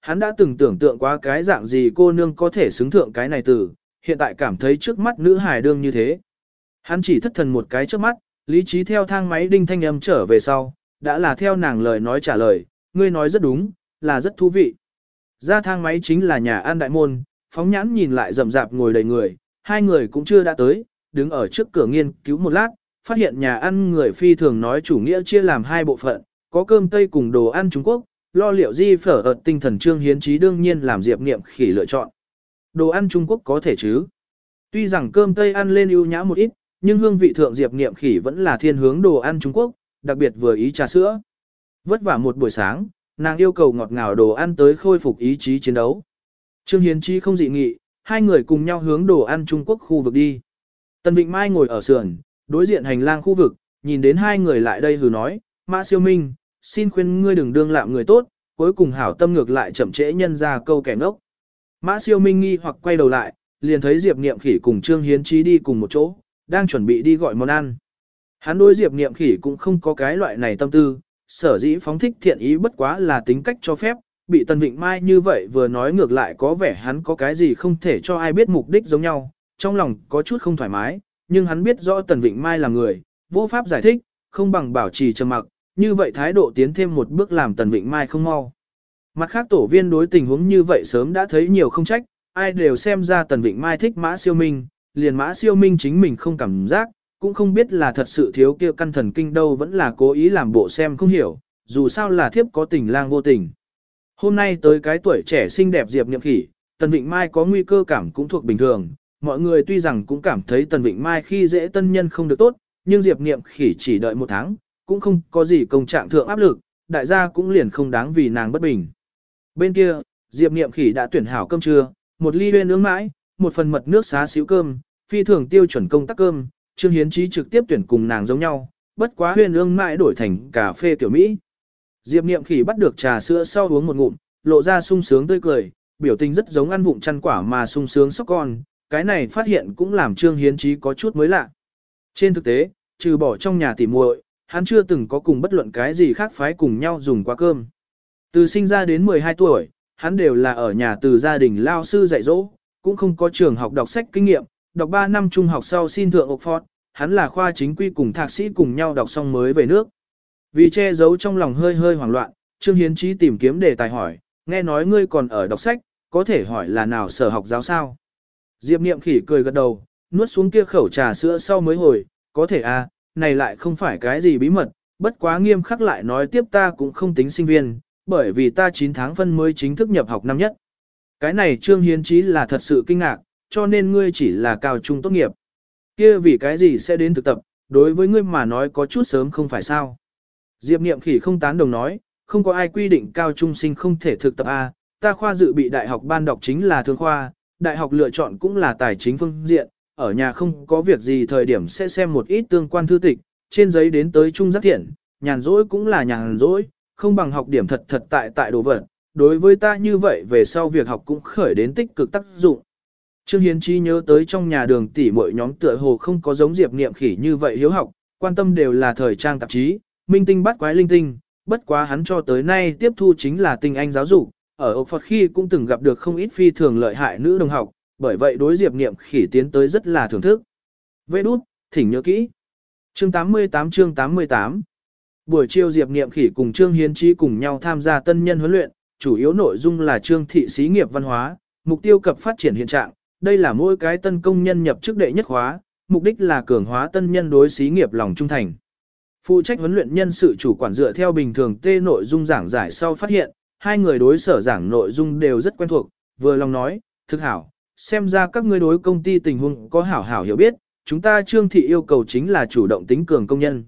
Hắn đã từng tưởng tượng qua cái dạng gì cô nương có thể xứng thượng cái này từ, hiện tại cảm thấy trước mắt nữ hài đương như thế. Hắn chỉ thất thần một cái trước mắt, lý trí theo thang máy đinh thanh âm trở về sau, đã là theo nàng lời nói trả lời, ngươi nói rất đúng, là rất thú vị. Ra thang máy chính là nhà an đại môn, phóng nhãn nhìn lại rậm rạp ngồi đầy người, hai người cũng chưa đã tới, đứng ở trước cửa nghiên cứu một lát, phát hiện nhà ăn người phi thường nói chủ nghĩa chia làm hai bộ phận, có cơm Tây cùng đồ ăn Trung Quốc, lo liệu di phở ợt tinh thần trương hiến trí đương nhiên làm diệp niệm khỉ lựa chọn. Đồ ăn Trung Quốc có thể chứ. Tuy rằng cơm Tây ăn lên ưu nhã một ít, nhưng hương vị thượng diệp niệm khỉ vẫn là thiên hướng đồ ăn Trung Quốc, đặc biệt vừa ý trà sữa. Vất vả một buổi sáng, nàng yêu cầu ngọt ngào đồ ăn tới khôi phục ý chí chiến đấu. Trương Hiến Chi không dị nghị, hai người cùng nhau hướng đồ ăn Trung Quốc khu vực đi. Tần Vịnh Mai ngồi ở sườn, đối diện hành lang khu vực, nhìn đến hai người lại đây hừ nói, Mã Siêu Minh, xin khuyên ngươi đừng đương lạm người tốt, cuối cùng hảo tâm ngược lại chậm trễ nhân ra câu kẻ ngốc. Mã Siêu Minh nghi hoặc quay đầu lại, liền thấy Diệp Niệm Khỉ cùng Trương Hiến trí đi cùng một chỗ, đang chuẩn bị đi gọi món ăn. Hắn đối Diệp Niệm Khỉ cũng không có cái loại này tâm tư, sở dĩ phóng thích thiện ý bất quá là tính cách cho phép, bị Tần Vịnh Mai như vậy vừa nói ngược lại có vẻ hắn có cái gì không thể cho ai biết mục đích giống nhau, trong lòng có chút không thoải mái, nhưng hắn biết rõ Tần Vịnh Mai là người, vô pháp giải thích, không bằng bảo trì trầm mặc, như vậy thái độ tiến thêm một bước làm Tần Vịnh Mai không mau. Mặt khác tổ viên đối tình huống như vậy sớm đã thấy nhiều không trách, ai đều xem ra Tần Vịnh Mai thích Mã Siêu Minh, liền Mã Siêu Minh chính mình không cảm giác, cũng không biết là thật sự thiếu kia căn thần kinh đâu vẫn là cố ý làm bộ xem không hiểu, dù sao là thiếp có tình lang vô tình. Hôm nay tới cái tuổi trẻ xinh đẹp Diệp Niệm Khỉ, Tần Vịnh Mai có nguy cơ cảm cũng thuộc bình thường, mọi người tuy rằng cũng cảm thấy Tần Vịnh Mai khi dễ tân nhân không được tốt, nhưng Diệp Niệm Khỉ chỉ đợi một tháng, cũng không có gì công trạng thượng áp lực, đại gia cũng liền không đáng vì nàng bất bình. Bên kia, Diệp Niệm Khỉ đã tuyển hảo cơm trưa, một ly huyên nướng mãi, một phần mật nước xá xíu cơm, phi thường tiêu chuẩn công tác cơm, Trương Hiến Chí trực tiếp tuyển cùng nàng giống nhau, bất quá huyên nướng mãi đổi thành cà phê kiểu Mỹ. Diệp Niệm Khỉ bắt được trà sữa sau uống một ngụm, lộ ra sung sướng tươi cười, biểu tình rất giống ăn vụng chăn quả mà sung sướng sóc con, cái này phát hiện cũng làm Trương Hiến Chí có chút mới lạ. Trên thực tế, trừ bỏ trong nhà tỉ muội, hắn chưa từng có cùng bất luận cái gì khác phái cùng nhau dùng qua cơm. Từ sinh ra đến 12 tuổi, hắn đều là ở nhà từ gia đình lao sư dạy dỗ, cũng không có trường học đọc sách kinh nghiệm, đọc 3 năm trung học sau xin thượng Oxford, hắn là khoa chính quy cùng thạc sĩ cùng nhau đọc xong mới về nước. Vì che giấu trong lòng hơi hơi hoảng loạn, Trương Hiến Chí tìm kiếm đề tài hỏi, nghe nói ngươi còn ở đọc sách, có thể hỏi là nào sở học giáo sao? Diệp Niệm Khỉ cười gật đầu, nuốt xuống kia khẩu trà sữa sau mới hồi, có thể à, này lại không phải cái gì bí mật, bất quá nghiêm khắc lại nói tiếp ta cũng không tính sinh viên, bởi vì ta 9 tháng phân mới chính thức nhập học năm nhất. Cái này Trương Hiến Chí là thật sự kinh ngạc, cho nên ngươi chỉ là cao trung tốt nghiệp. Kia vì cái gì sẽ đến thực tập, đối với ngươi mà nói có chút sớm không phải sao. Diệp Niệm Khỉ không tán đồng nói, không có ai quy định cao trung sinh không thể thực tập A, ta khoa dự bị đại học ban đọc chính là thương khoa, đại học lựa chọn cũng là tài chính phương diện, ở nhà không có việc gì thời điểm sẽ xem một ít tương quan thư tịch, trên giấy đến tới trung giác thiện, nhàn rỗi cũng là nhàn rỗi, không bằng học điểm thật thật tại tại đồ vật. Đối với ta như vậy về sau việc học cũng khởi đến tích cực tác dụng. Trương Hiến Chi nhớ tới trong nhà đường tỷ mỗi nhóm tựa hồ không có giống Diệp Niệm Khỉ như vậy hiếu học, quan tâm đều là thời trang tạp chí, minh tinh bắt quái linh tinh, bất quá hắn cho tới nay tiếp thu chính là tinh anh giáo dục, ở Oxford khi cũng từng gặp được không ít phi thường lợi hại nữ đồng học, bởi vậy đối Diệp Niệm Khỉ tiến tới rất là thưởng thức. Vê đút, thỉnh nhớ kỹ. Chương 88 chương 88 Buổi chiều Diệp Niệm Khỉ cùng Trương Hiến Chi cùng nhau tham gia tân nhân huấn luyện, chủ yếu nội dung là Trương thị xí nghiệp văn hóa, mục tiêu cập phát triển hiện trạng, đây là mỗi cái tân công nhân nhập chức đệ nhất hóa mục đích là cường hóa tân nhân đối xí nghiệp lòng trung thành. Phụ trách huấn luyện nhân sự chủ quản dựa theo bình thường tê nội dung giảng giải sau phát hiện, hai người đối sở giảng nội dung đều rất quen thuộc, vừa lòng nói, thực hảo, xem ra các ngươi đối công ty tình huống có hảo hảo hiểu biết, chúng ta trương thị yêu cầu chính là chủ động tính cường công nhân.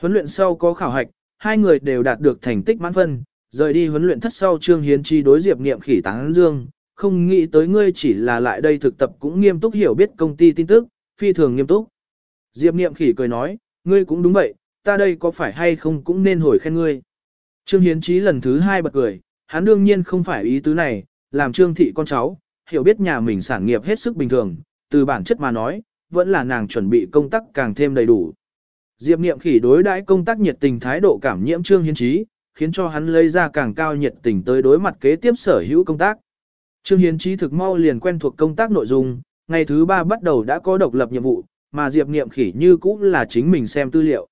Huấn luyện sau có khảo hạch, hai người đều đạt được thành tích mãn phân, rời đi huấn luyện thất sau trương hiến chi đối diệp niệm khỉ táng dương, không nghĩ tới ngươi chỉ là lại đây thực tập cũng nghiêm túc hiểu biết công ty tin tức, phi thường nghiêm túc. Diệp niệm khỉ cười nói, ngươi cũng đúng vậy, ta đây có phải hay không cũng nên hồi khen ngươi. Trương Hiến Chí lần thứ hai bật cười, hắn đương nhiên không phải ý tứ này, làm trương thị con cháu, hiểu biết nhà mình sản nghiệp hết sức bình thường, từ bản chất mà nói, vẫn là nàng chuẩn bị công tác càng thêm đầy đủ. Diệp Niệm khỉ đối đãi công tác nhiệt tình thái độ cảm nhiễm Trương Hiến Chí, khiến cho hắn lấy ra càng cao nhiệt tình tới đối mặt kế tiếp sở hữu công tác. Trương Hiến Chí thực mau liền quen thuộc công tác nội dung, ngày thứ ba bắt đầu đã có độc lập nhiệm vụ, mà Diệp Niệm khỉ như cũng là chính mình xem tư liệu.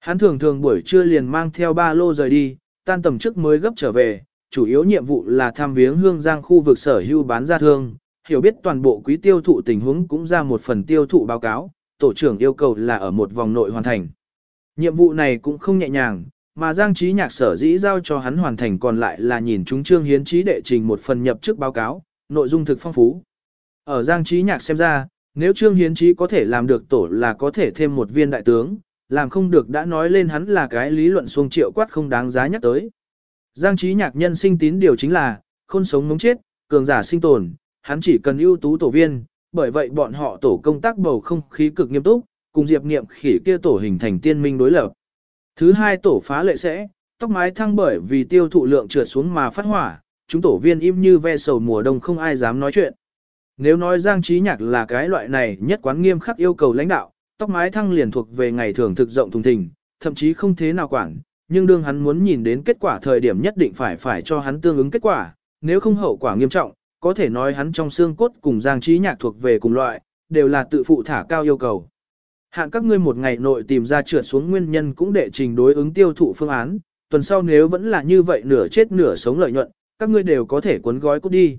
Hắn thường thường buổi trưa liền mang theo ba lô rời đi, tan tầm trước mới gấp trở về, chủ yếu nhiệm vụ là tham viếng hương giang khu vực sở hữu bán ra thương, hiểu biết toàn bộ quý tiêu thụ tình huống cũng ra một phần tiêu thụ báo cáo, tổ trưởng yêu cầu là ở một vòng nội hoàn thành. Nhiệm vụ này cũng không nhẹ nhàng, mà Giang Trí Nhạc sở dĩ giao cho hắn hoàn thành còn lại là nhìn chúng Trương Hiến Trí đệ trình một phần nhập chức báo cáo, nội dung thực phong phú. Ở Giang Trí Nhạc xem ra, nếu Trương Hiến Trí có thể làm được tổ là có thể thêm một viên đại tướng, làm không được đã nói lên hắn là cái lý luận xuông triệu quát không đáng giá nhắc tới. Giang Trí Nhạc nhân sinh tín điều chính là, khôn sống mống chết, cường giả sinh tồn, hắn chỉ cần ưu tú tổ viên, bởi vậy bọn họ tổ công tác bầu không khí cực nghiêm túc, cùng Diệp Niệm khỉ kia tổ hình thành tiên minh đối lập. Thứ hai tổ phá lệ sẽ, tóc mái thăng bởi vì tiêu thụ lượng trượt xuống mà phát hỏa, chúng tổ viên im như ve sầu mùa đông không ai dám nói chuyện. Nếu nói Giang Trí Nhạc là cái loại này nhất quán nghiêm khắc yêu cầu lãnh đạo, tóc mái thăng liền thuộc về ngày thường thực rộng thùng thình, thậm chí không thế nào quản, nhưng đương hắn muốn nhìn đến kết quả thời điểm nhất định phải phải cho hắn tương ứng kết quả, nếu không hậu quả nghiêm trọng, có thể nói hắn trong xương cốt cùng Giang Trí Nhạc thuộc về cùng loại, đều là tự phụ thả cao yêu cầu. Hạn các ngươi một ngày nội tìm ra trượt xuống nguyên nhân cũng để trình đối ứng tiêu thụ phương án, tuần sau nếu vẫn là như vậy nửa chết nửa sống lợi nhuận, các ngươi đều có thể cuốn gói cút đi.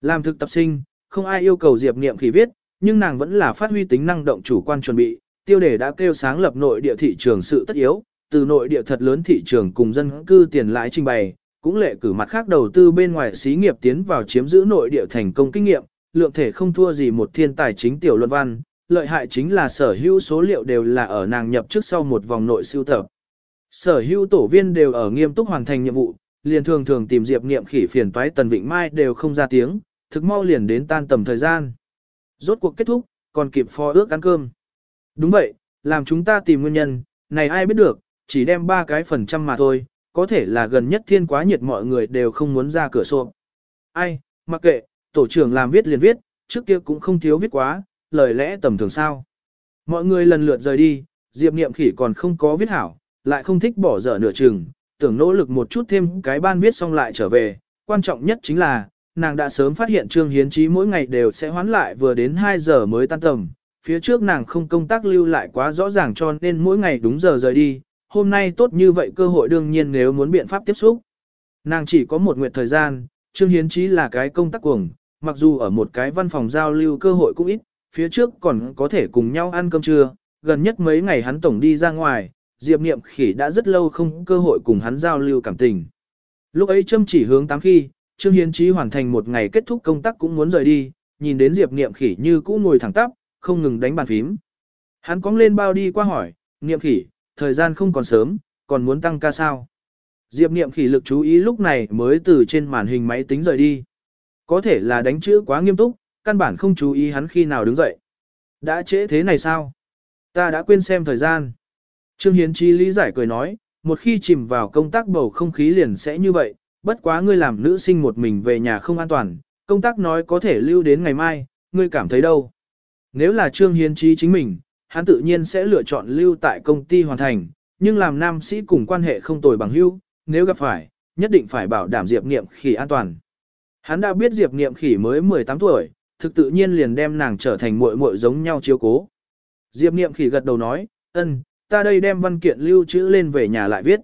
Làm thực tập sinh, không ai yêu cầu Diệp Niệm khỉ viết, nhưng nàng vẫn là phát huy tính năng động chủ quan chuẩn bị, tiêu đề đã kêu sáng lập nội địa thị trường sự tất yếu, từ nội địa thật lớn thị trường cùng dân cư tiền lãi trình bày, cũng lệ cử mặt khác đầu tư bên ngoài xí nghiệp tiến vào chiếm giữ nội địa thành công kinh nghiệm, lượng thể không thua gì một thiên tài chính tiểu luận văn, lợi hại chính là sở hữu số liệu đều là ở nàng nhập trước sau một vòng nội siêu tập. Sở hữu tổ viên đều ở nghiêm túc hoàn thành nhiệm vụ, liền thường thường tìm Diệp Niệm khỉ phiền toái Tần Vịnh Mai đều không ra tiếng, thực mau liền đến tan tầm thời gian. Rốt cuộc kết thúc, còn kịp phó ước ăn cơm. Đúng vậy, làm chúng ta tìm nguyên nhân, này ai biết được, chỉ đem ba cái phần trăm mà thôi, có thể là gần nhất thiên quá nhiệt mọi người đều không muốn ra cửa sổ. Ai, mặc kệ, tổ trưởng làm viết liền viết, trước kia cũng không thiếu viết quá, lời lẽ tầm thường sao. Mọi người lần lượt rời đi, Diệp Niệm Khỉ còn không có viết hảo, lại không thích bỏ dở nửa chừng, tưởng nỗ lực một chút thêm cái ban viết xong lại trở về. Quan trọng nhất chính là, nàng đã sớm phát hiện Trương Hiến Chí mỗi ngày đều sẽ hoán lại vừa đến 2 giờ mới tan tầm. Phía trước nàng không công tác lưu lại quá rõ ràng cho nên mỗi ngày đúng giờ rời đi, hôm nay tốt như vậy cơ hội đương nhiên nếu muốn biện pháp tiếp xúc. Nàng chỉ có một nguyện thời gian, Trương Hiến Chí là cái công tác cuồng, mặc dù ở một cái văn phòng giao lưu cơ hội cũng ít, phía trước còn có thể cùng nhau ăn cơm trưa, gần nhất mấy ngày hắn tổng đi ra ngoài, Diệp Niệm Khỉ đã rất lâu không cơ hội cùng hắn giao lưu cảm tình. Lúc ấy châm chỉ hướng tám khi, Trương Hiến Chí hoàn thành một ngày kết thúc công tác cũng muốn rời đi, nhìn đến Diệp Niệm Khỉ như cũ ngồi thẳng tắp, không ngừng đánh bàn phím. Hắn cong lên bao đi qua hỏi, Niệm Khỉ, thời gian không còn sớm, còn muốn tăng ca sao? Diệp Niệm Khỉ lực chú ý lúc này mới từ trên màn hình máy tính rời đi. Có thể là đánh chữ quá nghiêm túc, căn bản không chú ý hắn khi nào đứng dậy. Đã trễ thế này sao? Ta đã quên xem thời gian. Trương Hiến Chi lý giải cười nói, một khi chìm vào công tác bầu không khí liền sẽ như vậy, bất quá ngươi làm nữ sinh một mình về nhà không an toàn, công tác nói có thể lưu đến ngày mai, ngươi cảm thấy đâu? Nếu là Trương Hiến Chi chính mình, hắn tự nhiên sẽ lựa chọn lưu tại công ty hoàn thành, nhưng làm nam sĩ cùng quan hệ không tồi bằng hữu, nếu gặp phải, nhất định phải bảo đảm Diệp Niệm Khỉ an toàn. Hắn đã biết Diệp Niệm Khỉ mới 18 tuổi, thực tự nhiên liền đem nàng trở thành muội muội giống nhau chiếu cố. Diệp Niệm Khỉ gật đầu nói, ân, ta đây đem văn kiện lưu trữ lên về nhà lại viết.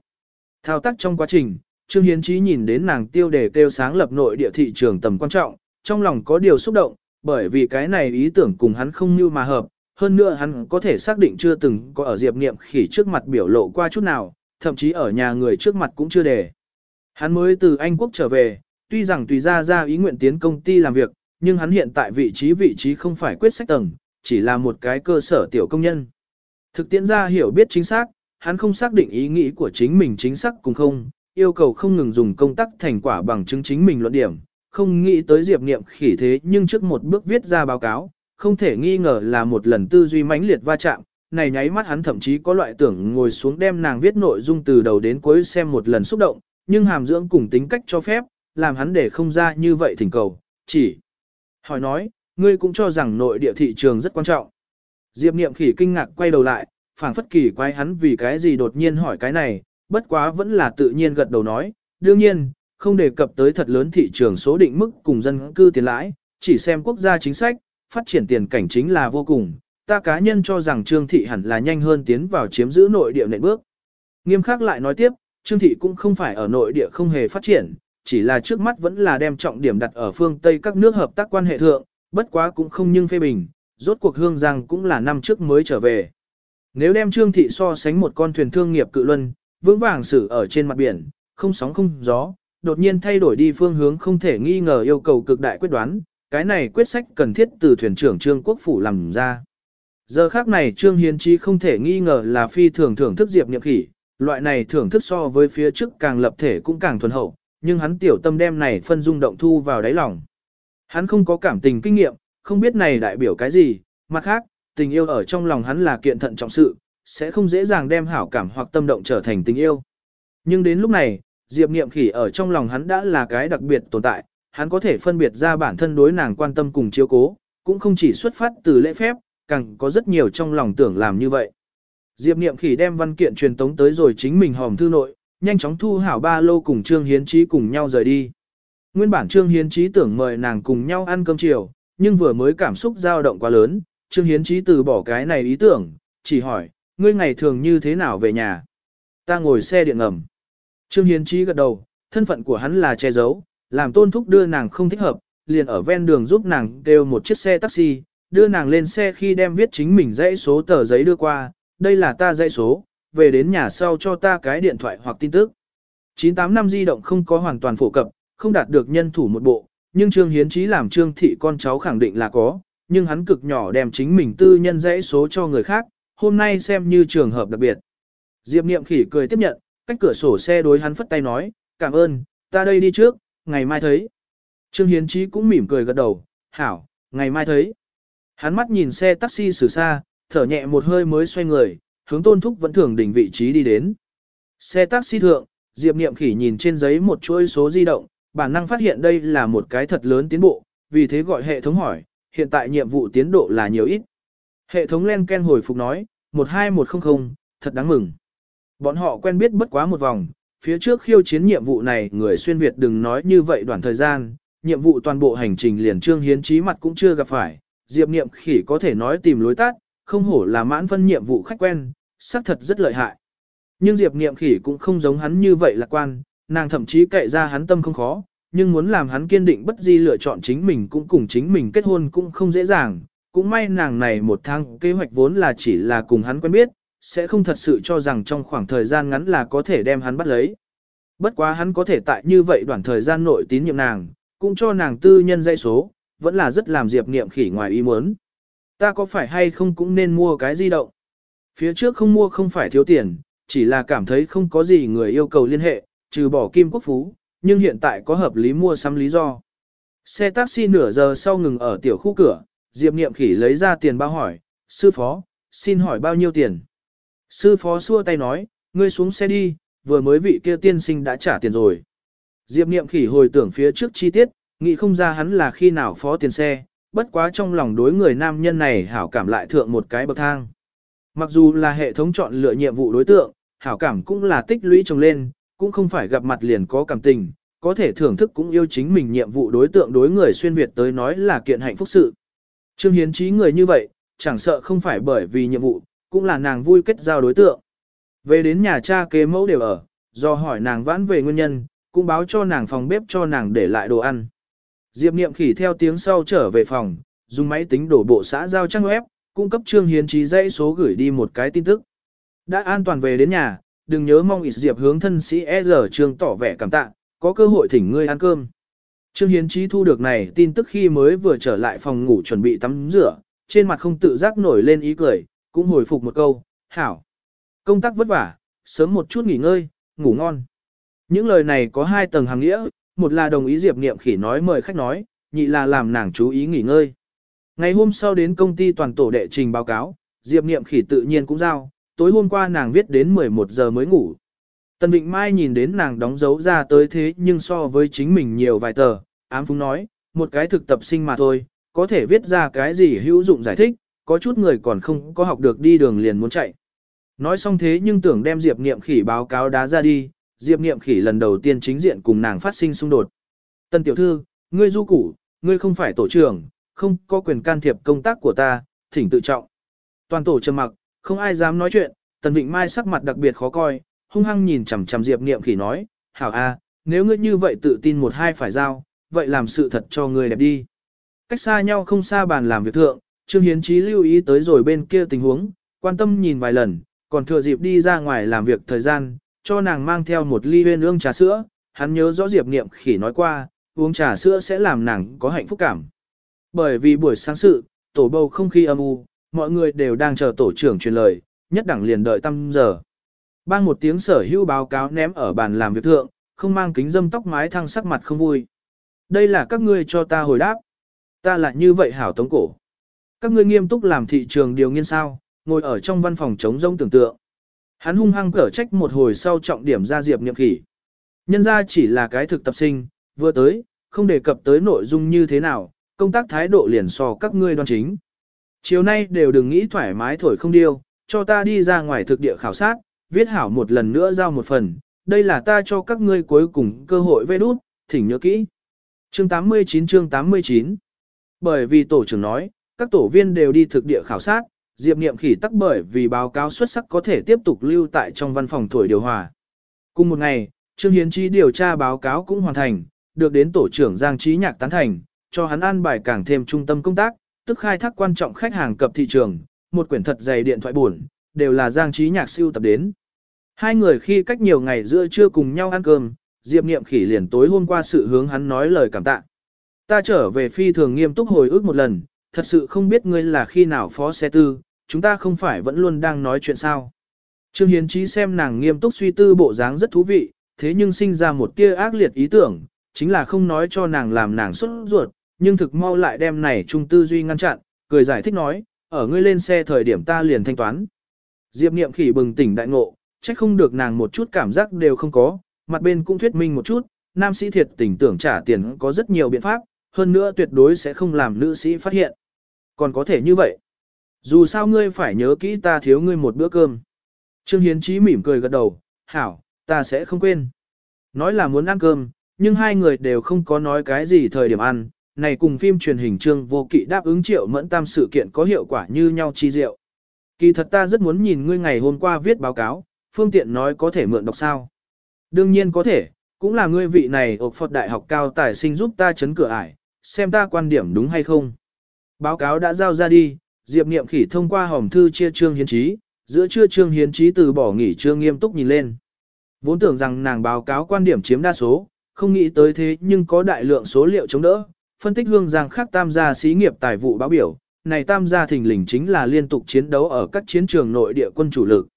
Thao tác trong quá trình, Trương Hiến Chí nhìn đến nàng tiêu đề kêu sáng lập nội địa thị trường tầm quan trọng, trong lòng có điều xúc động, bởi vì cái này ý tưởng cùng hắn không như mà hợp, hơn nữa hắn có thể xác định chưa từng có ở Diệp Niệm Khỉ trước mặt biểu lộ qua chút nào, thậm chí ở nhà người trước mặt cũng chưa để. Hắn mới từ Anh Quốc trở về, tuy rằng tùy ra ra ý nguyện tiến công ty làm việc, nhưng hắn hiện tại vị trí vị trí không phải quyết sách tầng, chỉ là một cái cơ sở tiểu công nhân. Thực tiễn ra hiểu biết chính xác, hắn không xác định ý nghĩ của chính mình chính xác cùng không, yêu cầu không ngừng dùng công tác thành quả bằng chứng chính mình luận điểm, không nghĩ tới diệp niệm khỉ thế nhưng trước một bước viết ra báo cáo, không thể nghi ngờ là một lần tư duy mãnh liệt va chạm, này nháy mắt hắn thậm chí có loại tưởng ngồi xuống đem nàng viết nội dung từ đầu đến cuối xem một lần xúc động, nhưng hàm dưỡng cùng tính cách cho phép, làm hắn để không ra như vậy thỉnh cầu, chỉ hỏi nói, ngươi cũng cho rằng nội địa thị trường rất quan trọng. Diệp Niệm Khỉ kinh ngạc quay đầu lại, phảng phất kỳ quái hắn vì cái gì đột nhiên hỏi cái này, bất quá vẫn là tự nhiên gật đầu nói, đương nhiên, không đề cập tới thật lớn thị trường số định mức cùng dân cư tiền lãi, chỉ xem quốc gia chính sách, phát triển tiền cảnh chính là vô cùng, ta cá nhân cho rằng Trương Thị hẳn là nhanh hơn tiến vào chiếm giữ nội địa nền bước. Nghiêm khắc lại nói tiếp, Trương Thị cũng không phải ở nội địa không hề phát triển, chỉ là trước mắt vẫn là đem trọng điểm đặt ở phương Tây các nước hợp tác quan hệ thượng, bất quá cũng không nhưng phê bình, rốt cuộc hương giang cũng là năm trước mới trở về. Nếu đem Trương Thị so sánh một con thuyền thương nghiệp cự luân, vững vàng xử ở trên mặt biển, không sóng không gió, đột nhiên thay đổi đi phương hướng không thể nghi ngờ yêu cầu cực đại quyết đoán, cái này quyết sách cần thiết từ thuyền trưởng Trương Quốc Phủ làm ra. Giờ khác này Trương Hiến Trí không thể nghi ngờ là phi thường thưởng thức Diệp Niệm Khỉ, loại này thưởng thức so với phía trước càng lập thể cũng càng thuần hậu, nhưng hắn tiểu tâm đem này phân dung động thu vào đáy lòng. Hắn không có cảm tình kinh nghiệm, không biết này đại biểu cái gì, mặt khác, tình yêu ở trong lòng hắn là kiện thận trọng sự, sẽ không dễ dàng đem hảo cảm hoặc tâm động trở thành tình yêu. Nhưng đến lúc này, Diệp Niệm Khỉ ở trong lòng hắn đã là cái đặc biệt tồn tại, hắn có thể phân biệt ra bản thân đối nàng quan tâm cùng chiếu cố, cũng không chỉ xuất phát từ lễ phép, càng có rất nhiều trong lòng tưởng làm như vậy. Diệp Niệm Khỉ đem văn kiện truyền tống tới rồi chính mình hòm thư nội, nhanh chóng thu hảo ba lô cùng Trương Hiến Chí cùng nhau rời đi. Nguyên bản Trương Hiến Chí tưởng mời nàng cùng nhau ăn cơm chiều, nhưng vừa mới cảm xúc dao động quá lớn, Trương Hiến Chí từ bỏ cái này ý tưởng, chỉ hỏi, ngươi ngày thường như thế nào về nhà? Ta ngồi xe điện ngầm. Trương Hiến Chí gật đầu, thân phận của hắn là che giấu, làm tôn thúc đưa nàng không thích hợp, liền ở ven đường giúp nàng kêu một chiếc xe taxi, đưa nàng lên xe khi đem viết chính mình dãy số tờ giấy đưa qua, đây là ta dãy số, về đến nhà sau cho ta cái điện thoại hoặc tin tức. 98 năm di động không có hoàn toàn phổ cập, không đạt được nhân thủ một bộ, nhưng Trương Hiến Chí làm Trương Thị con cháu khẳng định là có, nhưng hắn cực nhỏ đem chính mình tư nhân dãy số cho người khác, hôm nay xem như trường hợp đặc biệt. Diệp Niệm Khỉ cười tiếp nhận, cách cửa sổ xe đối hắn phất tay nói, cảm ơn, ta đây đi trước, ngày mai thấy. Trương Hiến Chí cũng mỉm cười gật đầu, hảo, ngày mai thấy. Hắn mắt nhìn xe taxi xử xa, thở nhẹ một hơi mới xoay người, hướng tôn thúc vẫn thường đỉnh vị trí đi đến. Xe taxi thượng, Diệp Niệm Khỉ nhìn trên giấy một chuỗi số di động, bản năng phát hiện đây là một cái thật lớn tiến bộ, vì thế gọi hệ thống hỏi, hiện tại nhiệm vụ tiến độ là nhiều ít. Hệ thống len ken hồi phục nói, 12100, thật đáng mừng. Bọn họ quen biết bất quá một vòng, phía trước khiêu chiến nhiệm vụ này người xuyên Việt đừng nói như vậy đoạn thời gian, nhiệm vụ toàn bộ hành trình liền trương hiến trí mặt cũng chưa gặp phải, Diệp Niệm khỉ có thể nói tìm lối tắt, không hổ là mãn phân nhiệm vụ khách quen, xác thật rất lợi hại. Nhưng Diệp Niệm khỉ cũng không giống hắn như vậy lạc quan, nàng thậm chí cậy ra hắn tâm không khó, nhưng muốn làm hắn kiên định bất di lựa chọn chính mình cũng cùng chính mình kết hôn cũng không dễ dàng. Cũng may nàng này một tháng kế hoạch vốn là chỉ là cùng hắn quen biết, sẽ không thật sự cho rằng trong khoảng thời gian ngắn là có thể đem hắn bắt lấy. Bất quá hắn có thể tại như vậy đoạn thời gian nội tín nhiệm nàng, cũng cho nàng tư nhân dây số, vẫn là rất làm Diệp Niệm khỉ ngoài ý muốn. Ta có phải hay không cũng nên mua cái di động? Phía trước không mua không phải thiếu tiền, chỉ là cảm thấy không có gì người yêu cầu liên hệ, trừ bỏ kim quốc phú, nhưng hiện tại có hợp lý mua sắm lý do. Xe taxi nửa giờ sau ngừng ở tiểu khu cửa, Diệp Niệm khỉ lấy ra tiền bao hỏi, sư phó, xin hỏi bao nhiêu tiền? Sư phó xua tay nói, ngươi xuống xe đi, vừa mới vị kia tiên sinh đã trả tiền rồi. Diệp Niệm khỉ hồi tưởng phía trước chi tiết, nghĩ không ra hắn là khi nào phó tiền xe, bất quá trong lòng đối người nam nhân này hảo cảm lại thượng một cái bậc thang. Mặc dù là hệ thống chọn lựa nhiệm vụ đối tượng, hảo cảm cũng là tích lũy trồng lên, cũng không phải gặp mặt liền có cảm tình, có thể thưởng thức cũng yêu chính mình nhiệm vụ đối tượng đối người xuyên Việt tới nói là kiện hạnh phúc sự. Trương Hiến trí người như vậy, chẳng sợ không phải bởi vì nhiệm vụ, cũng là nàng vui kết giao đối tượng. Về đến nhà cha kế mẫu đều ở, do hỏi nàng vãn về nguyên nhân, cũng báo cho nàng phòng bếp cho nàng để lại đồ ăn. Diệp Niệm khỉ theo tiếng sau trở về phòng, dùng máy tính đổ bộ xã giao trang web, cung cấp Trương Hiến trí dãy số gửi đi một cái tin tức. Đã an toàn về đến nhà, đừng nhớ mong ít Diệp hướng thân sĩ e giờ Trương tỏ vẻ cảm tạ, có cơ hội thỉnh ngươi ăn cơm. Trương Hiến trí thu được này tin tức khi mới vừa trở lại phòng ngủ chuẩn bị tắm rửa, trên mặt không tự giác nổi lên ý cười, cũng hồi phục một câu, hảo. Công tác vất vả, sớm một chút nghỉ ngơi, ngủ ngon. Những lời này có hai tầng hàng nghĩa, một là đồng ý Diệp Niệm khỉ nói mời khách nói, nhị là làm nàng chú ý nghỉ ngơi. Ngày hôm sau đến công ty toàn tổ đệ trình báo cáo, Diệp Niệm khỉ tự nhiên cũng giao, tối hôm qua nàng viết đến 11 giờ mới ngủ. Tần Vịnh Mai nhìn đến nàng đóng dấu ra tới thế nhưng so với chính mình nhiều vài tờ, ám phúng nói, một cái thực tập sinh mà thôi, có thể viết ra cái gì hữu dụng giải thích, có chút người còn không có học được đi đường liền muốn chạy. Nói xong thế nhưng tưởng đem Diệp Niệm Khỉ báo cáo đá ra đi, Diệp Niệm Khỉ lần đầu tiên chính diện cùng nàng phát sinh xung đột. Tân tiểu thư, ngươi du củ, ngươi không phải tổ trưởng, không có quyền can thiệp công tác của ta, thỉnh tự trọng. Toàn tổ trầm mặc, không ai dám nói chuyện, Tần Vịnh Mai sắc mặt đặc biệt khó coi, hung hăng nhìn chằm chằm Diệp Niệm Khỉ nói, "Hảo a, nếu ngươi như vậy tự tin một hai phải giao, vậy làm sự thật cho ngươi đẹp đi." Cách xa nhau không xa bàn làm việc thượng, Trương Hiến Chí lưu ý tới rồi bên kia tình huống, quan tâm nhìn vài lần, còn thừa dịp đi ra ngoài làm việc thời gian, cho nàng mang theo một ly viên ương trà sữa, hắn nhớ rõ Diệp Niệm Khỉ nói qua, uống trà sữa sẽ làm nàng có hạnh phúc cảm. Bởi vì buổi sáng sự, tổ bầu không khí âm u, mọi người đều đang chờ tổ trưởng truyền lời, nhất đẳng liền đợi tăm giờ. Bang một tiếng sở hữu báo cáo ném ở bàn làm việc thượng, không mang kính dâm tóc mái thăng sắc mặt không vui. Đây là các ngươi cho ta hồi đáp. Ta lại như vậy hảo tống cổ. Các ngươi nghiêm túc làm thị trường điều nghiên sao, ngồi ở trong văn phòng chống rông tưởng tượng. Hắn hung hăng cở trách một hồi sau trọng điểm ra diệp niệm khỉ. Nhân ra chỉ là cái thực tập sinh, vừa tới, không đề cập tới nội dung như thế nào, công tác thái độ liền so các ngươi đoan chính. Chiều nay đều đừng nghĩ thoải mái thổi không điêu, cho ta đi ra ngoài thực địa khảo sát, viết hảo một lần nữa giao một phần, đây là ta cho các ngươi cuối cùng cơ hội vê đút, thỉnh nhớ kỹ. Chương 89 chương 89 Bởi vì tổ trưởng nói, các tổ viên đều đi thực địa khảo sát, Diệp Niệm khỉ tắc bởi vì báo cáo xuất sắc có thể tiếp tục lưu tại trong văn phòng thổi điều hòa. Cùng một ngày, Trương Hiến Trí điều tra báo cáo cũng hoàn thành, được đến tổ trưởng Giang Trí Nhạc tán thành, cho hắn an bài càng thêm trung tâm công tác, tức khai thác quan trọng khách hàng cập thị trường, một quyển thật dày điện thoại buồn, đều là Giang Trí Nhạc siêu tập đến. Hai người khi cách nhiều ngày giữa trưa cùng nhau ăn cơm, Diệp Niệm Khỉ liền tối hôm qua sự hướng hắn nói lời cảm tạ. Ta trở về phi thường nghiêm túc hồi ức một lần, thật sự không biết ngươi là khi nào phó xe tư, chúng ta không phải vẫn luôn đang nói chuyện sao. Trương Hiến trí xem nàng nghiêm túc suy tư bộ dáng rất thú vị, thế nhưng sinh ra một tia ác liệt ý tưởng, chính là không nói cho nàng làm nàng xuất ruột, nhưng thực mau lại đem này trung tư duy ngăn chặn, cười giải thích nói, ở ngươi lên xe thời điểm ta liền thanh toán. Diệp Niệm khỉ bừng tỉnh đại ngộ, trách không được nàng một chút cảm giác đều không có, mặt bên cũng thuyết minh một chút, nam sĩ thiệt tình tưởng trả tiền có rất nhiều biện pháp, hơn nữa tuyệt đối sẽ không làm nữ sĩ phát hiện. Còn có thể như vậy. Dù sao ngươi phải nhớ kỹ ta thiếu ngươi một bữa cơm. Trương Hiến Chí mỉm cười gật đầu, hảo, ta sẽ không quên. Nói là muốn ăn cơm, nhưng hai người đều không có nói cái gì thời điểm ăn, này cùng phim truyền hình trương vô kỵ đáp ứng triệu mẫn tam sự kiện có hiệu quả như nhau chi diệu. Kỳ thật ta rất muốn nhìn ngươi ngày hôm qua viết báo cáo, phương tiện nói có thể mượn đọc sao. Đương nhiên có thể, cũng là ngươi vị này ở Phật Đại học cao tài sinh giúp ta chấn cửa ải, xem ta quan điểm đúng hay không. Báo cáo đã giao ra đi, Diệp Niệm Khỉ thông qua hòm thư chia trương hiến trí, giữa trưa trương hiến trí từ bỏ nghỉ trương nghiêm túc nhìn lên. Vốn tưởng rằng nàng báo cáo quan điểm chiếm đa số, không nghĩ tới thế nhưng có đại lượng số liệu chống đỡ, phân tích hương giang khác tam gia xí nghiệp tài vụ báo biểu, này tam gia thình lình chính là liên tục chiến đấu ở các chiến trường nội địa quân chủ lực.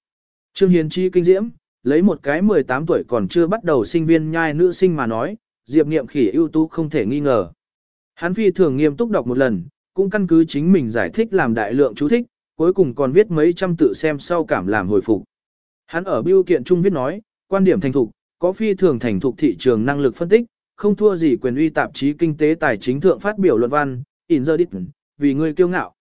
Trương Hiến Chi kinh diễm, lấy một cái 18 tuổi còn chưa bắt đầu sinh viên nhai nữ sinh mà nói, Diệp Niệm Khỉ ưu tú không thể nghi ngờ. Hắn phi thường nghiêm túc đọc một lần, cũng căn cứ chính mình giải thích làm đại lượng chú thích, cuối cùng còn viết mấy trăm tự xem sau cảm làm hồi phục. Hắn ở biêu kiện trung viết nói, quan điểm thành thục, có phi thường thành thục thị trường năng lực phân tích, không thua gì quyền uy tạp chí kinh tế tài chính thượng phát biểu luận văn, in giờ đít, vì người kiêu ngạo.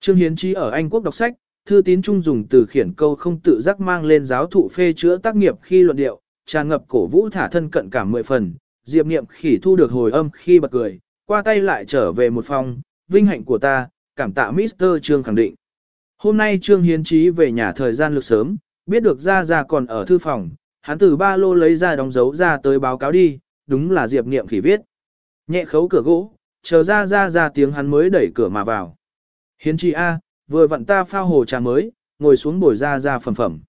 Trương Hiến Trí ở Anh Quốc đọc sách, thư tín trung dùng từ khiển câu không tự giác mang lên giáo thụ phê chữa tác nghiệp khi luận điệu, tràn ngập cổ vũ thả thân cận cả mười phần, diệp niệm khỉ thu được hồi âm khi bật cười, qua tay lại trở về một phòng, vinh hạnh của ta, cảm tạ Mr. Trương khẳng định. Hôm nay Trương Hiến Trí về nhà thời gian lực sớm, biết được ra ra còn ở thư phòng, hắn từ ba lô lấy ra đóng dấu ra tới báo cáo đi, đúng là Diệp Niệm khỉ viết. Nhẹ khấu cửa gỗ, chờ ra ra ra tiếng hắn mới đẩy cửa mà vào. Hiến Trí A, vừa vặn ta phao hồ trà mới, ngồi xuống bồi ra ra phẩm phẩm.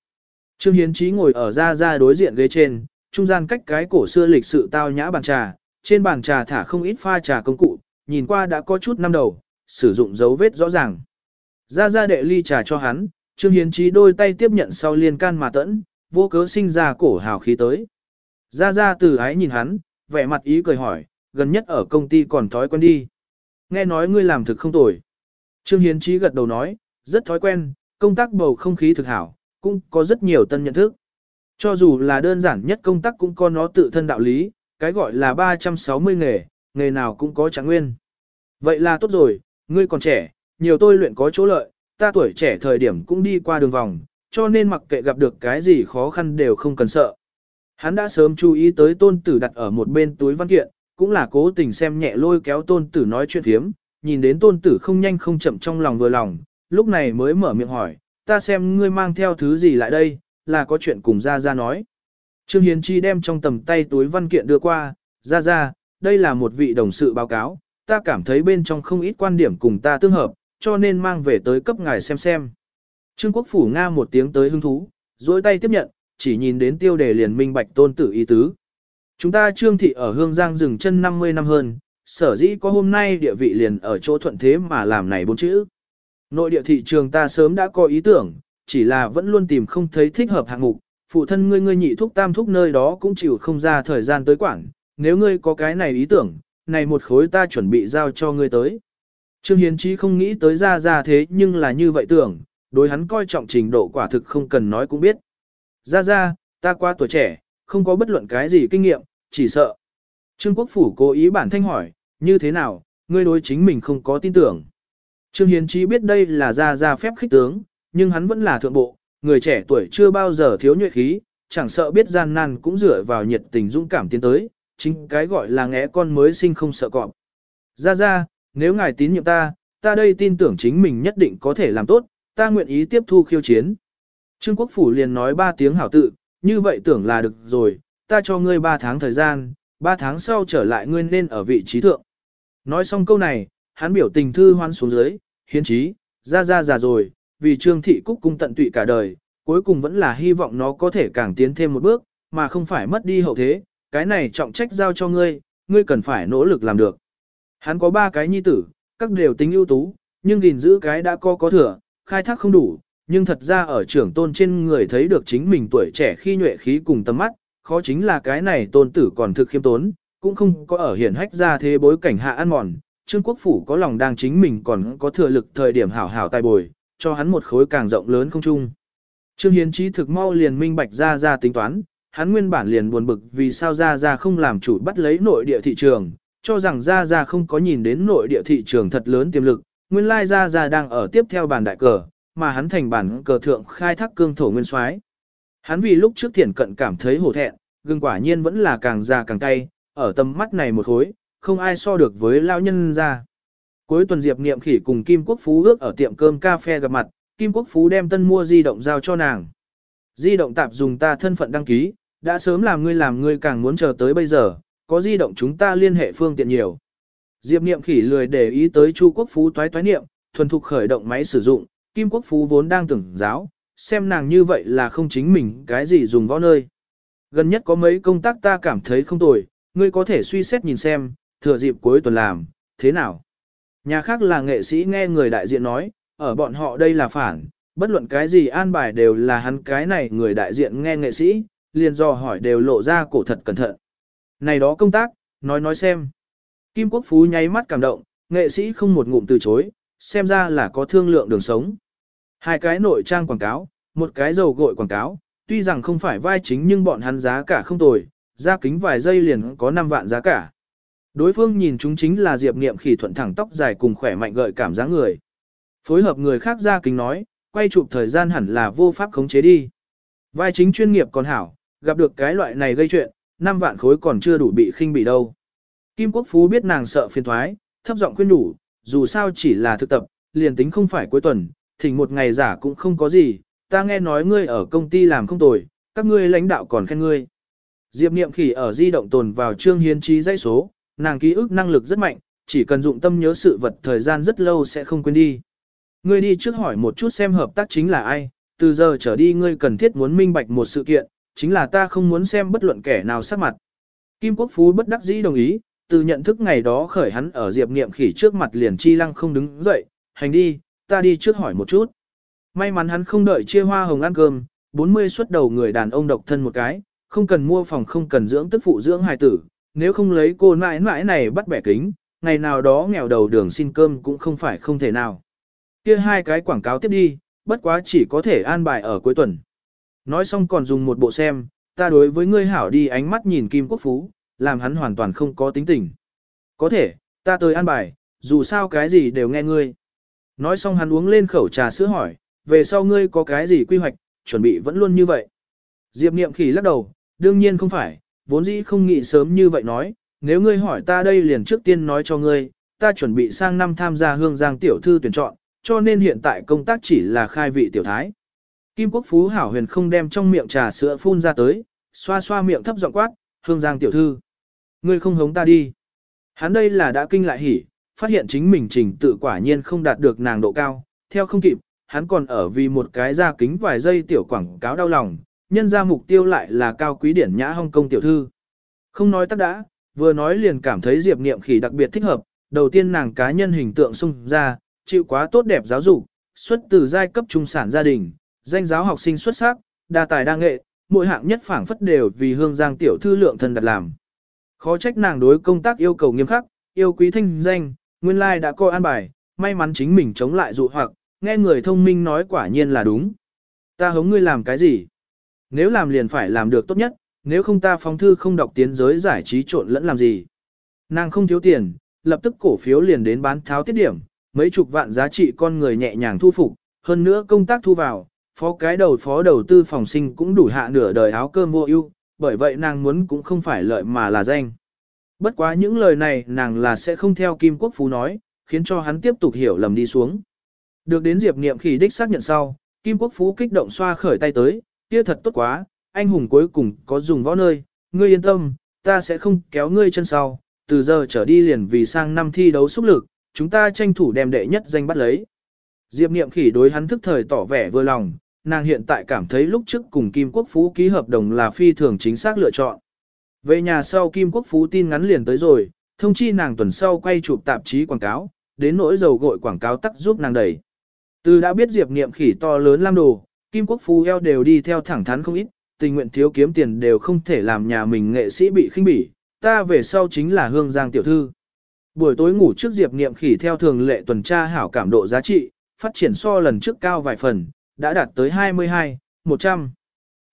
Trương Hiến Trí ngồi ở ra ra đối diện ghế trên, trung gian cách cái cổ xưa lịch sự tao nhã bàn trà, trên bàn trà thả không ít pha trà công cụ, nhìn qua đã có chút năm đầu, sử dụng dấu vết rõ ràng. Ra ra đệ ly trà cho hắn, Trương Hiến Trí đôi tay tiếp nhận sau liên can mà tẫn, vô cớ sinh ra cổ hào khí tới. Ra ra từ ái nhìn hắn, vẻ mặt ý cười hỏi, gần nhất ở công ty còn thói quen đi. Nghe nói ngươi làm thực không tồi. Trương Hiến Trí gật đầu nói, rất thói quen, công tác bầu không khí thực hảo, cũng có rất nhiều tân nhận thức. Cho dù là đơn giản nhất công tác cũng có nó tự thân đạo lý, cái gọi là 360 nghề, nghề nào cũng có trạng nguyên. Vậy là tốt rồi, ngươi còn trẻ, nhiều tôi luyện có chỗ lợi, ta tuổi trẻ thời điểm cũng đi qua đường vòng, cho nên mặc kệ gặp được cái gì khó khăn đều không cần sợ. Hắn đã sớm chú ý tới tôn tử đặt ở một bên túi văn kiện, cũng là cố tình xem nhẹ lôi kéo tôn tử nói chuyện thiếm, nhìn đến tôn tử không nhanh không chậm trong lòng vừa lòng, lúc này mới mở miệng hỏi, ta xem ngươi mang theo thứ gì lại đây, là có chuyện cùng ra ra nói. Trương Hiến Chi đem trong tầm tay túi văn kiện đưa qua, ra ra, đây là một vị đồng sự báo cáo, ta cảm thấy bên trong không ít quan điểm cùng ta tương hợp, cho nên mang về tới cấp ngài xem xem. Trương Quốc Phủ Nga một tiếng tới hứng thú, dối tay tiếp nhận, chỉ nhìn đến tiêu đề liền minh bạch tôn tử ý tứ. Chúng ta trương thị ở Hương Giang dừng chân 50 năm hơn, sở dĩ có hôm nay địa vị liền ở chỗ thuận thế mà làm này bốn chữ. Nội địa thị trường ta sớm đã có ý tưởng, chỉ là vẫn luôn tìm không thấy thích hợp hạng mục, phụ thân ngươi ngươi nhị thúc tam thúc nơi đó cũng chịu không ra thời gian tới quảng nếu ngươi có cái này ý tưởng, này một khối ta chuẩn bị giao cho ngươi tới. Trương Hiến Chí không nghĩ tới ra ra thế nhưng là như vậy tưởng, đối hắn coi trọng trình độ quả thực không cần nói cũng biết. Ra ra, ta qua tuổi trẻ, không có bất luận cái gì kinh nghiệm, chỉ sợ. Trương Quốc Phủ cố ý bản thanh hỏi, như thế nào, ngươi đối chính mình không có tin tưởng. Trương Hiến Chí biết đây là ra ra phép khích tướng, nhưng hắn vẫn là thượng bộ, người trẻ tuổi chưa bao giờ thiếu nhuệ khí, chẳng sợ biết gian nan cũng dựa vào nhiệt tình dũng cảm tiến tới, chính cái gọi là ngẽ con mới sinh không sợ cọp. Ra ra, nếu ngài tín nhiệm ta, ta đây tin tưởng chính mình nhất định có thể làm tốt, ta nguyện ý tiếp thu khiêu chiến. Trương Quốc Phủ liền nói ba tiếng hảo tự, như vậy tưởng là được rồi, ta cho ngươi ba tháng thời gian, ba tháng sau trở lại ngươi nên ở vị trí thượng. Nói xong câu này, hắn biểu tình thư hoan xuống dưới, hiến trí, ra ra già rồi, vì Trương Thị Cúc cung tận tụy cả đời, cuối cùng vẫn là hy vọng nó có thể càng tiến thêm một bước, mà không phải mất đi hậu thế, cái này trọng trách giao cho ngươi, ngươi cần phải nỗ lực làm được. Hắn có ba cái nhi tử, các đều tính ưu tú, nhưng gìn giữ cái đã có có thừa, khai thác không đủ, nhưng thật ra ở trưởng tôn trên người thấy được chính mình tuổi trẻ khi nhuệ khí cùng tầm mắt, khó chính là cái này tôn tử còn thực khiêm tốn, cũng không có ở hiển hách ra thế bối cảnh hạ ăn mòn, Trương Quốc Phủ có lòng đang chính mình còn có thừa lực thời điểm hảo hảo tài bồi, cho hắn một khối càng rộng lớn không chung. Trương Hiến Chí thực mau liền minh bạch ra ra tính toán, hắn nguyên bản liền buồn bực vì sao ra ra không làm chủ bắt lấy nội địa thị trường, cho rằng ra ra không có nhìn đến nội địa thị trường thật lớn tiềm lực, nguyên lai ra ra đang ở tiếp theo bàn đại cờ, mà hắn thành bản cờ thượng khai thác cương thổ nguyên soái. Hắn vì lúc trước thiển cận cảm thấy hổ thẹn, gương quả nhiên vẫn là càng già càng cay, ở tầm mắt này một hối, không ai so được với lao nhân ra. Cuối tuần Diệp Niệm Khỉ cùng Kim Quốc Phú ước ở tiệm cơm cà phê gặp mặt, Kim Quốc Phú đem tân mua di động giao cho nàng. Di động tạp dùng ta thân phận đăng ký, đã sớm làm ngươi làm ngươi càng muốn chờ tới bây giờ, có di động chúng ta liên hệ phương tiện nhiều. Diệp Niệm Khỉ lười để ý tới Chu Quốc Phú toái toái niệm, thuần thục khởi động máy sử dụng, Kim Quốc Phú vốn đang tưởng giáo, xem nàng như vậy là không chính mình cái gì dùng võ nơi. Gần nhất có mấy công tác ta cảm thấy không tồi, ngươi có thể suy xét nhìn xem, thừa dịp cuối tuần làm, thế nào. Nhà khác là nghệ sĩ nghe người đại diện nói, ở bọn họ đây là phản, bất luận cái gì an bài đều là hắn cái này người đại diện nghe nghệ sĩ, liền dò hỏi đều lộ ra cổ thật cẩn thận. Này đó công tác, nói nói xem. Kim Quốc Phú nháy mắt cảm động, nghệ sĩ không một ngụm từ chối, xem ra là có thương lượng đường sống. Hai cái nội trang quảng cáo, một cái dầu gội quảng cáo, tuy rằng không phải vai chính nhưng bọn hắn giá cả không tồi, ra kính vài giây liền có 5 vạn giá cả. Đối phương nhìn chúng chính là Diệp Niệm khỉ thuận thẳng tóc dài cùng khỏe mạnh gợi cảm dáng người. Phối hợp người khác ra kính nói, quay chụp thời gian hẳn là vô pháp khống chế đi. Vai chính chuyên nghiệp còn hảo, gặp được cái loại này gây chuyện, 5 vạn khối còn chưa đủ bị khinh bị đâu. Kim Quốc Phú biết nàng sợ phiền thoái, thấp giọng khuyên đủ, dù sao chỉ là thực tập, liền tính không phải cuối tuần, thỉnh một ngày giả cũng không có gì, ta nghe nói ngươi ở công ty làm không tồi, các ngươi lãnh đạo còn khen ngươi. Diệp Niệm Khỉ ở di động tồn vào trương hiến trí dãy số, nàng ký ức năng lực rất mạnh, chỉ cần dụng tâm nhớ sự vật thời gian rất lâu sẽ không quên đi. Ngươi đi trước hỏi một chút xem hợp tác chính là ai, từ giờ trở đi ngươi cần thiết muốn minh bạch một sự kiện, chính là ta không muốn xem bất luận kẻ nào sắc mặt. Kim Quốc Phú bất đắc dĩ đồng ý, từ nhận thức ngày đó khởi hắn ở Diệp Niệm Khỉ trước mặt liền chi lăng không đứng dậy, hành đi, ta đi trước hỏi một chút. May mắn hắn không đợi chia hoa hồng ăn cơm, 40 xuất đầu người đàn ông độc thân một cái, không cần mua phòng không cần dưỡng tức phụ dưỡng hài tử, nếu không lấy cô mãi mãi này bắt bẻ kính, ngày nào đó nghèo đầu đường xin cơm cũng không phải không thể nào. Kia hai cái quảng cáo tiếp đi, bất quá chỉ có thể an bài ở cuối tuần. Nói xong còn dùng một bộ xem, ta đối với ngươi hảo đi ánh mắt nhìn Kim Quốc Phú, làm hắn hoàn toàn không có tính tình. Có thể, ta tới an bài, dù sao cái gì đều nghe ngươi. Nói xong hắn uống lên khẩu trà sữa hỏi, về sau ngươi có cái gì quy hoạch, chuẩn bị vẫn luôn như vậy. Diệp Niệm Khỉ lắc đầu, đương nhiên không phải, vốn dĩ không nghĩ sớm như vậy nói, nếu ngươi hỏi ta đây liền trước tiên nói cho ngươi, ta chuẩn bị sang năm tham gia hương giang tiểu thư tuyển chọn, cho nên hiện tại công tác chỉ là khai vị tiểu thái. Kim Quốc Phú Hảo Huyền không đem trong miệng trà sữa phun ra tới, xoa xoa miệng thấp giọng quát, hương giang tiểu thư. Ngươi không hống ta đi. Hắn đây là đã kinh lại hỉ, phát hiện chính mình trình tự quả nhiên không đạt được nàng độ cao, theo không kịp, hắn còn ở vì một cái ra kính vài giây tiểu quảng cáo đau lòng, nhân ra mục tiêu lại là cao quý điển nhã Hong Kong tiểu thư. Không nói tắc đã, vừa nói liền cảm thấy Diệp Niệm Khỉ đặc biệt thích hợp, đầu tiên nàng cá nhân hình tượng xung ra, chịu quá tốt đẹp giáo dục, xuất từ giai cấp trung sản gia đình, danh giáo học sinh xuất sắc, đa tài đa nghệ, mỗi hạng nhất phảng phất đều vì hương giang tiểu thư lượng thân đặt làm. Khó trách nàng đối công tác yêu cầu nghiêm khắc, yêu quý thanh danh, nguyên lai đã coi an bài, may mắn chính mình chống lại dụ hoặc, nghe người thông minh nói quả nhiên là đúng. Ta hống ngươi làm cái gì? Nếu làm liền phải làm được tốt nhất, nếu không ta phóng thư không đọc tiến giới giải trí trộn lẫn làm gì. Nàng không thiếu tiền, lập tức cổ phiếu liền đến bán tháo tiết điểm, mấy chục vạn giá trị con người nhẹ nhàng thu phục, hơn nữa công tác thu vào, phó cái đầu phó đầu tư phòng sinh cũng đủ hạ nửa đời áo cơm vô ưu, bởi vậy nàng muốn cũng không phải lợi mà là danh. Bất quá những lời này nàng là sẽ không theo Kim Quốc Phú nói, khiến cho hắn tiếp tục hiểu lầm đi xuống. Được đến Diệp Niệm khỉ đích xác nhận sau, Kim Quốc Phú kích động xoa khởi tay tới, kia thật tốt quá, anh hùng cuối cùng có dùng võ nơi, ngươi yên tâm, ta sẽ không kéo ngươi chân sau, từ giờ trở đi liền vì sang năm thi đấu xúc lực, chúng ta tranh thủ đem đệ nhất danh bắt lấy. Diệp Niệm khỉ đối hắn thức thời tỏ vẻ vừa lòng, nàng hiện tại cảm thấy lúc trước cùng Kim Quốc Phú ký hợp đồng là phi thường chính xác lựa chọn. Về nhà sau Kim Quốc Phú tin ngắn liền tới rồi, thông chi nàng tuần sau quay chụp tạp chí quảng cáo, đến nỗi dầu gội quảng cáo tắt giúp nàng đẩy. Từ đã biết Diệp Niệm khỉ to lớn lam đồ, Kim Quốc Phú eo đều đi theo thẳng thắn không ít, tình nguyện thiếu kiếm tiền đều không thể làm nhà mình nghệ sĩ bị khinh bỉ, ta về sau chính là Hương Giang tiểu thư. Buổi tối ngủ trước Diệp Niệm khỉ theo thường lệ tuần tra hảo cảm độ giá trị, phát triển so lần trước cao vài phần, đã đạt tới 22, 100.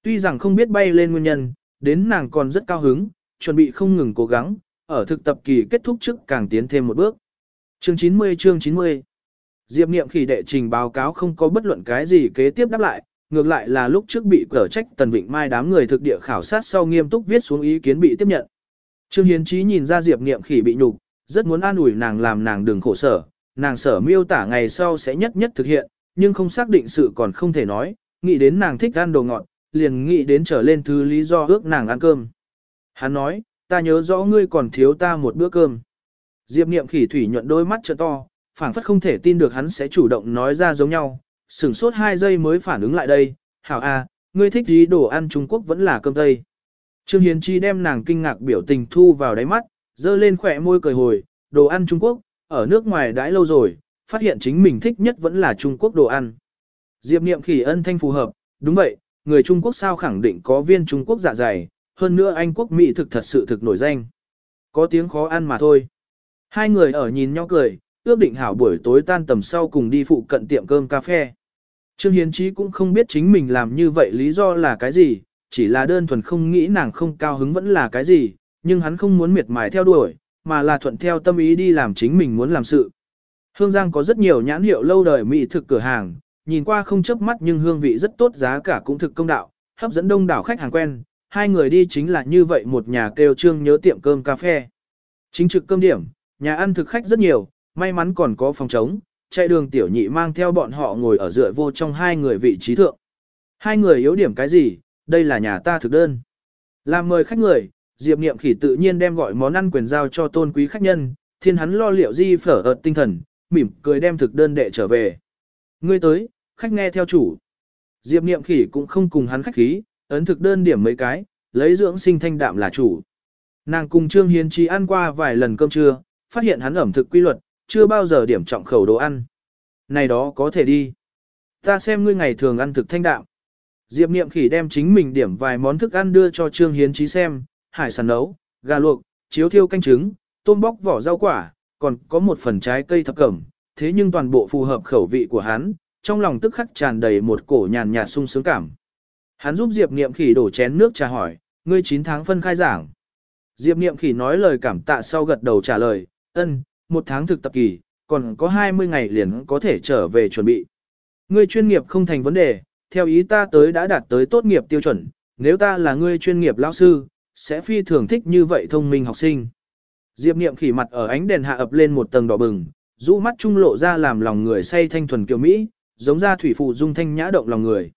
Tuy rằng không biết bay lên nguyên nhân, đến nàng còn rất cao hứng, chuẩn bị không ngừng cố gắng, ở thực tập kỳ kết thúc trước càng tiến thêm một bước. Chương 90 chương 90 Diệp Niệm khỉ đệ trình báo cáo không có bất luận cái gì kế tiếp đáp lại, ngược lại là lúc trước bị cở trách Tần Vịnh Mai đám người thực địa khảo sát sau nghiêm túc viết xuống ý kiến bị tiếp nhận. Trương Hiến Chí nhìn ra Diệp Niệm khỉ bị nhục, rất muốn an ủi nàng làm nàng đừng khổ sở, nàng sở miêu tả ngày sau sẽ nhất nhất thực hiện, nhưng không xác định sự còn không thể nói, nghĩ đến nàng thích ăn đồ ngọt, liền nghĩ đến trở lên thứ lý do ước nàng ăn cơm. Hắn nói, ta nhớ rõ ngươi còn thiếu ta một bữa cơm. Diệp niệm khỉ thủy nhuận đôi mắt trợ to, phảng phất không thể tin được hắn sẽ chủ động nói ra giống nhau, sửng sốt hai giây mới phản ứng lại đây, hảo a, ngươi thích gì đồ ăn Trung Quốc vẫn là cơm Tây. Trương Hiến Chi đem nàng kinh ngạc biểu tình thu vào đáy mắt, dơ lên khỏe môi cười hồi, đồ ăn Trung Quốc, ở nước ngoài đãi lâu rồi, phát hiện chính mình thích nhất vẫn là Trung Quốc đồ ăn. Diệp niệm khỉ ân thanh phù hợp, đúng vậy, người Trung Quốc sao khẳng định có viên Trung Quốc dạ dày, hơn nữa Anh quốc Mỹ thực thật sự thực nổi danh. Có tiếng khó ăn mà thôi. Hai người ở nhìn nhau cười, ước định hảo buổi tối tan tầm sau cùng đi phụ cận tiệm cơm cà phê. Trương Hiến Chí cũng không biết chính mình làm như vậy lý do là cái gì, chỉ là đơn thuần không nghĩ nàng không cao hứng vẫn là cái gì, nhưng hắn không muốn miệt mài theo đuổi, mà là thuận theo tâm ý đi làm chính mình muốn làm sự. Hương Giang có rất nhiều nhãn hiệu lâu đời mỹ thực cửa hàng, nhìn qua không chớp mắt nhưng hương vị rất tốt giá cả cũng thực công đạo, hấp dẫn đông đảo khách hàng quen, hai người đi chính là như vậy một nhà kêu trương nhớ tiệm cơm cà phê. Chính trực cơm điểm, nhà ăn thực khách rất nhiều, may mắn còn có phòng trống, chạy đường tiểu nhị mang theo bọn họ ngồi ở dựa vô trong hai người vị trí thượng. Hai người yếu điểm cái gì, đây là nhà ta thực đơn. Làm mời khách người, Diệp Niệm khỉ tự nhiên đem gọi món ăn quyền giao cho tôn quý khách nhân, thiên hắn lo liệu di phở ợt tinh thần, mỉm cười đem thực đơn đệ trở về. Ngươi tới, khách nghe theo chủ. Diệp Niệm khỉ cũng không cùng hắn khách khí, ấn thực đơn điểm mấy cái, lấy dưỡng sinh thanh đạm là chủ. Nàng cùng Trương Hiến Trí ăn qua vài lần cơm trưa, phát hiện hắn ẩm thực quy luật, chưa bao giờ điểm trọng khẩu đồ ăn. Này đó có thể đi. Ta xem ngươi ngày thường ăn thực thanh đạm. Diệp Niệm khỉ đem chính mình điểm vài món thức ăn đưa cho Trương Hiến Trí xem, hải sản nấu, gà luộc, chiếu thiêu canh trứng, tôm bóc vỏ rau quả, còn có một phần trái cây thập cẩm, thế nhưng toàn bộ phù hợp khẩu vị của hắn, trong lòng tức khắc tràn đầy một cổ nhàn nhạt sung sướng cảm. Hắn giúp Diệp Niệm Khỉ đổ chén nước trà hỏi, ngươi 9 tháng phân khai giảng. Diệp Niệm Khỉ nói lời cảm tạ sau gật đầu trả lời, ân, một tháng thực tập kỳ, còn có 20 ngày liền có thể trở về chuẩn bị. Ngươi chuyên nghiệp không thành vấn đề, theo ý ta tới đã đạt tới tốt nghiệp tiêu chuẩn, nếu ta là ngươi chuyên nghiệp lão sư, sẽ phi thường thích như vậy thông minh học sinh. Diệp Niệm khỉ mặt ở ánh đèn hạ ập lên một tầng đỏ bừng, rũ mắt trung lộ ra làm lòng người say thanh thuần kiều Mỹ, giống ra thủy phụ dung thanh nhã động lòng người.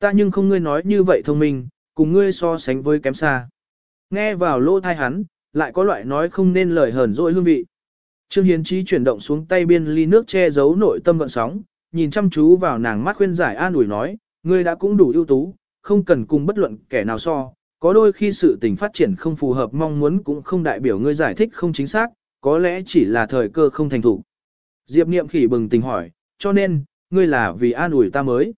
Ta nhưng không ngươi nói như vậy thông minh, cùng ngươi so sánh với kém xa. Nghe vào lỗ thai hắn, lại có loại nói không nên lời hờn dỗi hương vị. Trương Hiến Trí chuyển động xuống tay biên ly nước che giấu nội tâm gợn sóng, nhìn chăm chú vào nàng mắt khuyên giải an ủi nói, ngươi đã cũng đủ ưu tú, không cần cùng bất luận kẻ nào so, có đôi khi sự tình phát triển không phù hợp mong muốn cũng không đại biểu ngươi giải thích không chính xác, có lẽ chỉ là thời cơ không thành thủ. Diệp Niệm khỉ bừng tình hỏi, cho nên, ngươi là vì an ủi ta mới.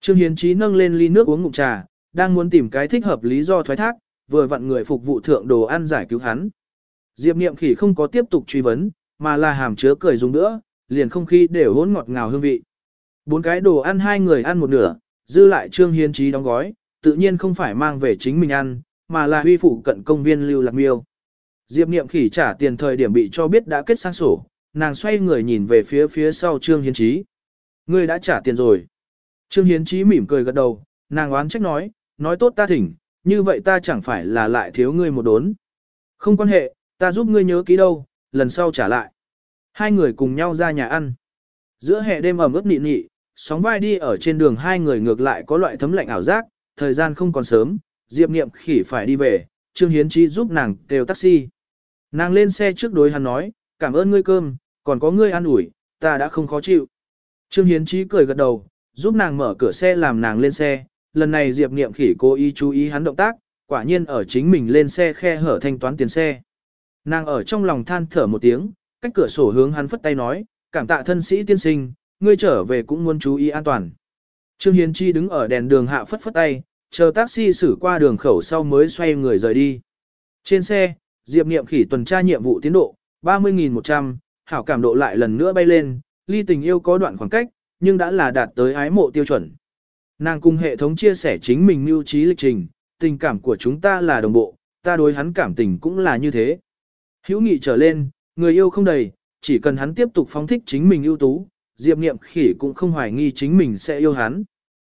Trương Hiến Trí nâng lên ly nước uống ngụm trà, đang muốn tìm cái thích hợp lý do thoái thác, vừa vặn người phục vụ thượng đồ ăn giải cứu hắn. Diệp Niệm khỉ không có tiếp tục truy vấn, mà là hàm chứa cười dùng nữa, liền không khí đều hỗn ngọt ngào hương vị. Bốn cái đồ ăn hai người ăn một nửa, dư lại Trương Hiến Trí đóng gói, tự nhiên không phải mang về chính mình ăn, mà là huy phụ cận công viên lưu lạc miêu. Diệp Niệm khỉ trả tiền thời điểm bị cho biết đã kết sang sổ, nàng xoay người nhìn về phía phía sau Trương Hiến Trí. Ngươi đã trả tiền rồi. Trương Hiến Trí mỉm cười gật đầu, nàng oán trách nói, nói tốt ta thỉnh, như vậy ta chẳng phải là lại thiếu ngươi một đốn. Không quan hệ, ta giúp ngươi nhớ kỹ đâu, lần sau trả lại. Hai người cùng nhau ra nhà ăn. Giữa hè đêm ẩm ướt nị nị, sóng vai đi ở trên đường hai người ngược lại có loại thấm lạnh ảo giác, thời gian không còn sớm, Diệp Niệm khỉ phải đi về, Trương Hiến Chi giúp nàng kêu taxi. Nàng lên xe trước đối hắn nói, cảm ơn ngươi cơm, còn có ngươi ăn ủi, ta đã không khó chịu. Trương Hiến Chi cười gật đầu, giúp nàng mở cửa xe làm nàng lên xe, lần này Diệp Niệm khỉ cố ý chú ý hắn động tác, quả nhiên ở chính mình lên xe khe hở thanh toán tiền xe. Nàng ở trong lòng than thở một tiếng, cách cửa sổ hướng hắn phất tay nói, cảm tạ thân sĩ tiên sinh, ngươi trở về cũng muốn chú ý an toàn. Trương Hiến Chi đứng ở đèn đường hạ phất phất tay, chờ taxi xử qua đường khẩu sau mới xoay người rời đi. Trên xe, Diệp Niệm khỉ tuần tra nhiệm vụ tiến độ, 30.100, hảo cảm độ lại lần nữa bay lên, ly tình yêu có đoạn khoảng cách, nhưng đã là đạt tới ái mộ tiêu chuẩn. Nàng cùng hệ thống chia sẻ chính mình mưu trí lịch trình, tình cảm của chúng ta là đồng bộ, ta đối hắn cảm tình cũng là như thế. Hữu nghị trở lên, người yêu không đầy, chỉ cần hắn tiếp tục phóng thích chính mình ưu tú, Diệp Niệm Khỉ cũng không hoài nghi chính mình sẽ yêu hắn.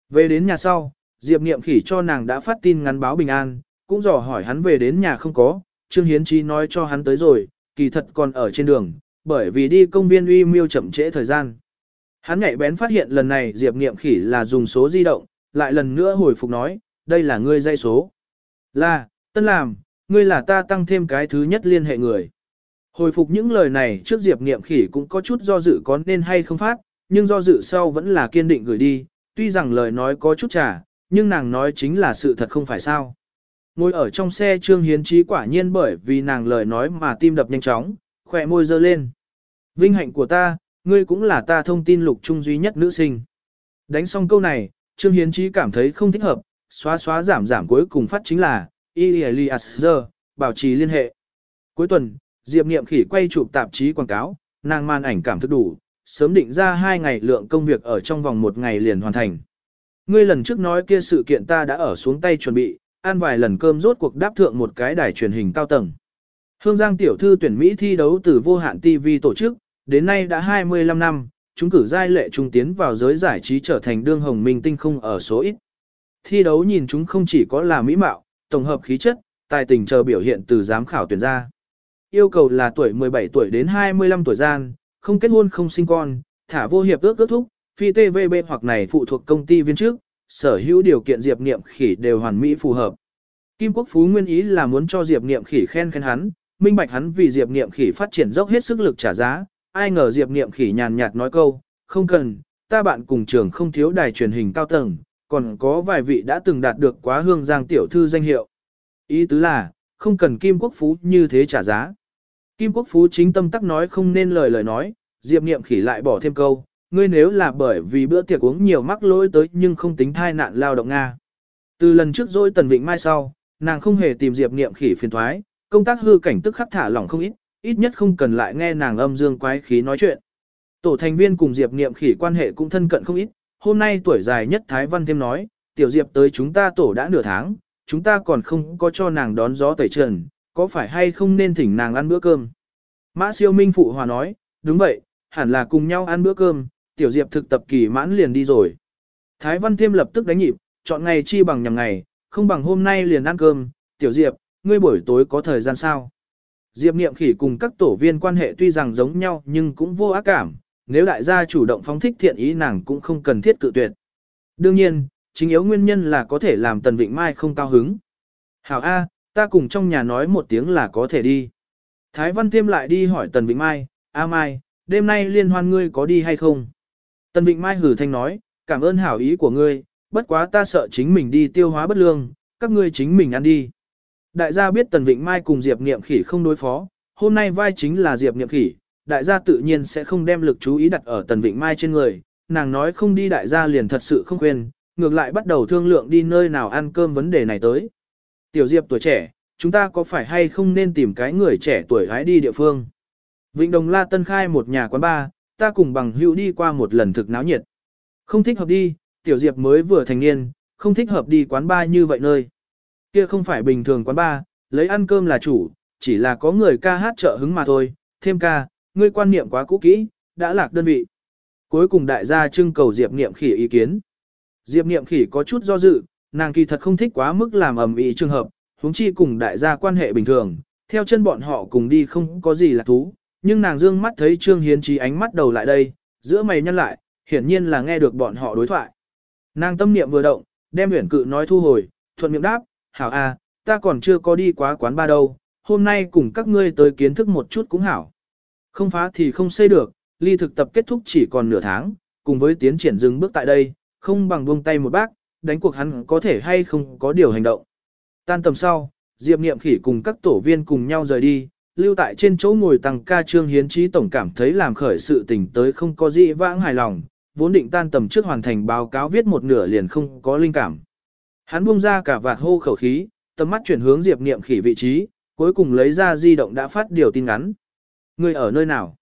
Về đến nhà sau, Diệp Niệm Khỉ cho nàng đã phát tin ngắn báo bình an, cũng dò hỏi hắn về đến nhà không có, Trương Hiến Chí nói cho hắn tới rồi, kỳ thật còn ở trên đường, bởi vì đi công viên uy miêu chậm trễ thời gian. Hắn nhạy bén phát hiện lần này Diệp Niệm Khỉ là dùng số di động, lại lần nữa hồi phục nói, đây là ngươi dây số. Là, tân làm, ngươi là ta tăng thêm cái thứ nhất liên hệ người. Hồi phục những lời này trước Diệp Niệm Khỉ cũng có chút do dự có nên hay không phát, nhưng do dự sau vẫn là kiên định gửi đi, tuy rằng lời nói có chút trả, nhưng nàng nói chính là sự thật không phải sao. Ngồi ở trong xe Trương Hiến Trí quả nhiên bởi vì nàng lời nói mà tim đập nhanh chóng, khỏe môi dơ lên. Vinh hạnh của ta, ngươi cũng là ta thông tin lục trung duy nhất nữ sinh. Đánh xong câu này, Trương Hiến Trí cảm thấy không thích hợp, xóa xóa giảm giảm cuối cùng phát chính là, Elias giờ, bảo trì liên hệ. Cuối tuần, Diệp Niệm khỉ quay chụp tạp chí quảng cáo, nàng màn ảnh cảm thức đủ, sớm định ra hai ngày lượng công việc ở trong vòng một ngày liền hoàn thành. Ngươi lần trước nói kia sự kiện ta đã ở xuống tay chuẩn bị, ăn vài lần cơm rốt cuộc đáp thượng một cái đài truyền hình cao tầng. Hương Giang tiểu thư tuyển Mỹ thi đấu từ vô hạn TV tổ chức, đến nay đã 25 năm, chúng cử giai lệ trung tiến vào giới giải trí trở thành đương hồng minh tinh không ở số ít. Thi đấu nhìn chúng không chỉ có là mỹ mạo, tổng hợp khí chất, tài tình chờ biểu hiện từ giám khảo tuyển ra. Yêu cầu là tuổi 17 tuổi đến 25 tuổi gian, không kết hôn không sinh con, thả vô hiệp ước ước thúc, phi TVB hoặc này phụ thuộc công ty viên trước, sở hữu điều kiện Diệp Niệm Khỉ đều hoàn mỹ phù hợp. Kim Quốc Phú nguyên ý là muốn cho Diệp Niệm Khỉ khen khen hắn, minh bạch hắn vì Diệp Niệm Khỉ phát triển dốc hết sức lực trả giá, ai ngờ Diệp Niệm Khỉ nhàn nhạt nói câu, không cần, ta bạn cùng trường không thiếu đài truyền hình cao tầng, còn có vài vị đã từng đạt được quá hương giang tiểu thư danh hiệu. Ý tứ là, không cần Kim Quốc Phú như thế trả giá. Kim Quốc Phú chính tâm tắc nói không nên lời lời nói, Diệp Niệm khỉ lại bỏ thêm câu, ngươi nếu là bởi vì bữa tiệc uống nhiều mắc lỗi tới nhưng không tính thai nạn lao động Nga. Từ lần trước dối Tần Vịnh Mai sau, nàng không hề tìm Diệp Niệm khỉ phiền thoái, công tác hư cảnh tức khắc thả lỏng không ít, ít nhất không cần lại nghe nàng âm dương quái khí nói chuyện. Tổ thành viên cùng Diệp Niệm khỉ quan hệ cũng thân cận không ít, hôm nay tuổi dài nhất Thái Văn thêm nói, tiểu Diệp tới chúng ta tổ đã nửa tháng, chúng ta còn không có cho nàng đón gió tẩy trần, có phải hay không nên thỉnh nàng ăn bữa cơm? Mã siêu minh phụ hòa nói, đúng vậy, hẳn là cùng nhau ăn bữa cơm, tiểu diệp thực tập kỳ mãn liền đi rồi. Thái Văn Thiêm lập tức đánh nhịp, chọn ngày chi bằng nhằm ngày, không bằng hôm nay liền ăn cơm, tiểu Diệp, ngươi buổi tối có thời gian sao? Diệp Niệm Khỉ cùng các tổ viên quan hệ tuy rằng giống nhau nhưng cũng vô ác cảm, nếu đại gia chủ động phóng thích thiện ý nàng cũng không cần thiết cự tuyệt. Đương nhiên, chính yếu nguyên nhân là có thể làm Tần Vịnh Mai không cao hứng. Hảo A, ta cùng trong nhà nói một tiếng là có thể đi. Thái Văn Thiêm lại đi hỏi Tần Vịnh Mai, A Mai, đêm nay liên hoan ngươi có đi hay không? Tần Vịnh Mai hử thanh nói, cảm ơn hảo ý của ngươi, bất quá ta sợ chính mình đi tiêu hóa bất lương, các ngươi chính mình ăn đi. Đại gia biết Tần Vịnh Mai cùng Diệp Niệm Khỉ không đối phó, hôm nay vai chính là Diệp Niệm Khỉ, đại gia tự nhiên sẽ không đem lực chú ý đặt ở Tần Vịnh Mai trên người, nàng nói không đi đại gia liền thật sự không quên, ngược lại bắt đầu thương lượng đi nơi nào ăn cơm vấn đề này tới. Tiểu Diệp tuổi trẻ, chúng ta có phải hay không nên tìm cái người trẻ tuổi hái đi địa phương? Vịnh Đồng La Tân khai một nhà quán bar, ta cùng bằng hữu đi qua một lần thực náo nhiệt. Không thích hợp đi, Tiểu Diệp mới vừa thành niên, không thích hợp đi quán bar như vậy nơi. Kia không phải bình thường quán bar, lấy ăn cơm là chủ, chỉ là có người ca hát trợ hứng mà thôi, thêm ca, ngươi quan niệm quá cũ kỹ, đã lạc đơn vị. Cuối cùng đại gia trưng cầu Diệp Niệm Khỉ ý kiến. Diệp Niệm Khỉ có chút do dự, nàng kỳ thật không thích quá mức làm ầm ĩ trường hợp, huống chi cùng đại gia quan hệ bình thường, theo chân bọn họ cùng đi không có gì là thú, nhưng nàng dương mắt thấy Trương Hiến Trí ánh mắt đầu lại đây, giữa mày nhăn lại, hiển nhiên là nghe được bọn họ đối thoại. Nàng tâm niệm vừa động, đem huyền cự nói thu hồi, thuận miệng đáp, hảo a, ta còn chưa có đi quá quán ba đâu, hôm nay cùng các ngươi tới kiến thức một chút cũng hảo. Không phá thì không xây được, ly thực tập kết thúc chỉ còn nửa tháng, cùng với tiến triển dừng bước tại đây, không bằng buông tay một bác, đánh cuộc hắn có thể hay không có điều hành động. Tan tầm sau, Diệp Niệm Khỉ cùng các tổ viên cùng nhau rời đi, lưu tại trên chỗ ngồi tăng ca trương hiến trí tổng cảm thấy làm khởi sự tình tới không có gì vãng hài lòng, vốn định tan tầm trước hoàn thành báo cáo viết một nửa liền không có linh cảm. Hắn buông ra cả vạt hô khẩu khí, tầm mắt chuyển hướng Diệp Niệm Khỉ vị trí, cuối cùng lấy ra di động đã phát điều tin ngắn. Người ở nơi nào?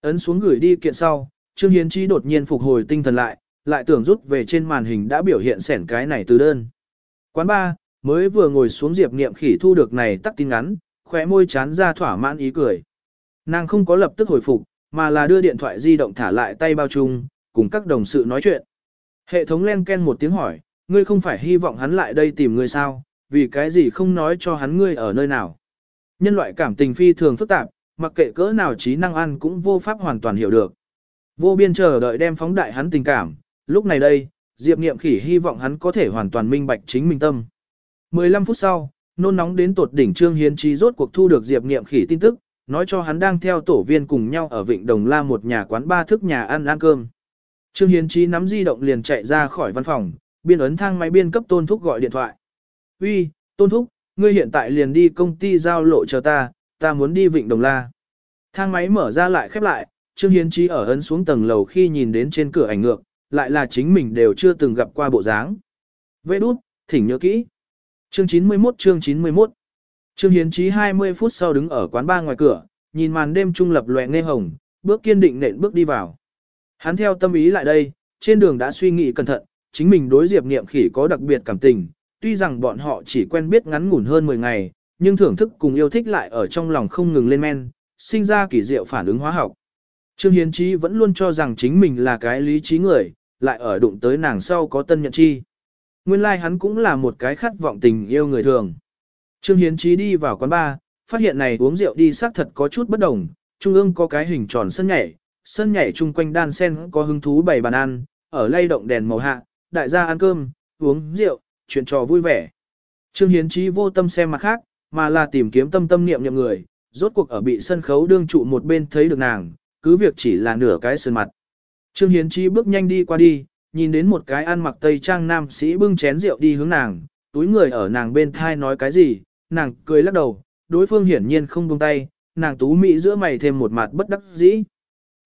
Ấn xuống gửi đi kiện sau, Trương Hiến Trí đột nhiên phục hồi tinh thần lại, lại tưởng rút về trên màn hình đã biểu hiện sẻn cái này từ đơn. Quán ba, mới vừa ngồi xuống Diệp Niệm Khỉ thu được này tắt tin ngắn, khóe môi chán ra thỏa mãn ý cười. Nàng không có lập tức hồi phục, mà là đưa điện thoại di động thả lại tay bao chung, cùng các đồng sự nói chuyện. Hệ thống len ken một tiếng hỏi, ngươi không phải hy vọng hắn lại đây tìm ngươi sao, vì cái gì không nói cho hắn ngươi ở nơi nào. Nhân loại cảm tình phi thường phức tạp, mặc kệ cỡ nào trí năng ăn cũng vô pháp hoàn toàn hiểu được. Vô biên chờ đợi đem phóng đại hắn tình cảm, lúc này đây, Diệp Niệm Khỉ hy vọng hắn có thể hoàn toàn minh bạch chính mình tâm. 15 phút sau, nôn nóng đến tột đỉnh Trương Hiến Trí rốt cuộc thu được Diệp Niệm Khỉ tin tức, nói cho hắn đang theo tổ viên cùng nhau ở Vịnh Đồng La một nhà quán ba thức nhà ăn ăn cơm. Trương Hiến Trí nắm di động liền chạy ra khỏi văn phòng, biên ấn thang máy biên cấp Tôn Thúc gọi điện thoại. Uy, Tôn Thúc, ngươi hiện tại liền đi công ty giao lộ chờ ta, ta muốn đi Vịnh Đồng La. Thang máy mở ra lại khép lại, Trương Hiến Trí ở ấn xuống tầng lầu khi nhìn đến trên cửa ảnh ngược, lại là chính mình đều chưa từng gặp qua bộ dáng. Vê đút, thỉnh nhớ kỹ. Chương 91 chương 91 Trương Hiến Chí 20 phút sau đứng ở quán ba ngoài cửa, nhìn màn đêm trung lập loè nghe hồng, bước kiên định nện bước đi vào. Hắn theo tâm ý lại đây, trên đường đã suy nghĩ cẩn thận, chính mình đối Diệp Niệm Khỉ có đặc biệt cảm tình, tuy rằng bọn họ chỉ quen biết ngắn ngủn hơn 10 ngày, nhưng thưởng thức cùng yêu thích lại ở trong lòng không ngừng lên men, sinh ra kỳ diệu phản ứng hóa học. Trương Hiến Chí vẫn luôn cho rằng chính mình là cái lý trí người, lại ở đụng tới nàng sau có tân nhận chi. Nguyên lai like hắn cũng là một cái khát vọng tình yêu người thường. Trương Hiến Trí đi vào quán bar, phát hiện này uống rượu đi xác thật có chút bất đồng, trung ương có cái hình tròn sân nhảy, sân nhảy chung quanh đan sen có hứng thú bày bàn ăn, ở lay động đèn màu hạ, đại gia ăn cơm, uống rượu, chuyện trò vui vẻ. Trương Hiến Trí vô tâm xem mặt khác, mà là tìm kiếm tâm tâm niệm niệm người, rốt cuộc ở bị sân khấu đương trụ một bên thấy được nàng, cứ việc chỉ là nửa cái sơn mặt. Trương Hiến Trí bước nhanh đi qua đi, nhìn đến một cái ăn mặc tây trang nam sĩ bưng chén rượu đi hướng nàng, túi người ở nàng bên thai nói cái gì, nàng cười lắc đầu, đối phương hiển nhiên không buông tay, nàng tú mỹ giữa mày thêm một mặt bất đắc dĩ.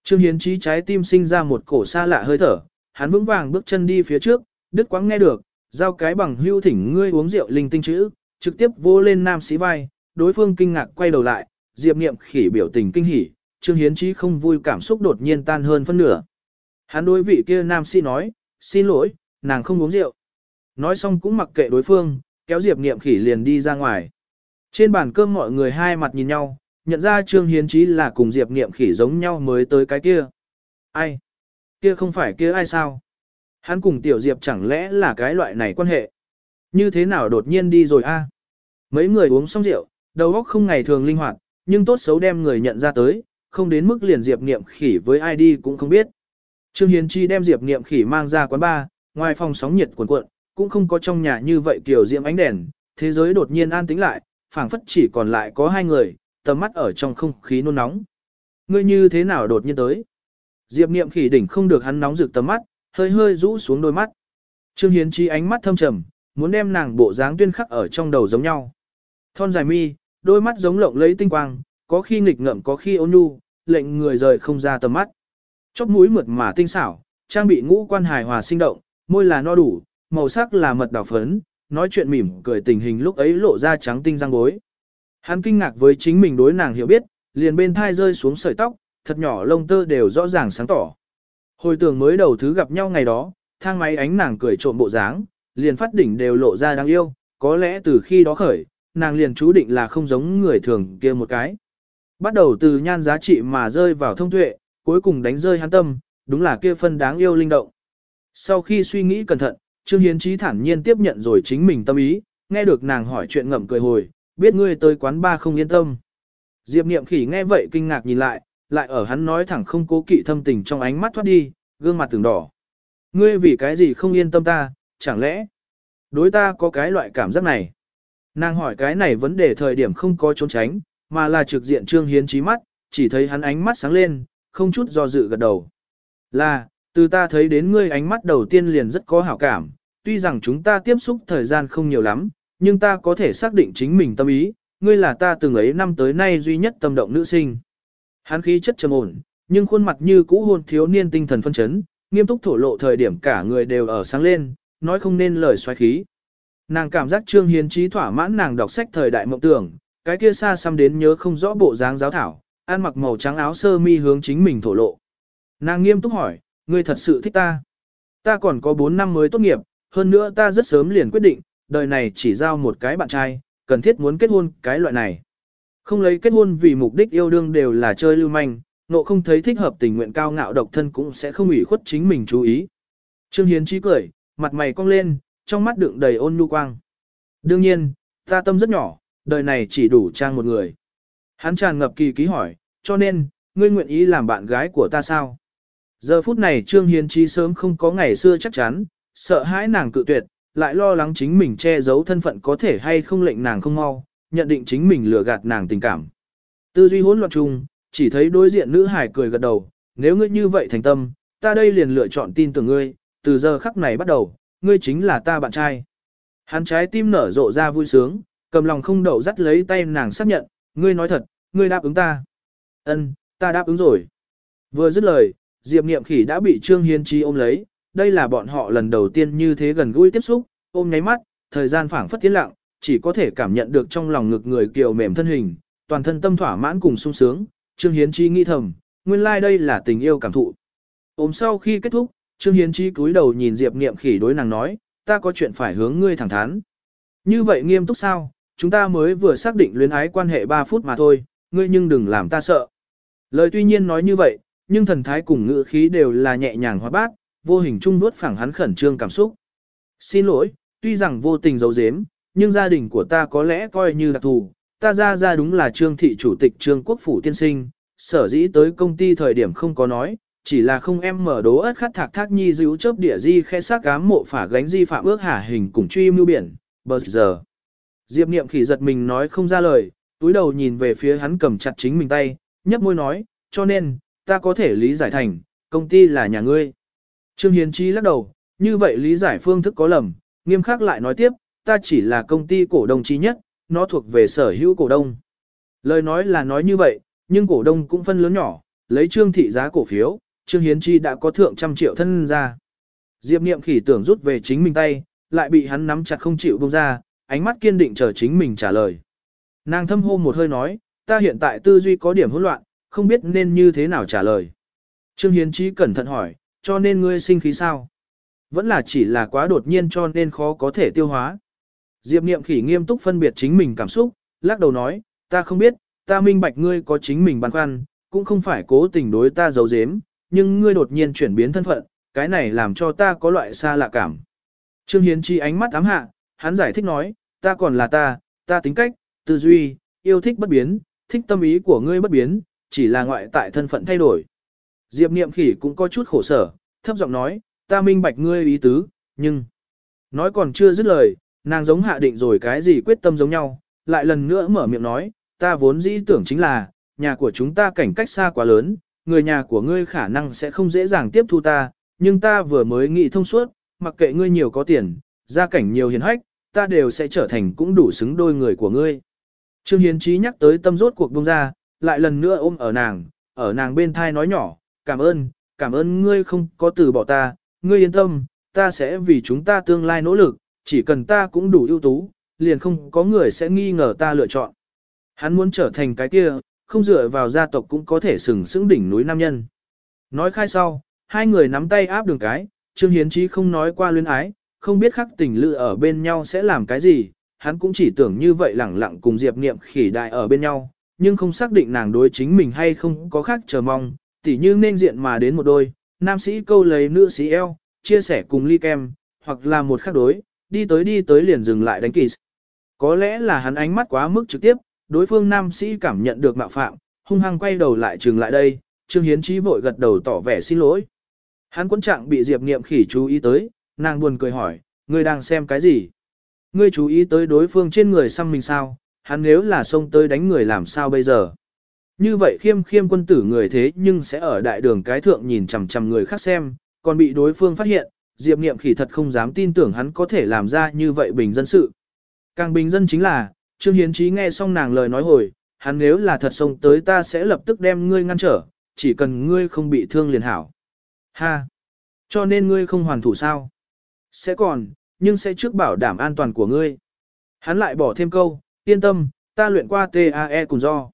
Trương Hiến Chí trái tim sinh ra một cổ xa lạ hơi thở, hắn vững vàng bước chân đi phía trước, đứt quãng nghe được, giao cái bằng hưu thỉnh ngươi uống rượu linh tinh chữ, trực tiếp vô lên nam sĩ vai, đối phương kinh ngạc quay đầu lại, Diệp Niệm khỉ biểu tình kinh hỉ, Trương Hiến Chí không vui cảm xúc đột nhiên tan hơn phân nửa. Hắn đối vị kia nam sĩ nói, xin lỗi, nàng không uống rượu. Nói xong cũng mặc kệ đối phương, kéo Diệp Niệm khỉ liền đi ra ngoài. Trên bàn cơm mọi người hai mặt nhìn nhau, nhận ra Trương Hiến Chí là cùng Diệp Niệm khỉ giống nhau mới tới cái kia. Ai? Kia không phải kia ai sao? Hắn cùng Tiểu Diệp chẳng lẽ là cái loại này quan hệ? Như thế nào đột nhiên đi rồi a? Mấy người uống xong rượu, đầu óc không ngày thường linh hoạt, nhưng tốt xấu đem người nhận ra tới, không đến mức liền Diệp Niệm Khỉ với ai đi cũng không biết. Trương Hiến Chi đem Diệp Niệm Khỉ mang ra quán bar, ngoài phòng sóng nhiệt cuồn cuộn, cũng không có trong nhà như vậy kiểu diễm ánh đèn, thế giới đột nhiên an tĩnh lại, phảng phất chỉ còn lại có hai người, tầm mắt ở trong không khí nôn nóng. Ngươi như thế nào đột nhiên tới? Diệp Niệm Khỉ đỉnh không được hắn nóng rực tầm mắt, hơi hơi rũ xuống đôi mắt. Trương Hiến Chi ánh mắt thâm trầm, muốn đem nàng bộ dáng tuyên khắc ở trong đầu giống nhau. Thon dài mi, đôi mắt giống lộng lấy tinh quang, có khi nghịch ngợm có khi ôn nhu, lệnh người rời không ra tầm mắt. Chóp mũi mượt mà tinh xảo, trang bị ngũ quan hài hòa sinh động, môi là no đủ, màu sắc là mật đào phấn, nói chuyện mỉm cười tình hình lúc ấy lộ ra trắng tinh răng bối. Hắn kinh ngạc với chính mình đối nàng hiểu biết, liền bên thai rơi xuống sợi tóc, thật nhỏ lông tơ đều rõ ràng sáng tỏ. Hồi tưởng mới đầu thứ gặp nhau ngày đó, thang máy ánh nàng cười trộm bộ dáng, liền phát đỉnh đều lộ ra đáng yêu, có lẽ từ khi đó khởi, nàng liền chú định là không giống người thường kia một cái. Bắt đầu từ nhan giá trị mà rơi vào thông tuệ, cuối cùng đánh rơi hắn tâm, đúng là kia phân đáng yêu linh động. Sau khi suy nghĩ cẩn thận, Trương Hiến Trí thản nhiên tiếp nhận rồi chính mình tâm ý, nghe được nàng hỏi chuyện ngậm cười hồi, biết ngươi tới quán ba không yên tâm. Diệp Niệm Khỉ nghe vậy kinh ngạc nhìn lại, lại ở hắn nói thẳng không cố kỵ thâm tình trong ánh mắt thoát đi, gương mặt từng đỏ. Ngươi vì cái gì không yên tâm ta, chẳng lẽ đối ta có cái loại cảm giác này? Nàng hỏi cái này vấn đề thời điểm không có trốn tránh, mà là trực diện Trương Hiến trí mắt, chỉ thấy hắn ánh mắt sáng lên, không chút do dự gật đầu. Là, từ ta thấy đến ngươi ánh mắt đầu tiên liền rất có hảo cảm, tuy rằng chúng ta tiếp xúc thời gian không nhiều lắm, nhưng ta có thể xác định chính mình tâm ý, ngươi là ta từng ấy năm tới nay duy nhất tâm động nữ sinh. Hán khí chất trầm ổn, nhưng khuôn mặt như cũ hôn thiếu niên tinh thần phân chấn, nghiêm túc thổ lộ thời điểm cả người đều ở sáng lên, nói không nên lời xoáy khí. Nàng cảm giác Trương Hiến trí thỏa mãn nàng đọc sách thời đại mộng tưởng, cái kia xa xăm đến nhớ không rõ bộ dáng giáo thảo, ăn mặc màu trắng áo sơ mi hướng chính mình thổ lộ. Nàng nghiêm túc hỏi, ngươi thật sự thích ta. Ta còn có 4 năm mới tốt nghiệp, hơn nữa ta rất sớm liền quyết định, đời này chỉ giao một cái bạn trai, cần thiết muốn kết hôn cái loại này. Không lấy kết hôn vì mục đích yêu đương đều là chơi lưu manh, nộ không thấy thích hợp tình nguyện cao ngạo độc thân cũng sẽ không ủy khuất chính mình chú ý. Trương Hiến trí cười, mặt mày cong lên, trong mắt đựng đầy ôn nhu quang. Đương nhiên, ta tâm rất nhỏ, đời này chỉ đủ trang một người. Hắn tràn ngập kỳ ký hỏi, cho nên, ngươi nguyện ý làm bạn gái của ta sao? Giờ phút này Trương Hiến Trí sớm không có ngày xưa chắc chắn, sợ hãi nàng cự tuyệt, lại lo lắng chính mình che giấu thân phận có thể hay không lệnh nàng không mau, nhận định chính mình lừa gạt nàng tình cảm. Tư duy hỗn loạn chung, chỉ thấy đối diện nữ hải cười gật đầu, nếu ngươi như vậy thành tâm, ta đây liền lựa chọn tin tưởng ngươi, từ giờ khắc này bắt đầu, ngươi chính là ta bạn trai. Hắn trái tim nở rộ ra vui sướng, cầm lòng không đậu dắt lấy tay nàng xác nhận, ngươi nói thật, ngươi đáp ứng ta. Ân, ta đáp ứng rồi. Vừa dứt lời, Diệp Niệm Khỉ đã bị Trương Hiên Chi ôm lấy, đây là bọn họ lần đầu tiên như thế gần gũi tiếp xúc, ôm nháy mắt, thời gian phảng phất tiến lặng, chỉ có thể cảm nhận được trong lòng ngực người kiều mềm thân hình, toàn thân tâm thỏa mãn cùng sung sướng, Trương Hiến Chi nghĩ thầm, nguyên lai like đây là tình yêu cảm thụ. Ôm sau khi kết thúc, Trương Hiến Chi cúi đầu nhìn Diệp Niệm Khỉ đối nàng nói, ta có chuyện phải hướng ngươi thẳng thắn. Như vậy nghiêm túc sao, chúng ta mới vừa xác định luyến ái quan hệ 3 phút mà thôi, ngươi nhưng đừng làm ta sợ. Lời tuy nhiên nói như vậy, nhưng thần thái cùng ngữ khí đều là nhẹ nhàng hóa bát, vô hình trung nuốt phẳng hắn khẩn trương cảm xúc. Xin lỗi, tuy rằng vô tình giấu giếm, nhưng gia đình của ta có lẽ coi như đặc thù, ta ra ra đúng là trương thị chủ tịch trương quốc phủ tiên sinh, sở dĩ tới công ty thời điểm không có nói, chỉ là không em mở đố ớt khát thạc thác nhi dữ chớp địa di khe xác cám mộ phả gánh di phạm ước hả hình cùng truy mưu biển, bờ giờ. Diệp niệm khỉ giật mình nói không ra lời, túi đầu nhìn về phía hắn cầm chặt chính mình tay, nhấp môi nói, cho nên, ta có thể lý giải thành, công ty là nhà ngươi. Trương Hiến Chi lắc đầu, như vậy lý giải phương thức có lầm, nghiêm khắc lại nói tiếp, ta chỉ là công ty cổ đông chí nhất, nó thuộc về sở hữu cổ đông. Lời nói là nói như vậy, nhưng cổ đông cũng phân lớn nhỏ, lấy trương thị giá cổ phiếu, trương hiến chi đã có thượng trăm triệu thân ra. Diệp niệm khỉ tưởng rút về chính mình tay, lại bị hắn nắm chặt không chịu buông ra, ánh mắt kiên định chờ chính mình trả lời. Nàng thâm hô một hơi nói, ta hiện tại tư duy có điểm hỗn loạn, không biết nên như thế nào trả lời. Trương Hiến Chi cẩn thận hỏi, cho nên ngươi sinh khí sao? Vẫn là chỉ là quá đột nhiên cho nên khó có thể tiêu hóa. Diệp Niệm Khỉ nghiêm túc phân biệt chính mình cảm xúc, lắc đầu nói, ta không biết, ta minh bạch ngươi có chính mình băn khoăn, cũng không phải cố tình đối ta giấu giếm, nhưng ngươi đột nhiên chuyển biến thân phận, cái này làm cho ta có loại xa lạ cảm. Trương Hiến Chi ánh mắt ám hạ, hắn giải thích nói, ta còn là ta, ta tính cách, tư duy, yêu thích bất biến, thích tâm ý của ngươi bất biến, chỉ là ngoại tại thân phận thay đổi. Diệp Niệm Khỉ cũng có chút khổ sở, thấp giọng nói, ta minh bạch ngươi ý tứ, nhưng... Nói còn chưa dứt lời, nàng giống hạ định rồi cái gì quyết tâm giống nhau, lại lần nữa mở miệng nói, ta vốn dĩ tưởng chính là, nhà của chúng ta cảnh cách xa quá lớn, người nhà của ngươi khả năng sẽ không dễ dàng tiếp thu ta, nhưng ta vừa mới nghĩ thông suốt, mặc kệ ngươi nhiều có tiền, gia cảnh nhiều hiền hách, ta đều sẽ trở thành cũng đủ xứng đôi người của ngươi. Trương Hiến Chí nhắc tới tâm rốt cuộc bông ra, lại lần nữa ôm ở nàng, ở nàng bên thai nói nhỏ, cảm ơn, cảm ơn ngươi không có từ bỏ ta, ngươi yên tâm, ta sẽ vì chúng ta tương lai nỗ lực, chỉ cần ta cũng đủ ưu tú, liền không có người sẽ nghi ngờ ta lựa chọn. Hắn muốn trở thành cái kia, không dựa vào gia tộc cũng có thể sừng sững đỉnh núi nam nhân. Nói khai sau, hai người nắm tay áp đường cái, Trương Hiến Chí không nói qua luyến ái, không biết khắc tình lự ở bên nhau sẽ làm cái gì, hắn cũng chỉ tưởng như vậy lẳng lặng cùng Diệp Niệm khỉ đại ở bên nhau, nhưng không xác định nàng đối chính mình hay không có khác chờ mong, tỉ như nên diện mà đến một đôi, nam sĩ câu lấy nữ sĩ eo, chia sẻ cùng ly kem, hoặc là một khác đối, đi tới đi tới liền dừng lại đánh kỳ. Có lẽ là hắn ánh mắt quá mức trực tiếp, đối phương nam sĩ cảm nhận được mạo phạm, hung hăng quay đầu lại trừng lại đây, Trương Hiến Chí vội gật đầu tỏ vẻ xin lỗi. Hắn quân trạng bị Diệp Niệm khỉ chú ý tới, nàng buồn cười hỏi, ngươi đang xem cái gì? Ngươi chú ý tới đối phương trên người xăm mình sao, hắn nếu là xông tới đánh người làm sao bây giờ? Như vậy khiêm khiêm quân tử người thế nhưng sẽ ở đại đường cái thượng nhìn chằm chằm người khác xem, còn bị đối phương phát hiện, Diệp Niệm khỉ thật không dám tin tưởng hắn có thể làm ra như vậy bình dân sự. Càng bình dân chính là, Trương Hiến Chí nghe xong nàng lời nói hồi, hắn nếu là thật xông tới ta sẽ lập tức đem ngươi ngăn trở, chỉ cần ngươi không bị thương liền hảo. Ha! Cho nên ngươi không hoàn thủ sao? Sẽ còn, nhưng sẽ trước bảo đảm an toàn của ngươi. Hắn lại bỏ thêm câu, yên tâm, ta luyện qua TAE cùng do.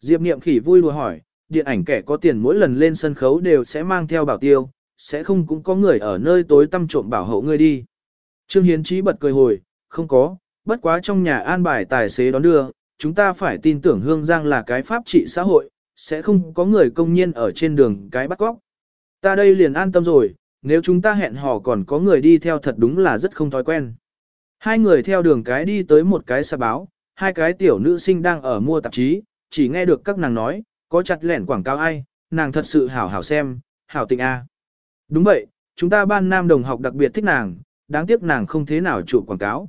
Diệp Niệm khỉ vui lùa hỏi, điện ảnh kẻ có tiền mỗi lần lên sân khấu đều sẽ mang theo bảo tiêu, sẽ không cũng có người ở nơi tối tăm trộm bảo hộ ngươi đi. Trương Hiến Chí bật cười hồi, không có, bất quá trong nhà an bài tài xế đón đưa, chúng ta phải tin tưởng Hương Giang là cái pháp trị xã hội, sẽ không có người công nhiên ở trên đường cái bắt cóc. Ta đây liền an tâm rồi, nếu chúng ta hẹn hò còn có người đi theo thật đúng là rất không thói quen. Hai người theo đường cái đi tới một cái xa báo, hai cái tiểu nữ sinh đang ở mua tạp chí, chỉ nghe được các nàng nói, có chặt lẻn quảng cáo ai, nàng thật sự hảo hảo xem, hảo tình a. Đúng vậy, chúng ta ban nam đồng học đặc biệt thích nàng, đáng tiếc nàng không thế nào chụp quảng cáo.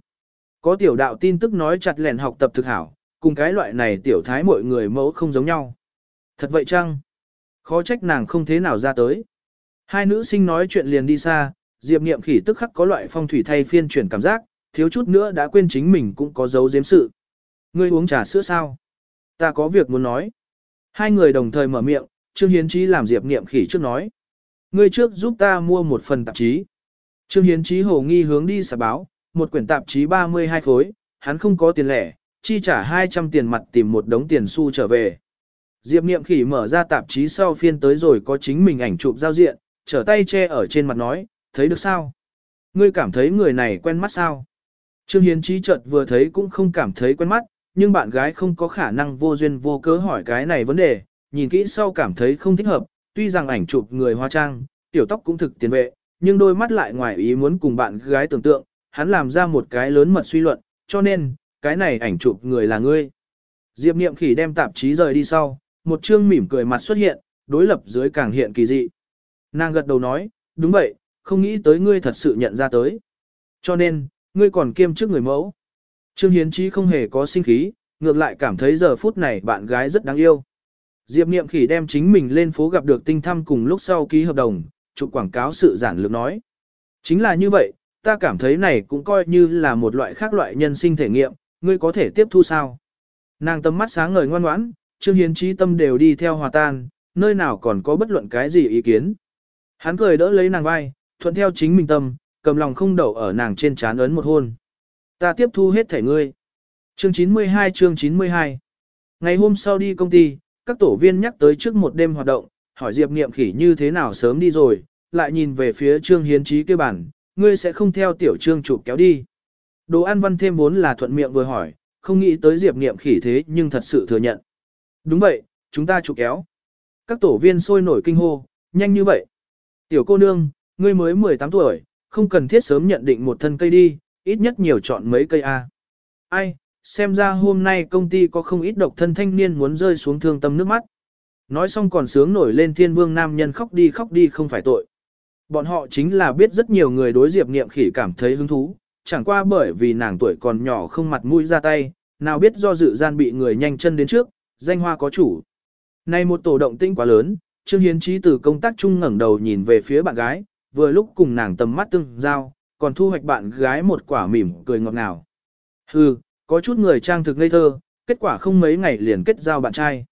Có tiểu đạo tin tức nói chặt lẻn học tập thực hảo, cùng cái loại này tiểu thái mọi người mẫu không giống nhau. Thật vậy chăng? Khó trách nàng không thế nào ra tới. Hai nữ sinh nói chuyện liền đi xa, Diệp Niệm khỉ tức khắc có loại phong thủy thay phiên chuyển cảm giác, thiếu chút nữa đã quên chính mình cũng có dấu giếm sự. Ngươi uống trà sữa sao? Ta có việc muốn nói. Hai người đồng thời mở miệng, Trương Hiến Chí làm Diệp Niệm khỉ trước nói. Ngươi trước giúp ta mua một phần tạp chí. Trương Hiến Chí hồ nghi hướng đi xả báo, một quyển tạp chí 32 khối, hắn không có tiền lẻ, chi trả 200 tiền mặt tìm một đống tiền xu trở về. Diệp Niệm Khỉ mở ra tạp chí sau phiên tới rồi có chính mình ảnh chụp giao diện, trở tay che ở trên mặt nói, thấy được sao? Ngươi cảm thấy người này quen mắt sao? Trương Hiến trí chợt vừa thấy cũng không cảm thấy quen mắt, nhưng bạn gái không có khả năng vô duyên vô cớ hỏi cái này vấn đề, nhìn kỹ sau cảm thấy không thích hợp, tuy rằng ảnh chụp người hoa trang, tiểu tóc cũng thực tiền vệ, nhưng đôi mắt lại ngoài ý muốn cùng bạn gái tưởng tượng, hắn làm ra một cái lớn mật suy luận, cho nên, cái này ảnh chụp người là ngươi. Diệp Niệm Khỉ đem tạp chí rời đi sau, một chương mỉm cười mặt xuất hiện, đối lập dưới càng hiện kỳ dị. Nàng gật đầu nói, đúng vậy, không nghĩ tới ngươi thật sự nhận ra tới. Cho nên, ngươi còn kiêm trước người mẫu. Trương Hiến Chí không hề có sinh khí, ngược lại cảm thấy giờ phút này bạn gái rất đáng yêu. Diệp Niệm Khỉ đem chính mình lên phố gặp được tinh thăm cùng lúc sau ký hợp đồng, chụp quảng cáo sự giản lược nói. Chính là như vậy, ta cảm thấy này cũng coi như là một loại khác loại nhân sinh thể nghiệm, ngươi có thể tiếp thu sao? Nàng tâm mắt sáng ngời ngoan ngoãn, Trương Hiến Chi tâm đều đi theo hòa tan, nơi nào còn có bất luận cái gì ý kiến. Hắn cười đỡ lấy nàng vai, thuận theo chính mình tâm, cầm lòng không đậu ở nàng trên trán ấn một hôn. Ta tiếp thu hết thể ngươi. Chương 92 chương 92 Ngày hôm sau đi công ty, các tổ viên nhắc tới trước một đêm hoạt động, hỏi Diệp Niệm khỉ như thế nào sớm đi rồi, lại nhìn về phía Trương Hiến trí kia bản, ngươi sẽ không theo tiểu trương chụp kéo đi. Đồ ăn văn thêm vốn là thuận miệng vừa hỏi, không nghĩ tới Diệp Niệm khỉ thế nhưng thật sự thừa nhận. Đúng vậy, chúng ta chụp kéo. Các tổ viên sôi nổi kinh hô, nhanh như vậy. Tiểu cô nương, ngươi mới 18 tuổi, không cần thiết sớm nhận định một thân cây đi, ít nhất nhiều chọn mấy cây A. Ai, xem ra hôm nay công ty có không ít độc thân thanh niên muốn rơi xuống thương tâm nước mắt. Nói xong còn sướng nổi lên thiên vương nam nhân khóc đi khóc đi không phải tội. Bọn họ chính là biết rất nhiều người đối diệp niệm khỉ cảm thấy hứng thú, chẳng qua bởi vì nàng tuổi còn nhỏ không mặt mũi ra tay, nào biết do dự gian bị người nhanh chân đến trước, danh hoa có chủ. Này một tổ động tinh quá lớn, Trương Hiến Trí từ công tác chung ngẩng đầu nhìn về phía bạn gái, vừa lúc cùng nàng tầm mắt tương giao, còn thu hoạch bạn gái một quả mỉm cười ngọt ngào. Hừ, có chút người trang thực ngây thơ, kết quả không mấy ngày liền kết giao bạn trai.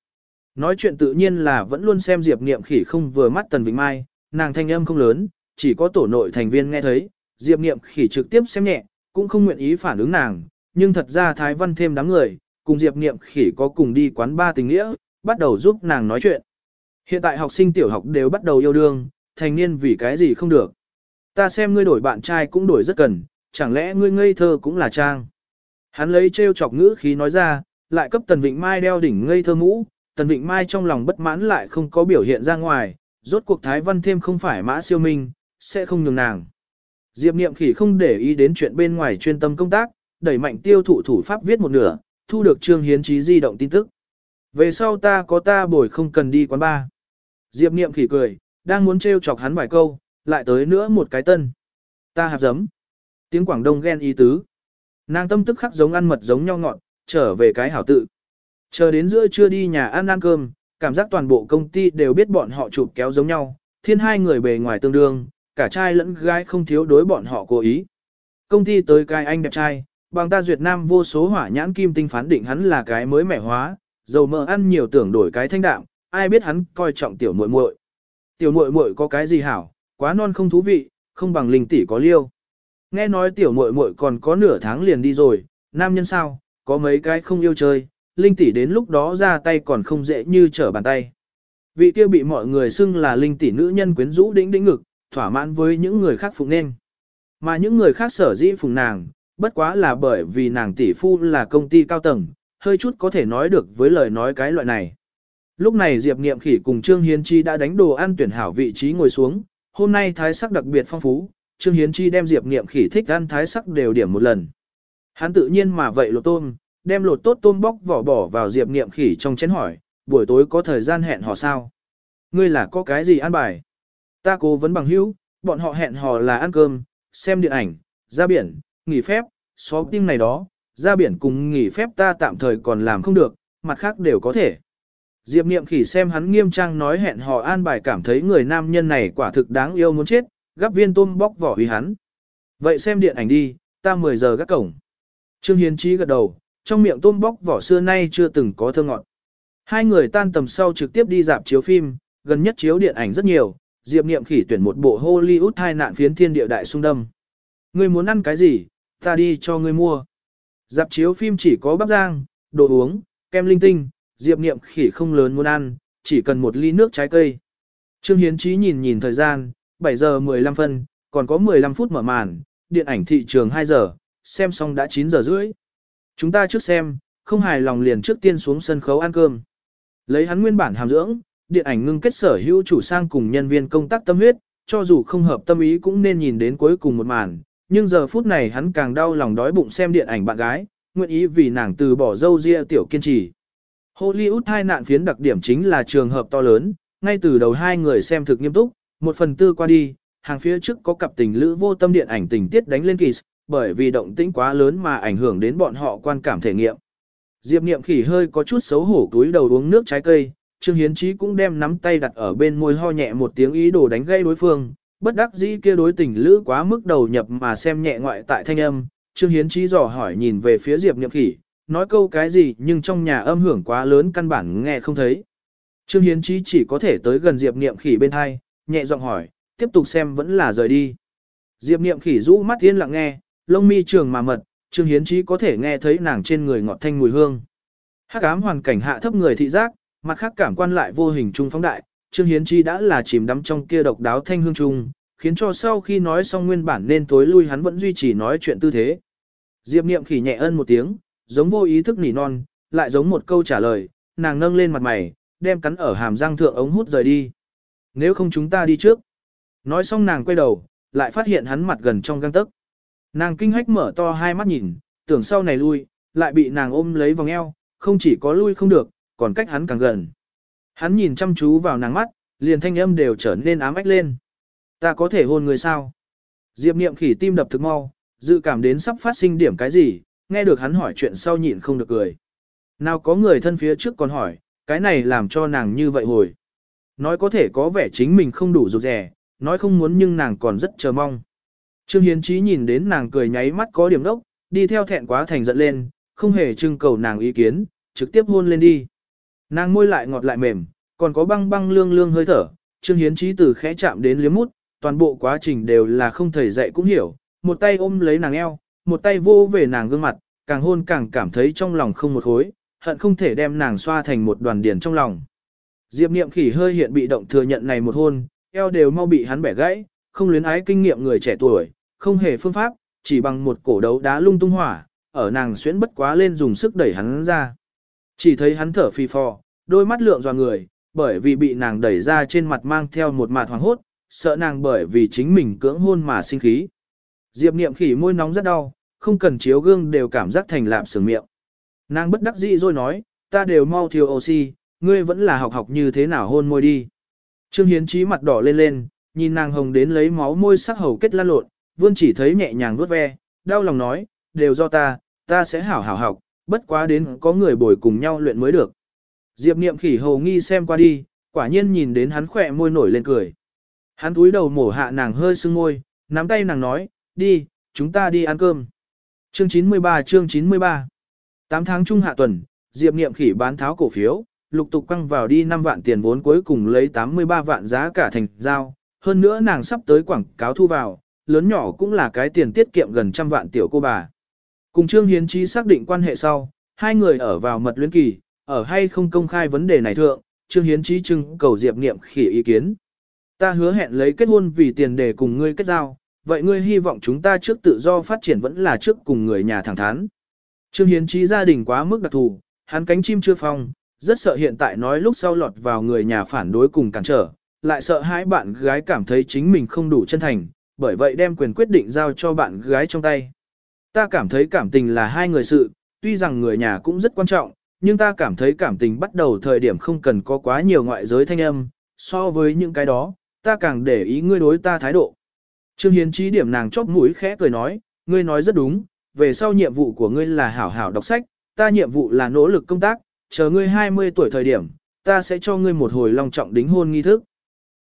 Nói chuyện tự nhiên là vẫn luôn xem Diệp Niệm Khỉ không vừa mắt Tần Vĩnh Mai, nàng thanh âm không lớn, chỉ có tổ nội thành viên nghe thấy, Diệp Niệm Khỉ trực tiếp xem nhẹ, cũng không nguyện ý phản ứng nàng, nhưng thật ra Thái Văn thêm đám người, cùng Diệp Niệm Khỉ có cùng đi quán ba tình nghĩa, bắt đầu giúp nàng nói chuyện. Hiện tại học sinh tiểu học đều bắt đầu yêu đương, thành niên vì cái gì không được. Ta xem ngươi đổi bạn trai cũng đổi rất cần, chẳng lẽ ngươi ngây thơ cũng là trang. Hắn lấy trêu chọc ngữ khí nói ra, lại cấp Tần Vịnh Mai đeo đỉnh ngây thơ mũ, Tần Vịnh Mai trong lòng bất mãn lại không có biểu hiện ra ngoài, rốt cuộc Thái Văn thêm không phải mã siêu minh, sẽ không nhường nàng. Diệp Niệm Khỉ không để ý đến chuyện bên ngoài chuyên tâm công tác, đẩy mạnh tiêu thụ thủ pháp viết một nửa, thu được Trương Hiến Chí di động tin tức. Về sau ta có ta bồi không cần đi quán bar. Diệp Niệm Khỉ cười, đang muốn trêu chọc hắn vài câu, lại tới nữa một cái tân. Ta hạp giấm. Tiếng Quảng Đông ghen ý tứ. Nàng tâm tức khắc giống ăn mật giống nhau ngọn, trở về cái hảo tự. Chờ đến giữa trưa đi nhà ăn ăn cơm, cảm giác toàn bộ công ty đều biết bọn họ chụp kéo giống nhau, thiên hai người bề ngoài tương đương, cả trai lẫn gái không thiếu đối bọn họ cố ý. Công ty tới cái anh đẹp trai, bằng ta duyệt nam vô số hỏa nhãn kim tinh phán định hắn là cái mới mẻ hóa, dầu mỡ ăn nhiều tưởng đổi cái thanh đạm, ai biết hắn coi trọng tiểu muội muội. Tiểu muội muội có cái gì hảo, quá non không thú vị, không bằng linh tỷ có liêu. Nghe nói tiểu muội muội còn có nửa tháng liền đi rồi, nam nhân sao, có mấy cái không yêu chơi, linh tỷ đến lúc đó ra tay còn không dễ như trở bàn tay. Vị kia bị mọi người xưng là linh tỷ nữ nhân quyến rũ đĩnh đĩnh ngực, thỏa mãn với những người khác phụng nên. Mà những người khác sở dĩ phụng nàng, bất quá là bởi vì nàng tỷ phu là công ty cao tầng, hơi chút có thể nói được với lời nói cái loại này. Lúc này Diệp Niệm Khỉ cùng Trương Hiến Chi đã đánh đồ ăn tuyển hảo vị trí ngồi xuống, hôm nay thái sắc đặc biệt phong phú, Trương Hiến Chi đem Diệp Niệm Khỉ thích ăn thái sắc đều điểm một lần. Hắn tự nhiên mà vậy lột tôm, đem lột tốt tôm bóc vỏ bỏ vào Diệp Niệm Khỉ trong chén hỏi, buổi tối có thời gian hẹn hò sao? Ngươi là có cái gì ăn bài? Ta cố vấn bằng hữu, bọn họ hẹn hò là ăn cơm, xem điện ảnh, ra biển, nghỉ phép, xóa tim này đó, ra biển cùng nghỉ phép ta tạm thời còn làm không được, mặt khác đều có thể. Diệp Niệm Khỉ xem hắn nghiêm trang nói hẹn hò an bài cảm thấy người nam nhân này quả thực đáng yêu muốn chết, gắp viên tôm bóc vỏ hủy hắn. Vậy xem điện ảnh đi, ta 10 giờ gác cổng. Trương Hiến Chí gật đầu, trong miệng tôm bóc vỏ xưa nay chưa từng có thơ ngọt. Hai người tan tầm sau trực tiếp đi dạp chiếu phim, gần nhất chiếu điện ảnh rất nhiều, Diệp Niệm Khỉ tuyển một bộ Hollywood hai nạn phiến thiên địa đại xung đâm. Ngươi muốn ăn cái gì, ta đi cho ngươi mua. Dạp chiếu phim chỉ có bắp rang, đồ uống, kem linh tinh, Diệp Niệm Khỉ không lớn muốn ăn, chỉ cần một ly nước trái cây. Trương Hiến Chí nhìn nhìn thời gian, 7 giờ 15 phân, còn có 15 phút mở màn, điện ảnh thị trường 2 giờ, xem xong đã 9 giờ rưỡi. Chúng ta trước xem, không hài lòng liền trước tiên xuống sân khấu ăn cơm. Lấy hắn nguyên bản hàm dưỡng, điện ảnh ngưng kết sở hữu chủ sang cùng nhân viên công tác tâm huyết, cho dù không hợp tâm ý cũng nên nhìn đến cuối cùng một màn, nhưng giờ phút này hắn càng đau lòng đói bụng xem điện ảnh bạn gái, nguyện ý vì nàng từ bỏ dâu ria tiểu kiên trì. Hollywood hai nạn phiến đặc điểm chính là trường hợp to lớn, ngay từ đầu hai người xem thực nghiêm túc, một phần tư qua đi, hàng phía trước có cặp tình lữ vô tâm điện ảnh tình tiết đánh lên kỳ, bởi vì động tĩnh quá lớn mà ảnh hưởng đến bọn họ quan cảm thể nghiệm. Diệp Niệm Khỉ hơi có chút xấu hổ túi đầu uống nước trái cây, Trương Hiến Chí cũng đem nắm tay đặt ở bên môi ho nhẹ một tiếng ý đồ đánh gây đối phương, bất đắc dĩ kia đối tình lữ quá mức đầu nhập mà xem nhẹ ngoại tại thanh âm, Trương Hiến Chí dò hỏi nhìn về phía Diệp Niệm Khỉ, nói câu cái gì nhưng trong nhà âm hưởng quá lớn căn bản nghe không thấy. Trương Hiến Chí chỉ có thể tới gần Diệp Niệm Khỉ bên hai, nhẹ giọng hỏi, tiếp tục xem vẫn là rời đi. Diệp Niệm Khỉ rũ mắt yên lặng nghe, lông mi trường mà mật, Trương Hiến Chí có thể nghe thấy nàng trên người ngọt thanh mùi hương. Hắc ám hoàn cảnh hạ thấp người thị giác, mặt khác cảm quan lại vô hình trung phóng đại, Trương Hiến Chí đã là chìm đắm trong kia độc đáo thanh hương trung, khiến cho sau khi nói xong nguyên bản nên tối lui hắn vẫn duy trì nói chuyện tư thế. Diệp Niệm Khỉ nhẹ ân một tiếng, giống vô ý thức nỉ non, lại giống một câu trả lời, nàng nâng lên mặt mày, đem cắn ở hàm răng thượng ống hút rời đi. Nếu không chúng ta đi trước. nói xong nàng quay đầu, lại phát hiện hắn mặt gần trong găng tức. Nàng kinh hách mở to hai mắt nhìn, tưởng sau này lui, lại bị nàng ôm lấy vòng eo, không chỉ có lui không được, còn cách hắn càng gần. Hắn nhìn chăm chú vào nàng mắt, liền thanh âm đều trở nên ám ách lên. Ta có thể hôn người sao? Diệp niệm khỉ tim đập thực mau, dự cảm đến sắp phát sinh điểm cái gì, nghe được hắn hỏi chuyện sau nhịn không được cười. Nào có người thân phía trước còn hỏi, cái này làm cho nàng như vậy hồi. Nói có thể có vẻ chính mình không đủ rụt rẻ, nói không muốn nhưng nàng còn rất chờ mong. Trương Hiến Chí nhìn đến nàng cười nháy mắt có điểm đốc, đi theo thẹn quá thành giận lên, không hề trưng cầu nàng ý kiến, trực tiếp hôn lên đi. Nàng môi lại ngọt lại mềm, còn có băng băng lương lương hơi thở, Trương Hiến Chí từ khẽ chạm đến liếm mút, toàn bộ quá trình đều là không thầy dạy cũng hiểu, một tay ôm lấy nàng eo, một tay vô về nàng gương mặt, càng hôn càng cảm thấy trong lòng không một hối, hận không thể đem nàng xoa thành một đoàn điển trong lòng. Diệp Niệm Khỉ hơi hiện bị động thừa nhận này một hôn, eo đều mau bị hắn bẻ gãy, không luyến ái kinh nghiệm người trẻ tuổi, không hề phương pháp, chỉ bằng một cổ đấu đá lung tung hỏa, ở nàng xuyến bất quá lên dùng sức đẩy hắn ra. Chỉ thấy hắn thở phì phò, đôi mắt lượng dò người, bởi vì bị nàng đẩy ra trên mặt mang theo một mạt hoàng hốt, sợ nàng bởi vì chính mình cưỡng hôn mà sinh khí. Diệp niệm khỉ môi nóng rất đau, không cần chiếu gương đều cảm giác thành lạm sừng miệng. Nàng bất đắc dĩ rồi nói, ta đều mau thiếu oxy, ngươi vẫn là học học như thế nào hôn môi đi. Trương Hiến Chí mặt đỏ lên lên, nhìn nàng hồng đến lấy máu môi sắc hầu kết lan lộn, vươn chỉ thấy nhẹ nhàng vuốt ve, đau lòng nói, đều do ta, ta sẽ hảo hảo học, bất quá đến có người bồi cùng nhau luyện mới được. Diệp niệm khỉ hầu nghi xem qua đi, quả nhiên nhìn đến hắn khỏe môi nổi lên cười. Hắn túi đầu mổ hạ nàng hơi sưng môi, nắm tay nàng nói, đi, chúng ta đi ăn cơm. Chương 93 chương 93 8 tháng trung hạ tuần, Diệp Niệm khỉ bán tháo cổ phiếu, lục tục quăng vào đi 5 vạn tiền vốn cuối cùng lấy 83 vạn giá cả thành giao. Hơn nữa nàng sắp tới quảng cáo thu vào, lớn nhỏ cũng là cái tiền tiết kiệm gần trăm vạn tiểu cô bà. Cùng Trương Hiến Chi xác định quan hệ sau, hai người ở vào mật luyến kỳ, ở hay không công khai vấn đề này thượng, Trương Hiến Chi trưng cầu Diệp Niệm khỉ ý kiến. Ta hứa hẹn lấy kết hôn vì tiền để cùng ngươi kết giao, vậy ngươi hy vọng chúng ta trước tự do phát triển vẫn là trước cùng người nhà thẳng thắn. Trương Hiến trí gia đình quá mức đặc thù, hắn cánh chim chưa phong, rất sợ hiện tại nói lúc sau lọt vào người nhà phản đối cùng cản trở, lại sợ hai bạn gái cảm thấy chính mình không đủ chân thành, bởi vậy đem quyền quyết định giao cho bạn gái trong tay. Ta cảm thấy cảm tình là hai người sự, tuy rằng người nhà cũng rất quan trọng, nhưng ta cảm thấy cảm tình bắt đầu thời điểm không cần có quá nhiều ngoại giới thanh âm, so với những cái đó, ta càng để ý ngươi đối ta thái độ. Trương Hiến Chí điểm nàng chóp mũi khẽ cười nói, ngươi nói rất đúng, về sau nhiệm vụ của ngươi là hảo hảo đọc sách, ta nhiệm vụ là nỗ lực công tác, chờ ngươi 20 tuổi thời điểm, ta sẽ cho ngươi một hồi long trọng đính hôn nghi thức.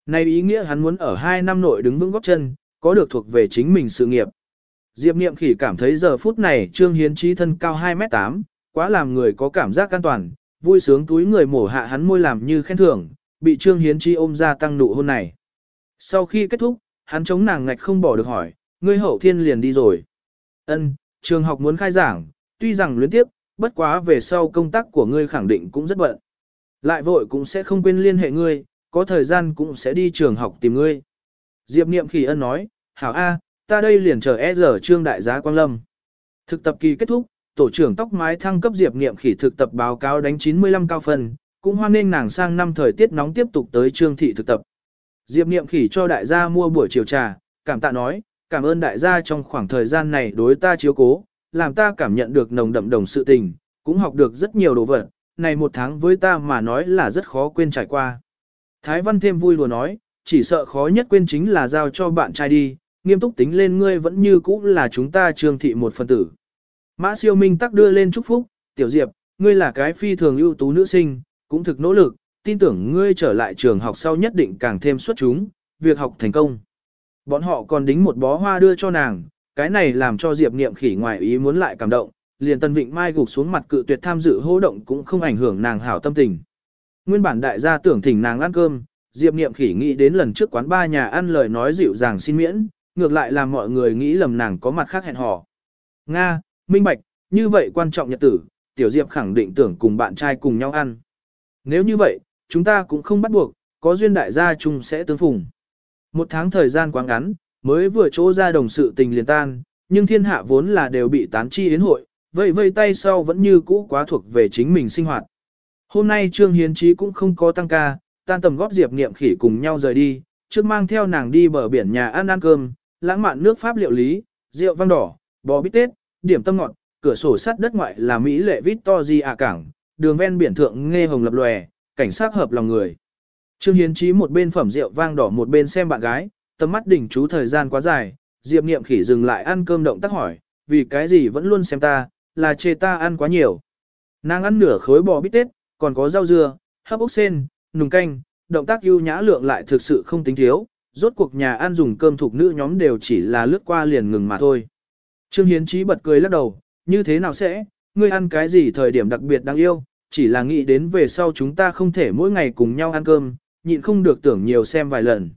Này ý nghĩa hắn muốn ở 2 năm nội đứng vững góp chân, có được thuộc về chính mình sự nghiệp. Diệp Niệm Khỉ cảm thấy giờ phút này Trương Hiến Chí thân cao 2m8, quá làm người có cảm giác an toàn, vui sướng túi người mổ hạ hắn môi làm như khen thưởng, bị Trương Hiến Chí ôm ra tăng nụ hôn này. Sau khi kết thúc, hắn chống nàng ngạch không bỏ được hỏi, ngươi hậu thiên liền đi rồi. Ân, trường học muốn khai giảng, tuy rằng luyến tiếp, bất quá về sau công tác của ngươi khẳng định cũng rất bận. Lại vội cũng sẽ không quên liên hệ ngươi, có thời gian cũng sẽ đi trường học tìm ngươi. Diệp Niệm Khỉ Ân nói, hảo A, ta đây liền chờ e giờ trương đại giá Quang Lâm. Thực tập kỳ kết thúc, tổ trưởng tóc mái thăng cấp Diệp Niệm Khỉ thực tập báo cáo đánh 95 cao phần, cũng hoan nghênh nàng sang năm thời tiết nóng tiếp tục tới trương thị thực tập. Diệp Niệm Khỉ cho đại gia mua buổi chiều trà, cảm tạ nói, cảm ơn đại gia trong khoảng thời gian này đối ta chiếu cố, làm ta cảm nhận được nồng đậm đồng sự tình, cũng học được rất nhiều đồ vật, này một tháng với ta mà nói là rất khó quên trải qua. Thái Văn thêm vui lùa nói, chỉ sợ khó nhất quên chính là giao cho bạn trai đi, nghiêm túc tính lên ngươi vẫn như cũ là chúng ta trương thị một phần tử. Mã siêu minh tắc đưa lên chúc phúc, tiểu diệp, ngươi là cái phi thường ưu tú nữ sinh, cũng thực nỗ lực, tin tưởng ngươi trở lại trường học sau nhất định càng thêm xuất chúng, việc học thành công. Bọn họ còn đính một bó hoa đưa cho nàng, cái này làm cho Diệp Niệm khỉ ngoài ý muốn lại cảm động, liền Tân Vịnh Mai gục xuống mặt cự tuyệt tham dự hô động cũng không ảnh hưởng nàng hảo tâm tình. Nguyên bản đại gia tưởng thỉnh nàng ăn cơm, Diệp Niệm khỉ nghĩ đến lần trước quán ba nhà ăn lời nói dịu dàng xin miễn, ngược lại làm mọi người nghĩ lầm nàng có mặt khác hẹn hò. Nga, minh bạch, như vậy quan trọng nhật tử, Tiểu Diệp khẳng định tưởng cùng bạn trai cùng nhau ăn. Nếu như vậy, chúng ta cũng không bắt buộc, có duyên đại gia chung sẽ tương phùng. Một tháng thời gian quá ngắn, mới vừa chỗ ra đồng sự tình liền tan, nhưng thiên hạ vốn là đều bị tán chi yến hội, vậy vây tay sau vẫn như cũ quá thuộc về chính mình sinh hoạt. Hôm nay Trương Hiến Trí cũng không có tăng ca, tan tầm góp Diệp Niệm Khỉ cùng nhau rời đi, trước mang theo nàng đi bờ biển nhà ăn ăn cơm, lãng mạn nước Pháp liệu lý, rượu vang đỏ, bò bít tết, điểm tâm ngọt, cửa sổ sắt đất ngoại là Mỹ lệ Victory à cảng, đường ven biển thượng nghe hồng lập lòe, cảnh sát hợp lòng người. Trương Hiến Chí một bên phẩm rượu vang đỏ một bên xem bạn gái, tầm mắt đỉnh chú thời gian quá dài, Diệp Niệm khỉ dừng lại ăn cơm động tác hỏi, vì cái gì vẫn luôn xem ta, là chê ta ăn quá nhiều. Nàng ăn nửa khối bò bít tết, còn có rau dưa, hấp ốc sen, nùng canh, động tác ưu nhã lượng lại thực sự không tính thiếu, rốt cuộc nhà ăn dùng cơm thuộc nữ nhóm đều chỉ là lướt qua liền ngừng mà thôi. Trương Hiến Chí bật cười lắc đầu, như thế nào sẽ, ngươi ăn cái gì thời điểm đặc biệt đáng yêu, chỉ là nghĩ đến về sau chúng ta không thể mỗi ngày cùng nhau ăn cơm, nhịn không được tưởng nhiều xem vài lần.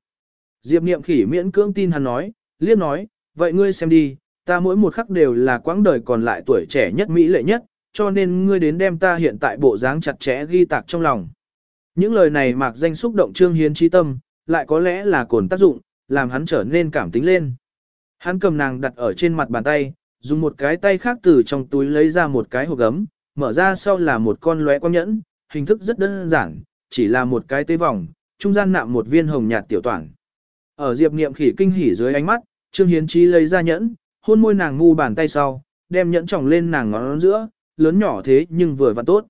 Diệp Niệm khỉ miễn cưỡng tin hắn nói, liếc nói, vậy ngươi xem đi, ta mỗi một khắc đều là quãng đời còn lại tuổi trẻ nhất mỹ lệ nhất, cho nên ngươi đến đem ta hiện tại bộ dáng chặt chẽ ghi tạc trong lòng. Những lời này mạc danh xúc động Trương Hiến trí tâm, lại có lẽ là cồn tác dụng, làm hắn trở nên cảm tính lên. Hắn cầm nàng đặt ở trên mặt bàn tay, dùng một cái tay khác từ trong túi lấy ra một cái hộp gấm, mở ra sau là một con lóe quang nhẫn, hình thức rất đơn giản, chỉ là một cái tế vòng, trung gian nạm một viên hồng nhạt tiểu toàn. Ở Diệp Niệm khỉ kinh hỉ dưới ánh mắt, Trương Hiến Chí lấy ra nhẫn, hôn môi nàng ngu bàn tay sau, đem nhẫn tròng lên nàng ngón giữa, lớn nhỏ thế nhưng vừa và tốt.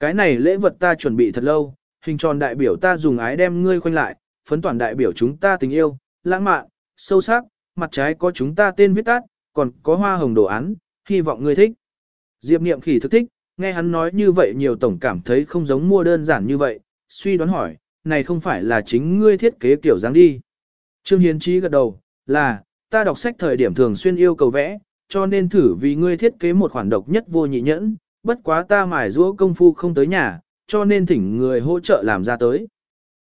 Cái này lễ vật ta chuẩn bị thật lâu, hình tròn đại biểu ta dùng ái đem ngươi khoanh lại, phấn toàn đại biểu chúng ta tình yêu, lãng mạn, sâu sắc, mặt trái có chúng ta tên viết tắt, còn có hoa hồng đồ án, hy vọng ngươi thích. Diệp Niệm khỉ thực thích, nghe hắn nói như vậy nhiều tổng cảm thấy không giống mua đơn giản như vậy, suy đoán hỏi, này không phải là chính ngươi thiết kế kiểu dáng đi. Trương Hiến Trí gật đầu, là, ta đọc sách thời điểm thường xuyên yêu cầu vẽ, cho nên thử vì ngươi thiết kế một khoản độc nhất vô nhị nhẫn, bất quá ta mài rũa công phu không tới nhà, cho nên thỉnh người hỗ trợ làm ra tới.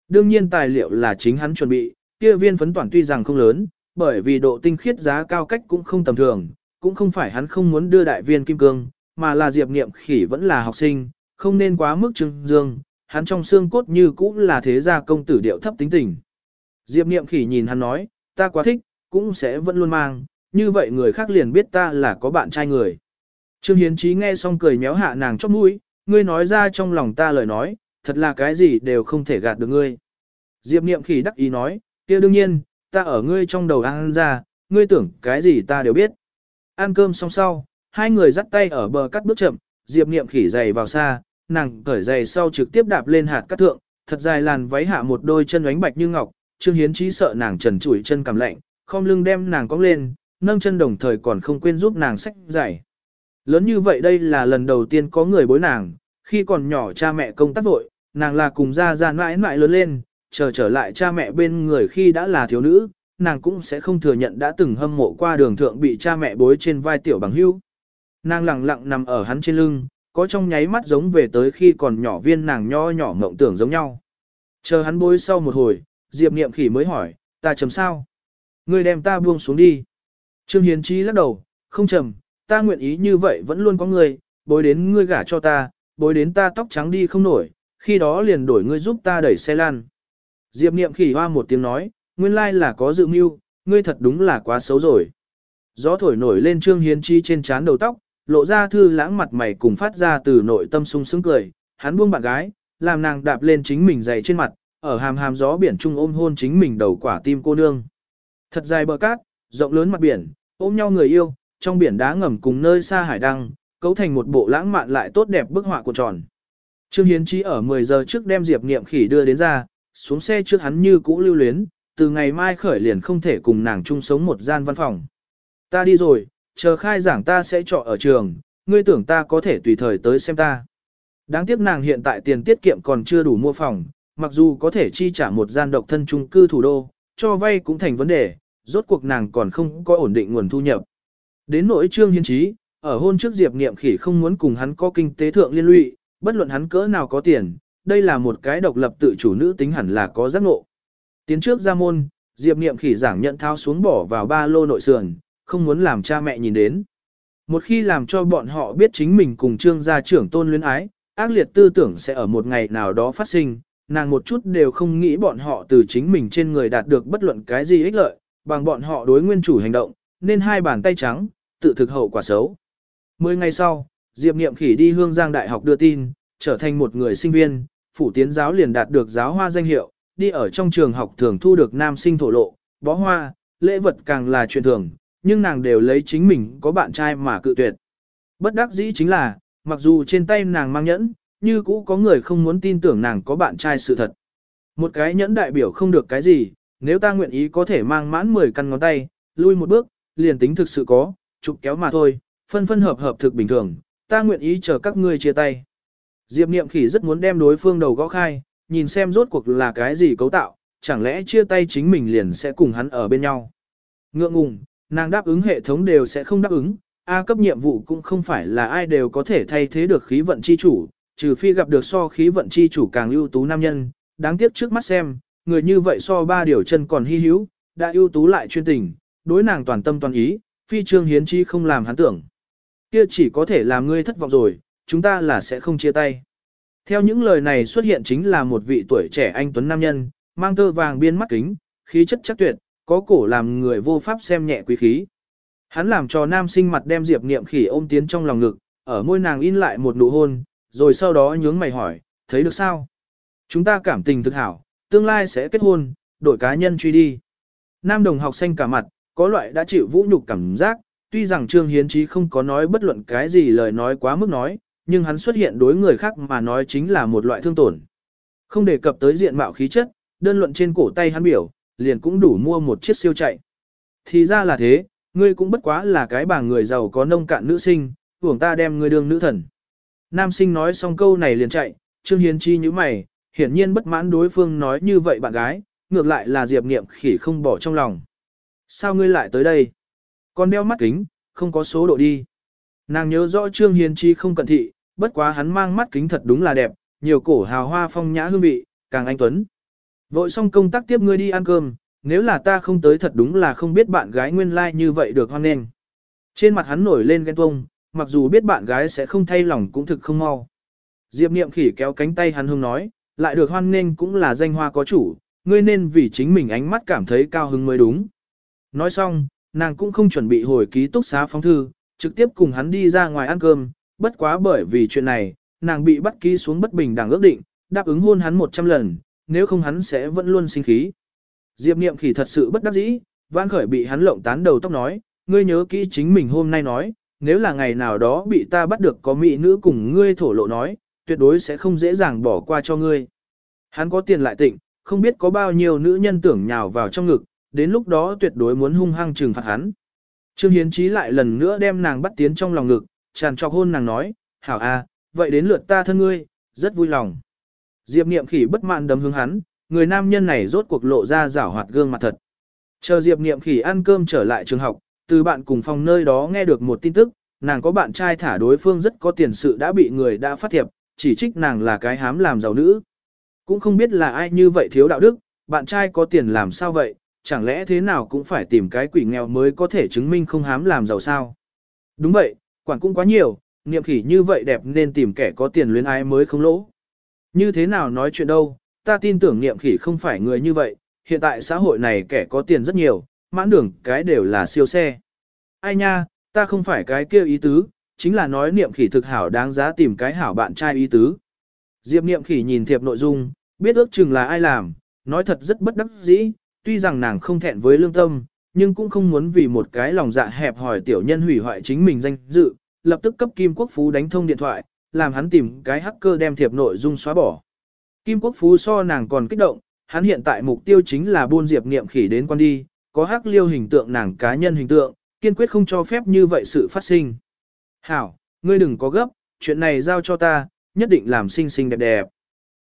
Đương nhiên tài liệu là chính hắn chuẩn bị, kia viên phấn toàn tuy rằng không lớn, bởi vì độ tinh khiết giá cao cách cũng không tầm thường, cũng không phải hắn không muốn đưa đại viên kim cương, mà là Diệp Niệm Khỉ vẫn là học sinh, không nên quá mức trưng dương, hắn trong xương cốt như cũng là thế gia công tử điệu thấp tính tình. Diệp Niệm Khỉ nhìn hắn nói, ta quá thích, cũng sẽ vẫn luôn mang, như vậy người khác liền biết ta là có bạn trai người. Trương Hiến Chí nghe xong cười méo hạ nàng chóp mũi, ngươi nói ra trong lòng ta lời nói, thật là cái gì đều không thể gạt được ngươi. Diệp Niệm Khỉ đắc ý nói, kia đương nhiên, ta ở ngươi trong đầu ăn ra, ngươi tưởng cái gì ta đều biết. Ăn cơm xong sau, hai người dắt tay ở bờ cắt bước chậm, Diệp Niệm khỉ giày vào xa, nàng cởi giày sau trực tiếp đạp lên hạt cắt thượng, thật dài làn váy hạ một đôi chân ánh bạch như ngọc, Trương Hiến Chí sợ nàng trần trụi chân cảm lạnh, khom lưng đem nàng cong lên, nâng chân đồng thời còn không quên giúp nàng xách giày. Lớn như vậy đây là lần đầu tiên có người bối nàng, khi còn nhỏ cha mẹ công tác vội, nàng là cùng ra ra mãi mãi lớn lên, chờ trở lại cha mẹ bên người khi đã là thiếu nữ, nàng cũng sẽ không thừa nhận đã từng hâm mộ qua đường thượng bị cha mẹ bối trên vai tiểu bằng hưu. Nàng lặng lặng nằm ở hắn trên lưng, có trong nháy mắt giống về tới khi còn nhỏ viên nàng nho nhỏ mộng tưởng giống nhau. Chờ hắn bối sau một hồi, Diệp Niệm Khỉ mới hỏi, ta chấm sao? Ngươi đem ta buông xuống đi. Trương Hiến Chi lắc đầu, không trầm, ta nguyện ý như vậy vẫn luôn có người, bối đến ngươi gả cho ta, bối đến ta tóc trắng đi không nổi, khi đó liền đổi ngươi giúp ta đẩy xe lan. Diệp Niệm Khỉ hoa một tiếng nói, nguyên lai là có dự mưu, ngươi thật đúng là quá xấu rồi. Gió thổi nổi lên Trương Hiến Chi trên trán đầu tóc, lộ ra thư lãng mặt mày cùng phát ra từ nội tâm sung sướng cười, hắn buông bạn gái, làm nàng đạp lên chính mình dày trên mặt, ở hàm hàm gió biển trung ôm hôn chính mình đầu quả tim cô nương. Thật dài bờ cát, rộng lớn mặt biển, ôm nhau người yêu, trong biển đá ngầm cùng nơi xa hải đăng, cấu thành một bộ lãng mạn lại tốt đẹp bức họa của tròn. Trương Hiến Chí ở 10 giờ trước đem Diệp Niệm Khỉ đưa đến ra, xuống xe trước hắn như cũ lưu luyến, từ ngày mai khởi liền không thể cùng nàng chung sống một gian văn phòng. Ta đi rồi, chờ khai giảng ta sẽ trọ ở trường, ngươi tưởng ta có thể tùy thời tới xem ta. Đáng tiếc nàng hiện tại tiền tiết kiệm còn chưa đủ mua phòng, mặc dù có thể chi trả một gian độc thân chung cư thủ đô, cho vay cũng thành vấn đề, rốt cuộc nàng còn không có ổn định nguồn thu nhập. Đến nỗi trương hiên trí, ở hôn trước Diệp Niệm Khỉ không muốn cùng hắn có kinh tế thượng liên lụy, bất luận hắn cỡ nào có tiền, đây là một cái độc lập tự chủ nữ tính hẳn là có giác ngộ. Tiến trước ra môn, Diệp Niệm Khỉ giảng nhận thao xuống bỏ vào ba lô nội sườn, không muốn làm cha mẹ nhìn đến. Một khi làm cho bọn họ biết chính mình cùng trương gia trưởng tôn luyến ái, ác liệt tư tưởng sẽ ở một ngày nào đó phát sinh, nàng một chút đều không nghĩ bọn họ từ chính mình trên người đạt được bất luận cái gì ích lợi, bằng bọn họ đối nguyên chủ hành động, nên hai bàn tay trắng, tự thực hậu quả xấu. Mười ngày sau, Diệp Niệm Khỉ đi Hương Giang Đại học đưa tin, trở thành một người sinh viên, phủ tiến giáo liền đạt được giáo hoa danh hiệu, đi ở trong trường học thường thu được nam sinh thổ lộ, bó hoa, lễ vật càng là chuyện thường, nhưng nàng đều lấy chính mình có bạn trai mà cự tuyệt. Bất đắc dĩ chính là, mặc dù trên tay nàng mang nhẫn, như cũ có người không muốn tin tưởng nàng có bạn trai sự thật. Một cái nhẫn đại biểu không được cái gì, nếu ta nguyện ý có thể mang mãn 10 căn ngón tay, lui một bước, liền tính thực sự có, chụp kéo mà thôi, phân phân hợp hợp thực bình thường, ta nguyện ý chờ các ngươi chia tay. Diệp Niệm Khỉ rất muốn đem đối phương đầu gõ khai, nhìn xem rốt cuộc là cái gì cấu tạo, chẳng lẽ chia tay chính mình liền sẽ cùng hắn ở bên nhau. Ngượng ngùng, nàng đáp ứng hệ thống đều sẽ không đáp ứng, A cấp nhiệm vụ cũng không phải là ai đều có thể thay thế được khí vận chi chủ, trừ phi gặp được so khí vận chi chủ càng ưu tú nam nhân, đáng tiếc trước mắt xem, người như vậy so ba điều chân còn hy hữu, đã ưu tú lại chuyên tình, đối nàng toàn tâm toàn ý, phi trương hiến chi không làm hắn tưởng. Kia chỉ có thể làm ngươi thất vọng rồi, chúng ta là sẽ không chia tay. Theo những lời này xuất hiện chính là một vị tuổi trẻ anh tuấn nam nhân, mang tơ vàng biên mắt kính, khí chất chắc tuyệt, có cổ làm người vô pháp xem nhẹ quý khí. Hắn làm cho nam sinh mặt đem Diệp Niệm Khỉ ôm tiến trong lòng ngực, ở môi nàng in lại một nụ hôn, rồi sau đó nhướng mày hỏi, thấy được sao? Chúng ta cảm tình thực hảo, tương lai sẽ kết hôn, đổi cá nhân truy đi. Nam đồng học xanh cả mặt, có loại đã chịu vũ nhục cảm giác, tuy rằng Trương Hiến Trí không có nói bất luận cái gì lời nói quá mức nói, nhưng hắn xuất hiện đối người khác mà nói chính là một loại thương tổn. Không đề cập tới diện mạo khí chất, đơn luận trên cổ tay hắn biểu, liền cũng đủ mua một chiếc siêu chạy. Thì ra là thế, ngươi cũng bất quá là cái bà người giàu có nông cạn nữ sinh, hưởng ta đem ngươi đương nữ thần. Nam sinh nói xong câu này liền chạy, Trương Hiến Chi như mày, hiển nhiên bất mãn đối phương nói như vậy bạn gái, ngược lại là Diệp Niệm khỉ không bỏ trong lòng. Sao ngươi lại tới đây? Con đeo mắt kính, không có số độ đi. Nàng nhớ rõ Trương Hiến Chi không cận thị, bất quá hắn mang mắt kính thật đúng là đẹp, nhiều cổ hào hoa phong nhã hương vị, càng anh tuấn. Vội xong công tác tiếp ngươi đi ăn cơm, nếu là ta không tới thật đúng là không biết bạn gái nguyên lai like như vậy được hoan nghênh. Trên mặt hắn nổi lên ghen tuông, mặc dù biết bạn gái sẽ không thay lòng cũng thực không mau. Diệp niệm khỉ kéo cánh tay hắn hưng nói, lại được hoan nghênh cũng là danh hoa có chủ, ngươi nên vì chính mình ánh mắt cảm thấy cao hứng mới đúng. Nói xong, nàng cũng không chuẩn bị hồi ký túc xá phóng thư, trực tiếp cùng hắn đi ra ngoài ăn cơm, bất quá bởi vì chuyện này, nàng bị bắt ký xuống bất bình đẳng ước định, đáp ứng hôn hắn 100 lần, nếu không hắn sẽ vẫn luôn sinh khí. Diệp niệm khỉ thật sự bất đắc dĩ, vãn khởi bị hắn lộng tán đầu tóc nói, ngươi nhớ kỹ chính mình hôm nay nói, nếu là ngày nào đó bị ta bắt được có mỹ nữ cùng ngươi thổ lộ nói, tuyệt đối sẽ không dễ dàng bỏ qua cho ngươi. Hắn có tiền lại tịnh, không biết có bao nhiêu nữ nhân tưởng nhào vào trong ngực, đến lúc đó tuyệt đối muốn hung hăng trừng phạt hắn. Trương Hiến Chí lại lần nữa đem nàng bắt tiến trong lòng ngực, tràn trọc hôn nàng nói, hảo a, vậy đến lượt ta thân ngươi, rất vui lòng. Diệp niệm khỉ bất mãn đấm hướng hắn, người nam nhân này rốt cuộc lộ ra rảo hoạt gương mặt thật. Chờ Diệp niệm khỉ ăn cơm trở lại trường học, từ bạn cùng phòng nơi đó nghe được một tin tức, nàng có bạn trai thả đối phương rất có tiền sự đã bị người đã phát thiệp, chỉ trích nàng là cái hám làm giàu nữ. Cũng không biết là ai như vậy thiếu đạo đức, bạn trai có tiền làm sao vậy, chẳng lẽ thế nào cũng phải tìm cái quỷ nghèo mới có thể chứng minh không hám làm giàu sao. Đúng vậy, quản cũng quá nhiều, niệm khỉ như vậy đẹp nên tìm kẻ có tiền luyến ái mới không lỗ. Như thế nào nói chuyện đâu, ta tin tưởng niệm khỉ không phải người như vậy, hiện tại xã hội này kẻ có tiền rất nhiều, mãn đường cái đều là siêu xe. Ai nha, ta không phải cái kia ý tứ, chính là nói niệm khỉ thực hảo đáng giá tìm cái hảo bạn trai ý tứ. Diệp niệm khỉ nhìn thiệp nội dung, biết ước chừng là ai làm, nói thật rất bất đắc dĩ, tuy rằng nàng không thẹn với lương tâm, nhưng cũng không muốn vì một cái lòng dạ hẹp hỏi tiểu nhân hủy hoại chính mình danh dự, lập tức cấp Kim Quốc Phú đánh thông điện thoại, làm hắn tìm cái hacker đem thiệp nội dung xóa bỏ. Kim Quốc Phú so nàng còn kích động, hắn hiện tại mục tiêu chính là buôn diệp niệm khỉ đến quan đi, có hắc liêu hình tượng nàng cá nhân hình tượng, kiên quyết không cho phép như vậy sự phát sinh. Hảo, ngươi đừng có gấp, chuyện này giao cho ta, nhất định làm xinh xinh đẹp đẹp.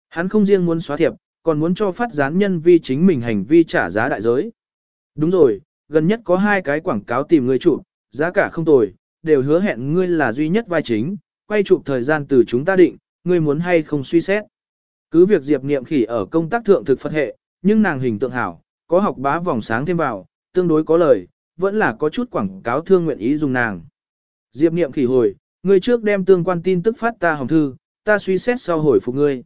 Hắn không riêng muốn xóa thiệp, còn muốn cho phát gián nhân vi chính mình hành vi trả giá đại giới. Đúng rồi, gần nhất có hai cái quảng cáo tìm người chủ giá cả không tồi, đều hứa hẹn ngươi là duy nhất vai chính, quay chụp thời gian từ chúng ta định, ngươi muốn hay không suy xét. Cứ việc Diệp Niệm Khỉ ở công tác thượng thực Phật hệ, nhưng nàng hình tượng hảo, có học bá vòng sáng thêm vào, tương đối có lời, vẫn là có chút quảng cáo thương nguyện ý dùng nàng. Diệp Niệm Khỉ hồi, ngươi trước đem tương quan tin tức phát ta hồng thư, ta suy xét sau hồi phục ngươi.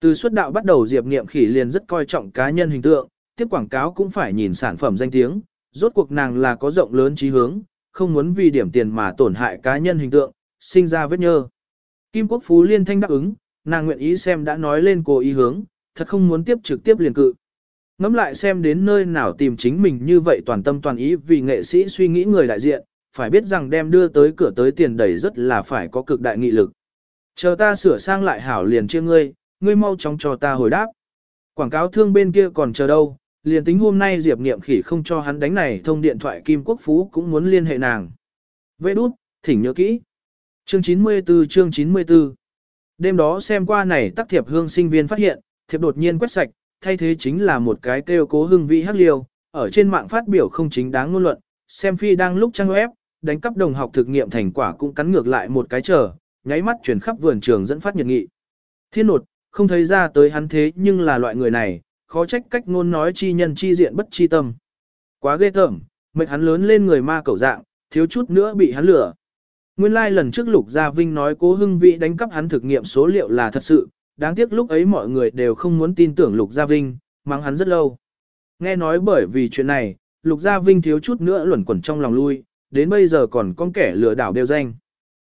Từ xuất đạo bắt đầu Diệp Niệm Khỉ liền rất coi trọng cá nhân hình tượng, tiếp quảng cáo cũng phải nhìn sản phẩm danh tiếng, rốt cuộc nàng là có rộng lớn trí hướng, không muốn vì điểm tiền mà tổn hại cá nhân hình tượng, sinh ra vết nhơ. Kim Quốc Phú liên thanh đáp ứng, nàng nguyện ý xem đã nói lên cô ý hướng, thật không muốn tiếp trực tiếp liền cự. Ngắm lại xem đến nơi nào tìm chính mình như vậy toàn tâm toàn ý vì nghệ sĩ suy nghĩ người đại diện, phải biết rằng đem đưa tới cửa tới tiền đầy rất là phải có cực đại nghị lực. Chờ ta sửa sang lại hảo liền chia ngươi, ngươi mau chóng cho ta hồi đáp. Quảng cáo thương bên kia còn chờ đâu, liền tính hôm nay Diệp Niệm Khỉ không cho hắn đánh này thông điện thoại Kim Quốc Phú cũng muốn liên hệ nàng. Vê đút, thỉnh nhớ kỹ. Chương 94 chương 94 Đêm đó xem qua này tác thiệp hương sinh viên phát hiện, thiệp đột nhiên quét sạch, thay thế chính là một cái kêu cố hương vị hắc liêu, ở trên mạng phát biểu không chính đáng ngôn luận, xem phi đang lúc trang web, đánh cắp đồng học thực nghiệm thành quả cũng cắn ngược lại một cái chờ, nháy mắt chuyển khắp vườn trường dẫn phát nhiệt nghị. Thiên nột, không thấy ra tới hắn thế nhưng là loại người này, khó trách cách ngôn nói chi nhân chi diện bất chi tâm. Quá ghê tởm, mệnh hắn lớn lên người ma cẩu dạng, thiếu chút nữa bị hắn lửa. Nguyên lai like lần trước Lục Gia Vinh nói cố hưng vị đánh cắp hắn thực nghiệm số liệu là thật sự, đáng tiếc lúc ấy mọi người đều không muốn tin tưởng Lục Gia Vinh, mắng hắn rất lâu. Nghe nói bởi vì chuyện này, Lục Gia Vinh thiếu chút nữa luẩn quẩn trong lòng lui, đến bây giờ còn con kẻ lừa đảo đeo danh.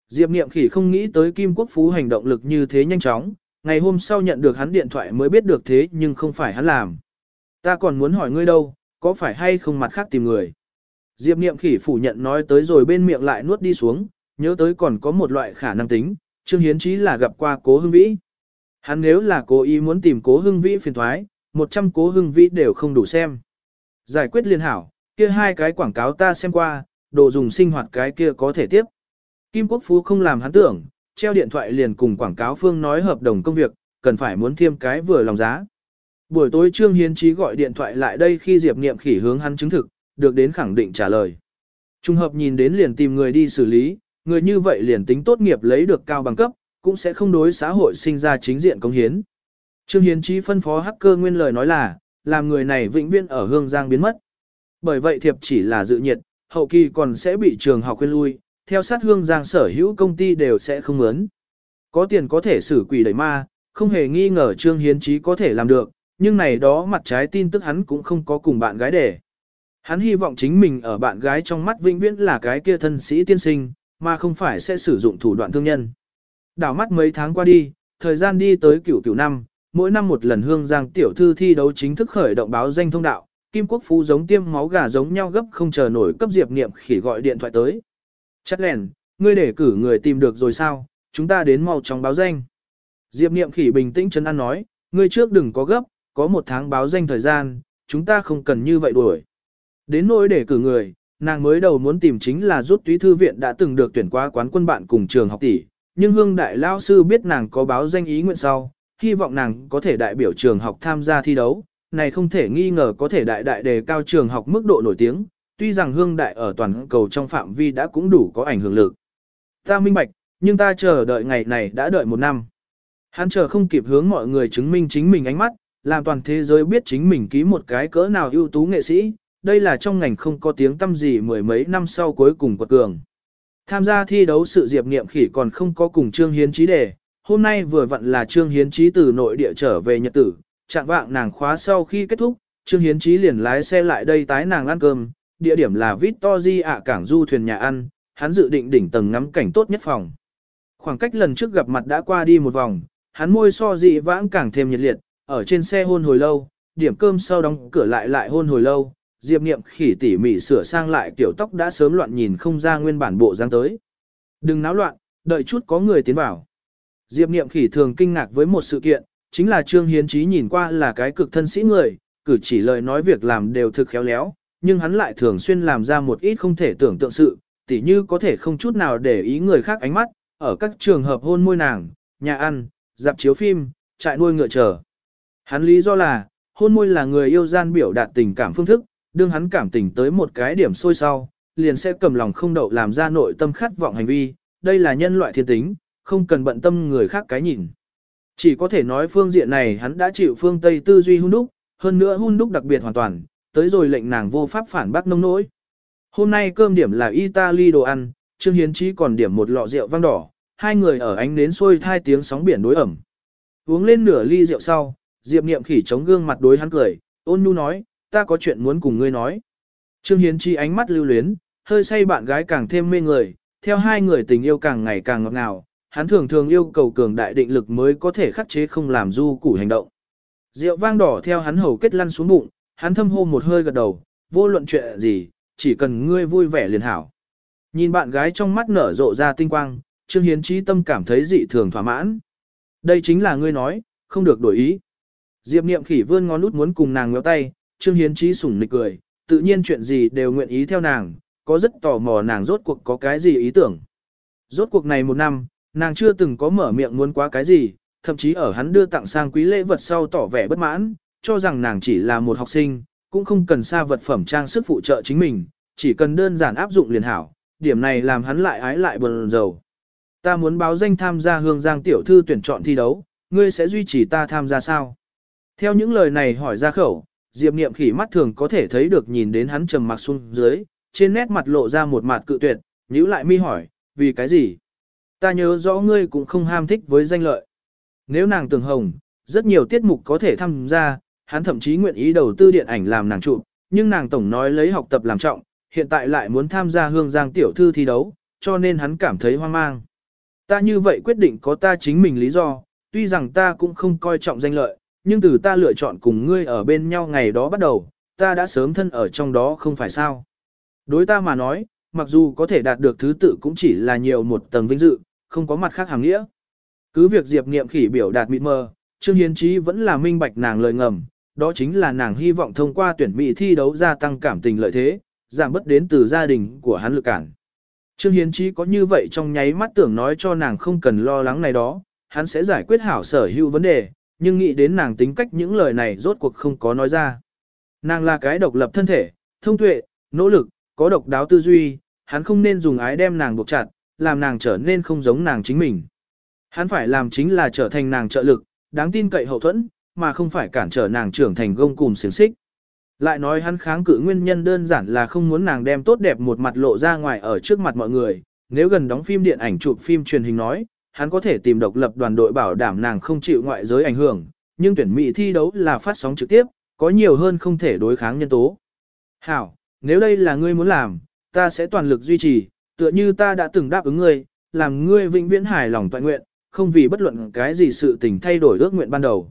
Diệp Niệm Khỉ không nghĩ tới Kim Quốc Phú hành động lực như thế nhanh chóng, ngày hôm sau nhận được hắn điện thoại mới biết được thế nhưng không phải hắn làm. Ta còn muốn hỏi ngươi đâu, có phải hay không mặt khác tìm người. Diệp Niệm Khỉ phủ nhận nói tới rồi bên miệng lại nuốt đi xuống, nhớ tới còn có một loại khả năng tính, Trương Hiến Chí là gặp qua Cố Hưng Vĩ. Hắn nếu là cố ý muốn tìm Cố Hưng Vĩ phiền thoái, 100 Cố Hưng Vĩ đều không đủ xem. Giải quyết liên hảo, kia hai cái quảng cáo ta xem qua, đồ dùng sinh hoạt cái kia có thể tiếp. Kim Quốc Phú không làm hắn tưởng, treo điện thoại liền cùng quảng cáo phương nói hợp đồng công việc, cần phải muốn thêm cái vừa lòng giá. Buổi tối Trương Hiến Chí gọi điện thoại lại đây khi Diệp Niệm khỉ hướng hắn chứng thực, được đến khẳng định trả lời. Trung hợp nhìn đến liền tìm người đi xử lý, người như vậy liền tính tốt nghiệp lấy được cao bằng cấp, cũng sẽ không đối xã hội sinh ra chính diện công hiến. Trương Hiến Chí phân phó hacker nguyên lời nói là, làm người này vĩnh viễn ở Hương Giang biến mất. Bởi vậy thiệp chỉ là dự nhiệt, hậu kỳ còn sẽ bị trường học quên lui, theo sát Hương Giang sở hữu công ty đều sẽ không mướn. Có tiền có thể xử quỷ đẩy ma, không hề nghi ngờ Trương Hiến Chí có thể làm được, nhưng này đó mặt trái tin tức hắn cũng không có cùng bạn gái để. Hắn hy vọng chính mình ở bạn gái trong mắt vĩnh viễn là cái kia thân sĩ tiên sinh, mà không phải sẽ sử dụng thủ đoạn thương nhân. Đảo mắt mấy tháng qua đi, thời gian đi tới cửu cửu năm, mỗi năm một lần hương giang tiểu thư thi đấu chính thức khởi động báo danh thông đạo, Kim Quốc Phú giống tiêm máu gà giống nhau gấp không chờ nổi cấp Diệp Niệm khỉ gọi điện thoại tới. Chắc lèn, ngươi để cử người tìm được rồi sao, chúng ta đến mau chóng báo danh. Diệp Niệm khỉ bình tĩnh chân ăn nói, ngươi trước đừng có gấp, có một tháng báo danh thời gian, chúng ta không cần như vậy đuổi. Đến nỗi để cử người, nàng mới đầu muốn tìm chính là rút túy thư viện đã từng được tuyển qua quán quân bạn cùng trường học tỷ, nhưng hương đại lao sư biết nàng có báo danh ý nguyện sau, hy vọng nàng có thể đại biểu trường học tham gia thi đấu, này không thể nghi ngờ có thể đại đại đề cao trường học mức độ nổi tiếng, tuy rằng hương đại ở toàn cầu trong phạm vi đã cũng đủ có ảnh hưởng lực. Ta minh bạch, nhưng ta chờ đợi ngày này đã đợi một năm. Hắn chờ không kịp hướng mọi người chứng minh chính mình ánh mắt, làm toàn thế giới biết chính mình ký một cái cỡ nào ưu tú nghệ sĩ, đây là trong ngành không có tiếng tâm gì mười mấy năm sau cuối cùng quật cường. Tham gia thi đấu sự diệp niệm khỉ còn không có cùng Trương Hiến Trí đề, hôm nay vừa vặn là Trương Hiến Trí từ nội địa trở về Nhật tử, trạng vạng nàng khóa sau khi kết thúc, Trương Hiến Trí liền lái xe lại đây tái nàng ăn cơm, địa điểm là Victory ạ cảng du thuyền nhà ăn, hắn dự định đỉnh tầng ngắm cảnh tốt nhất phòng. Khoảng cách lần trước gặp mặt đã qua đi một vòng, hắn môi so dị vãng càng thêm nhiệt liệt, ở trên xe hôn hồi lâu, điểm cơm sau đóng cửa lại lại hôn hồi lâu, Diệp Niệm khỉ tỉ mỉ sửa sang lại kiểu tóc đã sớm loạn nhìn không ra nguyên bản bộ dáng tới. Đừng náo loạn, đợi chút có người tiến vào. Diệp Niệm khỉ thường kinh ngạc với một sự kiện, chính là Trương Hiến Chí nhìn qua là cái cực thân sĩ người, cử chỉ lời nói việc làm đều thực khéo léo, nhưng hắn lại thường xuyên làm ra một ít không thể tưởng tượng sự, tỉ như có thể không chút nào để ý người khác ánh mắt, ở các trường hợp hôn môi nàng, nhà ăn, dạp chiếu phim, trại nuôi ngựa chờ. Hắn lý do là, hôn môi là người yêu gian biểu đạt tình cảm phương thức, đương hắn cảm tình tới một cái điểm sôi sau, liền sẽ cầm lòng không đậu làm ra nội tâm khát vọng hành vi, đây là nhân loại thiên tính, không cần bận tâm người khác cái nhìn. Chỉ có thể nói phương diện này hắn đã chịu phương Tây tư duy hun đúc, hơn nữa hun đúc đặc biệt hoàn toàn, tới rồi lệnh nàng vô pháp phản bác nông nỗi. Hôm nay cơm điểm là Italy đồ ăn, Trương Hiến Chí còn điểm một lọ rượu vang đỏ, hai người ở ánh nến xôi thai tiếng sóng biển đối ẩm. Uống lên nửa ly rượu sau, Diệp Niệm khỉ chống gương mặt đối hắn cười, ôn nhu nói, ta có chuyện muốn cùng ngươi nói. Trương Hiến Chi ánh mắt lưu luyến, hơi say bạn gái càng thêm mê người, theo hai người tình yêu càng ngày càng ngọt ngào, hắn thường thường yêu cầu cường đại định lực mới có thể khắc chế không làm du củ hành động. Rượu vang đỏ theo hắn hầu kết lăn xuống bụng, hắn thâm hô một hơi gật đầu, vô luận chuyện gì, chỉ cần ngươi vui vẻ liền hảo. Nhìn bạn gái trong mắt nở rộ ra tinh quang, Trương Hiến Chi tâm cảm thấy dị thường thỏa mãn. Đây chính là ngươi nói, không được đổi ý. Diệp Niệm khỉ vươn ngón út muốn cùng nàng ngéo tay, Trương Hiến Chí sủng nịch cười, tự nhiên chuyện gì đều nguyện ý theo nàng, có rất tò mò nàng rốt cuộc có cái gì ý tưởng. Rốt cuộc này một năm, nàng chưa từng có mở miệng muốn quá cái gì, thậm chí ở hắn đưa tặng sang quý lễ vật sau tỏ vẻ bất mãn, cho rằng nàng chỉ là một học sinh, cũng không cần xa vật phẩm trang sức phụ trợ chính mình, chỉ cần đơn giản áp dụng liền hảo, điểm này làm hắn lại ái lại buồn rầu. Ta muốn báo danh tham gia hương giang tiểu thư tuyển chọn thi đấu, ngươi sẽ duy trì ta tham gia sao? Theo những lời này hỏi ra khẩu, Diệp Niệm khỉ mắt thường có thể thấy được nhìn đến hắn trầm mặc xuống dưới, trên nét mặt lộ ra một mặt cự tuyệt, nhíu lại mi hỏi, vì cái gì? Ta nhớ rõ ngươi cũng không ham thích với danh lợi. Nếu nàng tưởng hồng, rất nhiều tiết mục có thể tham gia, hắn thậm chí nguyện ý đầu tư điện ảnh làm nàng chụp, nhưng nàng tổng nói lấy học tập làm trọng, hiện tại lại muốn tham gia hương giang tiểu thư thi đấu, cho nên hắn cảm thấy hoang mang. Ta như vậy quyết định có ta chính mình lý do, tuy rằng ta cũng không coi trọng danh lợi, nhưng từ ta lựa chọn cùng ngươi ở bên nhau ngày đó bắt đầu, ta đã sớm thân ở trong đó không phải sao. Đối ta mà nói, mặc dù có thể đạt được thứ tự cũng chỉ là nhiều một tầng vinh dự, không có mặt khác hàng nghĩa. Cứ việc Diệp Niệm khỉ biểu đạt mịt mờ, Trương Hiến Chí vẫn là minh bạch nàng lời ngầm, đó chính là nàng hy vọng thông qua tuyển mỹ thi đấu gia tăng cảm tình lợi thế, giảm bất đến từ gia đình của hắn lực cản. Trương Hiến Chí có như vậy trong nháy mắt tưởng nói cho nàng không cần lo lắng này đó, hắn sẽ giải quyết hảo sở hữu vấn đề, nhưng nghĩ đến nàng tính cách những lời này rốt cuộc không có nói ra. Nàng là cái độc lập thân thể, thông tuệ, nỗ lực, có độc đáo tư duy, hắn không nên dùng ái đem nàng buộc chặt, làm nàng trở nên không giống nàng chính mình. Hắn phải làm chính là trở thành nàng trợ lực, đáng tin cậy hậu thuẫn, mà không phải cản trở nàng trưởng thành gông cùng xiềng xích. Lại nói hắn kháng cự nguyên nhân đơn giản là không muốn nàng đem tốt đẹp một mặt lộ ra ngoài ở trước mặt mọi người, nếu gần đóng phim điện ảnh chụp phim truyền hình nói, hắn có thể tìm độc lập đoàn đội bảo đảm nàng không chịu ngoại giới ảnh hưởng, nhưng tuyển mỹ thi đấu là phát sóng trực tiếp, có nhiều hơn không thể đối kháng nhân tố. Hảo, nếu đây là ngươi muốn làm, ta sẽ toàn lực duy trì, tựa như ta đã từng đáp ứng ngươi, làm ngươi vĩnh viễn hài lòng toàn nguyện, không vì bất luận cái gì sự tình thay đổi ước nguyện ban đầu.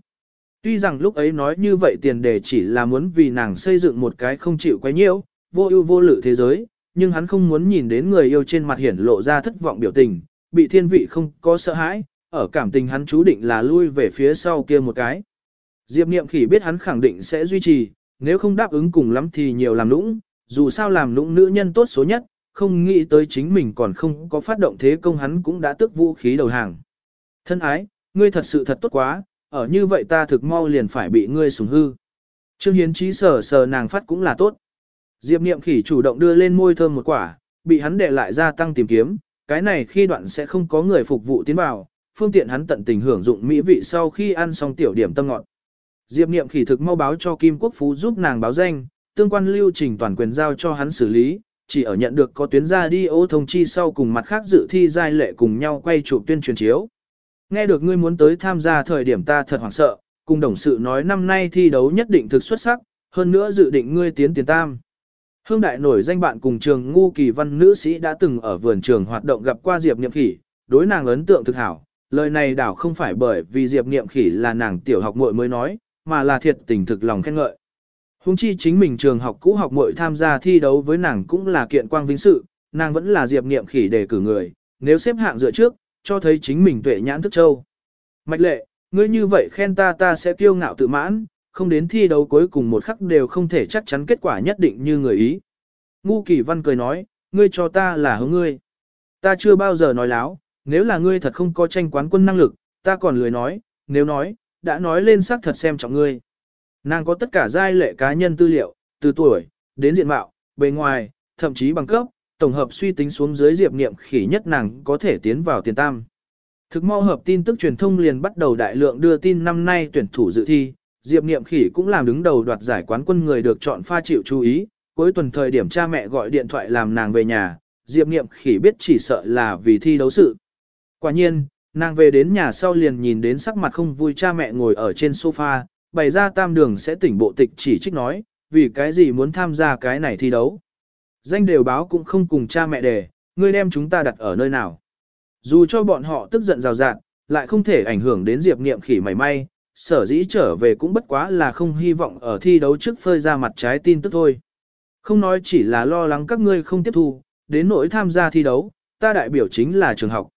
Tuy rằng lúc ấy nói như vậy tiền đề chỉ là muốn vì nàng xây dựng một cái không chịu quấy nhiễu, vô ưu vô lự thế giới, nhưng hắn không muốn nhìn đến người yêu trên mặt hiển lộ ra thất vọng biểu tình, bị thiên vị không có sợ hãi, ở cảm tình hắn chú định là lui về phía sau kia một cái. Diệp Niệm Khỉ biết hắn khẳng định sẽ duy trì, nếu không đáp ứng cùng lắm thì nhiều làm lũng, dù sao làm lũng nữ nhân tốt số nhất, không nghĩ tới chính mình còn không có phát động thế công hắn cũng đã tức vũ khí đầu hàng. Thân ái, ngươi thật sự thật tốt quá, ở như vậy ta thực mau liền phải bị ngươi sủng hư. Trương Hiến Chí sờ sờ nàng phát cũng là tốt. Diệp Niệm Khỉ chủ động đưa lên môi thơm một quả, bị hắn để lại gia tăng tìm kiếm, cái này khi đoạn sẽ không có người phục vụ tiến vào, phương tiện hắn tận tình hưởng dụng mỹ vị sau khi ăn xong tiểu điểm tâm ngọt. Diệp Niệm Khỉ thực mau báo cho Kim Quốc Phú giúp nàng báo danh, tương quan lưu trình toàn quyền giao cho hắn xử lý, chỉ ở nhận được có tuyến ra đi ô thông chi sau cùng mặt khác dự thi giai lệ cùng nhau quay chụp tuyên truyền chiếu. Nghe được ngươi muốn tới tham gia thời điểm ta thật hoảng sợ, cùng đồng sự nói năm nay thi đấu nhất định thực xuất sắc, hơn nữa dự định ngươi tiến tiền tam. Hương đại nổi danh bạn cùng trường ngu kỳ văn nữ sĩ đã từng ở vườn trường hoạt động gặp qua Diệp Niệm Khỉ, đối nàng ấn tượng thực hảo. Lời này đảo không phải bởi vì Diệp Niệm Khỉ là nàng tiểu học muội mới nói, mà là thiệt tình thực lòng khen ngợi. Hùng chi chính mình trường học cũ học muội tham gia thi đấu với nàng cũng là kiện quang vinh sự, nàng vẫn là Diệp Niệm Khỉ để cử người, nếu xếp hạng dựa trước, cho thấy chính mình tuệ nhãn thức châu. Mạch lệ, ngươi như vậy khen ta ta sẽ kiêu ngạo tự mãn, không đến thi đấu cuối cùng một khắc đều không thể chắc chắn kết quả nhất định như người ý. Ngu kỳ văn cười nói, ngươi cho ta là hướng ngươi. Ta chưa bao giờ nói láo, nếu là ngươi thật không có tranh quán quân năng lực, ta còn lười nói, nếu nói, đã nói lên xác thật xem trọng ngươi. Nàng có tất cả giai lệ cá nhân tư liệu, từ tuổi, đến diện mạo, bề ngoài, thậm chí bằng cấp, tổng hợp suy tính xuống dưới diệp niệm khỉ nhất nàng có thể tiến vào tiền tam. Thực mau hợp tin tức truyền thông liền bắt đầu đại lượng đưa tin năm nay tuyển thủ dự thi, Diệp Niệm Khỉ cũng làm đứng đầu đoạt giải quán quân người được chọn pha chịu chú ý, cuối tuần thời điểm cha mẹ gọi điện thoại làm nàng về nhà, Diệp Niệm Khỉ biết chỉ sợ là vì thi đấu sự. Quả nhiên, nàng về đến nhà sau liền nhìn đến sắc mặt không vui cha mẹ ngồi ở trên sofa, bày ra tam đường sẽ tỉnh bộ tịch chỉ trích nói, vì cái gì muốn tham gia cái này thi đấu. Danh đều báo cũng không cùng cha mẹ đề, ngươi đem chúng ta đặt ở nơi nào. Dù cho bọn họ tức giận rào rạt, lại không thể ảnh hưởng đến Diệp Niệm khỉ mảy may, sở dĩ trở về cũng bất quá là không hy vọng ở thi đấu trước phơi ra mặt trái tin tức thôi. Không nói chỉ là lo lắng các ngươi không tiếp thu, đến nỗi tham gia thi đấu, ta đại biểu chính là trường học.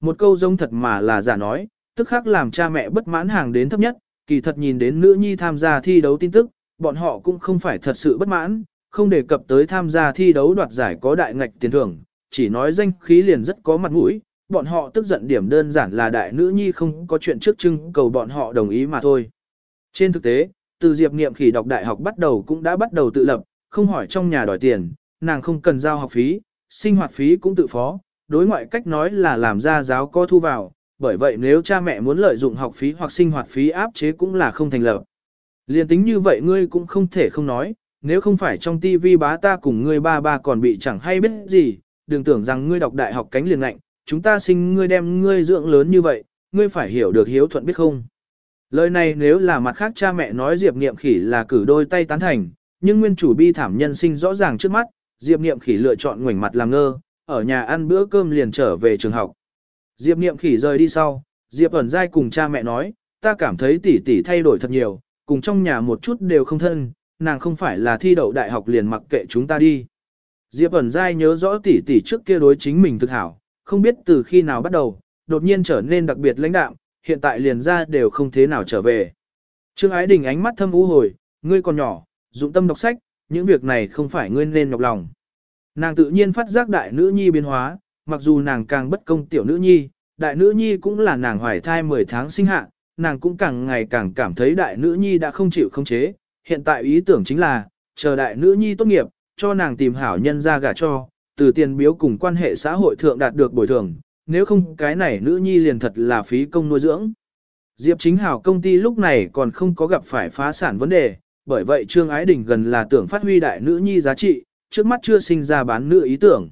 Một câu giống thật mà là giả nói, tức khắc làm cha mẹ bất mãn hàng đến thấp nhất, kỳ thật nhìn đến nữ nhi tham gia thi đấu tin tức, bọn họ cũng không phải thật sự bất mãn, không đề cập tới tham gia thi đấu đoạt giải có đại ngạch tiền thưởng, chỉ nói danh khí liền rất có mặt mũi, bọn họ tức giận điểm đơn giản là đại nữ nhi không có chuyện trước trưng cầu bọn họ đồng ý mà thôi. Trên thực tế, từ Diệp Niệm khỉ đọc đại học bắt đầu cũng đã bắt đầu tự lập, không hỏi trong nhà đòi tiền, nàng không cần giao học phí, sinh hoạt phí cũng tự phó, đối ngoại cách nói là làm ra giáo có thu vào, bởi vậy nếu cha mẹ muốn lợi dụng học phí hoặc sinh hoạt phí áp chế cũng là không thành lập. Liên tính như vậy ngươi cũng không thể không nói, nếu không phải trong tivi bá ta cùng ngươi ba ba còn bị chẳng hay biết gì, đừng tưởng rằng ngươi đọc đại học cánh liền lạnh, chúng ta sinh ngươi đem ngươi dưỡng lớn như vậy, ngươi phải hiểu được hiếu thuận biết không. Lời này nếu là mặt khác cha mẹ nói Diệp Niệm Khỉ là cử đôi tay tán thành, nhưng nguyên chủ bi thảm nhân sinh rõ ràng trước mắt, Diệp Niệm Khỉ lựa chọn ngoảnh mặt làm ngơ, ở nhà ăn bữa cơm liền trở về trường học. Diệp Niệm Khỉ rời đi sau, Diệp ẩn dai cùng cha mẹ nói, ta cảm thấy tỷ tỷ thay đổi thật nhiều, cùng trong nhà một chút đều không thân, nàng không phải là thi đậu đại học liền mặc kệ chúng ta đi. Diệp ẩn dai nhớ rõ tỷ tỷ trước kia đối chính mình thực hảo, không biết từ khi nào bắt đầu, đột nhiên trở nên đặc biệt lãnh đạm, hiện tại liền ra đều không thế nào trở về. Trương Ái Đình ánh mắt thâm u hồi, ngươi còn nhỏ, dụng tâm đọc sách, những việc này không phải ngươi nên nhọc lòng. Nàng tự nhiên phát giác đại nữ nhi biến hóa, mặc dù nàng càng bất công tiểu nữ nhi, đại nữ nhi cũng là nàng hoài thai 10 tháng sinh hạ, nàng cũng càng ngày càng cảm thấy đại nữ nhi đã không chịu không chế, hiện tại ý tưởng chính là, chờ đại nữ nhi tốt nghiệp, cho nàng tìm hảo nhân ra gả cho, từ tiền biếu cùng quan hệ xã hội thượng đạt được bồi thường, nếu không cái này nữ nhi liền thật là phí công nuôi dưỡng. Diệp chính hảo công ty lúc này còn không có gặp phải phá sản vấn đề, bởi vậy Trương Ái Đình gần là tưởng phát huy đại nữ nhi giá trị, trước mắt chưa sinh ra bán nữ ý tưởng.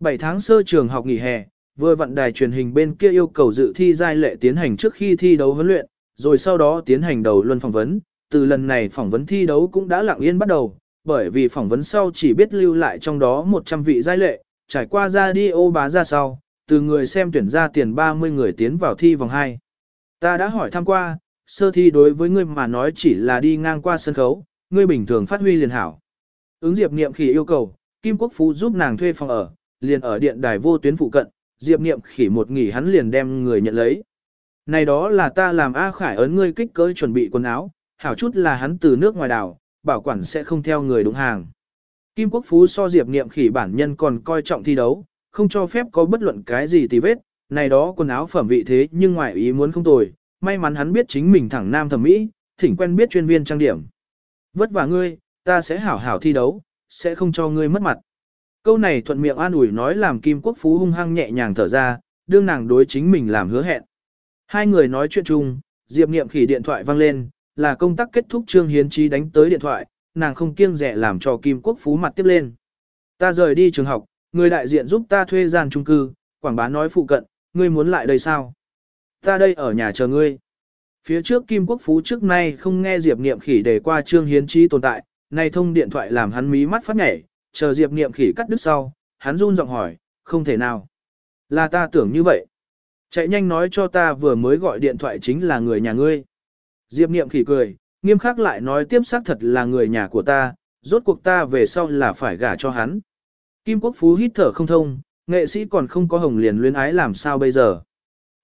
7 tháng sơ trường học nghỉ hè, vừa vận đài truyền hình bên kia yêu cầu dự thi giai lệ tiến hành trước khi thi đấu huấn luyện, rồi sau đó tiến hành đầu luân phỏng vấn, từ lần này phỏng vấn thi đấu cũng đã lặng yên bắt đầu, bởi vì phỏng vấn sau chỉ biết lưu lại trong đó 100 vị giai lệ, trải qua ra đi ô bá ra sau, từ người xem tuyển ra tiền 30 người tiến vào thi vòng 2. Ta đã hỏi thăm qua, sơ thi đối với ngươi mà nói chỉ là đi ngang qua sân khấu, ngươi bình thường phát huy liền hảo. Ứng Diệp Niệm khỉ yêu cầu, Kim Quốc Phú giúp nàng thuê phòng ở, liền ở điện đài vô tuyến phụ cận, Diệp Niệm khỉ một nghỉ hắn liền đem người nhận lấy. Này đó là ta làm A Khải ấn ngươi kích cỡ chuẩn bị quần áo, hảo chút là hắn từ nước ngoài đảo, bảo quản sẽ không theo người đúng hàng. Kim Quốc Phú so Diệp Niệm khỉ bản nhân còn coi trọng thi đấu, không cho phép có bất luận cái gì tì vết, này đó quần áo phẩm vị thế nhưng ngoài ý muốn không tồi, may mắn hắn biết chính mình thẳng nam thẩm mỹ, thỉnh quen biết chuyên viên trang điểm. Vất vả ngươi, ta sẽ hảo hảo thi đấu, sẽ không cho ngươi mất mặt. Câu này thuận miệng an ủi nói làm Kim Quốc Phú hung hăng nhẹ nhàng thở ra, đương nàng đối chính mình làm hứa hẹn. Hai người nói chuyện chung, Diệp Niệm khỉ điện thoại vang lên, là công tác kết thúc Trương Hiến Trí đánh tới điện thoại, nàng không kiêng rẻ làm cho Kim Quốc Phú mặt tiếp lên. Ta rời đi trường học, người đại diện giúp ta thuê gian trung cư, quảng bá nói phụ cận, ngươi muốn lại đây sao? Ta đây ở nhà chờ ngươi. Phía trước Kim Quốc Phú trước nay không nghe Diệp Niệm khỉ để qua Trương Hiến Trí tồn tại, nay thông điện thoại làm hắn mí mắt phát nhảy, chờ Diệp Niệm khỉ cắt đứt sau, hắn run giọng hỏi, không thể nào. Là ta tưởng như vậy. Chạy nhanh nói cho ta vừa mới gọi điện thoại chính là người nhà ngươi. Diệp Niệm khỉ cười, nghiêm khắc lại nói tiếp xác thật là người nhà của ta, rốt cuộc ta về sau là phải gả cho hắn. Kim Quốc Phú hít thở không thông, nghệ sĩ còn không có hồng liền luyến ái làm sao bây giờ.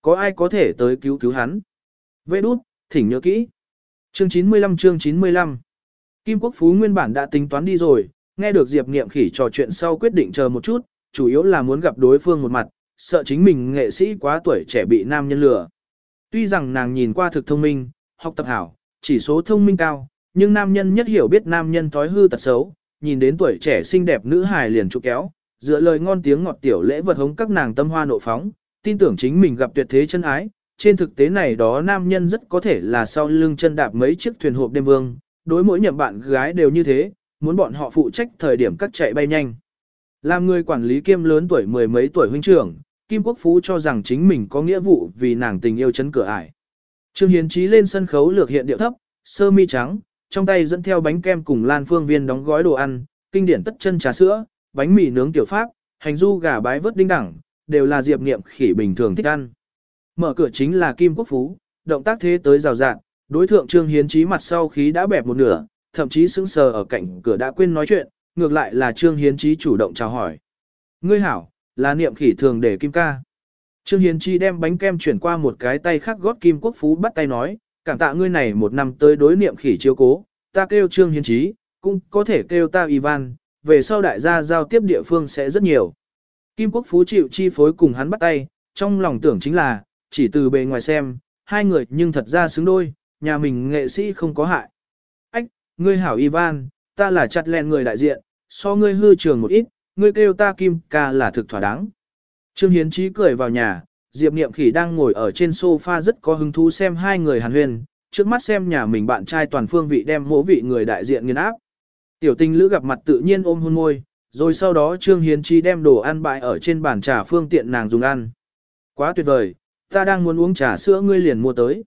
Có ai có thể tới cứu cứu hắn? Vê đút, thỉnh nhớ kỹ. Chương 95 chương 95 Kim Quốc Phú nguyên bản đã tính toán đi rồi, nghe được Diệp Niệm khỉ trò chuyện sau quyết định chờ một chút, chủ yếu là muốn gặp đối phương một mặt, sợ chính mình nghệ sĩ quá tuổi trẻ bị nam nhân lừa. Tuy rằng nàng nhìn qua thực thông minh, học tập hảo, chỉ số thông minh cao, nhưng nam nhân nhất hiểu biết nam nhân thói hư tật xấu, nhìn đến tuổi trẻ xinh đẹp nữ hài liền trụ kéo, dựa lời ngon tiếng ngọt tiểu lễ vật hống các nàng tâm hoa nộ phóng, tin tưởng chính mình gặp tuyệt thế chân ái. Trên thực tế này đó nam nhân rất có thể là sau lưng chân đạp mấy chiếc thuyền hộp đêm vương, đối mỗi nhậm bạn gái đều như thế, muốn bọn họ phụ trách thời điểm cắt chạy bay nhanh. Làm người quản lý kiêm lớn tuổi mười mấy tuổi huynh trưởng, Kim Quốc Phú cho rằng chính mình có nghĩa vụ vì nàng tình yêu chấn cửa ải. Trương Hiến Chí lên sân khấu lược hiện điệu thấp, sơ mi trắng, trong tay dẫn theo bánh kem cùng Lan Phương Viên đóng gói đồ ăn, kinh điển tất chân trà sữa, bánh mì nướng tiểu pháp, hành du gà bái vớt đinh đẳng, đều là diệp niệm khỉ bình thường thích ăn. Mở cửa chính là Kim Quốc Phú, động tác thế tới rào rạng, đối thượng Trương Hiến Chí mặt sau khí đã bẹp một nửa, thậm chí sững sờ ở cạnh cửa đã quên nói chuyện, ngược lại là Trương Hiến Chí chủ động chào hỏi. Ngươi hảo, là niệm khỉ thường để kim ca. Trương Hiền Chi đem bánh kem chuyển qua một cái tay khác gót kim quốc phú bắt tay nói, cảm tạ ngươi này một năm tới đối niệm khỉ chiếu cố, ta kêu Trương Hiền Chí, cũng có thể kêu ta Ivan, về sau đại gia giao tiếp địa phương sẽ rất nhiều. Kim quốc phú chịu chi phối cùng hắn bắt tay, trong lòng tưởng chính là, chỉ từ bề ngoài xem, hai người nhưng thật ra xứng đôi, nhà mình nghệ sĩ không có hại. Ách, ngươi hảo Ivan, ta là chặt lẹn người đại diện, so ngươi hư trường một ít, ngươi kêu ta Kim ca là thực thỏa đáng. Trương Hiến Chí cười vào nhà, Diệp Niệm Khỉ đang ngồi ở trên sofa rất có hứng thú xem hai người hàn huyền, trước mắt xem nhà mình bạn trai toàn phương vị đem mỗi vị người đại diện nghiên áp. Tiểu tình lữ gặp mặt tự nhiên ôm hôn môi, rồi sau đó Trương Hiến Chí đem đồ ăn bại ở trên bàn trà phương tiện nàng dùng ăn. Quá tuyệt vời, ta đang muốn uống trà sữa ngươi liền mua tới.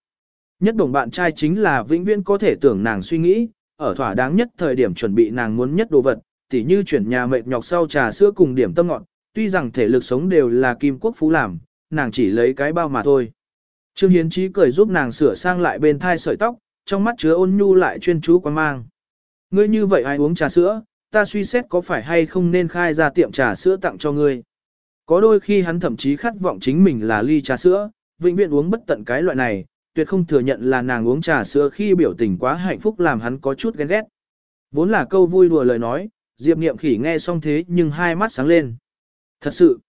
Nhất đồng bạn trai chính là vĩnh viễn có thể tưởng nàng suy nghĩ, ở thỏa đáng nhất thời điểm chuẩn bị nàng muốn nhất đồ vật, tỉ như chuyển nhà mệt nhọc sau trà sữa cùng điểm tâm ngọn, tuy rằng thể lực sống đều là kim quốc phú làm, nàng chỉ lấy cái bao mà thôi. Trương Hiến Chí cười giúp nàng sửa sang lại bên thai sợi tóc, trong mắt chứa ôn nhu lại chuyên chú quan mang. Ngươi như vậy ai uống trà sữa, ta suy xét có phải hay không nên khai ra tiệm trà sữa tặng cho ngươi. Có đôi khi hắn thậm chí khát vọng chính mình là ly trà sữa, vĩnh viễn uống bất tận cái loại này, tuyệt không thừa nhận là nàng uống trà sữa khi biểu tình quá hạnh phúc làm hắn có chút ghen ghét. Vốn là câu vui đùa lời nói, Diệp Niệm Khỉ nghe xong thế nhưng hai mắt sáng lên. Thật sự,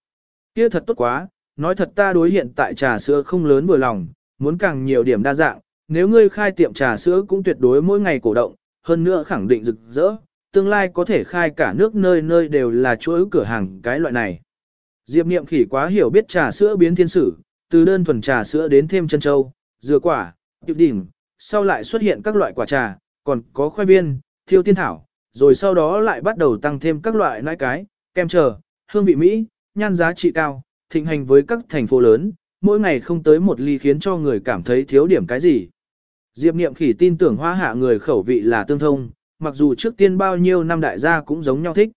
kia thật tốt quá, nói thật ta đối hiện tại trà sữa không lớn vừa lòng, muốn càng nhiều điểm đa dạng, nếu ngươi khai tiệm trà sữa cũng tuyệt đối mỗi ngày cổ động, hơn nữa khẳng định rực rỡ, tương lai có thể khai cả nước nơi nơi đều là chuỗi cửa hàng cái loại này. Diệp Niệm Khỉ quá hiểu biết trà sữa biến thiên sử, từ đơn thuần trà sữa đến thêm chân châu, dừa quả, tiệp đỉnh, sau lại xuất hiện các loại quả trà, còn có khoai viên, thiêu tiên thảo, rồi sau đó lại bắt đầu tăng thêm các loại nãi cái, kem chờ, hương vị Mỹ, nhan giá trị cao, thịnh hành với các thành phố lớn, mỗi ngày không tới một ly khiến cho người cảm thấy thiếu điểm cái gì. Diệp Niệm Khỉ tin tưởng hoa hạ người khẩu vị là tương thông, mặc dù trước tiên bao nhiêu năm đại gia cũng giống nhau thích.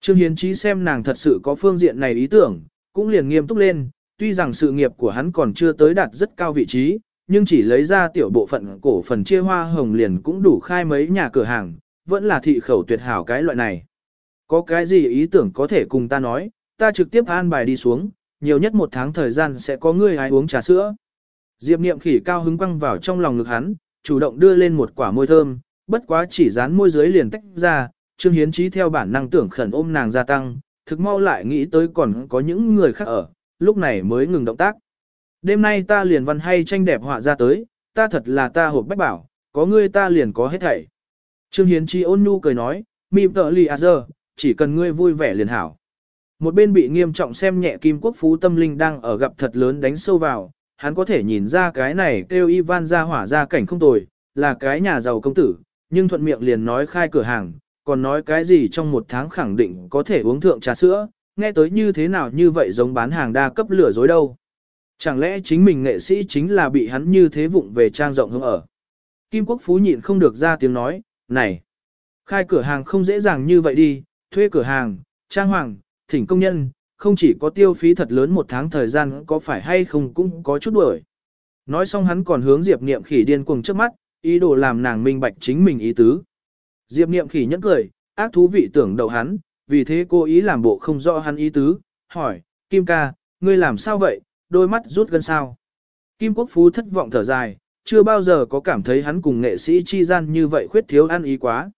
Trương Hiến Chí xem nàng thật sự có phương diện này ý tưởng, cũng liền nghiêm túc lên, tuy rằng sự nghiệp của hắn còn chưa tới đạt rất cao vị trí, nhưng chỉ lấy ra tiểu bộ phận cổ phần chia hoa hồng liền cũng đủ khai mấy nhà cửa hàng, vẫn là thị khẩu tuyệt hảo cái loại này. Có cái gì ý tưởng có thể cùng ta nói, ta trực tiếp an bài đi xuống, nhiều nhất một tháng thời gian sẽ có người hái uống trà sữa. Diệp niệm khỉ cao hứng quăng vào trong lòng ngực hắn, chủ động đưa lên một quả môi thơm, bất quá chỉ dán môi dưới liền tách ra, Trương Hiến trí theo bản năng tưởng khẩn ôm nàng gia tăng, thực mau lại nghĩ tới còn có những người khác ở, lúc này mới ngừng động tác. Đêm nay ta liền văn hay tranh đẹp họa ra tới, ta thật là ta hộp bách bảo, có ngươi ta liền có hết thảy. Trương Hiến Chi ôn nhu cười nói, mịp tợ lì à giờ, chỉ cần ngươi vui vẻ liền hảo. Một bên bị nghiêm trọng xem nhẹ Kim Quốc Phú tâm linh đang ở gặp thật lớn đánh sâu vào, hắn có thể nhìn ra cái này kêu Ivan ra hỏa ra cảnh không tồi, là cái nhà giàu công tử, nhưng thuận miệng liền nói khai cửa hàng, còn nói cái gì trong một tháng khẳng định có thể uống thượng trà sữa, nghe tới như thế nào như vậy giống bán hàng đa cấp lửa dối đâu. Chẳng lẽ chính mình nghệ sĩ chính là bị hắn như thế vụng về trang rộng hướng ở. Kim Quốc Phú nhịn không được ra tiếng nói, này, khai cửa hàng không dễ dàng như vậy đi, thuê cửa hàng, trang hoàng, thỉnh công nhân, không chỉ có tiêu phí thật lớn một tháng thời gian có phải hay không cũng có chút đuổi. Nói xong hắn còn hướng Diệp Niệm Khỉ điên cuồng trước mắt, ý đồ làm nàng minh bạch chính mình ý tứ. Diệp Niệm Khỉ nhẫn cười, ác thú vị tưởng đầu hắn, vì thế cô ý làm bộ không rõ hắn ý tứ, hỏi, Kim ca, ngươi làm sao vậy, đôi mắt rút gần sao. Kim Quốc Phú thất vọng thở dài, chưa bao giờ có cảm thấy hắn cùng nghệ sĩ chi gian như vậy khuyết thiếu ăn ý quá.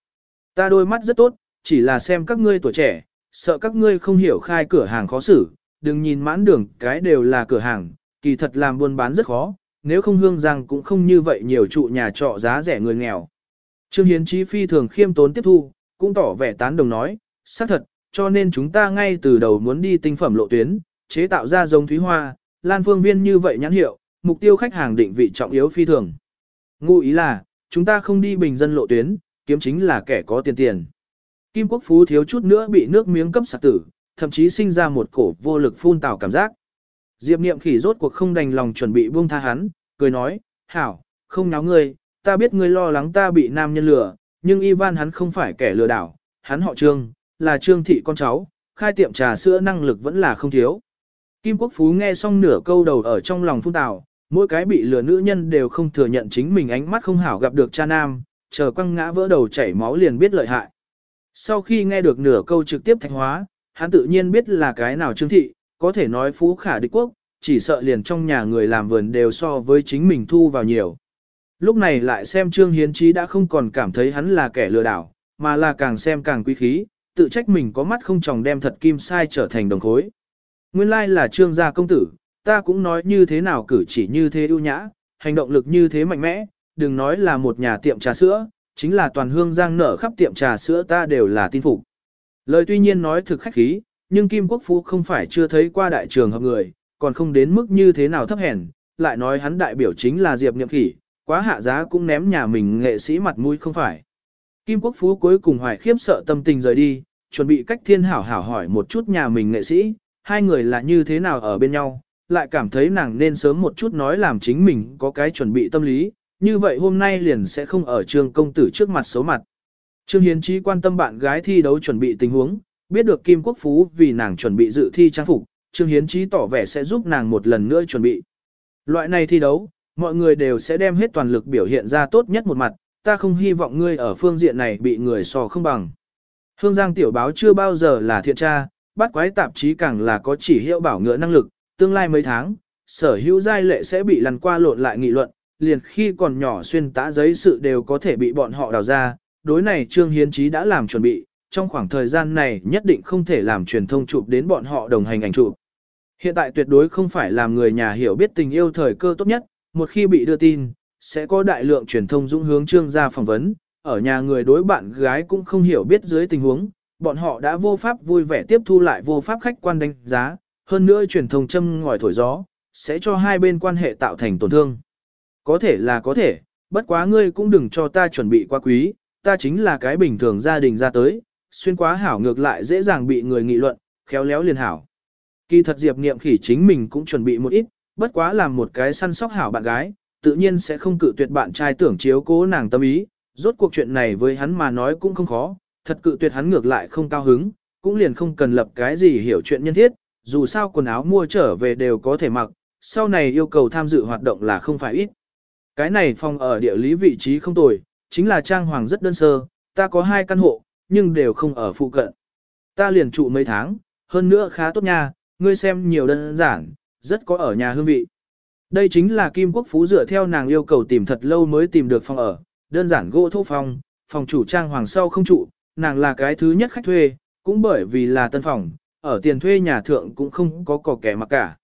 Ta đôi mắt rất tốt, chỉ là xem các ngươi tuổi trẻ, sợ các ngươi không hiểu khai cửa hàng khó xử, đừng nhìn mãn đường cái đều là cửa hàng, kỳ thật làm buôn bán rất khó, nếu không hương giang cũng không như vậy nhiều trụ nhà trọ giá rẻ người nghèo. Trương Hiến Chí phi thường khiêm tốn tiếp thu, cũng tỏ vẻ tán đồng nói, xác thật, cho nên chúng ta ngay từ đầu muốn đi tinh phẩm lộ tuyến, chế tạo ra giống thúy hoa, lan phương viên như vậy nhãn hiệu, mục tiêu khách hàng định vị trọng yếu phi thường. Ngụ ý là, chúng ta không đi bình dân lộ tuyến, kiếm chính là kẻ có tiền tiền. Kim Quốc Phú thiếu chút nữa bị nước miếng cấp sạc tử, thậm chí sinh ra một cổ vô lực phun tào cảm giác. Diệp Niệm khỉ rốt cuộc không đành lòng chuẩn bị buông tha hắn, cười nói, hảo, không náo ngươi, ta biết ngươi lo lắng ta bị nam nhân lừa, nhưng Ivan hắn không phải kẻ lừa đảo, hắn họ Trương, là Trương thị con cháu, khai tiệm trà sữa năng lực vẫn là không thiếu. Kim Quốc Phú nghe xong nửa câu đầu ở trong lòng phun tào, mỗi cái bị lừa nữ nhân đều không thừa nhận chính mình ánh mắt không hảo gặp được cha nam, chờ quăng ngã vỡ đầu chảy máu liền biết lợi hại. Sau khi nghe được nửa câu trực tiếp thạch hóa, hắn tự nhiên biết là cái nào trương thị, có thể nói phú khả địch quốc, chỉ sợ liền trong nhà người làm vườn đều so với chính mình thu vào nhiều. Lúc này lại xem Trương Hiến Trí đã không còn cảm thấy hắn là kẻ lừa đảo, mà là càng xem càng quý khí, tự trách mình có mắt không tròng đem thật kim sai trở thành đồng khối. Nguyên lai là Trương gia công tử, ta cũng nói như thế nào cử chỉ như thế ưu nhã, hành động lực như thế mạnh mẽ, đừng nói là một nhà tiệm trà sữa, chính là toàn hương giang nở khắp tiệm trà sữa ta đều là tin phục. Lời tuy nhiên nói thực khách khí, nhưng Kim Quốc Phú không phải chưa thấy qua đại trường hợp người, còn không đến mức như thế nào thấp hèn, lại nói hắn đại biểu chính là Diệp Niệm Khỉ, quá hạ giá cũng ném nhà mình nghệ sĩ mặt mũi không phải. Kim Quốc Phú cuối cùng hoài khiếp sợ tâm tình rời đi, chuẩn bị cách thiên hảo hảo hỏi một chút nhà mình nghệ sĩ, hai người là như thế nào ở bên nhau, lại cảm thấy nàng nên sớm một chút nói làm chính mình có cái chuẩn bị tâm lý, như vậy hôm nay liền sẽ không ở trường công tử trước mặt xấu mặt. Trương Hiến Trí quan tâm bạn gái thi đấu chuẩn bị tình huống, biết được Kim Quốc Phú vì nàng chuẩn bị dự thi trang phục, Trương Hiến Trí tỏ vẻ sẽ giúp nàng một lần nữa chuẩn bị. Loại này thi đấu, mọi người đều sẽ đem hết toàn lực biểu hiện ra tốt nhất một mặt, ta không hy vọng ngươi ở phương diện này bị người so không bằng. Hương Giang tiểu báo chưa bao giờ là thiện tra, bắt quái tạp chí càng là có chỉ hiệu bảo ngựa năng lực, tương lai mấy tháng, sở hữu giai lệ sẽ bị lăn qua lộn lại nghị luận, liền khi còn nhỏ xuyên tã giấy sự đều có thể bị bọn họ đào ra, đối này Trương Hiến Chí đã làm chuẩn bị, trong khoảng thời gian này nhất định không thể làm truyền thông chụp đến bọn họ đồng hành ảnh chụp. Hiện tại tuyệt đối không phải làm người nhà hiểu biết tình yêu thời cơ tốt nhất, một khi bị đưa tin, sẽ có đại lượng truyền thông dũng hướng trương gia phỏng vấn, ở nhà người đối bạn gái cũng không hiểu biết dưới tình huống, bọn họ đã vô pháp vui vẻ tiếp thu lại vô pháp khách quan đánh giá, hơn nữa truyền thông châm ngòi thổi gió, sẽ cho hai bên quan hệ tạo thành tổn thương. Có thể là có thể, bất quá ngươi cũng đừng cho ta chuẩn bị quá quý, ta chính là cái bình thường gia đình ra tới, xuyên quá hảo ngược lại dễ dàng bị người nghị luận, khéo léo liền hảo. Kỳ thật Diệp Niệm Khỉ chính mình cũng chuẩn bị một ít, bất quá làm một cái săn sóc hảo bạn gái, tự nhiên sẽ không cự tuyệt bạn trai tưởng chiếu cố nàng tâm ý, rốt cuộc chuyện này với hắn mà nói cũng không khó, thật cự tuyệt hắn ngược lại không cao hứng, cũng liền không cần lập cái gì hiểu chuyện nhân thiết, dù sao quần áo mua trở về đều có thể mặc, sau này yêu cầu tham dự hoạt động là không phải ít. Cái này phòng ở địa lý vị trí không tồi, chính là trang hoàng rất đơn sơ, ta có hai căn hộ, nhưng đều không ở phụ cận. Ta liền trụ mấy tháng, hơn nữa khá tốt nha, ngươi xem nhiều đơn giản, rất có ở nhà hương vị. Đây chính là Kim Quốc Phú dựa theo nàng yêu cầu tìm thật lâu mới tìm được phòng ở, đơn giản gỗ thô phòng, phòng chủ trang hoàng sau không trụ, nàng là cái thứ nhất khách thuê, cũng bởi vì là tân phòng, ở tiền thuê nhà thượng cũng không có cò kẻ mặc cả.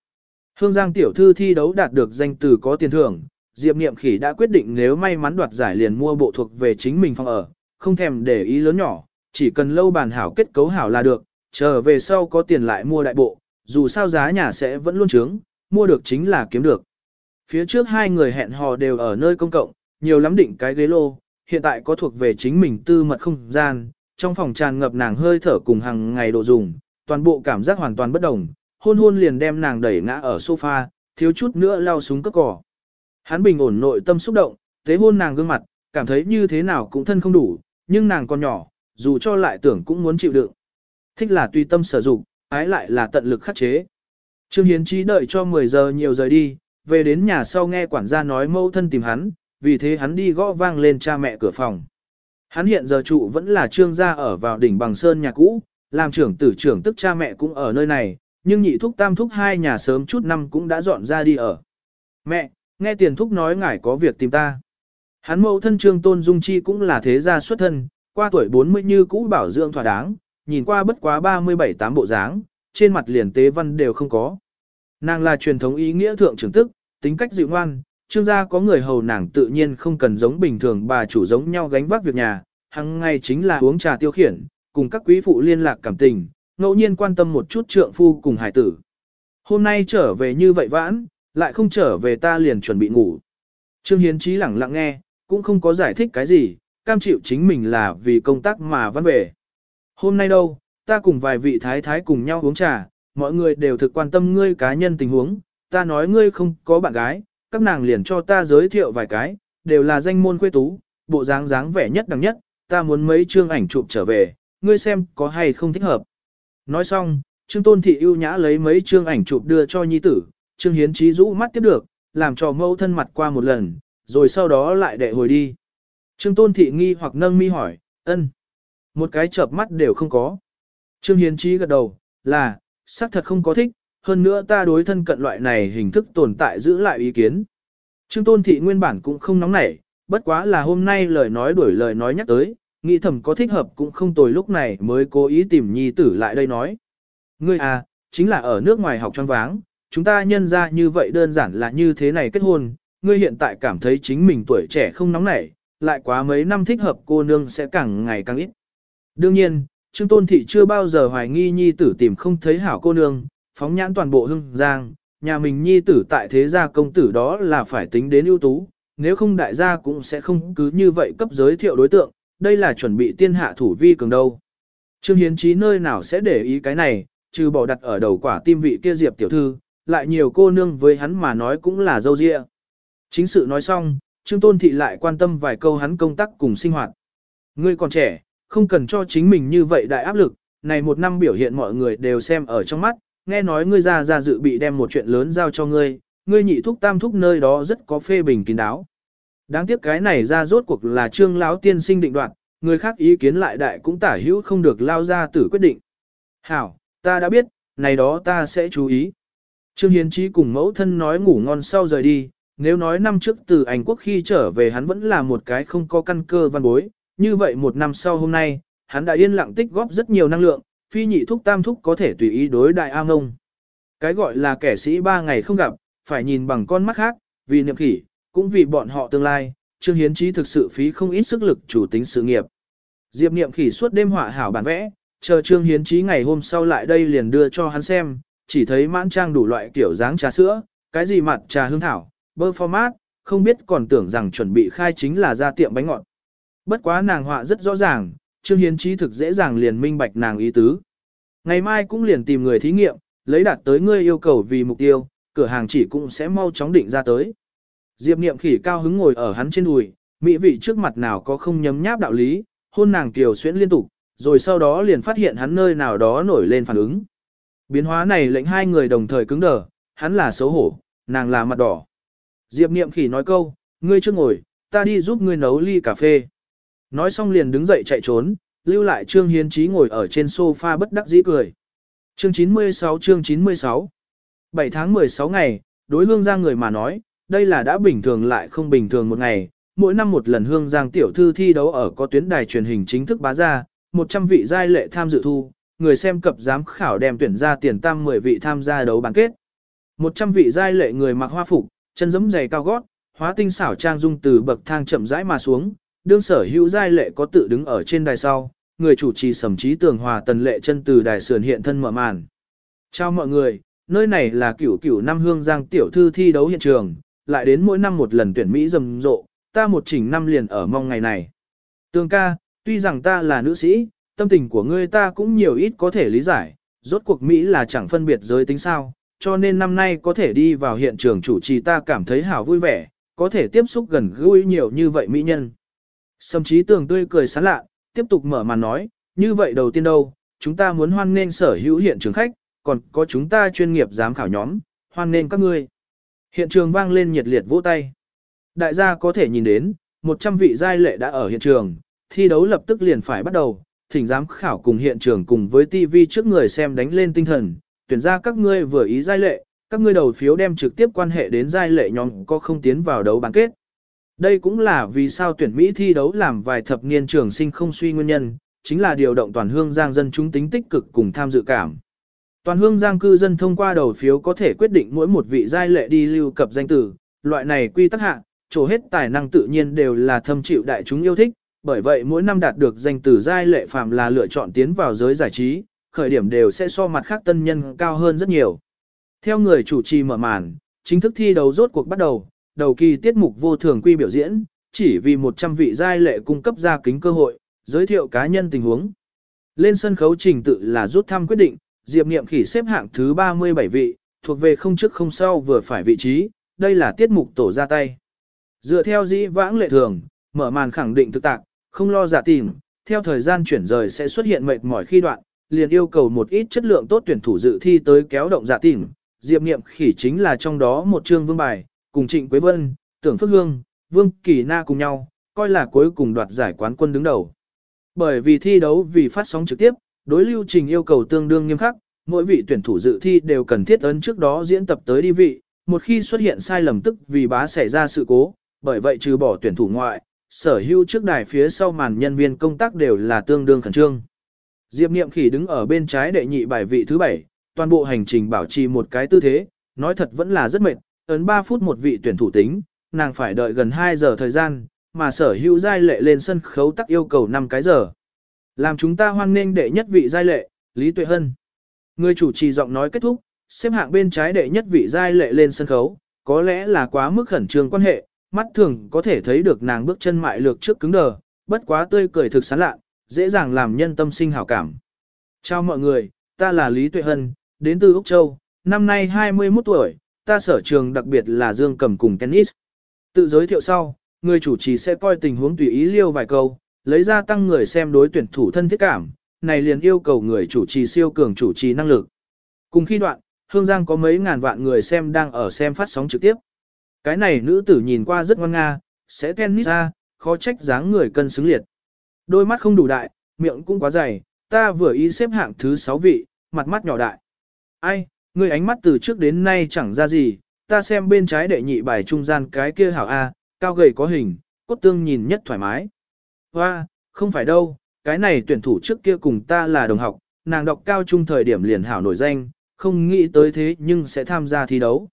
Hương Giang tiểu thư thi đấu đạt được danh từ có tiền thưởng, Diệp Niệm Khỉ đã quyết định nếu may mắn đoạt giải liền mua bộ thuộc về chính mình phòng ở, không thèm để ý lớn nhỏ, chỉ cần lâu bàn hảo kết cấu hảo là được, chờ về sau có tiền lại mua đại bộ, dù sao giá nhà sẽ vẫn luôn trướng, mua được chính là kiếm được. Phía trước hai người hẹn hò đều ở nơi công cộng, nhiều lắm định cái ghế lô, hiện tại có thuộc về chính mình tư mật không gian, trong phòng tràn ngập nàng hơi thở cùng hàng ngày đồ dùng, toàn bộ cảm giác hoàn toàn bất đồng, hôn hôn liền đem nàng đẩy ngã ở sofa, thiếu chút nữa lao súng cất cỏ. Hắn bình ổn nội tâm xúc động, thế hôn nàng gương mặt, cảm thấy như thế nào cũng thân không đủ, nhưng nàng còn nhỏ, dù cho lại tưởng cũng muốn chịu đựng. Thích là tùy tâm sở dụng, ái lại là tận lực khắc chế. Trương Hiến Trí đợi cho 10 giờ nhiều rời đi, về đến nhà sau nghe quản gia nói mâu thân tìm hắn, vì thế hắn đi gõ vang lên cha mẹ cửa phòng. Hắn hiện giờ trụ vẫn là trương gia ở vào đỉnh bằng sơn nhà cũ, làm trưởng tử trưởng tức cha mẹ cũng ở nơi này, nhưng nhị thúc tam thúc hai nhà sớm chút năm cũng đã dọn ra đi ở. Mẹ, nghe tiền thúc nói ngài có việc tìm ta. Hắn mẫu thân trương tôn dung chi cũng là thế gia xuất thân, qua tuổi 40 như cũ bảo dưỡng thỏa đáng, nhìn qua bất quá 37 tám bộ dáng, trên mặt liền tế văn đều không có. Nàng là truyền thống ý nghĩa thượng trưởng tức, tính cách dịu ngoan, trương gia có người hầu nàng tự nhiên không cần giống bình thường bà chủ giống nhau gánh vác việc nhà, hàng ngày chính là uống trà tiêu khiển, cùng các quý phụ liên lạc cảm tình, ngẫu nhiên quan tâm một chút trượng phu cùng hải tử. Hôm nay trở về như vậy vãn, lại không trở về ta liền chuẩn bị ngủ. Trương Hiến Trí lẳng lặng nghe, cũng không có giải thích cái gì, cam chịu chính mình là vì công tác mà văn về. Hôm nay đâu, ta cùng vài vị thái thái cùng nhau uống trà, mọi người đều thực quan tâm ngươi cá nhân tình huống, ta nói ngươi không có bạn gái, các nàng liền cho ta giới thiệu vài cái, đều là danh môn quê tú, bộ dáng dáng vẻ nhất đẳng nhất, ta muốn mấy chương ảnh chụp trở về, ngươi xem có hay không thích hợp. Nói xong, Trương Tôn Thị ưu nhã lấy mấy chương ảnh chụp đưa cho nhi tử, Trương Hiến Chí rũ mắt tiếp được, làm cho mẫu thân mặt qua một lần, rồi sau đó lại đệ hồi đi. Trương Tôn Thị nghi hoặc nâng mi hỏi, ân, một cái chợp mắt đều không có. Trương Hiến Chí gật đầu, là, xác thật không có thích, hơn nữa ta đối thân cận loại này hình thức tồn tại giữ lại ý kiến. Trương Tôn Thị nguyên bản cũng không nóng nảy, bất quá là hôm nay lời nói đuổi lời nói nhắc tới, nghĩ thầm có thích hợp cũng không tồi lúc này mới cố ý tìm nhi tử lại đây nói. Ngươi à, chính là ở nước ngoài học trăng váng, chúng ta nhân ra như vậy đơn giản là như thế này kết hôn, ngươi hiện tại cảm thấy chính mình tuổi trẻ không nóng nảy, lại quá mấy năm thích hợp cô nương sẽ càng ngày càng ít. Đương nhiên, Trương Tôn Thị chưa bao giờ hoài nghi nhi tử tìm không thấy hảo cô nương, phóng nhãn toàn bộ hưng giang, nhà mình nhi tử tại thế gia công tử đó là phải tính đến ưu tú, nếu không đại gia cũng sẽ không cứ như vậy cấp giới thiệu đối tượng, đây là chuẩn bị tiên hạ thủ vi cường đâu. Trương Hiến Chí nơi nào sẽ để ý cái này, trừ bỏ đặt ở đầu quả tim vị kia Diệp tiểu thư, lại nhiều cô nương với hắn mà nói cũng là dâu dịa. Chính sự nói xong, Trương Tôn Thị lại quan tâm vài câu hắn công tác cùng sinh hoạt. Ngươi còn trẻ, không cần cho chính mình như vậy đại áp lực, này một năm biểu hiện mọi người đều xem ở trong mắt, nghe nói ngươi ra ra dự bị đem một chuyện lớn giao cho ngươi, ngươi nhị thúc tam thúc nơi đó rất có phê bình kín đáo. Đáng tiếc cái này ra rốt cuộc là trương lão tiên sinh định đoạt, người khác ý kiến lại đại cũng tả hữu không được lao ra tử quyết định. Hảo, ta đã biết, này đó ta sẽ chú ý. Trương Hiến Trí cùng mẫu thân nói ngủ ngon sau rời đi, nếu nói năm trước từ Anh quốc khi trở về hắn vẫn là một cái không có căn cơ văn bối, như vậy một năm sau hôm nay, hắn đã yên lặng tích góp rất nhiều năng lượng, phi nhị thúc tam thúc có thể tùy ý đối đại am ông. Cái gọi là kẻ sĩ ba ngày không gặp, phải nhìn bằng con mắt khác, vì niệm khỉ, cũng vì bọn họ tương lai, Trương Hiến Trí thực sự phí không ít sức lực chủ tính sự nghiệp. Diệp niệm khỉ suốt đêm họa hảo bản vẽ, chờ Trương Hiến Trí ngày hôm sau lại đây liền đưa cho hắn xem, chỉ thấy mãn trang đủ loại kiểu dáng trà sữa, cái gì mặt trà hương thảo, bơ format, không biết còn tưởng rằng chuẩn bị khai chính là ra tiệm bánh ngọt. Bất quá nàng họa rất rõ ràng, Trương Hiến Trí thực dễ dàng liền minh bạch nàng ý tứ. Ngày mai cũng liền tìm người thí nghiệm, lấy đạt tới ngươi yêu cầu vì mục tiêu, cửa hàng chỉ cũng sẽ mau chóng định ra tới. Diệp Niệm khỉ cao hứng ngồi ở hắn trên đùi, mỹ vị trước mặt nào có không nhấm nháp đạo lý, hôn nàng kiều xuyễn liên tục, rồi sau đó liền phát hiện hắn nơi nào đó nổi lên phản ứng. Biến hóa này lệnh hai người đồng thời cứng đờ, hắn là xấu hổ, nàng là mặt đỏ. Diệp Niệm khỉ nói câu, ngươi chưa ngồi, ta đi giúp ngươi nấu ly cà phê. Nói xong liền đứng dậy chạy trốn, lưu lại Trương Hiến Chí ngồi ở trên sofa bất đắc dĩ cười. Chương 96 chương 96 7 tháng 16 ngày, đối hương giang người mà nói, đây là đã bình thường lại không bình thường một ngày. Mỗi năm một lần hương giang tiểu thư thi đấu ở có tuyến đài truyền hình chính thức bá ra, 100 vị giai lệ tham dự thu, người xem cập giám khảo đem tuyển ra tiền tam 10 vị tham gia đấu bán kết. 100 vị giai lệ người mặc hoa phục, chân giẫm giày cao gót, hóa tinh xảo trang dung từ bậc thang chậm rãi mà xuống, đương sở hữu giai lệ có tự đứng ở trên đài sau, người chủ trì sầm trí tường hòa tần lệ chân từ đài sườn hiện thân mở màn. Chào mọi người, nơi này là cửu cửu năm hương giang tiểu thư thi đấu hiện trường, lại đến mỗi năm một lần tuyển Mỹ rầm rộ, ta một chỉnh năm liền ở mong ngày này. Tường ca, tuy rằng ta là nữ sĩ, tâm tình của ngươi ta cũng nhiều ít có thể lý giải, rốt cuộc Mỹ là chẳng phân biệt giới tính sao, cho nên năm nay có thể đi vào hiện trường chủ trì ta cảm thấy hảo vui vẻ, có thể tiếp xúc gần gũi nhiều như vậy mỹ nhân. Sầm trí tường tươi cười sán lạ, tiếp tục mở màn nói, như vậy đầu tiên đâu, chúng ta muốn hoan nghênh sở hữu hiện trường khách, còn có chúng ta chuyên nghiệp giám khảo nhóm, hoan nghênh các ngươi. Hiện trường vang lên nhiệt liệt vỗ tay. Đại gia có thể nhìn đến, 100 vị giai lệ đã ở hiện trường, thi đấu lập tức liền phải bắt đầu, thỉnh giám khảo cùng hiện trường cùng với TV trước người xem đánh lên tinh thần, tuyển ra các ngươi vừa ý giai lệ, các ngươi đầu phiếu đem trực tiếp quan hệ đến giai lệ nhóm có không tiến vào đấu bán kết. Đây cũng là vì sao tuyển Mỹ thi đấu làm vài thập niên trường sinh không suy nguyên nhân, chính là điều động toàn hương giang dân chúng tính tích cực cùng tham dự cảm. Toàn hương giang cư dân thông qua đầu phiếu có thể quyết định mỗi một vị giai lệ đi lưu cập danh tử, loại này quy tắc hạ, trổ hết tài năng tự nhiên đều là thâm chịu đại chúng yêu thích, bởi vậy mỗi năm đạt được danh từ giai lệ phàm là lựa chọn tiến vào giới giải trí, khởi điểm đều sẽ so mặt khác tân nhân cao hơn rất nhiều. Theo người chủ trì mở màn, chính thức thi đấu rốt cuộc bắt đầu, đầu kỳ tiết mục vô thường quy biểu diễn, chỉ vì 100 vị giai lệ cung cấp ra kính cơ hội, giới thiệu cá nhân tình huống. Lên sân khấu trình tự là rút thăm quyết định, Diệp Niệm Khỉ xếp hạng thứ 37 vị, thuộc về không trước không sau vừa phải vị trí, đây là tiết mục tổ ra tay. Dựa theo dĩ vãng lệ thường, mở màn khẳng định thực tạc, không lo giả tìm, theo thời gian chuyển rời sẽ xuất hiện mệt mỏi khi đoạn, liền yêu cầu một ít chất lượng tốt tuyển thủ dự thi tới kéo động giả tìm. Diệp Niệm Khỉ chính là trong đó một chương vương bài, cùng Trịnh Quế Vân, Tưởng Phước Hương, Vương Kỳ Na cùng nhau, coi là cuối cùng đoạt giải quán quân đứng đầu. Bởi vì thi đấu vì phát sóng trực tiếp, đối lưu trình yêu cầu tương đương nghiêm khắc, mỗi vị tuyển thủ dự thi đều cần thiết ấn trước đó diễn tập tới đi vị, một khi xuất hiện sai lầm tức vì bá xảy ra sự cố, bởi vậy trừ bỏ tuyển thủ ngoại, sở hữu trước đài phía sau màn nhân viên công tác đều là tương đương khẩn trương. Diệp Niệm Khỉ đứng ở bên trái đệ nhị bài vị thứ bảy, toàn bộ hành trình bảo trì một cái tư thế, nói thật vẫn là rất mệt, ấn 3 phút một vị tuyển thủ tính, nàng phải đợi gần 2 giờ thời gian, mà sở hữu giai lệ lên sân khấu tắc yêu cầu 5 cái giờ. Làm chúng ta hoan nghênh đệ nhất vị giai lệ, Lý Tuệ Hân. Người chủ trì giọng nói kết thúc, xếp hạng bên trái đệ nhất vị giai lệ lên sân khấu, có lẽ là quá mức khẩn trương quan hệ, mắt thường có thể thấy được nàng bước chân mại lược trước cứng đờ, bất quá tươi cười thực sán lạ, dễ dàng làm nhân tâm sinh hảo cảm. Chào mọi người, ta là Lý Tuệ Hân, đến từ Úc Châu, năm nay 21 tuổi, ta sở trường đặc biệt là dương cầm cùng tennis. Tự giới thiệu sau, người chủ trì sẽ coi tình huống tùy ý liêu vài câu, lấy ra tăng người xem đối tuyển thủ thân thiết cảm, này liền yêu cầu người chủ trì siêu cường chủ trì năng lực. Cùng khi đoạn, Hương Giang có mấy ngàn vạn người xem đang ở xem phát sóng trực tiếp. Cái này nữ tử nhìn qua rất ngoan nga, sẽ tennis ra, khó trách dáng người cân xứng liệt. Đôi mắt không đủ đại, miệng cũng quá dày, ta vừa ý xếp hạng thứ 6 vị, mặt mắt nhỏ đại. Ai, người ánh mắt từ trước đến nay chẳng ra gì, ta xem bên trái đệ nhị bài trung gian cái kia hảo A, cao gầy có hình, cốt tương nhìn nhất thoải mái. Hoa, không phải đâu, cái này tuyển thủ trước kia cùng ta là đồng học, nàng đọc cao trung thời điểm liền hảo nổi danh, không nghĩ tới thế nhưng sẽ tham gia thi đấu.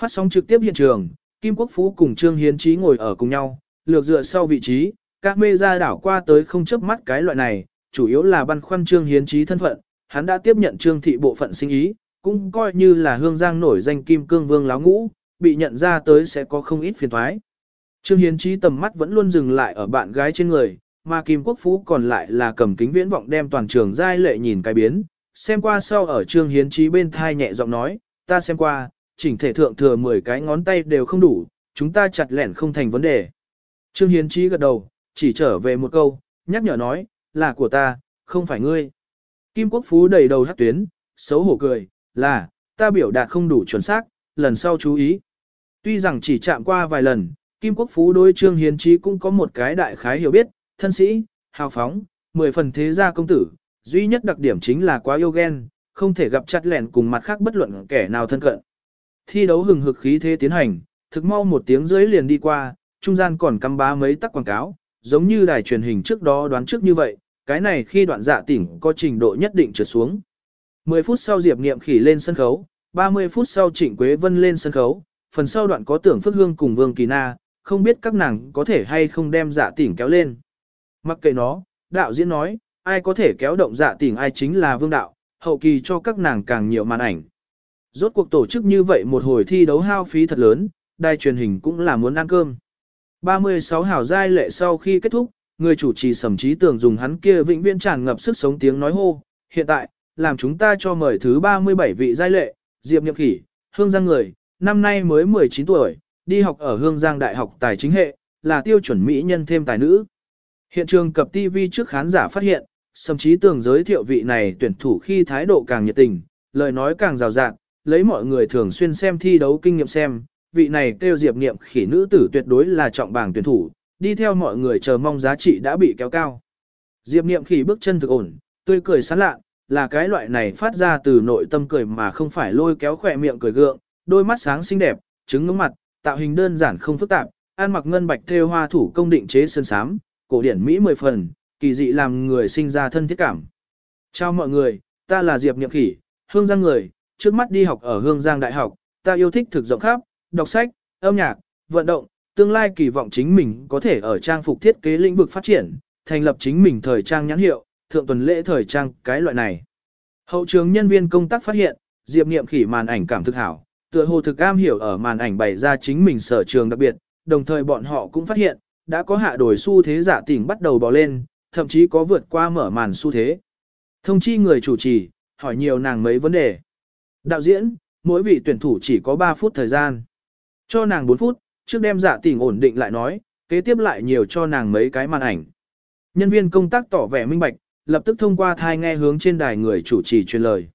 Phát sóng trực tiếp hiện trường, Kim Quốc Phú cùng Trương Hiến Trí ngồi ở cùng nhau, lược dựa sau vị trí, các mê ra đảo qua tới không chớp mắt cái loại này, chủ yếu là băn khoăn Trương Hiến Trí thân phận, hắn đã tiếp nhận Trương thị bộ phận sinh ý, cũng coi như là hương giang nổi danh Kim Cương Vương láo ngũ, bị nhận ra tới sẽ có không ít phiền thoái. Trương Hiến Trí tầm mắt vẫn luôn dừng lại ở bạn gái trên người, mà Kim Quốc Phú còn lại là cầm kính viễn vọng đem toàn trường giai lệ nhìn cái biến, xem qua sau ở Trương Hiến Trí bên thai nhẹ giọng nói, ta xem qua, chỉnh thể thượng thừa 10 cái ngón tay đều không đủ, chúng ta chặt lẻn không thành vấn đề. Trương Hiến Trí gật đầu, chỉ trở về một câu, nhắc nhở nói, là của ta, không phải ngươi. Kim Quốc Phú đầy đầu hát tuyến, xấu hổ cười, là, ta biểu đạt không đủ chuẩn xác, lần sau chú ý. Tuy rằng chỉ chạm qua vài lần, Kim Quốc Phú đối Trương Hiến Trí cũng có một cái đại khái hiểu biết, thân sĩ, hào phóng, mười phần thế gia công tử, duy nhất đặc điểm chính là quá yêu ghen, không thể gặp chặt lẻn cùng mặt khác bất luận kẻ nào thân cận. Thi đấu hừng hực khí thế tiến hành, thực mau một tiếng dưới liền đi qua, trung gian còn cắm bá mấy tắc quảng cáo, giống như đài truyền hình trước đó đoán trước như vậy, cái này khi đoạn dạ tỉnh có trình độ nhất định trượt xuống. 10 phút sau Diệp Niệm khỉ lên sân khấu, 30 phút sau Trịnh Quế Vân lên sân khấu, phần sau đoạn có tưởng Phước Hương cùng Vương Kỳ Na, không biết các nàng có thể hay không đem dạ tỉnh kéo lên. Mặc kệ nó, đạo diễn nói, ai có thể kéo động dạ tỉnh ai chính là vương đạo, hậu kỳ cho các nàng càng nhiều màn ảnh. Rốt cuộc tổ chức như vậy một hồi thi đấu hao phí thật lớn, đài truyền hình cũng là muốn ăn cơm. 36 hảo giai lệ sau khi kết thúc, người chủ trì sầm trí tưởng dùng hắn kia vĩnh viễn tràn ngập sức sống tiếng nói hô, hiện tại, làm chúng ta cho mời thứ 37 vị giai lệ, Diệp Nhậm Khỉ, Hương Giang người, năm nay mới 19 tuổi, đi học ở Hương Giang Đại học Tài chính hệ, là tiêu chuẩn mỹ nhân thêm tài nữ. Hiện trường cập TV trước khán giả phát hiện, sầm trí tưởng giới thiệu vị này tuyển thủ khi thái độ càng nhiệt tình, lời nói càng rào rạng, lấy mọi người thường xuyên xem thi đấu kinh nghiệm xem, vị này kêu diệp niệm khỉ nữ tử tuyệt đối là trọng bảng tuyển thủ, đi theo mọi người chờ mong giá trị đã bị kéo cao. Diệp niệm khỉ bước chân thực ổn, tươi cười sán lạ, là cái loại này phát ra từ nội tâm cười mà không phải lôi kéo khỏe miệng cười gượng, đôi mắt sáng xinh đẹp, trứng ngưỡng mặt, tạo hình đơn giản không phức tạp, ăn mặc ngân bạch thêu hoa thủ công định chế sơn sám, cổ điển mỹ mười phần, kỳ dị làm người sinh ra thân thiết cảm. Chào mọi người, ta là Diệp Niệm Khỉ, Hương Giang người, trước mắt đi học ở Hương Giang Đại học, ta yêu thích thực rộng khắp, đọc sách, âm nhạc, vận động, tương lai kỳ vọng chính mình có thể ở trang phục thiết kế lĩnh vực phát triển, thành lập chính mình thời trang nhãn hiệu, thượng tuần lễ thời trang, cái loại này. Hậu trường nhân viên công tác phát hiện, Diệp Niệm Khỉ màn ảnh cảm thực hảo, tựa hồ thực am hiểu ở màn ảnh bày ra chính mình sở trường đặc biệt, đồng thời bọn họ cũng phát hiện, đã có hạ đổi xu thế giả tỉnh bắt đầu bò lên, thậm chí có vượt qua mở màn xu thế. Thông chi người chủ trì, hỏi nhiều nàng mấy vấn đề. Đạo diễn, mỗi vị tuyển thủ chỉ có 3 phút thời gian. Cho nàng 4 phút, trước đem dạ giả tình ổn định lại nói, kế tiếp lại nhiều cho nàng mấy cái màn ảnh. Nhân viên công tác tỏ vẻ minh bạch, lập tức thông qua thai nghe hướng trên đài người chủ trì truyền lời.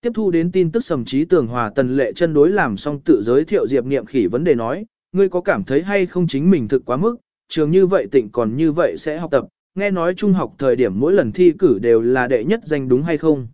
tiếp thu đến tin tức sầm trí tường hòa tần lệ chân đối làm xong tự giới thiệu Diệp Niệm Khỉ vấn đề nói, ngươi có cảm thấy hay không chính mình thực quá mức, trường như vậy tịnh còn như vậy sẽ học tập, nghe nói trung học thời điểm mỗi lần thi cử đều là đệ nhất danh đúng hay không.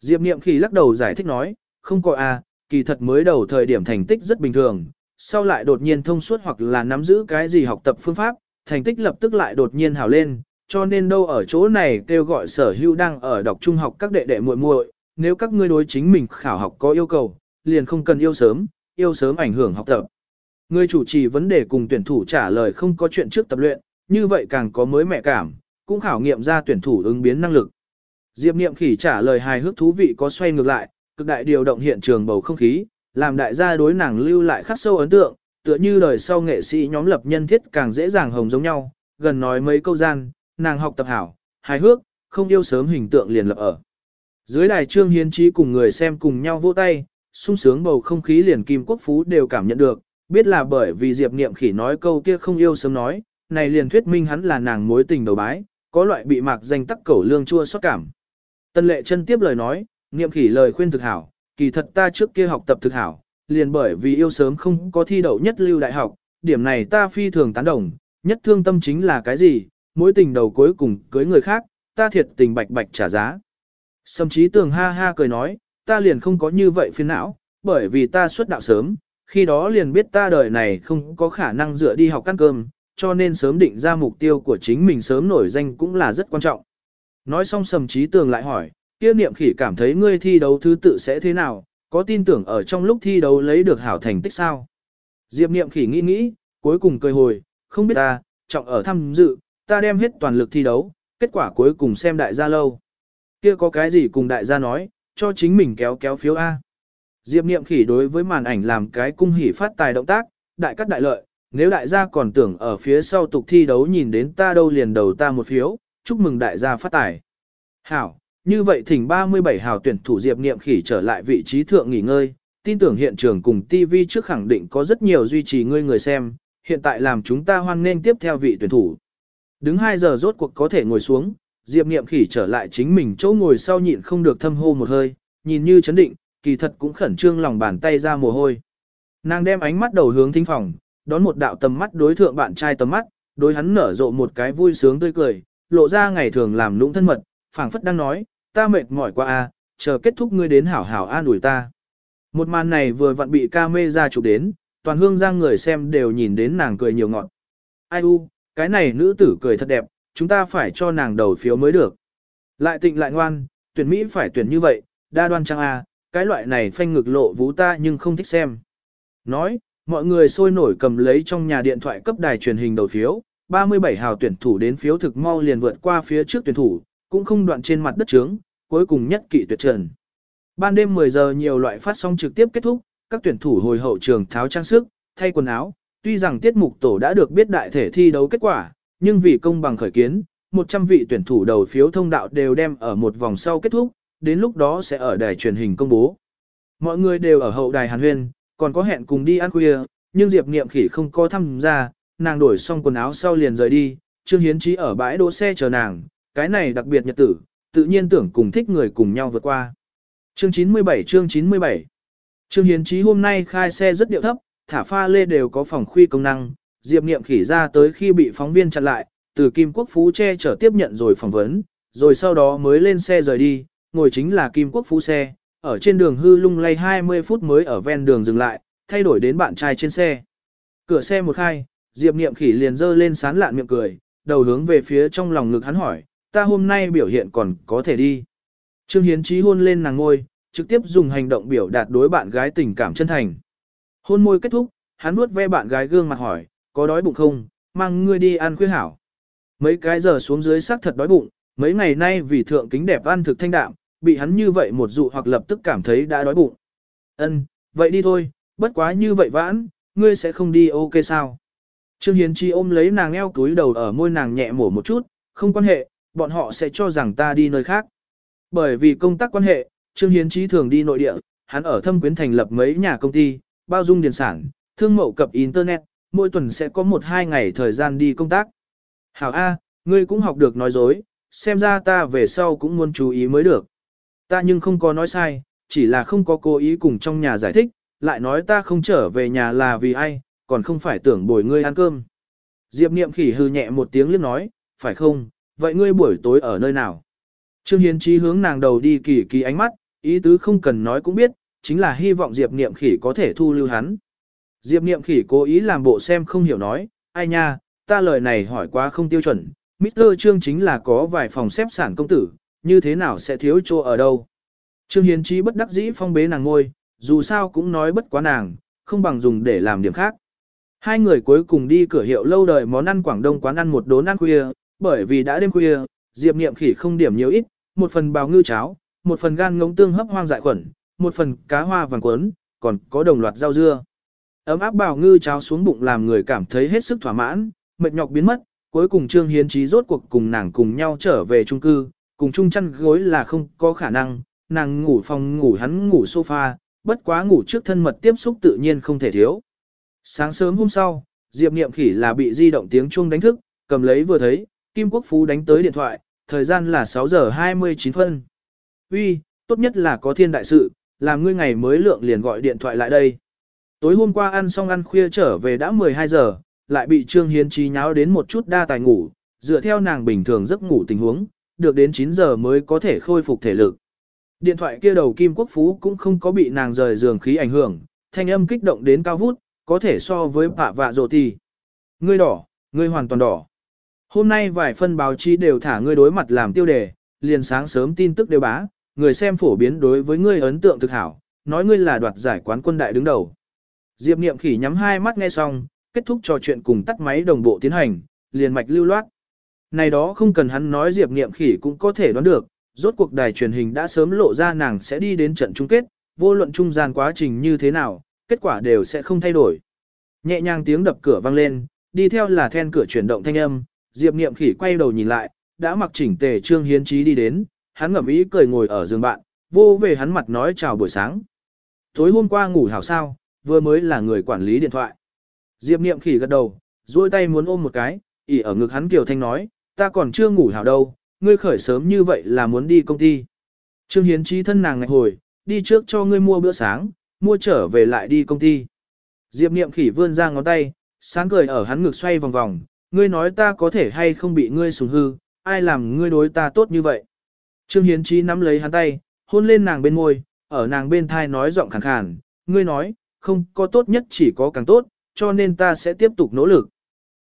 Diệp Niệm Khỉ lắc đầu giải thích nói, không có a, kỳ thật mới đầu thời điểm thành tích rất bình thường, sau lại đột nhiên thông suốt hoặc là nắm giữ cái gì học tập phương pháp, thành tích lập tức lại đột nhiên hào lên, cho nên đâu ở chỗ này kêu gọi sở hữu đang ở đọc trung học các đệ đệ muội muội, nếu các ngươi đối chính mình khảo học có yêu cầu, liền không cần yêu sớm, yêu sớm ảnh hưởng học tập. Người chủ trì vấn đề cùng tuyển thủ trả lời không có chuyện trước tập luyện, như vậy càng có mới mẹ cảm, cũng khảo nghiệm ra tuyển thủ ứng biến năng lực. Diệp Niệm Khỉ trả lời hài hước thú vị có xoay ngược lại, cực đại điều động hiện trường bầu không khí, làm đại gia đối nàng lưu lại khắc sâu ấn tượng, tựa như đời sau nghệ sĩ nhóm lập nhân thiết càng dễ dàng hồng giống nhau, gần nói mấy câu gian, nàng học tập hảo, hài hước, không yêu sớm hình tượng liền lập ở. Dưới đài trương hiến trí cùng người xem cùng nhau vỗ tay, sung sướng bầu không khí liền kim quốc phú đều cảm nhận được, biết là bởi vì Diệp Niệm Khỉ nói câu kia không yêu sớm nói, này liền thuyết minh hắn là nàng mối tình đầu bái, có loại bị mạc danh tắc cẩu lương chua xót cảm. Tân lệ chân tiếp lời nói, Niệm Khỉ lời khuyên thực hảo, kỳ thật ta trước kia học tập thực hảo, liền bởi vì yêu sớm không có thi đậu nhất lưu đại học, điểm này ta phi thường tán đồng, nhất thương tâm chính là cái gì, mối tình đầu cuối cùng cưới người khác, ta thiệt tình bạch bạch trả giá. sầm trí tường ha ha cười nói, ta liền không có như vậy phiền não, bởi vì ta xuất đạo sớm, khi đó liền biết ta đời này không có khả năng dựa đi học ăn cơm, cho nên sớm định ra mục tiêu của chính mình sớm nổi danh cũng là rất quan trọng. Nói xong sầm trí tường lại hỏi, kia niệm khỉ cảm thấy ngươi thi đấu thứ tự sẽ thế nào, có tin tưởng ở trong lúc thi đấu lấy được hảo thành tích sao? Diệp niệm khỉ nghĩ nghĩ, cuối cùng cười hồi, không biết ta, trọng ở tham dự, ta đem hết toàn lực thi đấu, kết quả cuối cùng xem đại gia lâu. Kia có cái gì cùng đại gia nói, cho chính mình kéo kéo phiếu A. Diệp niệm khỉ đối với màn ảnh làm cái cung hỉ phát tài động tác, đại cắt đại lợi, nếu đại gia còn tưởng ở phía sau tục thi đấu nhìn đến ta đâu liền đầu ta một phiếu, chúc mừng đại gia phát tài. Hảo, như vậy thỉnh 37 hào tuyển thủ Diệp Niệm Khỉ trở lại vị trí thượng nghỉ ngơi, tin tưởng hiện trường cùng TV trước khẳng định có rất nhiều duy trì ngươi người xem, hiện tại làm chúng ta hoan nghênh tiếp theo vị tuyển thủ. Đứng 2 giờ rốt cuộc có thể ngồi xuống, Diệp Niệm Khỉ trở lại chính mình chỗ ngồi sau nhịn không được thâm hô một hơi, nhìn như chấn định, kỳ thật cũng khẩn trương lòng bàn tay ra mồ hôi. Nàng đem ánh mắt đầu hướng thính phòng, đón một đạo tầm mắt đối thượng bạn trai tầm mắt, đối hắn nở rộ một cái vui sướng tươi cười, lộ ra ngày thường làm lũng thân mật, phảng phất đang nói, ta mệt mỏi quá a, chờ kết thúc ngươi đến hảo hảo an ủi ta. Một màn này vừa vặn bị ca mê ra chụp đến, toàn hương giang người xem đều nhìn đến nàng cười nhiều ngọt. Ai u, cái này nữ tử cười thật đẹp, chúng ta phải cho nàng đầu phiếu mới được. Lại tịnh lại ngoan, tuyển Mỹ phải tuyển như vậy, đa đoan trang a, à, cái loại này phanh ngực lộ vũ ta nhưng không thích xem. Nói, mọi người sôi nổi cầm lấy trong nhà điện thoại cấp đài truyền hình đầu phiếu, 37 hào tuyển thủ đến phiếu thực mau liền vượt qua phía trước tuyển thủ, cũng không đoạn trên mặt đất trướng, cuối cùng nhất kỵ tuyệt trần. Ban đêm 10 giờ nhiều loại phát sóng trực tiếp kết thúc, các tuyển thủ hồi hậu trường tháo trang sức, thay quần áo, tuy rằng tiết mục tổ đã được biết đại thể thi đấu kết quả, nhưng vì công bằng khởi kiến, 100 vị tuyển thủ đầu phiếu thông đạo đều đem ở một vòng sau kết thúc, đến lúc đó sẽ ở đài truyền hình công bố. Mọi người đều ở hậu đài Hàn Huyên, còn có hẹn cùng đi ăn khuya, nhưng Diệp Niệm Khỉ không có tham gia, nàng đổi xong quần áo sau liền rời đi, Trương Hiến Chí ở bãi đỗ xe chờ nàng, cái này đặc biệt nhật tử, tự nhiên tưởng cùng thích người cùng nhau vượt qua. Chương 97 chương 97 Trương Hiến Chí hôm nay khai xe rất điệu thấp, thả pha lê đều có phòng khuy công năng, Diệp Niệm khỉ ra tới khi bị phóng viên chặn lại, từ Kim Quốc Phú che chở tiếp nhận rồi phỏng vấn, rồi sau đó mới lên xe rời đi, ngồi chính là Kim Quốc Phú xe, ở trên đường hư lung lay 20 phút mới ở ven đường dừng lại, thay đổi đến bạn trai trên xe. Cửa xe một khai, Diệp Niệm khỉ liền dơ lên sán lạn miệng cười, đầu hướng về phía trong lòng ngực hắn hỏi, ta hôm nay biểu hiện còn có thể đi. Trương Hiến Chí hôn lên nàng ngôi, trực tiếp dùng hành động biểu đạt đối bạn gái tình cảm chân thành. Hôn môi kết thúc, hắn nuốt ve bạn gái gương mặt hỏi, có đói bụng không, mang ngươi đi ăn khuya hảo. Mấy cái giờ xuống dưới xác thật đói bụng, mấy ngày nay vì thượng kính đẹp ăn thực thanh đạm, bị hắn như vậy một dụ hoặc lập tức cảm thấy đã đói bụng. Ân, vậy đi thôi, bất quá như vậy vãn, ngươi sẽ không đi ok sao? Trương Hiến Chi ôm lấy nàng eo túi đầu ở môi nàng nhẹ mổ một chút, không quan hệ, bọn họ sẽ cho rằng ta đi nơi khác. Bởi vì công tác quan hệ, Trương Hiến trí thường đi nội địa, hắn ở thâm quyến thành lập mấy nhà công ty, bao dung điền sản, thương mậu cập Internet, mỗi tuần sẽ có một hai ngày thời gian đi công tác. Hảo A, ngươi cũng học được nói dối, xem ra ta về sau cũng muốn chú ý mới được. Ta nhưng không có nói sai, chỉ là không có cố ý cùng trong nhà giải thích, lại nói ta không trở về nhà là vì ai, còn không phải tưởng bồi ngươi ăn cơm. Diệp niệm khỉ hư nhẹ một tiếng liếc nói, phải không, vậy ngươi buổi tối ở nơi nào? Trương Hiến Trí hướng nàng đầu đi kỳ kỳ ánh mắt, ý tứ không cần nói cũng biết, chính là hy vọng Diệp niệm khỉ có thể thu lưu hắn. Diệp niệm khỉ cố ý làm bộ xem không hiểu nói, ai nha, ta lời này hỏi quá không tiêu chuẩn, Mr. Trương chính là có vài phòng xếp sản công tử, như thế nào sẽ thiếu chỗ ở đâu. Trương Hiến Trí bất đắc dĩ phong bế nàng ngôi, dù sao cũng nói bất quá nàng, không bằng dùng để làm điểm khác. Hai người cuối cùng đi cửa hiệu lâu đời món ăn Quảng Đông quán ăn một đốn ăn khuya, bởi vì đã đêm khuya, Diệp Niệm Khỉ không điểm nhiều ít, một phần bào ngư cháo, một phần gan ngỗng tương hấp hoang dại khuẩn, một phần cá hoa vàng cuốn, còn có đồng loạt rau dưa. Ấm áp bào ngư cháo xuống bụng làm người cảm thấy hết sức thỏa mãn, mệt nhọc biến mất, cuối cùng Trương Hiến Chí rốt cuộc cùng nàng cùng nhau trở về chung cư, cùng chung chăn gối là không có khả năng, nàng ngủ phòng ngủ hắn ngủ sofa, bất quá ngủ trước thân mật tiếp xúc tự nhiên không thể thiếu. Sáng sớm hôm sau, Diệp Niệm Khỉ là bị di động tiếng chuông đánh thức, cầm lấy vừa thấy, Kim Quốc Phú đánh tới điện thoại, thời gian là 6 giờ 29 phân. Uy, tốt nhất là có thiên đại sự, làm ngươi ngày mới lượng liền gọi điện thoại lại đây. Tối hôm qua ăn xong ăn khuya trở về đã 12 giờ, lại bị Trương Hiến Trí nháo đến một chút đa tài ngủ, dựa theo nàng bình thường giấc ngủ tình huống, được đến 9 giờ mới có thể khôi phục thể lực. Điện thoại kia đầu Kim Quốc Phú cũng không có bị nàng rời giường khí ảnh hưởng, thanh âm kích động đến cao vút, có thể so với bạ vạ rộ thì. Ngươi đỏ, ngươi hoàn toàn đỏ. Hôm nay vài phân báo chí đều thả ngươi đối mặt làm tiêu đề, liền sáng sớm tin tức đều bá, người xem phổ biến đối với ngươi ấn tượng thực hảo, nói ngươi là đoạt giải quán quân đại đứng đầu. Diệp Niệm Khỉ nhắm hai mắt nghe xong, kết thúc trò chuyện cùng tắt máy đồng bộ tiến hành, liền mạch lưu loát. Này đó không cần hắn nói Diệp Niệm Khỉ cũng có thể đoán được, rốt cuộc đài truyền hình đã sớm lộ ra nàng sẽ đi đến trận chung kết, vô luận trung gian quá trình như thế nào, kết quả đều sẽ không thay đổi. Nhẹ nhàng tiếng đập cửa vang lên, đi theo là then cửa chuyển động thanh âm, Diệp Niệm Khỉ quay đầu nhìn lại, đã mặc chỉnh tề Trương Hiến Chí đi đến, hắn ngậm ý cười ngồi ở giường bạn, vô về hắn mặt nói chào buổi sáng. Tối hôm qua ngủ hảo sao, vừa mới là người quản lý điện thoại. Diệp Niệm Khỉ gật đầu, duỗi tay muốn ôm một cái, ỉ ở ngực hắn Kiều Thanh nói, ta còn chưa ngủ hảo đâu, ngươi khởi sớm như vậy là muốn đi công ty. Trương Hiến Chí thân nàng ngạch hồi, đi trước cho ngươi mua bữa sáng, mua trở về lại đi công ty. Diệp Niệm Khỉ vươn ra ngón tay, sáng cười ở hắn ngực xoay vòng vòng, ngươi nói ta có thể hay không bị ngươi sùng hư, ai làm ngươi đối ta tốt như vậy. Trương Hiến Trí nắm lấy hắn tay, hôn lên nàng bên môi, ở nàng bên thai nói giọng khàn khàn, ngươi nói, không có tốt nhất chỉ có càng tốt, cho nên ta sẽ tiếp tục nỗ lực.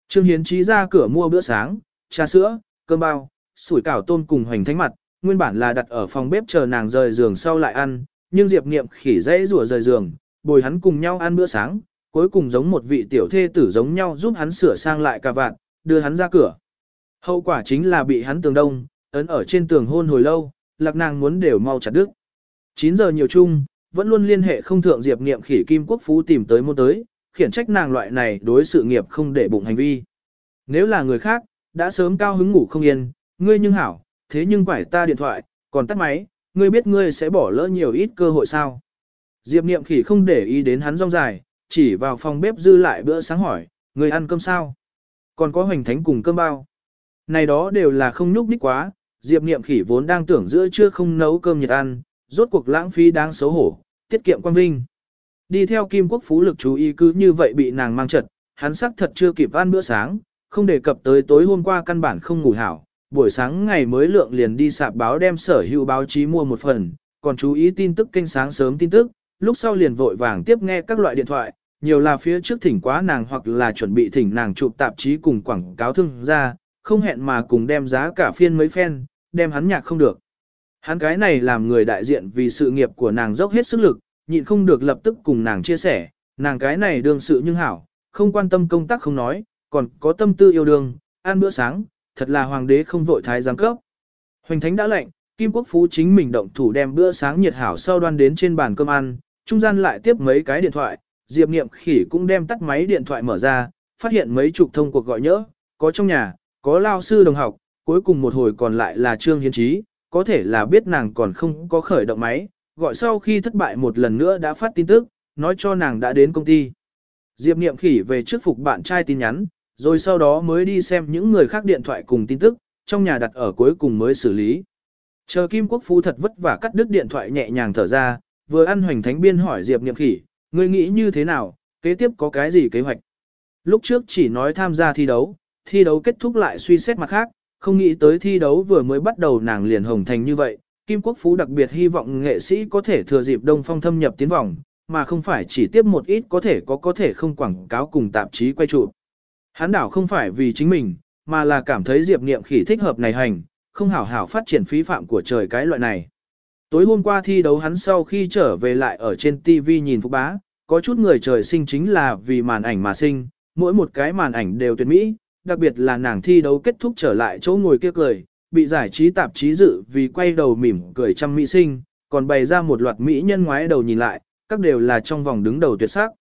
Trương Hiến Trí ra cửa mua bữa sáng, trà sữa, cơm bao, sủi cảo tôm cùng hoành thánh mặt, nguyên bản là đặt ở phòng bếp chờ nàng rời giường sau lại ăn, nhưng Diệp Niệm khỉ dãy rủa rời giường, bồi hắn cùng nhau ăn bữa sáng, cuối cùng giống một vị tiểu thê tử giống nhau giúp hắn sửa sang lại cà vạt, đưa hắn ra cửa. Hậu quả chính là bị hắn tường đông, ấn ở trên tường hôn hồi lâu, lạc nàng muốn đều mau chặt đứt. 9 giờ nhiều chung, vẫn luôn liên hệ không thượng Diệp Niệm khỉ Kim Quốc Phú tìm tới môn tới, khiển trách nàng loại này đối sự nghiệp không để bụng hành vi. Nếu là người khác, đã sớm cao hứng ngủ không yên, ngươi nhưng hảo, thế nhưng quải ta điện thoại, còn tắt máy, ngươi biết ngươi sẽ bỏ lỡ nhiều ít cơ hội sao. Diệp Niệm khỉ không để ý đến hắn rong dài, chỉ vào phòng bếp dư lại bữa sáng hỏi, người ăn cơm sao? Còn có hoành thánh cùng cơm bao. Này đó đều là không nhúc nhích quá, Diệp Niệm khỉ vốn đang tưởng giữa trưa không nấu cơm nhiệt ăn, rốt cuộc lãng phí đáng xấu hổ, tiết kiệm quan vinh. Đi theo Kim Quốc Phú lực chú ý cứ như vậy bị nàng mang chật, hắn sắc thật chưa kịp ăn bữa sáng, không đề cập tới tối hôm qua căn bản không ngủ hảo, buổi sáng ngày mới lượng liền đi sạp báo đem sở hữu báo chí mua một phần, còn chú ý tin tức kênh sáng sớm tin tức, lúc sau liền vội vàng tiếp nghe các loại điện thoại, nhiều là phía trước thỉnh quá nàng hoặc là chuẩn bị thỉnh nàng chụp tạp chí cùng quảng cáo thương ra, không hẹn mà cùng đem giá cả phiên mấy phen, đem hắn nhạc không được. Hắn cái này làm người đại diện vì sự nghiệp của nàng dốc hết sức lực, nhịn không được lập tức cùng nàng chia sẻ, nàng cái này đương sự nhưng hảo, không quan tâm công tác không nói, còn có tâm tư yêu đương, ăn bữa sáng, thật là hoàng đế không vội thái giám cấp. Hoành thánh đã lệnh, Kim Quốc Phú chính mình động thủ đem bữa sáng nhiệt hảo sau đoan đến trên bàn cơm ăn, trung gian lại tiếp mấy cái điện thoại, Diệp Niệm Khỉ cũng đem tắt máy điện thoại mở ra, phát hiện mấy chục thông cuộc gọi nhỡ, có trong nhà, có lao sư đồng học, cuối cùng một hồi còn lại là Trương Hiến Trí, có thể là biết nàng còn không có khởi động máy, gọi sau khi thất bại một lần nữa đã phát tin tức, nói cho nàng đã đến công ty. Diệp Niệm Khỉ về trước phục bạn trai tin nhắn, rồi sau đó mới đi xem những người khác điện thoại cùng tin tức, trong nhà đặt ở cuối cùng mới xử lý. Chờ Kim Quốc Phú thật vất vả cắt đứt điện thoại nhẹ nhàng thở ra, vừa ăn hoành thánh biên hỏi Diệp Niệm Khỉ, ngươi nghĩ như thế nào, kế tiếp có cái gì kế hoạch. Lúc trước chỉ nói tham gia thi đấu, thi đấu kết thúc lại suy xét mặt khác, không nghĩ tới thi đấu vừa mới bắt đầu nàng liền hồng thành như vậy. Kim Quốc Phú đặc biệt hy vọng nghệ sĩ có thể thừa dịp Đông Phong thâm nhập tiến vòng, mà không phải chỉ tiếp một ít có thể có có thể không quảng cáo cùng tạp chí quay trụ. Hắn đảo không phải vì chính mình, mà là cảm thấy Diệp Niệm Khỉ thích hợp này hành, không hảo hảo phát triển phí phạm của trời cái loại này. Tối hôm qua thi đấu hắn sau khi trở về lại ở trên TV nhìn Phúc Bá, có chút người trời sinh chính là vì màn ảnh mà sinh, mỗi một cái màn ảnh đều tuyệt mỹ, đặc biệt là nàng thi đấu kết thúc trở lại chỗ ngồi kia cười, bị giải trí tạp chí dự vì quay đầu mỉm cười trăm mỹ sinh, còn bày ra một loạt mỹ nhân ngoái đầu nhìn lại, các đều là trong vòng đứng đầu tuyệt sắc.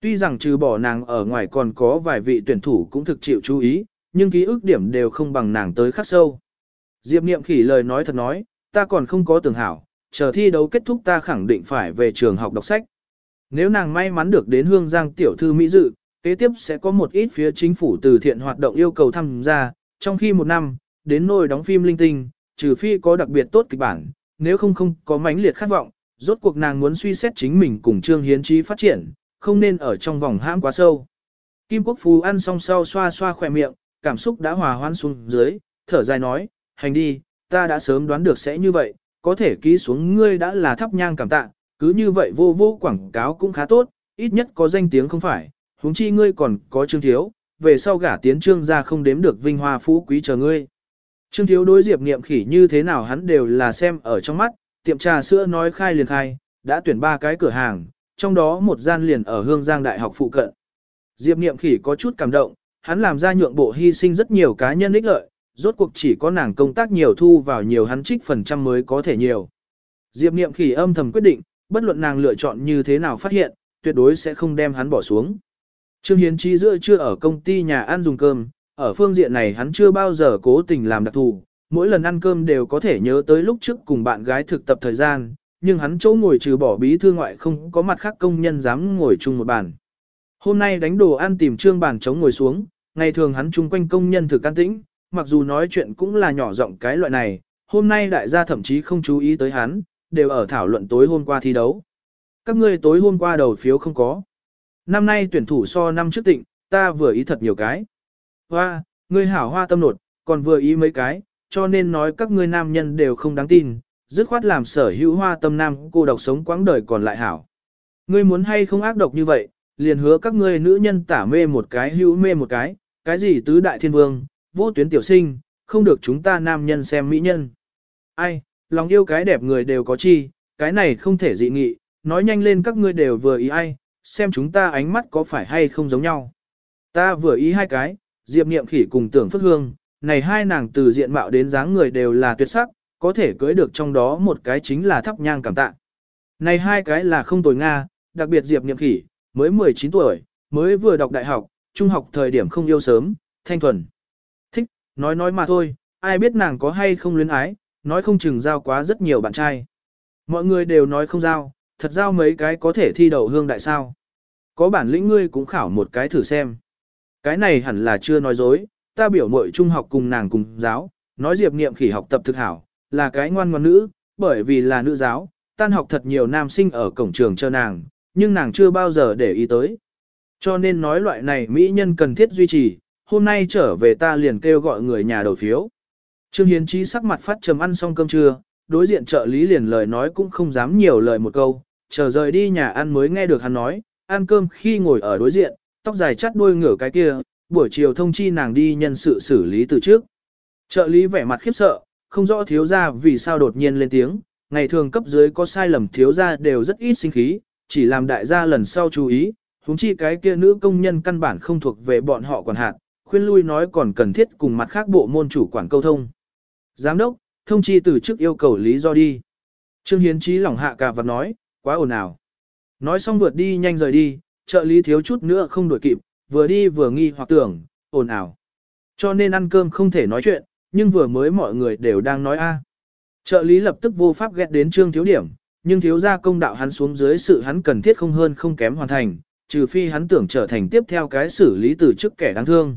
Tuy rằng trừ bỏ nàng ở ngoài còn có vài vị tuyển thủ cũng thực chịu chú ý, nhưng ký ức điểm đều không bằng nàng tới khắc sâu. Diệp Niệm khỉ lời nói thật nói, ta còn không có tưởng hảo, chờ thi đấu kết thúc ta khẳng định phải về trường học đọc sách. Nếu nàng may mắn được đến hương giang tiểu thư Mỹ dự, kế tiếp sẽ có một ít phía chính phủ từ thiện hoạt động yêu cầu tham gia, trong khi một năm, đến nôi đóng phim linh tinh, trừ phi có đặc biệt tốt kịch bản, nếu không không có mãnh liệt khát vọng, rốt cuộc nàng muốn suy xét chính mình cùng Trương Hiến Trí phát triển, không nên ở trong vòng hãm quá sâu. Kim Quốc Phú ăn xong sau xoa xoa khỏe miệng, cảm xúc đã hòa hoãn xuống dưới, thở dài nói, hành đi, ta đã sớm đoán được sẽ như vậy, có thể ký xuống ngươi đã là thắp nhang cảm tạ, cứ như vậy vô vô quảng cáo cũng khá tốt, ít nhất có danh tiếng không phải, huống chi ngươi còn có trương thiếu, về sau gả tiến trương ra không đếm được vinh hoa phú quý chờ ngươi. Trương thiếu đối diệp niệm khỉ như thế nào hắn đều là xem ở trong mắt, tiệm trà sữa nói khai liền khai, đã tuyển ba cái cửa hàng, trong đó một gian liền ở Hương Giang Đại học phụ cận. Diệp niệm khỉ có chút cảm động, hắn làm ra nhượng bộ hy sinh rất nhiều cá nhân ích lợi, rốt cuộc chỉ có nàng công tác nhiều thu vào nhiều hắn trích phần trăm mới có thể nhiều. Diệp niệm khỉ âm thầm quyết định, bất luận nàng lựa chọn như thế nào phát hiện, tuyệt đối sẽ không đem hắn bỏ xuống. Trương Hiến Chi giữa chưa ở công ty nhà ăn dùng cơm, ở phương diện này hắn chưa bao giờ cố tình làm đặc thù, mỗi lần ăn cơm đều có thể nhớ tới lúc trước cùng bạn gái thực tập thời gian, nhưng hắn chỗ ngồi trừ bỏ bí thư ngoại không có mặt khác công nhân dám ngồi chung một bàn. Hôm nay đánh đồ ăn tìm trương bàn chống ngồi xuống, ngày thường hắn chung quanh công nhân thực can tĩnh, mặc dù nói chuyện cũng là nhỏ giọng cái loại này, hôm nay đại gia thậm chí không chú ý tới hắn, đều ở thảo luận tối hôm qua thi đấu. Các ngươi tối hôm qua đầu phiếu không có. Năm nay tuyển thủ so năm trước tịnh, ta vừa ý thật nhiều cái. Hoa, ngươi hảo hoa tâm nột, còn vừa ý mấy cái, cho nên nói các ngươi nam nhân đều không đáng tin, dứt khoát làm sở hữu hoa tâm nam cô độc sống quãng đời còn lại hảo. Ngươi muốn hay không ác độc như vậy, liền hứa các ngươi nữ nhân tả mê một cái hữu mê một cái, cái gì tứ đại thiên vương, vô tuyến tiểu sinh, không được chúng ta nam nhân xem mỹ nhân. Ai, lòng yêu cái đẹp người đều có chi, cái này không thể dị nghị, nói nhanh lên các ngươi đều vừa ý ai, xem chúng ta ánh mắt có phải hay không giống nhau. Ta vừa ý hai cái, Diệp Niệm Khỉ cùng Tưởng phất Hương, này hai nàng từ diện mạo đến dáng người đều là tuyệt sắc, có thể cưới được trong đó một cái chính là thắp nhang cảm tạ. Này hai cái là không tồi Nga, đặc biệt Diệp Niệm Khỉ, mới 19 tuổi, mới vừa đọc đại học, trung học thời điểm không yêu sớm, thanh thuần. Nói nói mà thôi, ai biết nàng có hay không luyến ái, nói không chừng giao quá rất nhiều bạn trai. Mọi người đều nói không giao, thật giao mấy cái có thể thi đậu hương đại sao. Có bản lĩnh ngươi cũng khảo một cái thử xem. Cái này hẳn là chưa nói dối, ta biểu mội trung học cùng nàng cùng giáo, nói Diệp Niệm khỉ học tập thực hảo, là cái ngoan ngoan nữ, bởi vì là nữ giáo, tan học thật nhiều nam sinh ở cổng trường chờ nàng, nhưng nàng chưa bao giờ để ý tới. Cho nên nói loại này mỹ nhân cần thiết duy trì, hôm nay trở về ta liền kêu gọi người nhà đầu phiếu. Trương Hiến Trí sắc mặt phát trầm ăn xong cơm trưa, đối diện trợ lý liền lời nói cũng không dám nhiều lời một câu, chờ rời đi nhà ăn mới nghe được hắn nói, ăn cơm khi ngồi ở đối diện, tóc dài chắt đuôi ngửa cái kia, buổi chiều thông chi nàng đi nhân sự xử lý từ trước. Trợ lý vẻ mặt khiếp sợ, không rõ thiếu gia vì sao đột nhiên lên tiếng, ngày thường cấp dưới có sai lầm thiếu gia đều rất ít sinh khí, chỉ làm đại gia lần sau chú ý, huống chi cái kia nữ công nhân căn bản không thuộc về bọn họ quản hạt, khuyên lui nói còn cần thiết cùng mặt khác bộ môn chủ quản câu thông. Giám đốc, thông chi từ chức yêu cầu lý do đi. Trương Hiến Chí lỏng hạ cả và nói, quá ồn ào. Nói xong vượt đi nhanh rời đi, trợ lý thiếu chút nữa không đuổi kịp, vừa đi vừa nghi hoặc tưởng, ồn ào. Cho nên ăn cơm không thể nói chuyện, nhưng vừa mới mọi người đều đang nói a. À. Trợ lý lập tức vô pháp ghét đến trương thiếu điểm, nhưng thiếu gia công đạo hắn xuống dưới sự hắn cần thiết không hơn không kém hoàn thành, trừ phi hắn tưởng trở thành tiếp theo cái xử lý từ chức kẻ đáng thương.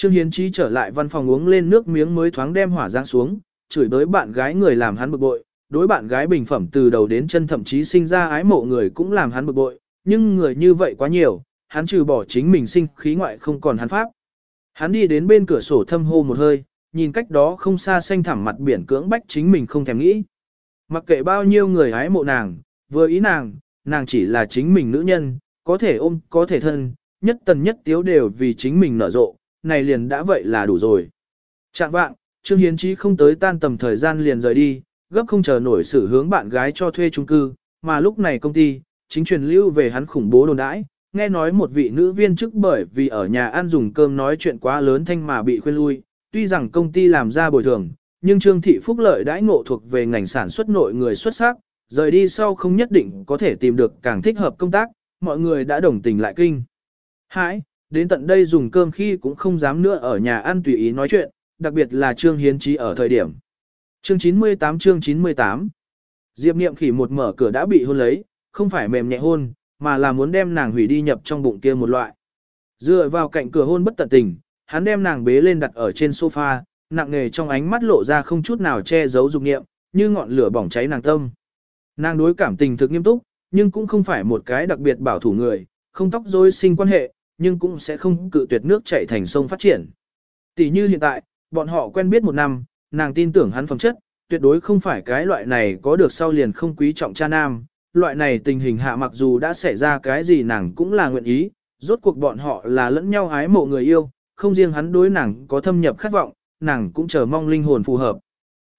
Trương Hiến Trí trở lại văn phòng uống lên nước miếng mới thoáng đem hỏa giáng xuống, chửi bới bạn gái người làm hắn bực bội, đối bạn gái bình phẩm từ đầu đến chân thậm chí sinh ra ái mộ người cũng làm hắn bực bội, nhưng người như vậy quá nhiều, hắn trừ bỏ chính mình sinh khí ngoại không còn hắn pháp. Hắn đi đến bên cửa sổ thâm hô một hơi, nhìn cách đó không xa xanh thẳm mặt biển cưỡng bách chính mình không thèm nghĩ. Mặc kệ bao nhiêu người hái mộ nàng, vừa ý nàng, nàng chỉ là chính mình nữ nhân, có thể ôm, có thể thân, nhất tần nhất tiếu đều vì chính mình nở rộ, này liền đã vậy là đủ rồi. Chạm vạng, Trương Hiến Chí không tới tan tầm thời gian liền rời đi, gấp không chờ nổi sự hướng bạn gái cho thuê chung cư, mà lúc này công ty, chính truyền lưu về hắn khủng bố đồn đãi, nghe nói một vị nữ viên chức bởi vì ở nhà ăn dùng cơm nói chuyện quá lớn thanh mà bị khuyên lui, tuy rằng công ty làm ra bồi thường, nhưng Trương Thị Phúc lợi đãi ngộ thuộc về ngành sản xuất nội người xuất sắc, rời đi sau không nhất định có thể tìm được càng thích hợp công tác, mọi người đã đồng tình lại kinh. Hãi, đến tận đây dùng cơm khi cũng không dám nữa ở nhà ăn tùy ý nói chuyện, đặc biệt là Trương Hiến Trí ở thời điểm. Chương 98 chương 98 Diệp Niệm khỉ một mở cửa đã bị hôn lấy, không phải mềm nhẹ hôn, mà là muốn đem nàng hủy đi nhập trong bụng kia một loại. Dựa vào cạnh cửa hôn bất tận tình, hắn đem nàng bế lên đặt ở trên sofa, nặng nề trong ánh mắt lộ ra không chút nào che giấu dục niệm, như ngọn lửa bỏng cháy nàng tâm. Nàng đối cảm tình thực nghiêm túc, nhưng cũng không phải một cái đặc biệt bảo thủ người, không tóc rối sinh quan hệ, nhưng cũng sẽ không cự tuyệt nước chảy thành sông phát triển. Tỷ như hiện tại, bọn họ quen biết một năm, nàng tin tưởng hắn phẩm chất, tuyệt đối không phải cái loại này có được sau liền không quý trọng cha nam. Loại này tình hình hạ mặc dù đã xảy ra cái gì nàng cũng là nguyện ý, rốt cuộc bọn họ là lẫn nhau ái mộ người yêu, không riêng hắn đối nàng có thâm nhập khát vọng, nàng cũng chờ mong linh hồn phù hợp.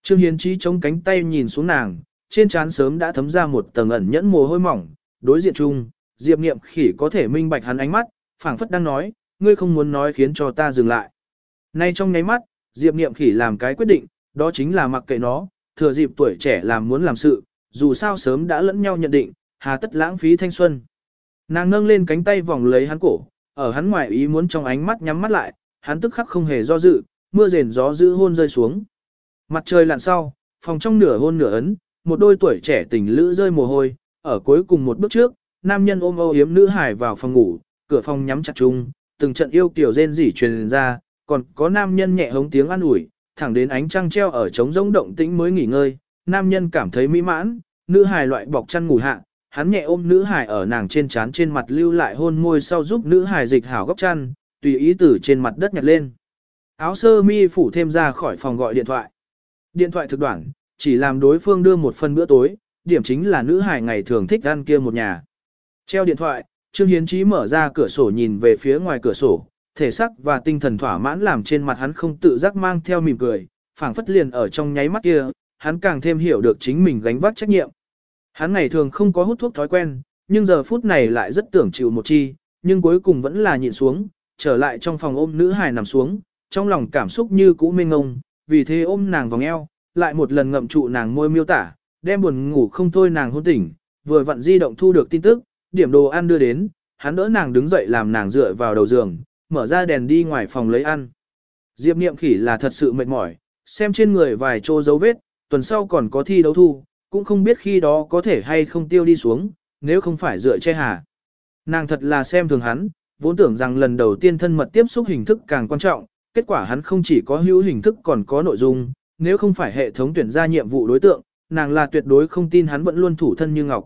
Trương Hiến Trí chống cánh tay nhìn xuống nàng, trên trán sớm đã thấm ra một tầng ẩn nhẫn mồ hôi mỏng, đối diện chung, Diệp Niệm khỉ có thể minh bạch hắn ánh mắt, phảng phất đang nói, ngươi không muốn nói khiến cho ta dừng lại. Nay trong nháy mắt, Diệp Niệm khỉ làm cái quyết định, đó chính là mặc kệ nó, thừa dịp tuổi trẻ làm muốn làm sự, dù sao sớm đã lẫn nhau nhận định, hà tất lãng phí thanh xuân. Nàng nâng lên cánh tay vòng lấy hắn cổ, ở hắn ngoài ý muốn trong ánh mắt nhắm mắt lại, hắn tức khắc không hề do dự, mưa rền gió dữ hôn rơi xuống. Mặt trời lặn sau, phòng trong nửa hôn nửa ấn, một đôi tuổi trẻ tình lữ rơi mồ hôi, ở cuối cùng một bước trước, nam nhân ôm âu yếm nữ hải vào phòng ngủ, cửa phòng nhắm chặt chung, từng trận yêu kiểu rên rỉ truyền ra, còn có nam nhân nhẹ hống tiếng an ủi, thẳng đến ánh trăng treo ở trống rỗng động tĩnh mới nghỉ ngơi, nam nhân cảm thấy mỹ mãn, nữ hài loại bọc chăn ngủ hạ, hắn nhẹ ôm nữ hài ở nàng trên trán trên mặt lưu lại hôn môi sau giúp nữ hài dịch hảo góc chăn, tùy ý từ trên mặt đất nhặt lên. Áo sơ mi phủ thêm ra khỏi phòng gọi điện thoại. Điện thoại thực đoạn, chỉ làm đối phương đưa một phần bữa tối, điểm chính là nữ hài ngày thường thích ăn kia một nhà. Treo điện thoại, Trương Hiến Chí mở ra cửa sổ nhìn về phía ngoài cửa sổ, thể sắc và tinh thần thỏa mãn làm trên mặt hắn không tự giác mang theo mỉm cười, phảng phất liền ở trong nháy mắt kia, hắn càng thêm hiểu được chính mình gánh vác trách nhiệm. Hắn ngày thường không có hút thuốc thói quen, nhưng giờ phút này lại rất tưởng chịu một chi, nhưng cuối cùng vẫn là nhịn xuống, trở lại trong phòng ôm nữ hài nằm xuống, trong lòng cảm xúc như cũ mênh ngông, vì thế ôm nàng vòng eo, lại một lần ngậm trụ nàng môi miêu tả, đem buồn ngủ không thôi nàng hôn tỉnh, vừa vặn di động thu được tin tức, điểm đồ ăn đưa đến, hắn đỡ nàng đứng dậy làm nàng dựa vào đầu giường, mở ra đèn đi ngoài phòng lấy ăn. Diệp Niệm Khỉ là thật sự mệt mỏi, xem trên người vài chỗ dấu vết, tuần sau còn có thi đấu thu, cũng không biết khi đó có thể hay không tiêu đi xuống, nếu không phải dựa che hà. Nàng thật là xem thường hắn, vốn tưởng rằng lần đầu tiên thân mật tiếp xúc hình thức càng quan trọng, kết quả hắn không chỉ có hữu hình thức còn có nội dung, nếu không phải hệ thống tuyển ra nhiệm vụ đối tượng, nàng là tuyệt đối không tin hắn vẫn luôn thủ thân như ngọc.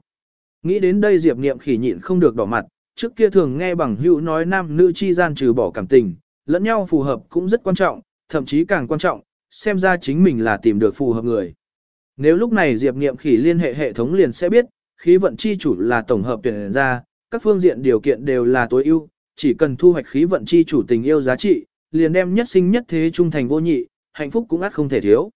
Nghĩ đến đây Diệp Niệm khỉ nhịn không được đỏ mặt, trước kia thường nghe bằng hữu nói nam nữ chi gian trừ bỏ cảm tình, lẫn nhau phù hợp cũng rất quan trọng, thậm chí càng quan trọng, xem ra chính mình là tìm được phù hợp người. Nếu lúc này Diệp Niệm khỉ liên hệ hệ thống liền sẽ biết, khí vận chi chủ là tổng hợp tuyển ra, các phương diện điều kiện đều là tối ưu, chỉ cần thu hoạch khí vận chi chủ tình yêu giá trị, liền đem nhất sinh nhất thế trung thành vô nhị, hạnh phúc cũng ắt không thể thiếu.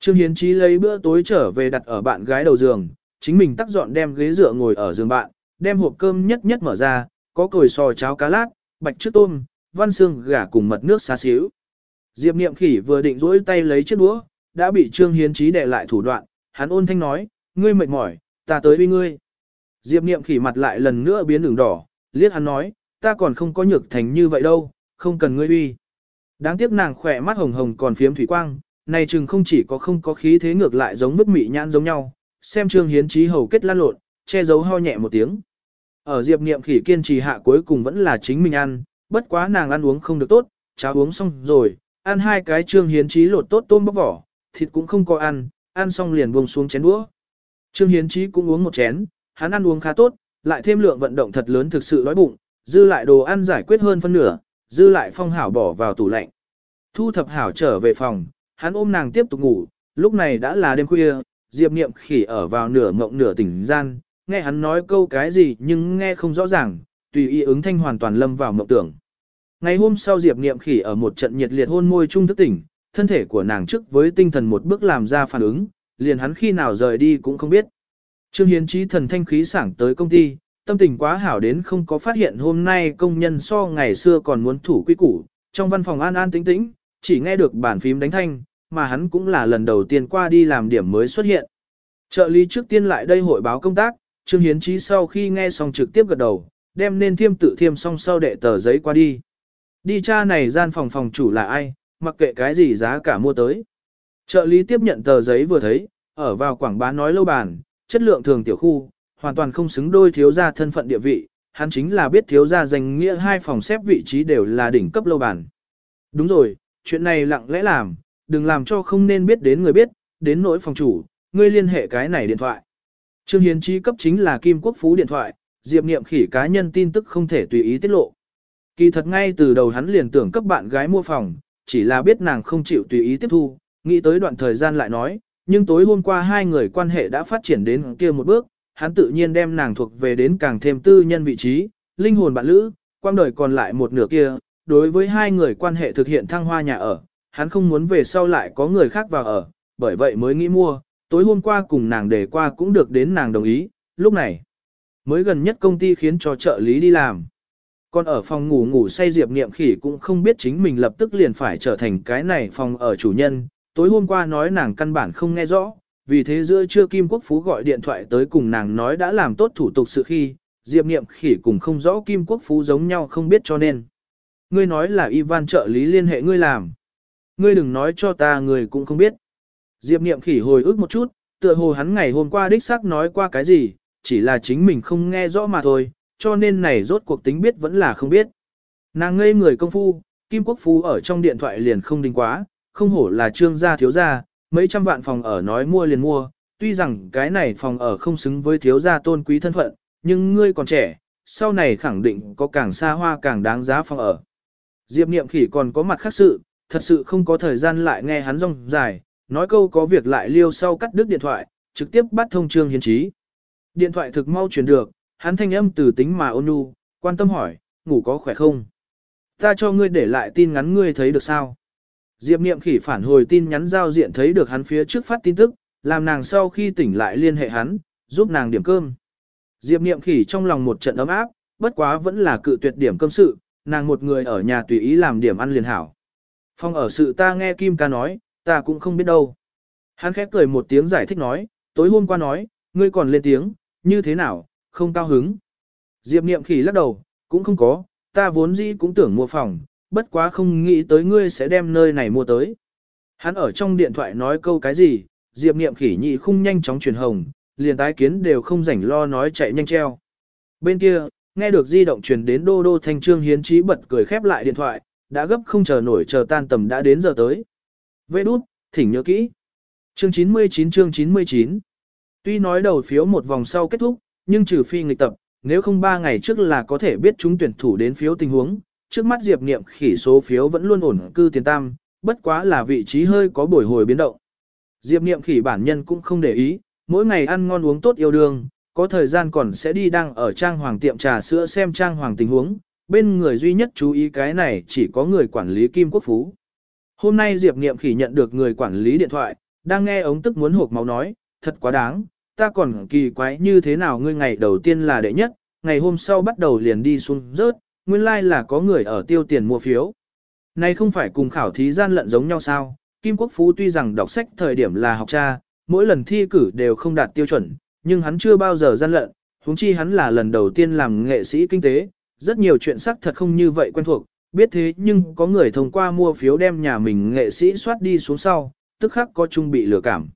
Trương Hiến Chí lấy bữa tối trở về đặt ở bạn gái đầu giường, chính mình tắt dọn đem ghế dựa ngồi ở giường bạn, đem hộp cơm nhất nhất mở ra, có cồi sò cháo cá lát, bạch trước tôm, văn xương gà cùng mật nước xá xíu. Diệp Niệm Khỉ vừa định rỗi tay lấy chiếc đũa, đã bị Trương Hiến Chí đè lại thủ đoạn, hắn ôn thanh nói, ngươi mệt mỏi, ta tới uy ngươi. Diệp Niệm Khỉ mặt lại lần nữa biến đường đỏ, liếc hắn nói, ta còn không có nhược thành như vậy đâu, không cần ngươi uy. Đáng tiếc nàng khỏe mắt hồng hồng còn phiếm thủy quang, này chừng không chỉ có không có khí thế ngược lại giống bức mị nhãn giống nhau, xem Trương Hiến Chí hầu kết lan lộn, che giấu ho nhẹ một tiếng. Ở Diệp Niệm Khỉ kiên trì hạ cuối cùng vẫn là chính mình ăn, bất quá nàng ăn uống không được tốt, cháo uống xong rồi, ăn hai cái Trương Hiến Chí lột tốt tôm bóc vỏ, thịt cũng không có ăn, ăn xong liền buông xuống chén đũa. Trương Hiến Chí cũng uống một chén, hắn ăn uống khá tốt, lại thêm lượng vận động thật lớn thực sự đói bụng, dư lại đồ ăn giải quyết hơn phân nửa, dư lại phong hảo bỏ vào tủ lạnh. Thu thập hảo trở về phòng, hắn ôm nàng tiếp tục ngủ, lúc này đã là đêm khuya, Diệp Niệm khỉ ở vào nửa mộng nửa tỉnh gian, nghe hắn nói câu cái gì nhưng nghe không rõ ràng, tùy ý ứng thanh hoàn toàn lâm vào mộng tưởng. Ngày hôm sau Diệp Niệm khỉ ở một trận nhiệt liệt hôn môi trung thức tỉnh, thân thể của nàng trước với tinh thần một bước làm ra phản ứng, liền hắn khi nào rời đi cũng không biết. Trương Hiến Chí thần thanh khí sảng tới công ty, tâm tình quá hảo đến không có phát hiện hôm nay công nhân so ngày xưa còn muốn thủ quy củ, trong văn phòng an an tĩnh tĩnh, chỉ nghe được bản phím đánh thanh, mà hắn cũng là lần đầu tiên qua đi làm điểm mới xuất hiện. Trợ lý trước tiên lại đây hội báo công tác, Trương Hiến trí sau khi nghe xong trực tiếp gật đầu, đem nên thiêm tự thiêm xong sau đệ tờ giấy qua đi. Đi cha này gian phòng phòng chủ là ai, mặc kệ cái gì giá cả mua tới. Trợ lý tiếp nhận tờ giấy vừa thấy, ở vào quảng bá nói lâu bàn, chất lượng thường tiểu khu, hoàn toàn không xứng đôi thiếu gia thân phận địa vị, hắn chính là biết thiếu gia danh nghĩa hai phòng xếp vị trí đều là đỉnh cấp lâu bàn. Đúng rồi, chuyện này lặng lẽ làm, đừng làm cho không nên biết đến người biết, đến nỗi phòng chủ, ngươi liên hệ cái này điện thoại. Trương Hiến Trí cấp chính là Kim Quốc Phú điện thoại, Diệp Niệm khỉ cá nhân tin tức không thể tùy ý tiết lộ. Kỳ thật ngay từ đầu hắn liền tưởng cấp bạn gái mua phòng, chỉ là biết nàng không chịu tùy ý tiếp thu, nghĩ tới đoạn thời gian lại nói, nhưng tối hôm qua hai người quan hệ đã phát triển đến kia một bước, hắn tự nhiên đem nàng thuộc về đến càng thêm tư nhân vị trí, linh hồn bạn lữ, quang đời còn lại một nửa kia, đối với hai người quan hệ thực hiện thăng hoa nhà ở, hắn không muốn về sau lại có người khác vào ở, bởi vậy mới nghĩ mua, tối hôm qua cùng nàng để qua cũng được đến nàng đồng ý, lúc này mới gần nhất công ty khiến cho trợ lý đi làm. Còn ở phòng ngủ ngủ say Diệp Niệm Khỉ cũng không biết chính mình lập tức liền phải trở thành cái này phòng ở chủ nhân, tối hôm qua nói nàng căn bản không nghe rõ, vì thế giữa trưa Kim Quốc Phú gọi điện thoại tới cùng nàng nói đã làm tốt thủ tục sự khi, Diệp Niệm Khỉ cùng không rõ Kim Quốc Phú giống nhau không biết cho nên. Ngươi nói là Ivan trợ lý liên hệ ngươi làm. Ngươi đừng nói cho ta người cũng không biết. Diệp Niệm Khỉ hồi ức một chút, tựa hồ hắn ngày hôm qua đích xác nói qua cái gì, chỉ là chính mình không nghe rõ mà thôi, cho nên này rốt cuộc tính biết vẫn là không biết. Nàng ngây người công phu, Kim Quốc Phú ở trong điện thoại liền không đình quá, không hổ là trương gia thiếu gia, mấy trăm vạn phòng ở nói mua liền mua, tuy rằng cái này phòng ở không xứng với thiếu gia tôn quý thân phận, nhưng ngươi còn trẻ, sau này khẳng định có càng xa hoa càng đáng giá phòng ở. Diệp Niệm Khỉ còn có mặt khác sự, thật sự không có thời gian lại nghe hắn rong dài, nói câu có việc lại liêu sau cắt đứt điện thoại, trực tiếp bắt thông trương hiến trí. Điện thoại thực mau truyền được, hắn thanh âm từ tính mà ôn nhu, quan tâm hỏi, ngủ có khỏe không? Ta cho ngươi để lại tin ngắn ngươi thấy được sao? Diệp Niệm Khỉ phản hồi tin nhắn giao diện thấy được hắn phía trước phát tin tức, làm nàng sau khi tỉnh lại liên hệ hắn, giúp nàng điểm cơm. Diệp Niệm Khỉ trong lòng một trận ấm áp, bất quá vẫn là cự tuyệt điểm cơm sự, nàng một người ở nhà tùy ý làm điểm ăn liền hảo. Phong ở sự ta nghe Kim ca nói, ta cũng không biết đâu. Hắn khép cười một tiếng giải thích nói, tối hôm qua nói, ngươi còn lên tiếng, như thế nào, không cao hứng. Diệp Niệm Khỉ lắc đầu, cũng không có, ta vốn dĩ cũng tưởng mua phòng, bất quá không nghĩ tới ngươi sẽ đem nơi này mua tới. Hắn ở trong điện thoại nói câu cái gì, Diệp Niệm khỉ nhị khung nhanh chóng truyền hồng, liền tái kiến đều không rảnh lo nói chạy nhanh treo. Bên kia, nghe được di động truyền đến đô đô thanh trương hiến trí bật cười khép lại điện thoại, đã gấp không chờ nổi chờ tan tầm đã đến giờ tới. Vê đút, thỉnh nhớ kỹ. Chương 99 chương 99 Tuy nói đầu phiếu một vòng sau kết thúc, nhưng trừ phi nghịch tập, nếu không ba ngày trước là có thể biết chúng tuyển thủ đến phiếu tình huống, trước mắt Diệp Niệm khỉ số phiếu vẫn luôn ổn cư tiền tam, bất quá là vị trí hơi có bồi hồi biến động. Diệp Niệm khỉ bản nhân cũng không để ý, mỗi ngày ăn ngon uống tốt yêu đương, có thời gian còn sẽ đi đang ở trang hoàng tiệm trà sữa xem trang hoàng tình huống, bên người duy nhất chú ý cái này chỉ có người quản lý Kim Quốc Phú. Hôm nay Diệp Niệm khỉ nhận được người quản lý điện thoại, đang nghe ống tức muốn hộp máu nói, thật quá đáng, ta còn kỳ quái như thế nào ngươi ngày đầu tiên là đệ nhất, ngày hôm sau bắt đầu liền đi xuống rớt, nguyên lai like là có người ở tiêu tiền mua phiếu. Này không phải cùng khảo thí gian lận giống nhau sao, Kim Quốc Phú tuy rằng đọc sách thời điểm là học cha, mỗi lần thi cử đều không đạt tiêu chuẩn, nhưng hắn chưa bao giờ gian lận, huống chi hắn là lần đầu tiên làm nghệ sĩ kinh tế, rất nhiều chuyện sắc thật không như vậy quen thuộc, biết thế nhưng có người thông qua mua phiếu đem nhà mình nghệ sĩ soát đi xuống sau, tức khắc có trung bị lừa cảm.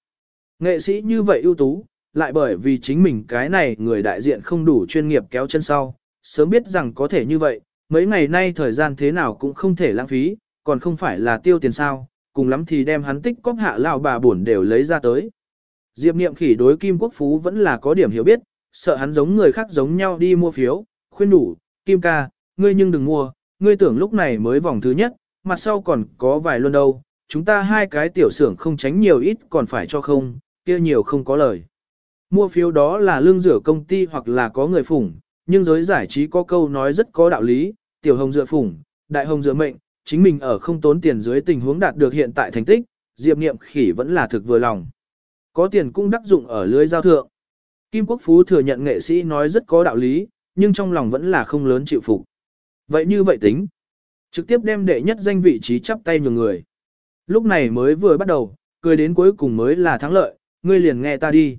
Nghệ sĩ như vậy ưu tú, lại bởi vì chính mình cái này người đại diện không đủ chuyên nghiệp kéo chân sau, sớm biết rằng có thể như vậy, mấy ngày nay thời gian thế nào cũng không thể lãng phí, còn không phải là tiêu tiền sao, cùng lắm thì đem hắn tích cóp hạ lão bà buồn đều lấy ra tới. Diệp Niệm Khỉ đối Kim Quốc Phú vẫn là có điểm hiểu biết, sợ hắn giống người khác giống nhau đi mua phiếu, khuyên đủ, Kim ca, ngươi nhưng đừng mua, ngươi tưởng lúc này mới vòng thứ nhất, mặt sau còn có vài luôn đâu, chúng ta hai cái tiểu xưởng không tránh nhiều ít còn phải cho không, kia nhiều không có lời. Mua phiếu đó là lương rửa công ty hoặc là có người phủng, nhưng giới giải trí có câu nói rất có đạo lý, tiểu hồng dựa phủng, đại hồng dựa mệnh, chính mình ở không tốn tiền dưới tình huống đạt được hiện tại thành tích, Diệp Niệm Khỉ vẫn là thực vừa lòng. Có tiền cũng đắc dụng ở lưới giao thượng. Kim Quốc Phú thừa nhận nghệ sĩ nói rất có đạo lý, nhưng trong lòng vẫn là không lớn chịu phục. Vậy như vậy tính. Trực tiếp đem đệ nhất danh vị trí chắp tay nhường người. Lúc này mới vừa bắt đầu, cười đến cuối cùng mới là thắng lợi, ngươi liền nghe ta đi.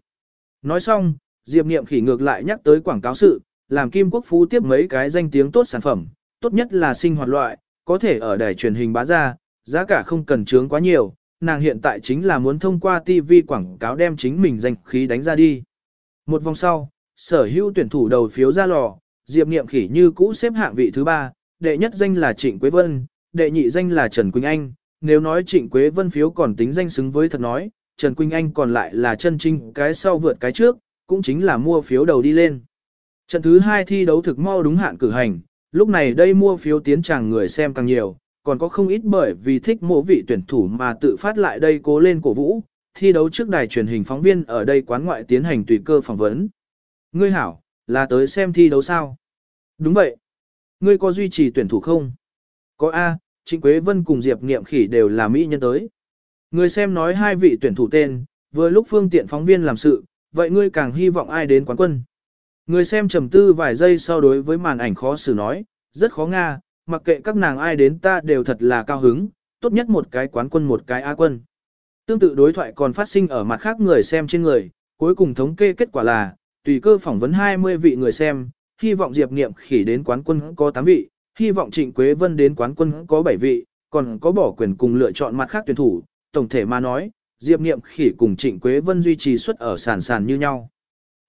Nói xong, Diệp Niệm khỉ ngược lại nhắc tới quảng cáo sự, làm Kim Quốc Phú tiếp mấy cái danh tiếng tốt sản phẩm, tốt nhất là sinh hoạt loại, có thể ở đài truyền hình bá ra, giá cả không cần trướng quá nhiều, nàng hiện tại chính là muốn thông qua TV quảng cáo đem chính mình danh khí đánh ra đi. Một vòng sau, sở hữu tuyển thủ đầu phiếu ra lò, Diệp Niệm khỉ như cũ xếp hạng vị thứ ba, đệ nhất danh là Trịnh Quế Vân, đệ nhị danh là Trần Quỳnh Anh, nếu nói Trịnh Quế Vân phiếu còn tính danh xứng với thật nói, Trần Quỳnh Anh còn lại là chân trinh cái sau vượt cái trước, cũng chính là mua phiếu đầu đi lên. Trận thứ hai thi đấu thực mau đúng hạn cử hành, lúc này đây mua phiếu tiến tràng người xem càng nhiều, còn có không ít bởi vì thích mộ vị tuyển thủ mà tự phát lại đây cố lên cổ vũ, thi đấu trước đài truyền hình phóng viên ở đây quán ngoại tiến hành tùy cơ phỏng vấn. Ngươi hảo, là tới xem thi đấu sao? Đúng vậy. Ngươi có duy trì tuyển thủ không? Có A, Trịnh Quế Vân cùng Diệp Niệm Khỉ đều là Mỹ nhân tới. Người xem nói hai vị tuyển thủ tên, vừa lúc phương tiện phóng viên làm sự, vậy ngươi càng hy vọng ai đến quán quân. Người xem trầm tư vài giây sau đối với màn ảnh khó xử nói, rất khó nga, mặc kệ các nàng ai đến ta đều thật là cao hứng, tốt nhất một cái quán quân một cái á quân. Tương tự đối thoại còn phát sinh ở mặt khác người xem trên người, cuối cùng thống kê kết quả là, tùy cơ phỏng vấn 20 vị người xem, hy vọng Diệp Niệm khỉ đến quán quân có 8 vị, hy vọng Trịnh Quế Vân đến quán quân có 7 vị, còn có bỏ quyền cùng lựa chọn mặt khác tuyển thủ, tổng thể mà nói, Diệp Niệm khỉ cùng Trịnh Quế Vân duy trì suất ở sàn sàn như nhau.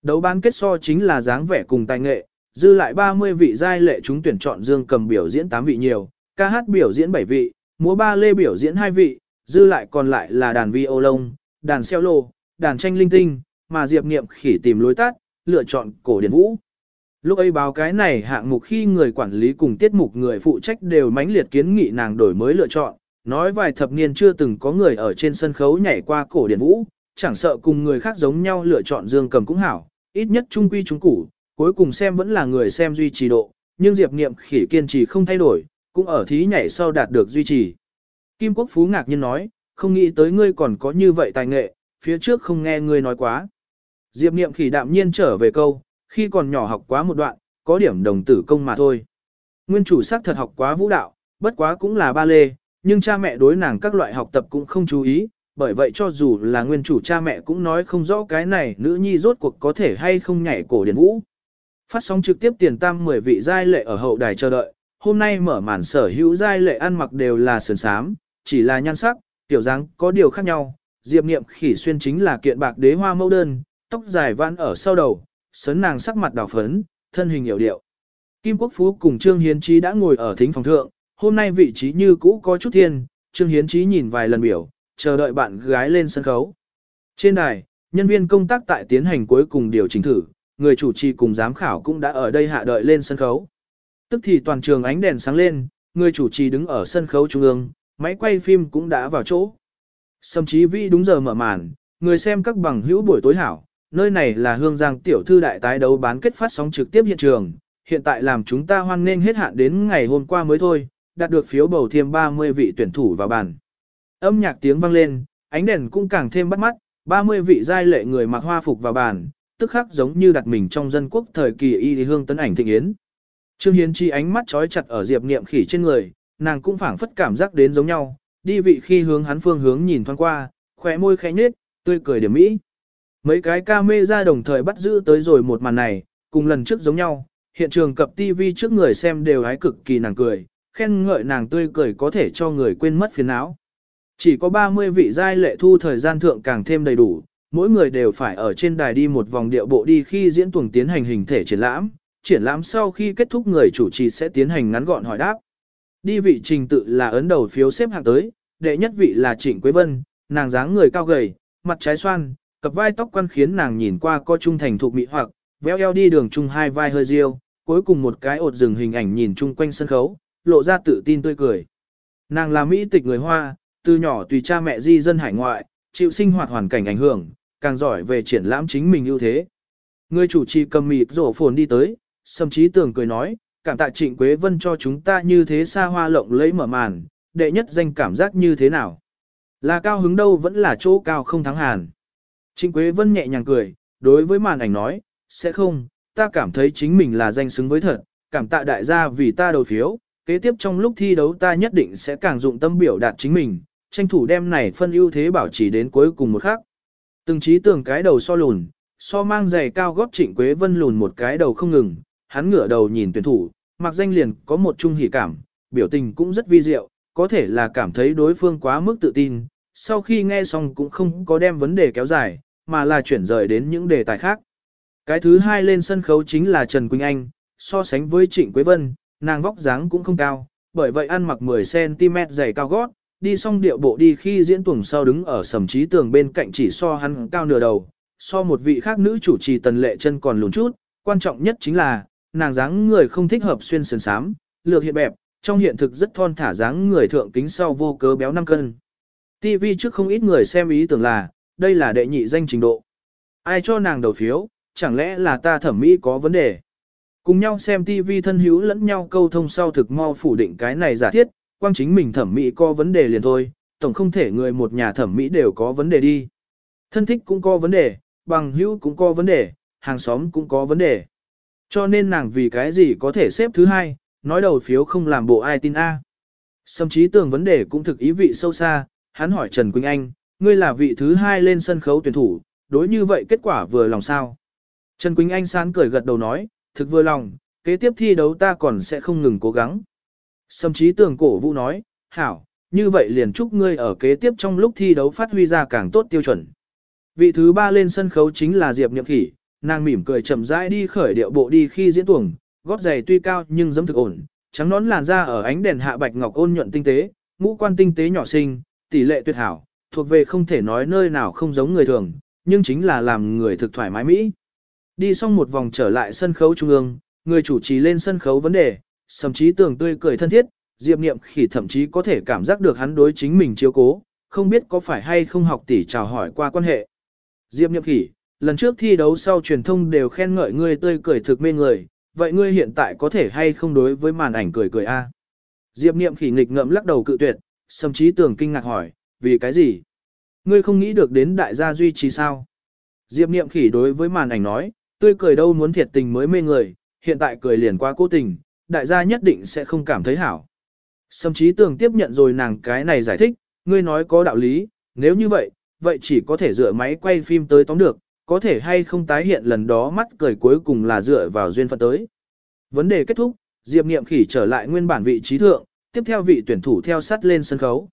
Đấu bán kết so chính là dáng vẻ cùng tài nghệ, dư lại 30 vị giai lệ chúng tuyển chọn dương cầm biểu diễn 8 vị nhiều, ca hát biểu diễn 7 vị, múa ba lê biểu diễn 2 vị, dư lại còn lại là đàn vi ô lông, đàn cello, đàn tranh linh tinh, mà Diệp Niệm khỉ tìm lối tắt, lựa chọn cổ điển vũ. Lúc ấy báo cái này hạng mục khi người quản lý cùng tiết mục người phụ trách đều mãnh liệt kiến nghị nàng đổi mới lựa chọn, nói vài thập niên chưa từng có người ở trên sân khấu nhảy qua cổ điển vũ, chẳng sợ cùng người khác giống nhau lựa chọn dương cầm cũng hảo, ít nhất trung quy trung củ, cuối cùng xem vẫn là người xem duy trì độ, nhưng Diệp Niệm khỉ kiên trì không thay đổi, cũng ở thí nhảy sau đạt được duy trì. Kim Quốc Phú ngạc nhiên nói, không nghĩ tới ngươi còn có như vậy tài nghệ, phía trước không nghe ngươi nói quá. Diệp Niệm khỉ đạm nhiên trở về câu, khi còn nhỏ học quá một đoạn, có điểm đồng tử công mà thôi. Nguyên chủ sắc thật học quá vũ đạo, bất quá cũng là ba lê, nhưng cha mẹ đối nàng các loại học tập cũng không chú ý, bởi vậy cho dù là nguyên chủ cha mẹ cũng nói không rõ cái này nữ nhi rốt cuộc có thể hay không nhảy cổ điển vũ. Phát sóng trực tiếp tiền tam 10 vị giai lệ ở hậu đài chờ đợi, hôm nay mở màn sở hữu giai lệ ăn mặc đều là sườn sám, chỉ là nhan sắc, tiểu dáng có điều khác nhau. Diệp niệm khỉ xuyên chính là kiện bạc đế hoa mẫu đơn, tóc dài vãn ở sau đầu, sấn nàng sắc mặt đào phấn, thân hình hiểu điệu. Kim Quốc Phú cùng Trương Hiến Trí đã ngồi ở thính phòng thượng, hôm nay vị trí như cũ có chút thiên, Trương Hiến Trí nhìn vài lần biểu, chờ đợi bạn gái lên sân khấu. Trên đài, nhân viên công tác tại tiến hành cuối cùng điều chỉnh thử, người chủ trì cùng giám khảo cũng đã ở đây hạ đợi lên sân khấu. Tức thì toàn trường ánh đèn sáng lên, người chủ trì đứng ở sân khấu trung ương, máy quay phim cũng đã vào chỗ. Sâm chí vi đúng giờ mở màn, người xem các bằng hữu buổi tối hảo, nơi này là hương giang tiểu thư đại tái đấu bán kết phát sóng trực tiếp hiện trường, hiện tại làm chúng ta hoan nghênh hết hạn đến ngày hôm qua mới thôi, đạt được phiếu bầu thêm 30 vị tuyển thủ vào bàn. Âm nhạc tiếng vang lên, ánh đèn cũng càng thêm bắt mắt, 30 vị giai lệ người mặc hoa phục vào bàn, tức khắc giống như đặt mình trong dân quốc thời kỳ y hương tấn ảnh thịnh yến. Trương Hiến Chi ánh mắt trói chặt ở Diệp Niệm Khỉ trên người, nàng cũng phảng phất cảm giác đến giống nhau, đi vị khi hướng hắn phương hướng nhìn thoáng qua, khóe môi khẽ nhếch, tươi cười điểm mỹ. Mấy cái ca mê ra đồng thời bắt giữ tới rồi một màn này, cùng lần trước giống nhau, hiện trường cập TV trước người xem đều hái cực kỳ nàng cười, khen ngợi nàng tươi cười có thể cho người quên mất phiền não. Chỉ có 30 vị giai lệ thu thời gian thượng càng thêm đầy đủ, mỗi người đều phải ở trên đài đi một vòng điệu bộ đi khi diễn tuồng tiến hành hình thể triển lãm, triển lãm sau khi kết thúc người chủ trì sẽ tiến hành ngắn gọn hỏi đáp. Đi vị trình tự là ấn đầu phiếu xếp hạng tới, đệ nhất vị là Trịnh Quế Vân, nàng dáng người cao gầy, mặt trái xoan, cặp vai tóc quan khiến nàng nhìn qua có trung thành thục mị hoặc, véo eo đi đường chung hai vai hơi riêu, cuối cùng một cái ột rừng hình ảnh nhìn chung quanh sân khấu, lộ ra tự tin tươi cười. Nàng là Mỹ tịch người Hoa, từ nhỏ tùy cha mẹ di dân hải ngoại, chịu sinh hoạt hoàn cảnh ảnh hưởng, càng giỏi về triển lãm chính mình ưu thế. Người chủ trì cầm mịp rổ phồn đi tới, sầm trí tưởng cười nói, cảm tạ trịnh Quế Vân cho chúng ta như thế xa hoa lộng lấy mở màn, đệ nhất danh cảm giác như thế nào. Là cao hứng đâu vẫn là chỗ cao không thắng hàn. Trịnh Quế Vân nhẹ nhàng cười, đối với màn ảnh nói, sẽ không, ta cảm thấy chính mình là danh xứng với thật, cảm tạ đại gia vì ta đầu phiếu, kế tiếp trong lúc thi đấu ta nhất định sẽ càng dụng tâm biểu đạt chính mình, tranh thủ đem này phân ưu thế bảo trì đến cuối cùng một khắc. Từng trí tưởng cái đầu so lùn, so mang giày cao gót trịnh Quế Vân lùn một cái đầu không ngừng, hắn ngửa đầu nhìn tuyển thủ, mặc danh liền có một chung hỉ cảm, biểu tình cũng rất vi diệu, có thể là cảm thấy đối phương quá mức tự tin, sau khi nghe xong cũng không có đem vấn đề kéo dài, mà là chuyển rời đến những đề tài khác. Cái thứ hai lên sân khấu chính là Trần Quỳnh Anh, so sánh với Trịnh Quế Vân, nàng vóc dáng cũng không cao, bởi vậy ăn mặc 10cm giày cao gót, đi xong điệu bộ đi khi diễn tuồng sau đứng ở sầm trí tường bên cạnh chỉ so hắn cao nửa đầu, so một vị khác nữ chủ trì tần lệ chân còn lùn chút, quan trọng nhất chính là, nàng dáng người không thích hợp xuyên sườn sám, lược hiện bẹp, trong hiện thực rất thon thả dáng người thượng kính sau vô cớ béo 5 cân. TV trước không ít người xem ý tưởng là, đây là đệ nhị danh trình độ. Ai cho nàng đầu phiếu, chẳng lẽ là ta thẩm mỹ có vấn đề? Cùng nhau xem TV thân hữu lẫn nhau câu thông sau thực mau phủ định cái này giả thiết, quang chính mình thẩm mỹ có vấn đề liền thôi, tổng không thể người một nhà thẩm mỹ đều có vấn đề đi. Thân thích cũng có vấn đề, bằng hữu cũng có vấn đề, hàng xóm cũng có vấn đề. Cho nên nàng vì cái gì có thể xếp thứ hai, nói đầu phiếu không làm bộ ai tin A. Sâm trí tưởng vấn đề cũng thực ý vị sâu xa, hắn hỏi Trần Quỳnh Anh, ngươi là vị thứ hai lên sân khấu tuyển thủ, đối như vậy kết quả vừa lòng sao. Trần Quỳnh Anh sán cười gật đầu nói, thực vừa lòng, kế tiếp thi đấu ta còn sẽ không ngừng cố gắng. Sâm trí tưởng cổ vũ nói, hảo, như vậy liền chúc ngươi ở kế tiếp trong lúc thi đấu phát huy ra càng tốt tiêu chuẩn. Vị thứ ba lên sân khấu chính là Diệp Niệm Khỉ, nàng mỉm cười chậm rãi đi khởi điệu bộ đi khi diễn tuồng, gót giày tuy cao nhưng dẫm thực ổn, trắng nón làn da ở ánh đèn hạ bạch ngọc ôn nhuận tinh tế, ngũ quan tinh tế nhỏ xinh, tỷ lệ tuyệt hảo, thuộc về không thể nói nơi nào không giống người thường, nhưng chính là làm người thực thoải mái mỹ. Đi xong một vòng trở lại sân khấu trung ương, người chủ trì lên sân khấu vấn đề, thậm chí tưởng tươi cười thân thiết, Diệp Niệm khỉ thậm chí có thể cảm giác được hắn đối chính mình chiếu cố, không biết có phải hay không học tỷ chào hỏi qua quan hệ. Diệp Niệm khỉ, lần trước thi đấu sau truyền thông đều khen ngợi ngươi tươi cười thực mê người, vậy ngươi hiện tại có thể hay không đối với màn ảnh cười cười a? Diệp Niệm khỉ nghịch ngợm lắc đầu cự tuyệt, thậm chí tưởng kinh ngạc hỏi, vì cái gì? Ngươi không nghĩ được đến đại gia duy trì sao? Diệp Niệm khỉ đối với màn ảnh nói, tươi cười đâu muốn thiệt tình mới mê người, hiện tại cười liền qua cố tình, đại gia nhất định sẽ không cảm thấy hảo. Sâm trí tưởng tiếp nhận rồi nàng cái này giải thích, ngươi nói có đạo lý, nếu như vậy, vậy chỉ có thể dựa máy quay phim tới tóm được, có thể hay không tái hiện lần đó mắt cười cuối cùng là dựa vào duyên phận tới. Vấn đề kết thúc, Diệp Niệm Khỉ trở lại nguyên bản vị trí thượng, tiếp theo vị tuyển thủ theo sát lên sân khấu.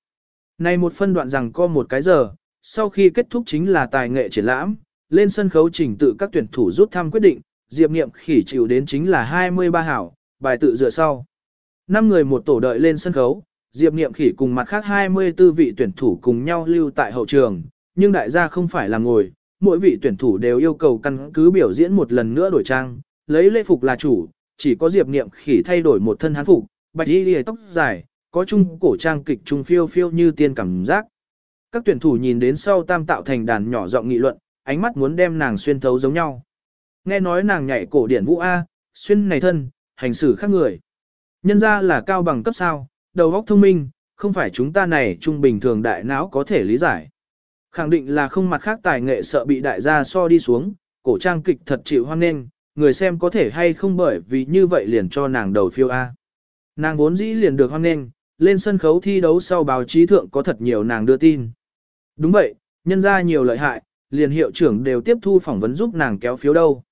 Này một phân đoạn rằng có một cái giờ, sau khi kết thúc chính là tài nghệ triển lãm, lên sân khấu trình tự các tuyển thủ rút thăm quyết định, Diệp Niệm Khỉ chịu đến chính là 23 hảo, bài tự dựa sau. Năm người một tổ đợi lên sân khấu, Diệp Niệm Khỉ cùng mặt khác 24 vị tuyển thủ cùng nhau lưu tại hậu trường, nhưng đại gia không phải là ngồi, mỗi vị tuyển thủ đều yêu cầu căn cứ biểu diễn một lần nữa đổi trang, lấy lễ phục là chủ, chỉ có Diệp Niệm Khỉ thay đổi một thân hán phục, bạch y tóc dài, có chung cổ trang kịch trung phiêu phiêu như tiên cảm giác. Các tuyển thủ nhìn đến sau tam tạo thành đàn nhỏ giọng nghị luận, ánh mắt muốn đem nàng xuyên thấu giống nhau. Nghe nói nàng nhảy cổ điển vũ A, xuyên này thân, hành xử khác người. Nhân ra là cao bằng cấp sao, đầu óc thông minh, không phải chúng ta này trung bình thường đại não có thể lý giải. Khẳng định là không mặt khác tài nghệ sợ bị đại gia so đi xuống, cổ trang kịch thật chịu hoan nghênh, người xem có thể hay không bởi vì như vậy liền cho nàng đầu phiêu A. Nàng vốn dĩ liền được hoan nghênh, lên sân khấu thi đấu sau báo chí thượng có thật nhiều nàng đưa tin. Đúng vậy, nhân ra nhiều lợi hại, liền hiệu trưởng đều tiếp thu phỏng vấn giúp nàng kéo phiếu đâu.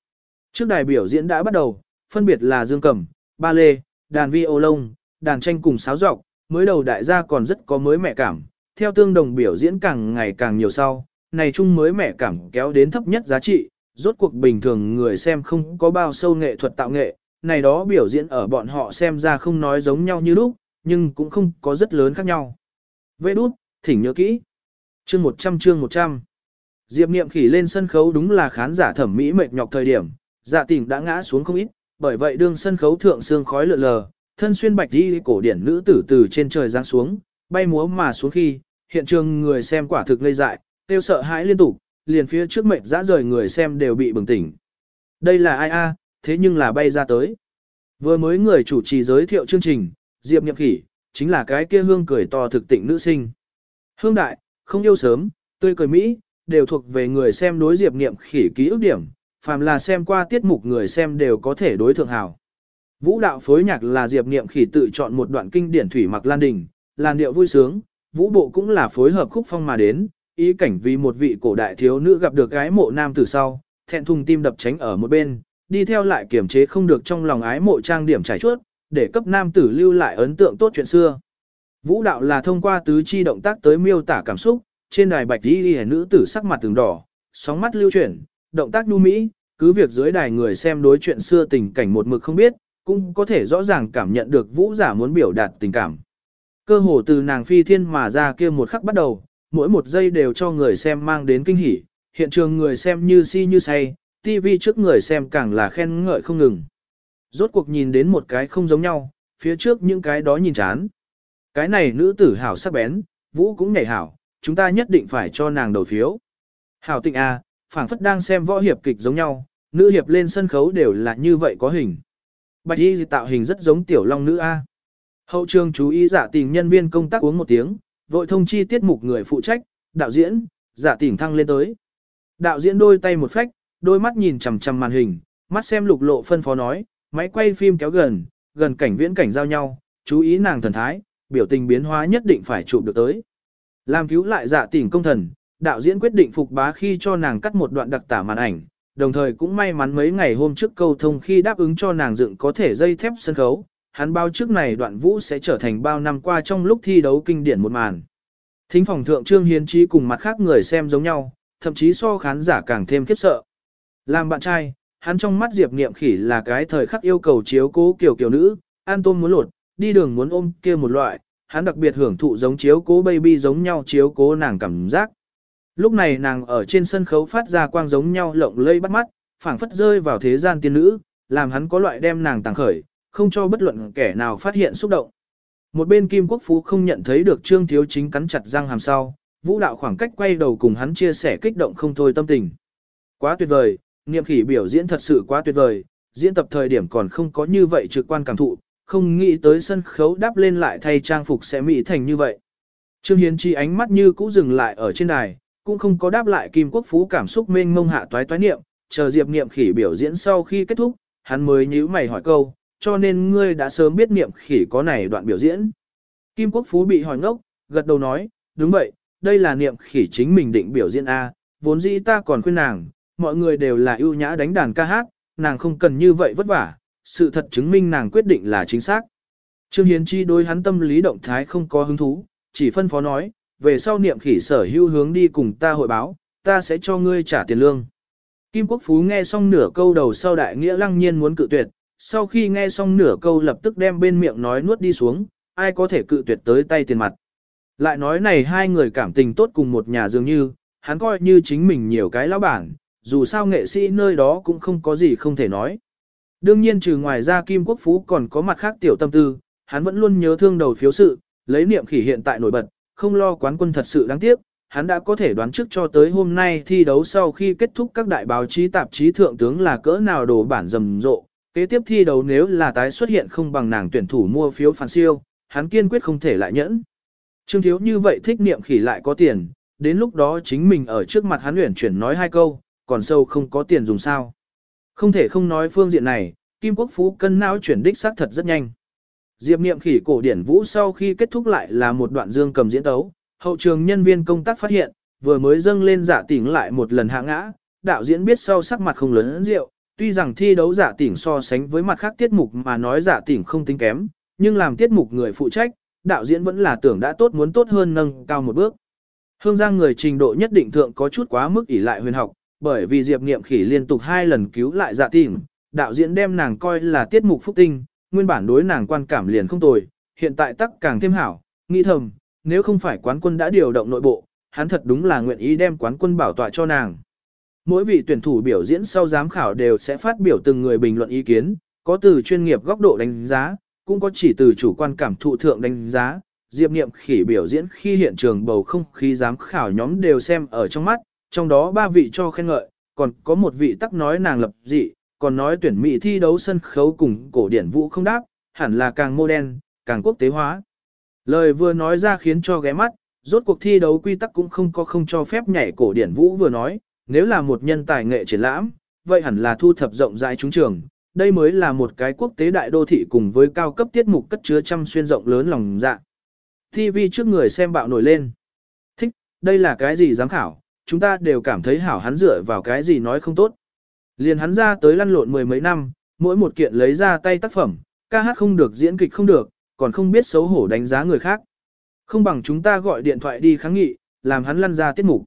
Trước đài biểu diễn đã bắt đầu, phân biệt là dương cầm, ba lê, đàn vi ô lông, đàn tranh cùng sáo dọc, mới đầu đại gia còn rất có mới mẹ cảm, theo tương đồng biểu diễn càng ngày càng nhiều sau, này chung mới mẹ cảm kéo đến thấp nhất giá trị, rốt cuộc bình thường người xem không có bao sâu nghệ thuật tạo nghệ, này đó biểu diễn ở bọn họ xem ra không nói giống nhau như lúc, nhưng cũng không có rất lớn khác nhau. Vê đút, thỉnh nhớ kỹ. Chương 100 chương 100. Diệp Niệm khỉ lên sân khấu đúng là khán giả thẩm mỹ mệt nhọc thời điểm, dạ tỉnh đã ngã xuống không ít, bởi vậy đương sân khấu thượng xương khói lượn lờ, thân xuyên bạch y cổ điển nữ tử từ trên trời giáng xuống, bay múa mà xuống khi, hiện trường người xem quả thực ngây dại, tiêu sợ hãi liên tục, liền phía trước mệt dã rời người xem đều bị bừng tỉnh. Đây là ai a? thế nhưng là bay ra tới. Vừa mới người chủ trì giới thiệu chương trình, Diệp niệm Khỉ, chính là cái kia hương cười to thực tịnh nữ sinh. Hương đại, không yêu sớm, tươi cười Mỹ, đều thuộc về người xem đối Diệp Niệm Khỉ ký ức điểm, phàm là xem qua tiết mục người xem đều có thể đối thượng hảo. Vũ đạo phối nhạc là Diệp Niệm Khỉ tự chọn một đoạn kinh điển thủy mặc lan đình, làn điệu vui sướng, vũ bộ cũng là phối hợp khúc phong mà đến, ý cảnh vì một vị cổ đại thiếu nữ gặp được gái mộ nam từ sau, thẹn thùng tim đập tránh ở một bên, đi theo lại kiểm chế không được trong lòng ái mộ trang điểm trải chuốt, để cấp nam tử lưu lại ấn tượng tốt chuyện xưa. Vũ đạo là thông qua tứ chi động tác tới miêu tả cảm xúc, trên đài bạch y hẻ nữ tử sắc mặt từng đỏ, sóng mắt lưu chuyển, động tác nhu mỹ, cứ việc dưới đài người xem đối chuyện xưa tình cảnh một mực không biết, cũng có thể rõ ràng cảm nhận được vũ giả muốn biểu đạt tình cảm. Cơ hồ từ nàng phi thiên mà ra kia một khắc bắt đầu, mỗi một giây đều cho người xem mang đến kinh hỉ, hiện trường người xem như si như say, TV trước người xem càng là khen ngợi không ngừng. Rốt cuộc nhìn đến một cái không giống nhau, phía trước những cái đó nhìn chán. Cái này nữ tử hảo sắc bén, vũ cũng nhảy hảo, chúng ta nhất định phải cho nàng đầu phiếu. Hảo tịnh A, phảng phất đang xem võ hiệp kịch giống nhau, nữ hiệp lên sân khấu đều là như vậy có hình. Bạch y tạo hình rất giống tiểu long nữ A. Hậu trường chú ý giả tình nhân viên công tác uống một tiếng, vội thông chi tiết mục người phụ trách, đạo diễn, giả tình thăng lên tới. Đạo diễn đôi tay một phách, đôi mắt nhìn chằm chằm màn hình, mắt xem lục lộ phân phó nói, máy quay phim kéo gần, gần cảnh viễn cảnh giao nhau, chú ý nàng thần thái, biểu tình biến hóa nhất định phải chụp được tới. Làm cứu lại dạ tỉnh công thần, đạo diễn quyết định phục bá khi cho nàng cắt một đoạn đặc tả màn ảnh, đồng thời cũng may mắn mấy ngày hôm trước câu thông khi đáp ứng cho nàng dựng có thể dây thép sân khấu, hắn bao trước này đoạn vũ sẽ trở thành bao năm qua trong lúc thi đấu kinh điển một màn. Thính phòng thượng trương hiến trí cùng mặt khác người xem giống nhau, thậm chí so khán giả càng thêm khiếp sợ. Làm bạn trai, hắn trong mắt Diệp Niệm Khỉ là cái thời khắc yêu cầu chiếu cố kiểu kiểu nữ, an tôm muốn lột, đi đường muốn ôm kia một loại, hắn đặc biệt hưởng thụ giống chiếu cố baby giống nhau chiếu cố nàng cảm giác. Lúc này nàng ở trên sân khấu phát ra quang giống nhau lộng lây bắt mắt, phảng phất rơi vào thế gian tiên nữ, làm hắn có loại đem nàng tàng khởi, không cho bất luận kẻ nào phát hiện xúc động. Một bên Kim Quốc Phú không nhận thấy được Trương Thiếu Chính cắn chặt răng hàm sau, vũ đạo khoảng cách quay đầu cùng hắn chia sẻ kích động không thôi tâm tình. Quá tuyệt vời, niệm khỉ biểu diễn thật sự quá tuyệt vời, diễn tập thời điểm còn không có như vậy trực quan cảm thụ, không nghĩ tới sân khấu đáp lên lại thay trang phục sẽ mỹ thành như vậy. Trương Hiến Chi ánh mắt như cũ dừng lại ở trên đài, cũng không có đáp lại Kim Quốc Phú cảm xúc mênh mông hạ toái toái niệm, chờ Diệp Niệm khỉ biểu diễn sau khi kết thúc, hắn mới nhíu mày hỏi câu, cho nên ngươi đã sớm biết Niệm khỉ có này đoạn biểu diễn. Kim Quốc Phú bị hỏi ngốc, gật đầu nói, đúng vậy, đây là Niệm khỉ chính mình định biểu diễn A, vốn dĩ ta còn khuyên nàng, mọi người đều là ưu nhã đánh đàn ca hát, nàng không cần như vậy vất vả, sự thật chứng minh nàng quyết định là chính xác. Trương Hiến Chi đối hắn tâm lý động thái không có hứng thú, chỉ phân phó nói, về sau niệm khỉ sở hưu hướng đi cùng ta hội báo, ta sẽ cho ngươi trả tiền lương. Kim Quốc Phú nghe xong nửa câu đầu sau đại nghĩa lăng nhiên muốn cự tuyệt, sau khi nghe xong nửa câu lập tức đem bên miệng nói nuốt đi xuống, ai có thể cự tuyệt tới tay tiền mặt. Lại nói này hai người cảm tình tốt cùng một nhà dường như, hắn coi như chính mình nhiều cái lão bản, dù sao nghệ sĩ nơi đó cũng không có gì không thể nói. Đương nhiên trừ ngoài ra Kim Quốc Phú còn có mặt khác tiểu tâm tư, hắn vẫn luôn nhớ thương đầu phiếu sự, lấy niệm khỉ hiện tại nổi bật, không lo quán quân thật sự đáng tiếc, hắn đã có thể đoán trước cho tới hôm nay thi đấu sau khi kết thúc các đại báo chí tạp chí thượng tướng là cỡ nào đồ bản rầm rộ, kế tiếp thi đấu nếu là tái xuất hiện không bằng nàng tuyển thủ mua phiếu phản siêu, hắn kiên quyết không thể lại nhẫn. Trương Thiếu như vậy thích niệm khỉ lại có tiền, đến lúc đó chính mình ở trước mặt hắn luyện chuyển nói hai câu, còn sâu không có tiền dùng sao. Không thể không nói phương diện này, Kim Quốc Phú cân não chuyển đích xác thật rất nhanh. Diệp niệm khỉ cổ điển vũ sau khi kết thúc lại là một đoạn dương cầm diễn tấu, hậu trường nhân viên công tác phát hiện, vừa mới dâng lên giả tỉnh lại một lần hạ ngã, đạo diễn biết sau sắc mặt không lớn rượu, tuy rằng thi đấu giả tỉnh so sánh với mặt khác tiết mục mà nói giả tỉnh không tính kém, nhưng làm tiết mục người phụ trách, đạo diễn vẫn là tưởng đã tốt muốn tốt hơn nâng cao một bước. Hương Giang người trình độ nhất định thượng có chút quá mức ỷ lại huyền học, bởi vì Diệp Niệm Khỉ liên tục hai lần cứu lại dạ tình, đạo diễn đem nàng coi là tiết mục phúc tinh, nguyên bản đối nàng quan cảm liền không tồi, hiện tại tắc càng thêm hảo, nghĩ thầm, nếu không phải quán quân đã điều động nội bộ, hắn thật đúng là nguyện ý đem quán quân bảo tọa cho nàng. Mỗi vị tuyển thủ biểu diễn sau giám khảo đều sẽ phát biểu từng người bình luận ý kiến, có từ chuyên nghiệp góc độ đánh giá, cũng có chỉ từ chủ quan cảm thụ thượng đánh giá. Diệp Niệm khỉ biểu diễn khi hiện trường bầu không khí giám khảo nhóm đều xem ở trong mắt, trong đó ba vị cho khen ngợi, còn có một vị tắc nói nàng lập dị, còn nói tuyển mỹ thi đấu sân khấu cùng cổ điển vũ không đáp, hẳn là càng mô đen, càng quốc tế hóa. Lời vừa nói ra khiến cho ghé mắt, rốt cuộc thi đấu quy tắc cũng không có không cho phép nhảy cổ điển vũ vừa nói, nếu là một nhân tài nghệ triển lãm, vậy hẳn là thu thập rộng rãi chúng trường. Đây mới là một cái quốc tế đại đô thị cùng với cao cấp tiết mục cất chứa trăm xuyên rộng lớn lòng dạ. TV trước người xem bạo nổi lên. Thích, đây là cái gì giám khảo, chúng ta đều cảm thấy hảo hắn dựa vào cái gì nói không tốt. Liền hắn ra tới lăn lộn mười mấy năm, mỗi một kiện lấy ra tay tác phẩm, ca hát không được diễn kịch không được, còn không biết xấu hổ đánh giá người khác. Không bằng chúng ta gọi điện thoại đi kháng nghị, làm hắn lăn ra tiết mục.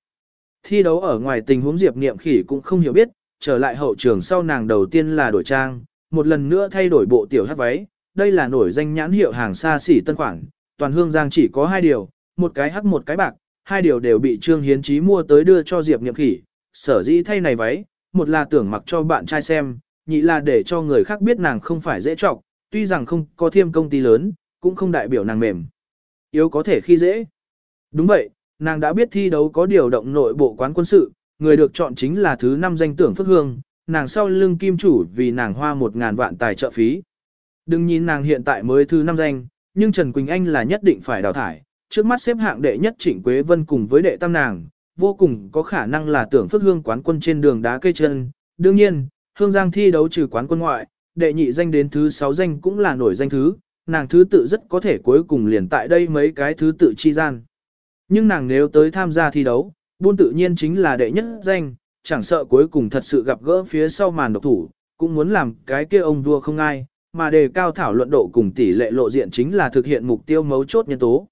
Thi đấu ở ngoài tình huống Diệp Niệm Khỉ cũng không hiểu biết, trở lại hậu trường sau nàng đầu tiên là đổi trang, một lần nữa thay đổi bộ tiểu hát váy, đây là nổi danh nhãn hiệu hàng xa xỉ tân khoản, toàn hương giang chỉ có hai điều, một cái hắc một cái bạc, hai điều đều bị Trương Hiến Chí mua tới đưa cho Diệp Niệm Khỉ, sở dĩ thay này váy, một là tưởng mặc cho bạn trai xem, nhị là để cho người khác biết nàng không phải dễ trọng, tuy rằng không có thiêm công ty lớn, cũng không đại biểu nàng mềm. Yếu có thể khi dễ. Đúng vậy, nàng đã biết thi đấu có điều động nội bộ quán quân sự, người được chọn chính là thứ năm danh tưởng Phước Hương, nàng sau lưng kim chủ vì nàng hoa một ngàn vạn tài trợ phí. Đừng nhìn nàng hiện tại mới thứ năm danh, nhưng Trần Quỳnh Anh là nhất định phải đào thải, trước mắt xếp hạng đệ nhất Trịnh Quế Vân cùng với đệ tam nàng, vô cùng có khả năng là tưởng Phước Hương quán quân trên đường đá cây chân. Đương nhiên, Hương Giang thi đấu trừ quán quân ngoại, đệ nhị danh đến thứ sáu danh cũng là nổi danh thứ, nàng thứ tự rất có thể cuối cùng liền tại đây mấy cái thứ tự chi gian. Nhưng nàng nếu tới tham gia thi đấu, buôn tự nhiên chính là đệ nhất danh, chẳng sợ cuối cùng thật sự gặp gỡ phía sau màn độc thủ, cũng muốn làm cái kia ông vua không ai, mà đề cao thảo luận độ cùng tỷ lệ lộ diện chính là thực hiện mục tiêu mấu chốt nhân tố.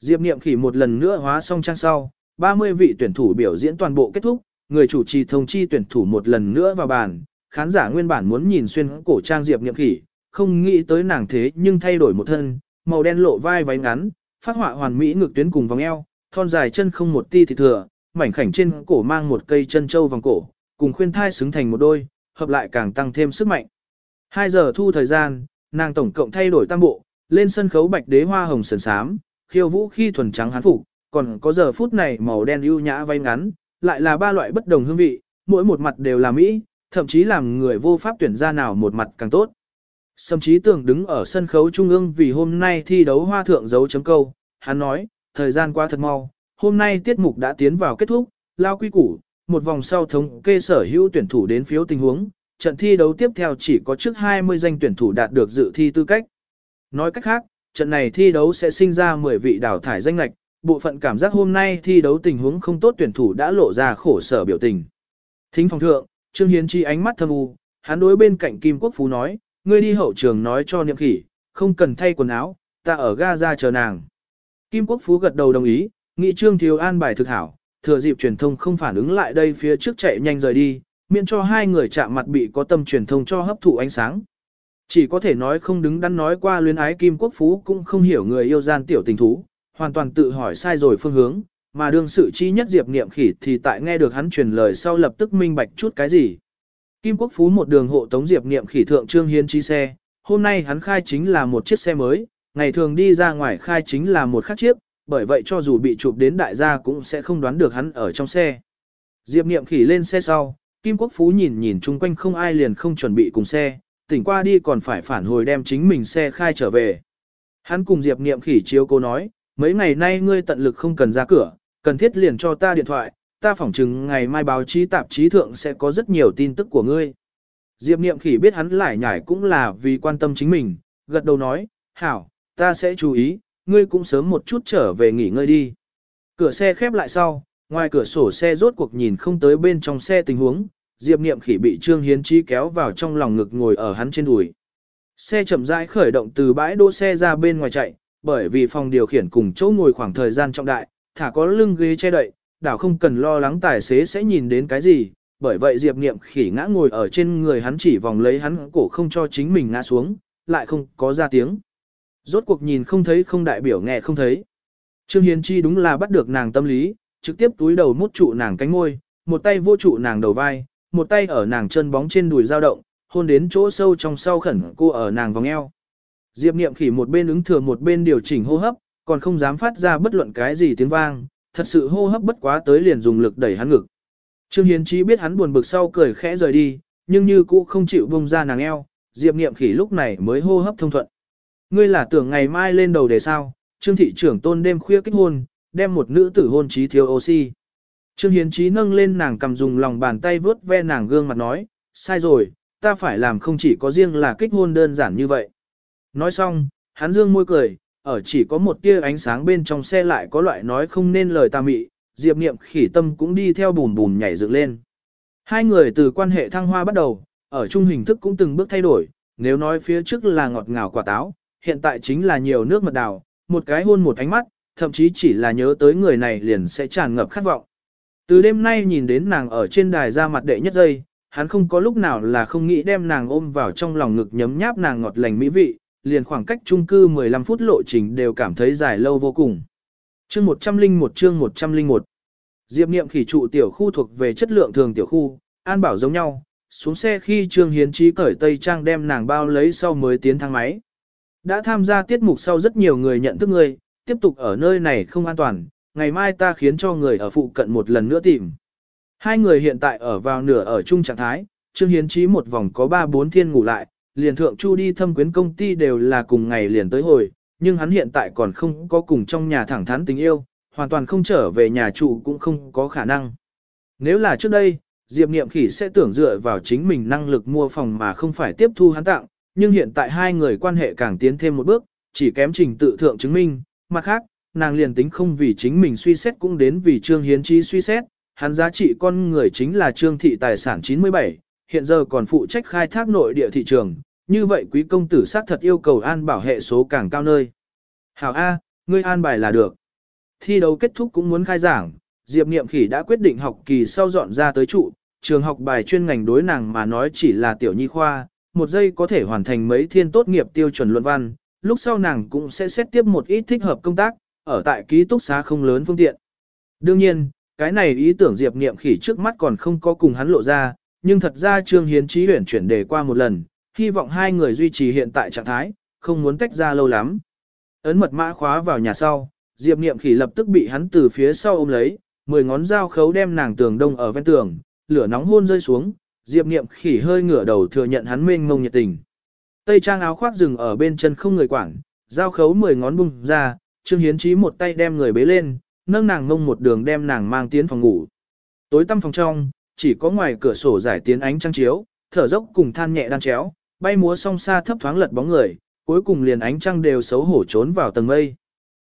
Diệp Niệm Khỉ một lần nữa hóa xong trang sau, 30 vị tuyển thủ biểu diễn toàn bộ kết thúc, người chủ trì thông chi tuyển thủ một lần nữa vào bàn, khán giả nguyên bản muốn nhìn xuyên cổ trang Diệp Niệm Khỉ, không nghĩ tới nàng thế nhưng thay đổi một thân, màu đen lộ vai váy ngắn, phát họa hoàn mỹ ngực tuyến cùng vòng eo, thon dài chân không một ti thì thừa, mảnh khảnh trên cổ mang một cây chân châu vòng cổ, cùng khuyên thai xứng thành một đôi, hợp lại càng tăng thêm sức mạnh. 2 giờ thu thời gian, nàng tổng cộng thay đổi tam bộ, lên sân khấu bạch đế hoa hồng sườn sám, khiêu vũ khi thuần trắng hán phục, còn có giờ phút này màu đen ưu nhã vay ngắn, lại là ba loại bất đồng hương vị, mỗi một mặt đều là mỹ, thậm chí làm người vô pháp tuyển ra nào một mặt càng tốt. Sâm trí tưởng đứng ở sân khấu trung ương vì hôm nay thi đấu hoa thượng dấu chấm câu, hắn nói, thời gian qua thật mau, hôm nay tiết mục đã tiến vào kết thúc, lao quy củ, một vòng sau thống kê sở hữu tuyển thủ đến phiếu tình huống, trận thi đấu tiếp theo chỉ có trước 20 danh tuyển thủ đạt được dự thi tư cách. Nói cách khác, trận này thi đấu sẽ sinh ra 10 vị đào thải danh lạch, bộ phận cảm giác hôm nay thi đấu tình huống không tốt tuyển thủ đã lộ ra khổ sở biểu tình. Thính phòng thượng, Trương Hiến Chi ánh mắt thâm u, hắn đối bên cạnh Kim Quốc Phú nói, ngươi đi hậu trường nói cho niệm khỉ, không cần thay quần áo, ta ở ga ra chờ nàng. Kim Quốc Phú gật đầu đồng ý, nghị Trương Thiếu an bài thực hảo, thừa dịp truyền thông không phản ứng lại đây phía trước chạy nhanh rời đi, miễn cho hai người chạm mặt bị có tâm truyền thông cho hấp thụ ánh sáng. Chỉ có thể nói không đứng đắn nói qua luyến ái Kim Quốc Phú cũng không hiểu người yêu gian tiểu tình thú, hoàn toàn tự hỏi sai rồi phương hướng, mà đương sự chi nhất Diệp Niệm Khỉ thì tại nghe được hắn truyền lời sau lập tức minh bạch chút cái gì. Kim Quốc Phú một đường hộ tống Diệp Niệm Khỉ thượng Trương Hiến chi xe, hôm nay hắn khai chính là một chiếc xe mới, ngày thường đi ra ngoài khai chính là một khác chiếc, bởi vậy cho dù bị chụp đến đại gia cũng sẽ không đoán được hắn ở trong xe. Diệp Niệm Khỉ lên xe sau, Kim Quốc Phú nhìn nhìn chung quanh không ai liền không chuẩn bị cùng xe, tỉnh qua đi còn phải phản hồi đem chính mình xe khai trở về. Hắn cùng Diệp Niệm Khỉ chiếu cô nói, mấy ngày nay ngươi tận lực không cần ra cửa, cần thiết liền cho ta điện thoại, ta phỏng chừng ngày mai báo chí tạp chí thượng sẽ có rất nhiều tin tức của ngươi. Diệp Niệm Khỉ biết hắn lại nhải cũng là vì quan tâm chính mình, gật đầu nói, hảo, ta sẽ chú ý, ngươi cũng sớm một chút trở về nghỉ ngơi đi. Cửa xe khép lại sau, ngoài cửa sổ xe rốt cuộc nhìn không tới bên trong xe tình huống, Diệp Niệm Khỉ bị Trương Hiến Chi kéo vào trong lòng ngực ngồi ở hắn trên đùi. Xe chậm rãi khởi động từ bãi đỗ xe ra bên ngoài chạy, bởi vì phòng điều khiển cùng chỗ ngồi khoảng thời gian trọng đại, thả có lưng ghế che đậy, đảo không cần lo lắng tài xế sẽ nhìn đến cái gì, bởi vậy Diệp Niệm khỉ ngã ngồi ở trên người hắn chỉ vòng lấy hắn cổ không cho chính mình ngã xuống, lại không có ra tiếng. Rốt cuộc nhìn không thấy không đại biểu nghe không thấy. Trương Hiến Chi đúng là bắt được nàng tâm lý, trực tiếp túi đầu mút trụ nàng cánh môi, một tay vô trụ nàng đầu vai, một tay ở nàng chân bóng trên đùi dao động, hôn đến chỗ sâu trong sau khẩn cô ở nàng vòng eo. Diệp Niệm Khỉ một bên ứng thừa một bên điều chỉnh hô hấp, còn không dám phát ra bất luận cái gì tiếng vang, thật sự hô hấp bất quá tới liền dùng lực đẩy hắn ngực. Trương Hiến Chí biết hắn buồn bực sau cười khẽ rời đi, nhưng như cũ không chịu buông ra nàng eo, Diệp Niệm Khỉ lúc này mới hô hấp thông thuận. Ngươi là tưởng ngày mai lên đầu để sao? Trương thị trưởng tôn đêm khuya kết hôn, đem một nữ tử hôn trí thiếu oxy. Trương Hiến Chí nâng lên nàng cầm dùng lòng bàn tay vớt ve nàng gương mặt nói, sai rồi, ta phải làm không chỉ có riêng là kích hôn đơn giản như vậy. Nói xong, hắn dương môi cười, ở chỉ có một tia ánh sáng bên trong xe lại có loại nói không nên lời ta mị, Diệp Niệm khỉ tâm cũng đi theo bùn bùn nhảy dựng lên. Hai người từ quan hệ thăng hoa bắt đầu, ở chung hình thức cũng từng bước thay đổi, nếu nói phía trước là ngọt ngào quả táo, hiện tại chính là nhiều nước mật đào, một cái hôn một ánh mắt, thậm chí chỉ là nhớ tới người này liền sẽ tràn ngập khát vọng. Từ đêm nay nhìn đến nàng ở trên đài ra mặt đệ nhất giây, hắn không có lúc nào là không nghĩ đem nàng ôm vào trong lòng ngực nhấm nháp nàng ngọt lành mỹ vị, liền khoảng cách chung cư 15 phút lộ trình đều cảm thấy dài lâu vô cùng. Chương 101 chương 101 Diệp Niệm khỉ trụ tiểu khu thuộc về chất lượng thường tiểu khu, an bảo giống nhau, xuống xe khi Trương Hiến Trí cởi Tây Trang đem nàng bao lấy sau mới tiến thang máy. Đã tham gia tiết mục sau rất nhiều người nhận thức ngươi, tiếp tục ở nơi này không an toàn, ngày mai ta khiến cho người ở phụ cận một lần nữa tìm. Hai người hiện tại ở vào nửa ở chung trạng thái, Trương Hiến Trí một vòng có 3-4 thiên ngủ lại, liền thượng chu đi thâm quyến công ty đều là cùng ngày liền tới hồi, nhưng hắn hiện tại còn không có cùng trong nhà thẳng thắn tình yêu, hoàn toàn không trở về nhà trụ cũng không có khả năng. Nếu là trước đây, Diệp Niệm Khỉ sẽ tưởng dựa vào chính mình năng lực mua phòng mà không phải tiếp thu hắn tặng, nhưng hiện tại hai người quan hệ càng tiến thêm một bước, chỉ kém trình tự thượng chứng minh, mặt khác, nàng liền tính không vì chính mình suy xét cũng đến vì Trương Hiến Trí suy xét, hắn giá trị con người chính là Trương Thị tài sản 97, hiện giờ còn phụ trách khai thác nội địa thị trường, như vậy quý công tử xác thật yêu cầu an bảo hệ số càng cao nơi. Hảo A, ngươi an bài là được. Thi đấu kết thúc cũng muốn khai giảng, Diệp Niệm Khỉ đã quyết định học kỳ sau dọn ra tới trụ, trường học bài chuyên ngành đối nàng mà nói chỉ là tiểu nhi khoa, một giây có thể hoàn thành mấy thiên tốt nghiệp tiêu chuẩn luận văn, lúc sau nàng cũng sẽ xét tiếp một ít thích hợp công tác, ở tại ký túc xá không lớn phương tiện. Đương nhiên, cái này ý tưởng Diệp Niệm Khỉ trước mắt còn không có cùng hắn lộ ra, nhưng thật ra Trương Hiến Chí huyền chuyển đề qua một lần, hy vọng hai người duy trì hiện tại trạng thái, không muốn tách ra lâu lắm. Ấn mật mã khóa vào nhà sau, Diệp Niệm Khỉ lập tức bị hắn từ phía sau ôm lấy, mười ngón dao khấu đem nàng tường đông ở ven tường, lửa nóng hôn rơi xuống, Diệp Niệm Khỉ hơi ngửa đầu thừa nhận hắn mênh mông nhiệt tình. Tây trang áo khoác dừng ở bên chân không người quản, dao khấu mười ngón bung ra, Trương Hiến Chí một tay đem người bế lên, nâng nàng ngông một đường đem nàng mang tiến phòng ngủ. Tối tăm phòng trong, chỉ có ngoài cửa sổ giải tiến ánh trăng chiếu, thở dốc cùng than nhẹ đan chéo, bay múa song xa thấp thoáng lật bóng người, cuối cùng liền ánh trăng đều xấu hổ trốn vào tầng mây.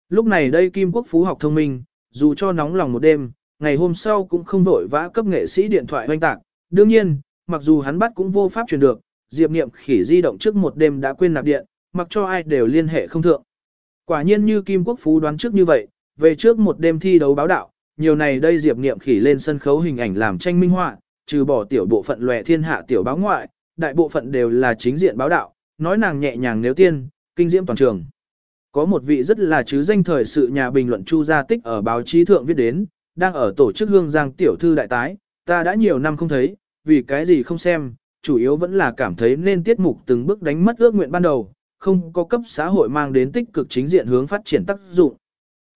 Lúc này đây Kim Quốc Phú học thông minh, dù cho nóng lòng một đêm, ngày hôm sau cũng không vội vã cấp nghệ sĩ điện thoại hoanh tạc. Đương nhiên, mặc dù hắn bắt cũng vô pháp truyền được, Diệp Niệm khỉ di động trước một đêm đã quên nạp điện, mặc cho ai đều liên hệ không thượng. Quả nhiên như Kim Quốc Phú đoán trước như vậy, về trước một đêm thi đấu báo đạo, nhiều này đây Diệp Niệm khỉ lên sân khấu hình ảnh làm tranh minh họa, trừ bỏ tiểu bộ phận lòe thiên hạ tiểu báo ngoại, đại bộ phận đều là chính diện báo đạo, nói nàng nhẹ nhàng nếu tiên, kinh diễm toàn trường. Có một vị rất là chứ danh thời sự nhà bình luận Chu Gia Tích ở báo chí thượng viết đến, đang ở tổ chức hương giang tiểu thư đại tái, ta đã nhiều năm không thấy, vì cái gì không xem, chủ yếu vẫn là cảm thấy nên tiết mục từng bước đánh mất ước nguyện ban đầu, không có cấp xã hội mang đến tích cực chính diện hướng phát triển tác dụng.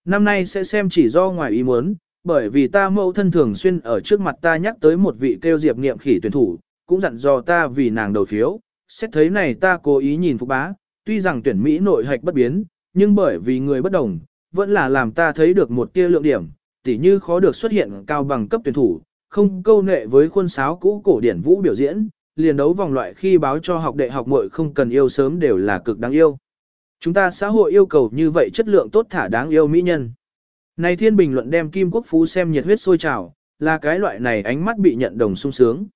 Năm nay sẽ xem chỉ do ngoài ý muốn, bởi vì ta mẫu thân thường xuyên ở trước mặt ta nhắc tới một vị kêu diệp nghiệm khỉ tuyển thủ, cũng dặn dò ta vì nàng đầu phiếu, xét thấy này ta cố ý nhìn phục bá, tuy rằng tuyển Mỹ nội hạch bất biến, nhưng bởi vì người bất đồng, vẫn là làm ta thấy được một tia lượng điểm, tỉ như khó được xuất hiện cao bằng cấp tuyển thủ, không câu nệ với khuôn sáo cũ cổ điển vũ biểu diễn, liền đấu vòng loại khi báo cho học đệ học muội không cần yêu sớm đều là cực đáng yêu. Chúng ta xã hội yêu cầu như vậy chất lượng tốt thả đáng yêu mỹ nhân. Này thiên bình luận đem Kim Quốc Phú xem nhiệt huyết sôi trào, là cái loại này ánh mắt bị nhận đồng sung sướng.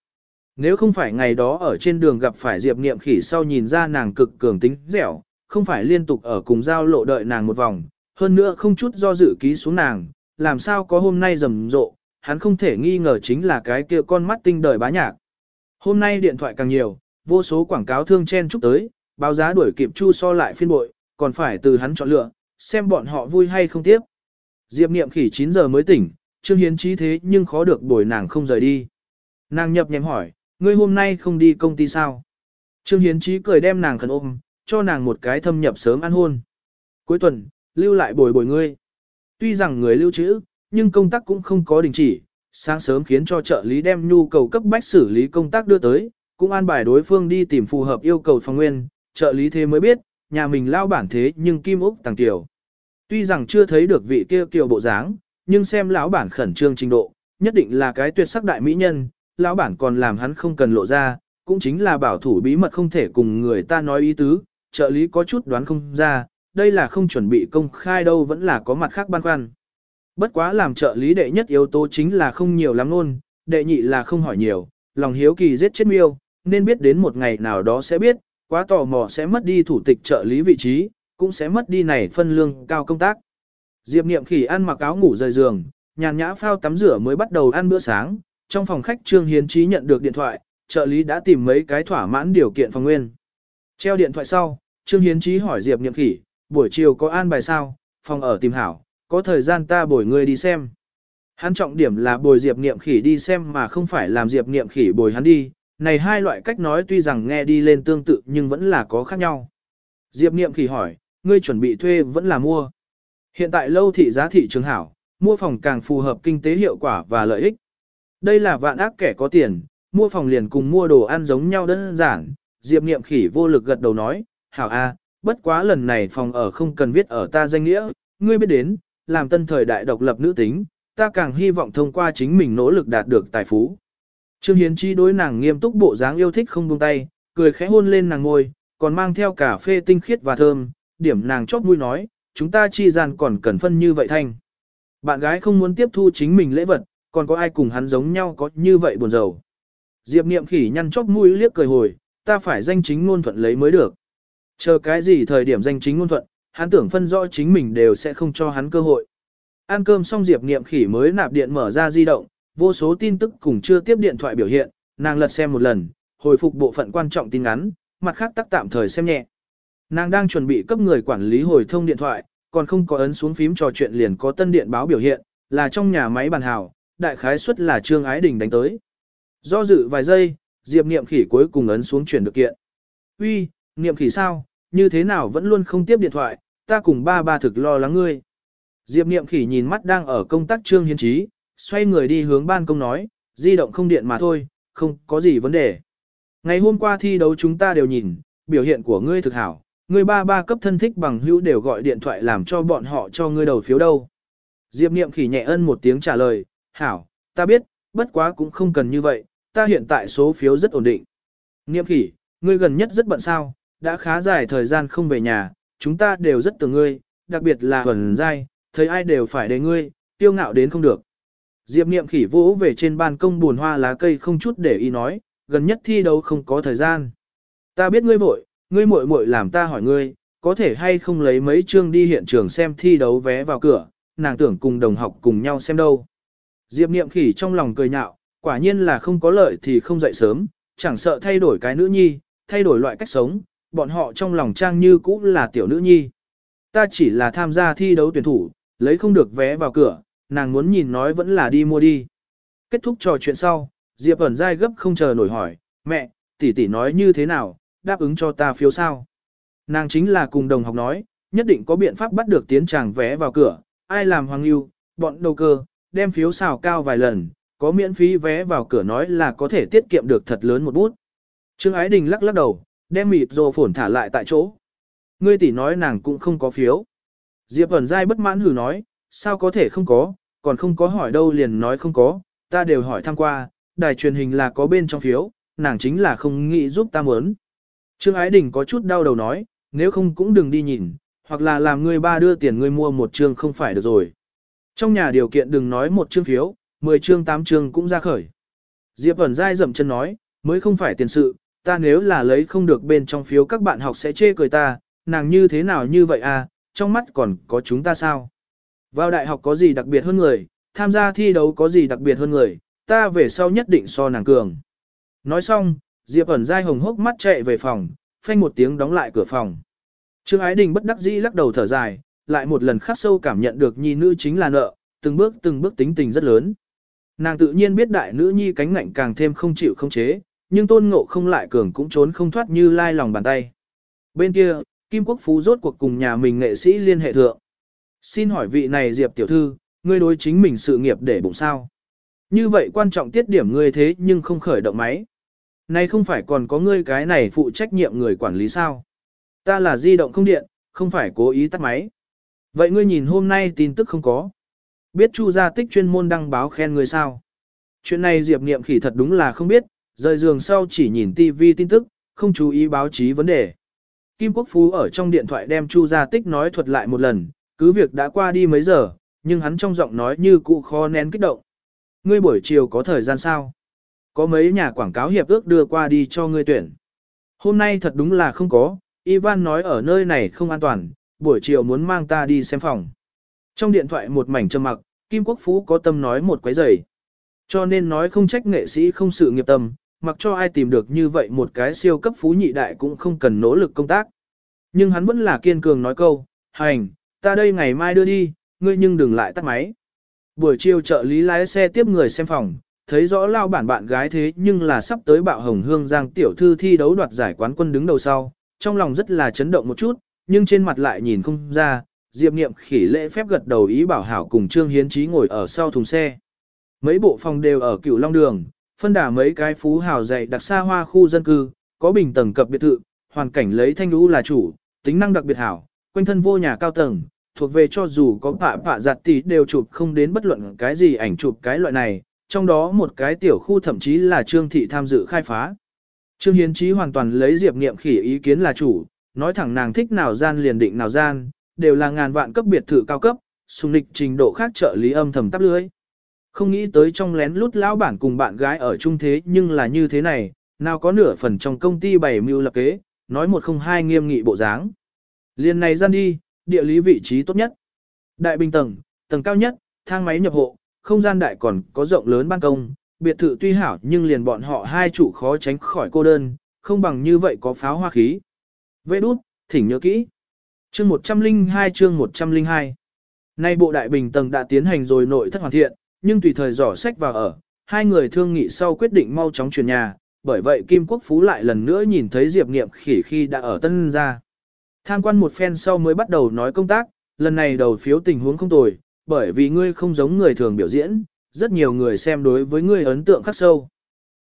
Nếu không phải ngày đó ở trên đường gặp phải Diệp Niệm Khỉ sau nhìn ra nàng cực cường tính dẻo, không phải liên tục ở cùng giao lộ đợi nàng một vòng, hơn nữa không chút do dự ký xuống nàng, làm sao có hôm nay rầm rộ, hắn không thể nghi ngờ chính là cái kia con mắt tinh đời bá nhạc. Hôm nay điện thoại càng nhiều, vô số quảng cáo thương chen chúc tới, báo giá đuổi kịp chu so lại phiên bội, còn phải từ hắn chọn lựa, xem bọn họ vui hay không tiếp. Diệp Niệm khỉ 9 giờ mới tỉnh, Trương Hiến trí thế nhưng khó được bồi nàng không rời đi. Nàng nhập nhèm hỏi, ngươi hôm nay không đi công ty sao? Trương Hiến trí cười đem nàng khẩn ôm, cho nàng một cái thâm nhập sớm ăn hôn. Cuối tuần, lưu lại bồi bồi ngươi. Tuy rằng người lưu trữ, nhưng công tác cũng không có đình chỉ, sáng sớm khiến cho trợ lý đem nhu cầu cấp bách xử lý công tác đưa tới, cũng an bài đối phương đi tìm phù hợp yêu cầu phòng nguyên, trợ lý thế mới biết, nhà mình lao bản thế nhưng kim úc tàng tiểu. Tuy rằng chưa thấy được vị kia kiều bộ dáng, nhưng xem lão bản khẩn trương trình độ, nhất định là cái tuyệt sắc đại mỹ nhân, lão bản còn làm hắn không cần lộ ra, cũng chính là bảo thủ bí mật không thể cùng người ta nói ý tứ, trợ lý có chút đoán không ra, đây là không chuẩn bị công khai đâu vẫn là có mặt khác băn khoăn. Bất quá làm trợ lý đệ nhất yếu tố chính là không nhiều lắm luôn, đệ nhị là không hỏi nhiều, lòng hiếu kỳ giết chết miêu, nên biết đến một ngày nào đó sẽ biết, quá tò mò sẽ mất đi thủ tịch trợ lý vị trí, cũng sẽ mất đi này phân lương cao công tác. Diệp Niệm Khỉ ăn mặc áo ngủ rời giường, nhàn nhã phao tắm rửa mới bắt đầu ăn bữa sáng, trong phòng khách Trương Hiến Chí nhận được điện thoại, trợ lý đã tìm mấy cái thỏa mãn điều kiện phòng nguyên. Treo điện thoại sau, Trương Hiến Chí hỏi Diệp Niệm Khỉ, buổi chiều có an bài sao, phòng ở tìm hảo, có thời gian ta bồi ngươi đi xem. Hắn trọng điểm là bồi Diệp Niệm Khỉ đi xem mà không phải làm Diệp Niệm Khỉ bồi hắn đi, này hai loại cách nói tuy rằng nghe đi lên tương tự nhưng vẫn là có khác nhau. Diệp Niệm Khỉ hỏi, ngươi chuẩn bị thuê vẫn là mua. Hiện tại lâu thị giá thị trường hảo, mua phòng càng phù hợp kinh tế hiệu quả và lợi ích. Đây là vạn ác kẻ có tiền, mua phòng liền cùng mua đồ ăn giống nhau đơn giản. Diệp Niệm Khỉ vô lực gật đầu nói, hảo a, bất quá lần này phòng ở không cần viết ở ta danh nghĩa, ngươi biết đến, làm tân thời đại độc lập nữ tính, ta càng hy vọng thông qua chính mình nỗ lực đạt được tài phú. Trương Hiến Chi đối nàng nghiêm túc bộ dáng yêu thích không buông tay, cười khẽ hôn lên nàng ngôi, còn mang theo cà phê tinh khiết và thơm, điểm nàng chót mũi nói, chúng ta chi gian còn cần phân như vậy thanh. Bạn gái không muốn tiếp thu chính mình lễ vật, còn có ai cùng hắn giống nhau có như vậy buồn rầu. Diệp niệm khỉ nhăn chóp mũi liếc cười hồi, ta phải danh chính ngôn thuận lấy mới được. Chờ cái gì thời điểm danh chính ngôn thuận, hắn tưởng phân rõ chính mình đều sẽ không cho hắn cơ hội. Ăn cơm xong Diệp niệm khỉ mới nạp điện mở ra di động, vô số tin tức cùng chưa tiếp điện thoại biểu hiện, nàng lật xem một lần, hồi phục bộ phận quan trọng tin ngắn, mặt khác tắt tạm thời xem nhẹ. Nàng đang chuẩn bị cấp người quản lý hồi thông điện thoại, còn không có ấn xuống phím trò chuyện liền có tân điện báo biểu hiện, là trong nhà máy bàn hào, đại khái suất là Trương Ái Đình đánh tới. Do dự vài giây, Diệp Niệm Khỉ cuối cùng ấn xuống chuyển được kiện. Uy, Niệm Khỉ sao, như thế nào vẫn luôn không tiếp điện thoại, ta cùng ba ba thực lo lắng ngươi. Diệp Niệm Khỉ nhìn mắt đang ở công tác Trương Hiến Trí, xoay người đi hướng ban công nói, di động không điện mà thôi, không có gì vấn đề. Ngày hôm qua thi đấu chúng ta đều nhìn, biểu hiện của ngươi thực hảo, ngươi ba ba cấp thân thích bằng hữu đều gọi điện thoại làm cho bọn họ cho ngươi đầu phiếu đâu. Diệp Niệm khỉ nhẹ ân một tiếng trả lời, hảo, ta biết, bất quá cũng không cần như vậy, ta hiện tại số phiếu rất ổn định. Niệm khỉ, ngươi gần nhất rất bận sao, đã khá dài thời gian không về nhà, chúng ta đều rất tưởng ngươi, đặc biệt là Huẩn Giai, thấy ai đều phải để ngươi, tiêu ngạo đến không được. Diệp Niệm khỉ vỗ về trên ban công buồn hoa lá cây không chút để ý nói, gần nhất thi đấu không có thời gian. Ta biết ngươi vội, ngươi muội muội làm ta hỏi ngươi, có thể hay không lấy mấy chương đi hiện trường xem thi đấu vé vào cửa, nàng tưởng cùng đồng học cùng nhau xem đâu. Diệp Niệm khỉ trong lòng cười nhạo, quả nhiên là không có lợi thì không dậy sớm, chẳng sợ thay đổi cái nữ nhi, thay đổi loại cách sống, bọn họ trong lòng trang như cũ là tiểu nữ nhi. Ta chỉ là tham gia thi đấu tuyển thủ, lấy không được vé vào cửa, nàng muốn nhìn nói vẫn là đi mua đi. Kết thúc trò chuyện sau, Diệp ẩn dai gấp không chờ nổi hỏi, mẹ, tỷ tỷ nói như thế nào, đáp ứng cho ta phiếu sao. Nàng chính là cùng đồng học nói, nhất định có biện pháp bắt được tiến tràng vé vào cửa, ai làm hoàng lưu, bọn đầu cơ, đem phiếu xào cao vài lần, có miễn phí vé vào cửa nói là có thể tiết kiệm được thật lớn một bút. Trương Ái Đình lắc lắc đầu, đem mịt rồ phổn thả lại tại chỗ. Ngươi tỷ nói nàng cũng không có phiếu. Diệp ẩn dai bất mãn hừ nói, sao có thể không có, còn không có hỏi đâu liền nói không có, ta đều hỏi thăm qua, đài truyền hình là có bên trong phiếu, nàng chính là không nghĩ giúp ta muốn. Trương Ái Đình có chút đau đầu nói, nếu không cũng đừng đi nhìn, hoặc là làm ngươi ba đưa tiền ngươi mua một chương không phải được rồi. Trong nhà điều kiện đừng nói một chương phiếu, 10 chương 8 chương cũng ra khởi. Diệp ẩn dai dậm chân nói, mới không phải tiền sự, ta nếu là lấy không được bên trong phiếu các bạn học sẽ chê cười ta, nàng như thế nào như vậy à, trong mắt còn có chúng ta sao? Vào đại học có gì đặc biệt hơn người, tham gia thi đấu có gì đặc biệt hơn người, ta về sau nhất định so nàng cường. Nói xong, Diệp ẩn dai hồng hốc mắt chạy về phòng, phanh một tiếng đóng lại cửa phòng. Trương Ái Đình bất đắc dĩ lắc đầu thở dài, lại một lần khắc sâu cảm nhận được nhi nữ chính là nợ, từng bước từng bước tính tình rất lớn. Nàng tự nhiên biết đại nữ nhi cánh ngạnh càng thêm không chịu không chế, nhưng tôn ngộ không lại cường cũng trốn không thoát như lai lòng bàn tay. Bên kia, Kim Quốc Phú rốt cuộc cùng nhà mình nghệ sĩ liên hệ thượng. Xin hỏi vị này Diệp tiểu thư, ngươi đối chính mình sự nghiệp để bụng sao? Như vậy quan trọng tiết điểm ngươi thế nhưng không khởi động máy. Này không phải còn có ngươi cái này phụ trách nhiệm người quản lý sao? Ta là di động không điện, không phải cố ý tắt máy. Vậy ngươi nhìn hôm nay tin tức không có. Biết Chu gia tích chuyên môn đăng báo khen ngươi sao? Chuyện này Diệp Niệm khỉ thật đúng là không biết, rời giường sau chỉ nhìn TV tin tức, không chú ý báo chí vấn đề. Kim Quốc Phú ở trong điện thoại đem Chu gia tích nói thuật lại một lần, cứ việc đã qua đi mấy giờ, nhưng hắn trong giọng nói như cụ khó nén kích động. Ngươi buổi chiều có thời gian sao? Có mấy nhà quảng cáo hiệp ước đưa qua đi cho ngươi tuyển. Hôm nay thật đúng là không có, Ivan nói ở nơi này không an toàn, buổi chiều muốn mang ta đi xem phòng. Trong điện thoại một mảnh trầm mặc, Kim Quốc Phú có tâm nói một quấy giày. Cho nên nói không trách nghệ sĩ không sự nghiệp tâm, mặc cho ai tìm được như vậy một cái siêu cấp phú nhị đại cũng không cần nỗ lực công tác. Nhưng hắn vẫn là kiên cường nói câu, hành, ta đây ngày mai đưa đi, ngươi nhưng đừng lại tắt máy. Buổi chiều trợ lý lái xe tiếp người xem phòng, thấy rõ lao bản bạn gái thế nhưng là sắp tới bạo hồng hương giang tiểu thư thi đấu đoạt giải quán quân đứng đầu sau, trong lòng rất là chấn động một chút, nhưng trên mặt lại nhìn không ra, Diệp Niệm khỉ lễ phép gật đầu ý bảo hảo cùng Trương Hiến trí ngồi ở sau thùng xe. Mấy bộ phòng đều ở cựu Long Đường, phân đả mấy cái phú hào dày đặc xa hoa khu dân cư, có bình tầng cập biệt thự, hoàn cảnh lấy thanh lũ là chủ, tính năng đặc biệt hảo, quanh thân vô nhà cao tầng, thuộc về cho dù có phạ phạ giặt tỷ đều chụp không đến bất luận cái gì ảnh chụp cái loại này, trong đó một cái tiểu khu thậm chí là Trương Thị tham dự khai phá. Trương Hiến Chí hoàn toàn lấy Diệp Niệm khỉ ý kiến là chủ, nói thẳng nàng thích nào gian liền định nào gian, đều là ngàn vạn cấp biệt thự cao cấp, xung lịch trình độ khác trợ lý âm thầm tắp lưới. Không nghĩ tới trong lén lút lão bản cùng bạn gái ở chung thế nhưng là như thế này, nào có nửa phần trong công ty bày mưu lập kế, nói một không hai nghiêm nghị bộ dáng. Liên này gian đi, địa lý vị trí tốt nhất. Đại bình tầng, tầng cao nhất, thang máy nhập hộ, không gian đại còn có rộng lớn ban công, biệt thự tuy hảo nhưng liền bọn họ hai chủ khó tránh khỏi cô đơn, không bằng như vậy có pháo hoa khí. Vê đút, thỉnh nhớ kỹ. Chương 102 chương 102 Nay bộ đại bình tầng đã tiến hành rồi nội thất hoàn thiện, nhưng tùy thời dò sách vào ở, hai người thương nghị sau quyết định mau chóng chuyển nhà, bởi vậy Kim Quốc Phú lại lần nữa nhìn thấy Diệp Niệm khỉ khi đã ở Tân gia. Tham quan một phen sau mới bắt đầu nói công tác, lần này đầu phiếu tình huống không tồi, bởi vì ngươi không giống người thường biểu diễn, rất nhiều người xem đối với ngươi ấn tượng khắc sâu.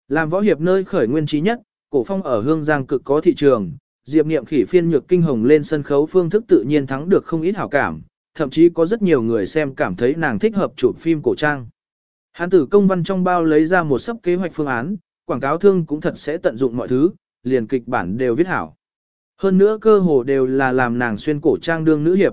Làm võ hiệp nơi khởi nguyên trí nhất, cổ phong ở Hương Giang cực có thị trường, Diệp Niệm khỉ phiên nhược kinh hồng lên sân khấu phương thức tự nhiên thắng được không ít hảo cảm, thậm chí có rất nhiều người xem cảm thấy nàng thích hợp chụp phim cổ trang. Hán tử công văn trong bao lấy ra một sấp kế hoạch phương án, quảng cáo thương cũng thật sẽ tận dụng mọi thứ, liền kịch bản đều viết hảo. Hơn nữa cơ hồ đều là làm nàng xuyên cổ trang đương nữ hiệp.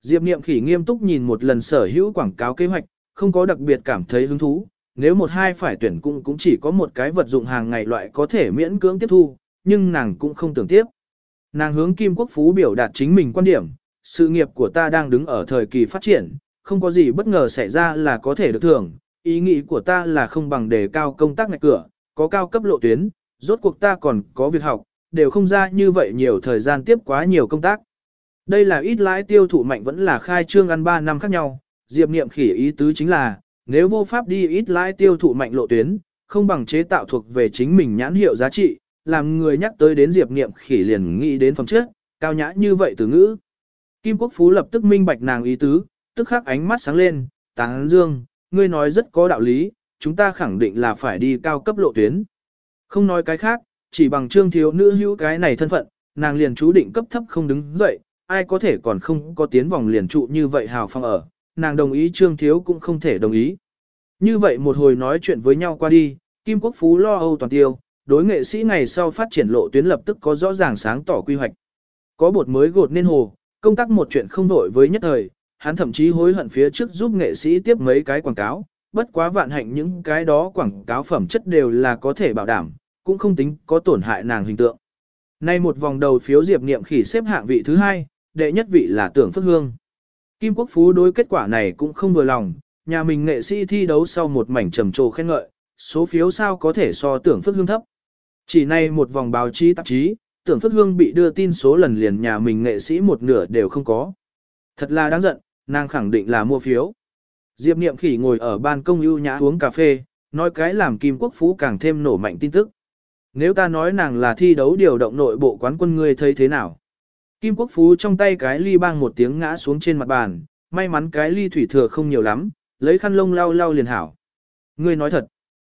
Diệp Niệm khỉ nghiêm túc nhìn một lần sở hữu quảng cáo kế hoạch, không có đặc biệt cảm thấy hứng thú. Nếu một hai phải tuyển cũng cũng chỉ có một cái vật dụng hàng ngày loại có thể miễn cưỡng tiếp thu, nhưng nàng cũng không tưởng tiếp. Nàng hướng Kim Quốc Phú biểu đạt chính mình quan điểm, sự nghiệp của ta đang đứng ở thời kỳ phát triển, không có gì bất ngờ xảy ra là có thể được thưởng, ý nghĩ của ta là không bằng đề cao công tác ngạch cửa, có cao cấp lộ tuyến, rốt cuộc ta còn có việc học, đều không ra như vậy nhiều thời gian tiếp quá nhiều công tác. Đây là ít lãi tiêu thụ mạnh vẫn là khai trương ăn 3 năm khác nhau, Diệp Niệm khỉ ý tứ chính là, nếu vô pháp đi ít lãi tiêu thụ mạnh lộ tuyến, không bằng chế tạo thuộc về chính mình nhãn hiệu giá trị, làm người nhắc tới đến Diệp Niệm khỉ liền nghĩ đến phẩm chất, cao nhã như vậy từ ngữ. Kim Quốc Phú lập tức minh bạch nàng ý tứ, tức khắc ánh mắt sáng lên, táng dương, ngươi nói rất có đạo lý, chúng ta khẳng định là phải đi cao cấp lộ tuyến. Không nói cái khác, chỉ bằng trương thiếu nữ hữu cái này thân phận, nàng liền chú định cấp thấp không đứng dậy, ai có thể còn không có tiến vòng liền trụ như vậy hào phong ở, nàng đồng ý trương thiếu cũng không thể đồng ý. Như vậy một hồi nói chuyện với nhau qua đi, Kim Quốc Phú lo âu toàn tiêu, đối nghệ sĩ ngày sau phát triển lộ tuyến lập tức có rõ ràng sáng tỏ quy hoạch. Có bột mới gột nên hồ, công tác một chuyện không vội với nhất thời, hắn thậm chí hối hận phía trước giúp nghệ sĩ tiếp mấy cái quảng cáo, bất quá vạn hạnh những cái đó quảng cáo phẩm chất đều là có thể bảo đảm, cũng không tính có tổn hại nàng hình tượng. Nay một vòng đầu phiếu Diệp Niệm khỉ xếp hạng vị thứ hai, đệ nhất vị là Tưởng Phước Hương. Kim Quốc Phú đối kết quả này cũng không vừa lòng, nhà mình nghệ sĩ thi đấu sau một mảnh trầm trồ khen ngợi, số phiếu sao có thể so Tưởng Phước Hương thấp. Chỉ nay một vòng báo chí tạp chí, Tưởng Phước Hương bị đưa tin số lần liền nhà mình nghệ sĩ một nửa đều không có. Thật là đáng giận, nàng khẳng định là mua phiếu. Diệp Niệm Khỉ ngồi ở ban công ưu nhã uống cà phê, nói cái làm Kim Quốc Phú càng thêm nổ mạnh tin tức. Nếu ta nói nàng là thi đấu điều động nội bộ quán quân ngươi thấy thế nào? Kim Quốc Phú trong tay cái ly bang một tiếng ngã xuống trên mặt bàn, may mắn cái ly thủy thừa không nhiều lắm, lấy khăn lông lau lau liền hảo. Ngươi nói thật.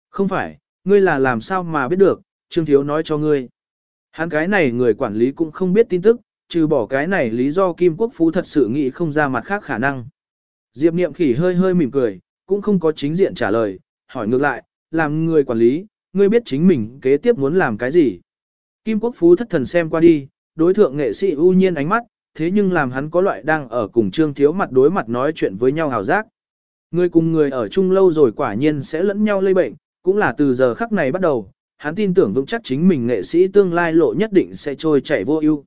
Không phải, ngươi là làm sao mà biết được, Trương Thiếu nói cho ngươi. Hắn cái này người quản lý cũng không biết tin tức, trừ bỏ cái này lý do Kim Quốc Phú thật sự nghĩ không ra mặt khác khả năng. Diệp Niệm Khỉ hơi hơi mỉm cười, cũng không có chính diện trả lời, hỏi ngược lại, làm người quản lý, ngươi biết chính mình kế tiếp muốn làm cái gì. Kim Quốc Phú thất thần xem qua đi, đối thượng nghệ sĩ ưu nhiên ánh mắt, thế nhưng làm hắn có loại đang ở cùng Trương Thiếu mặt đối mặt nói chuyện với nhau hào giác. Người cùng người ở chung lâu rồi quả nhiên sẽ lẫn nhau lây bệnh, cũng là từ giờ khắc này bắt đầu, hắn tin tưởng vững chắc chính mình nghệ sĩ tương lai lộ nhất định sẽ trôi chảy vô ưu.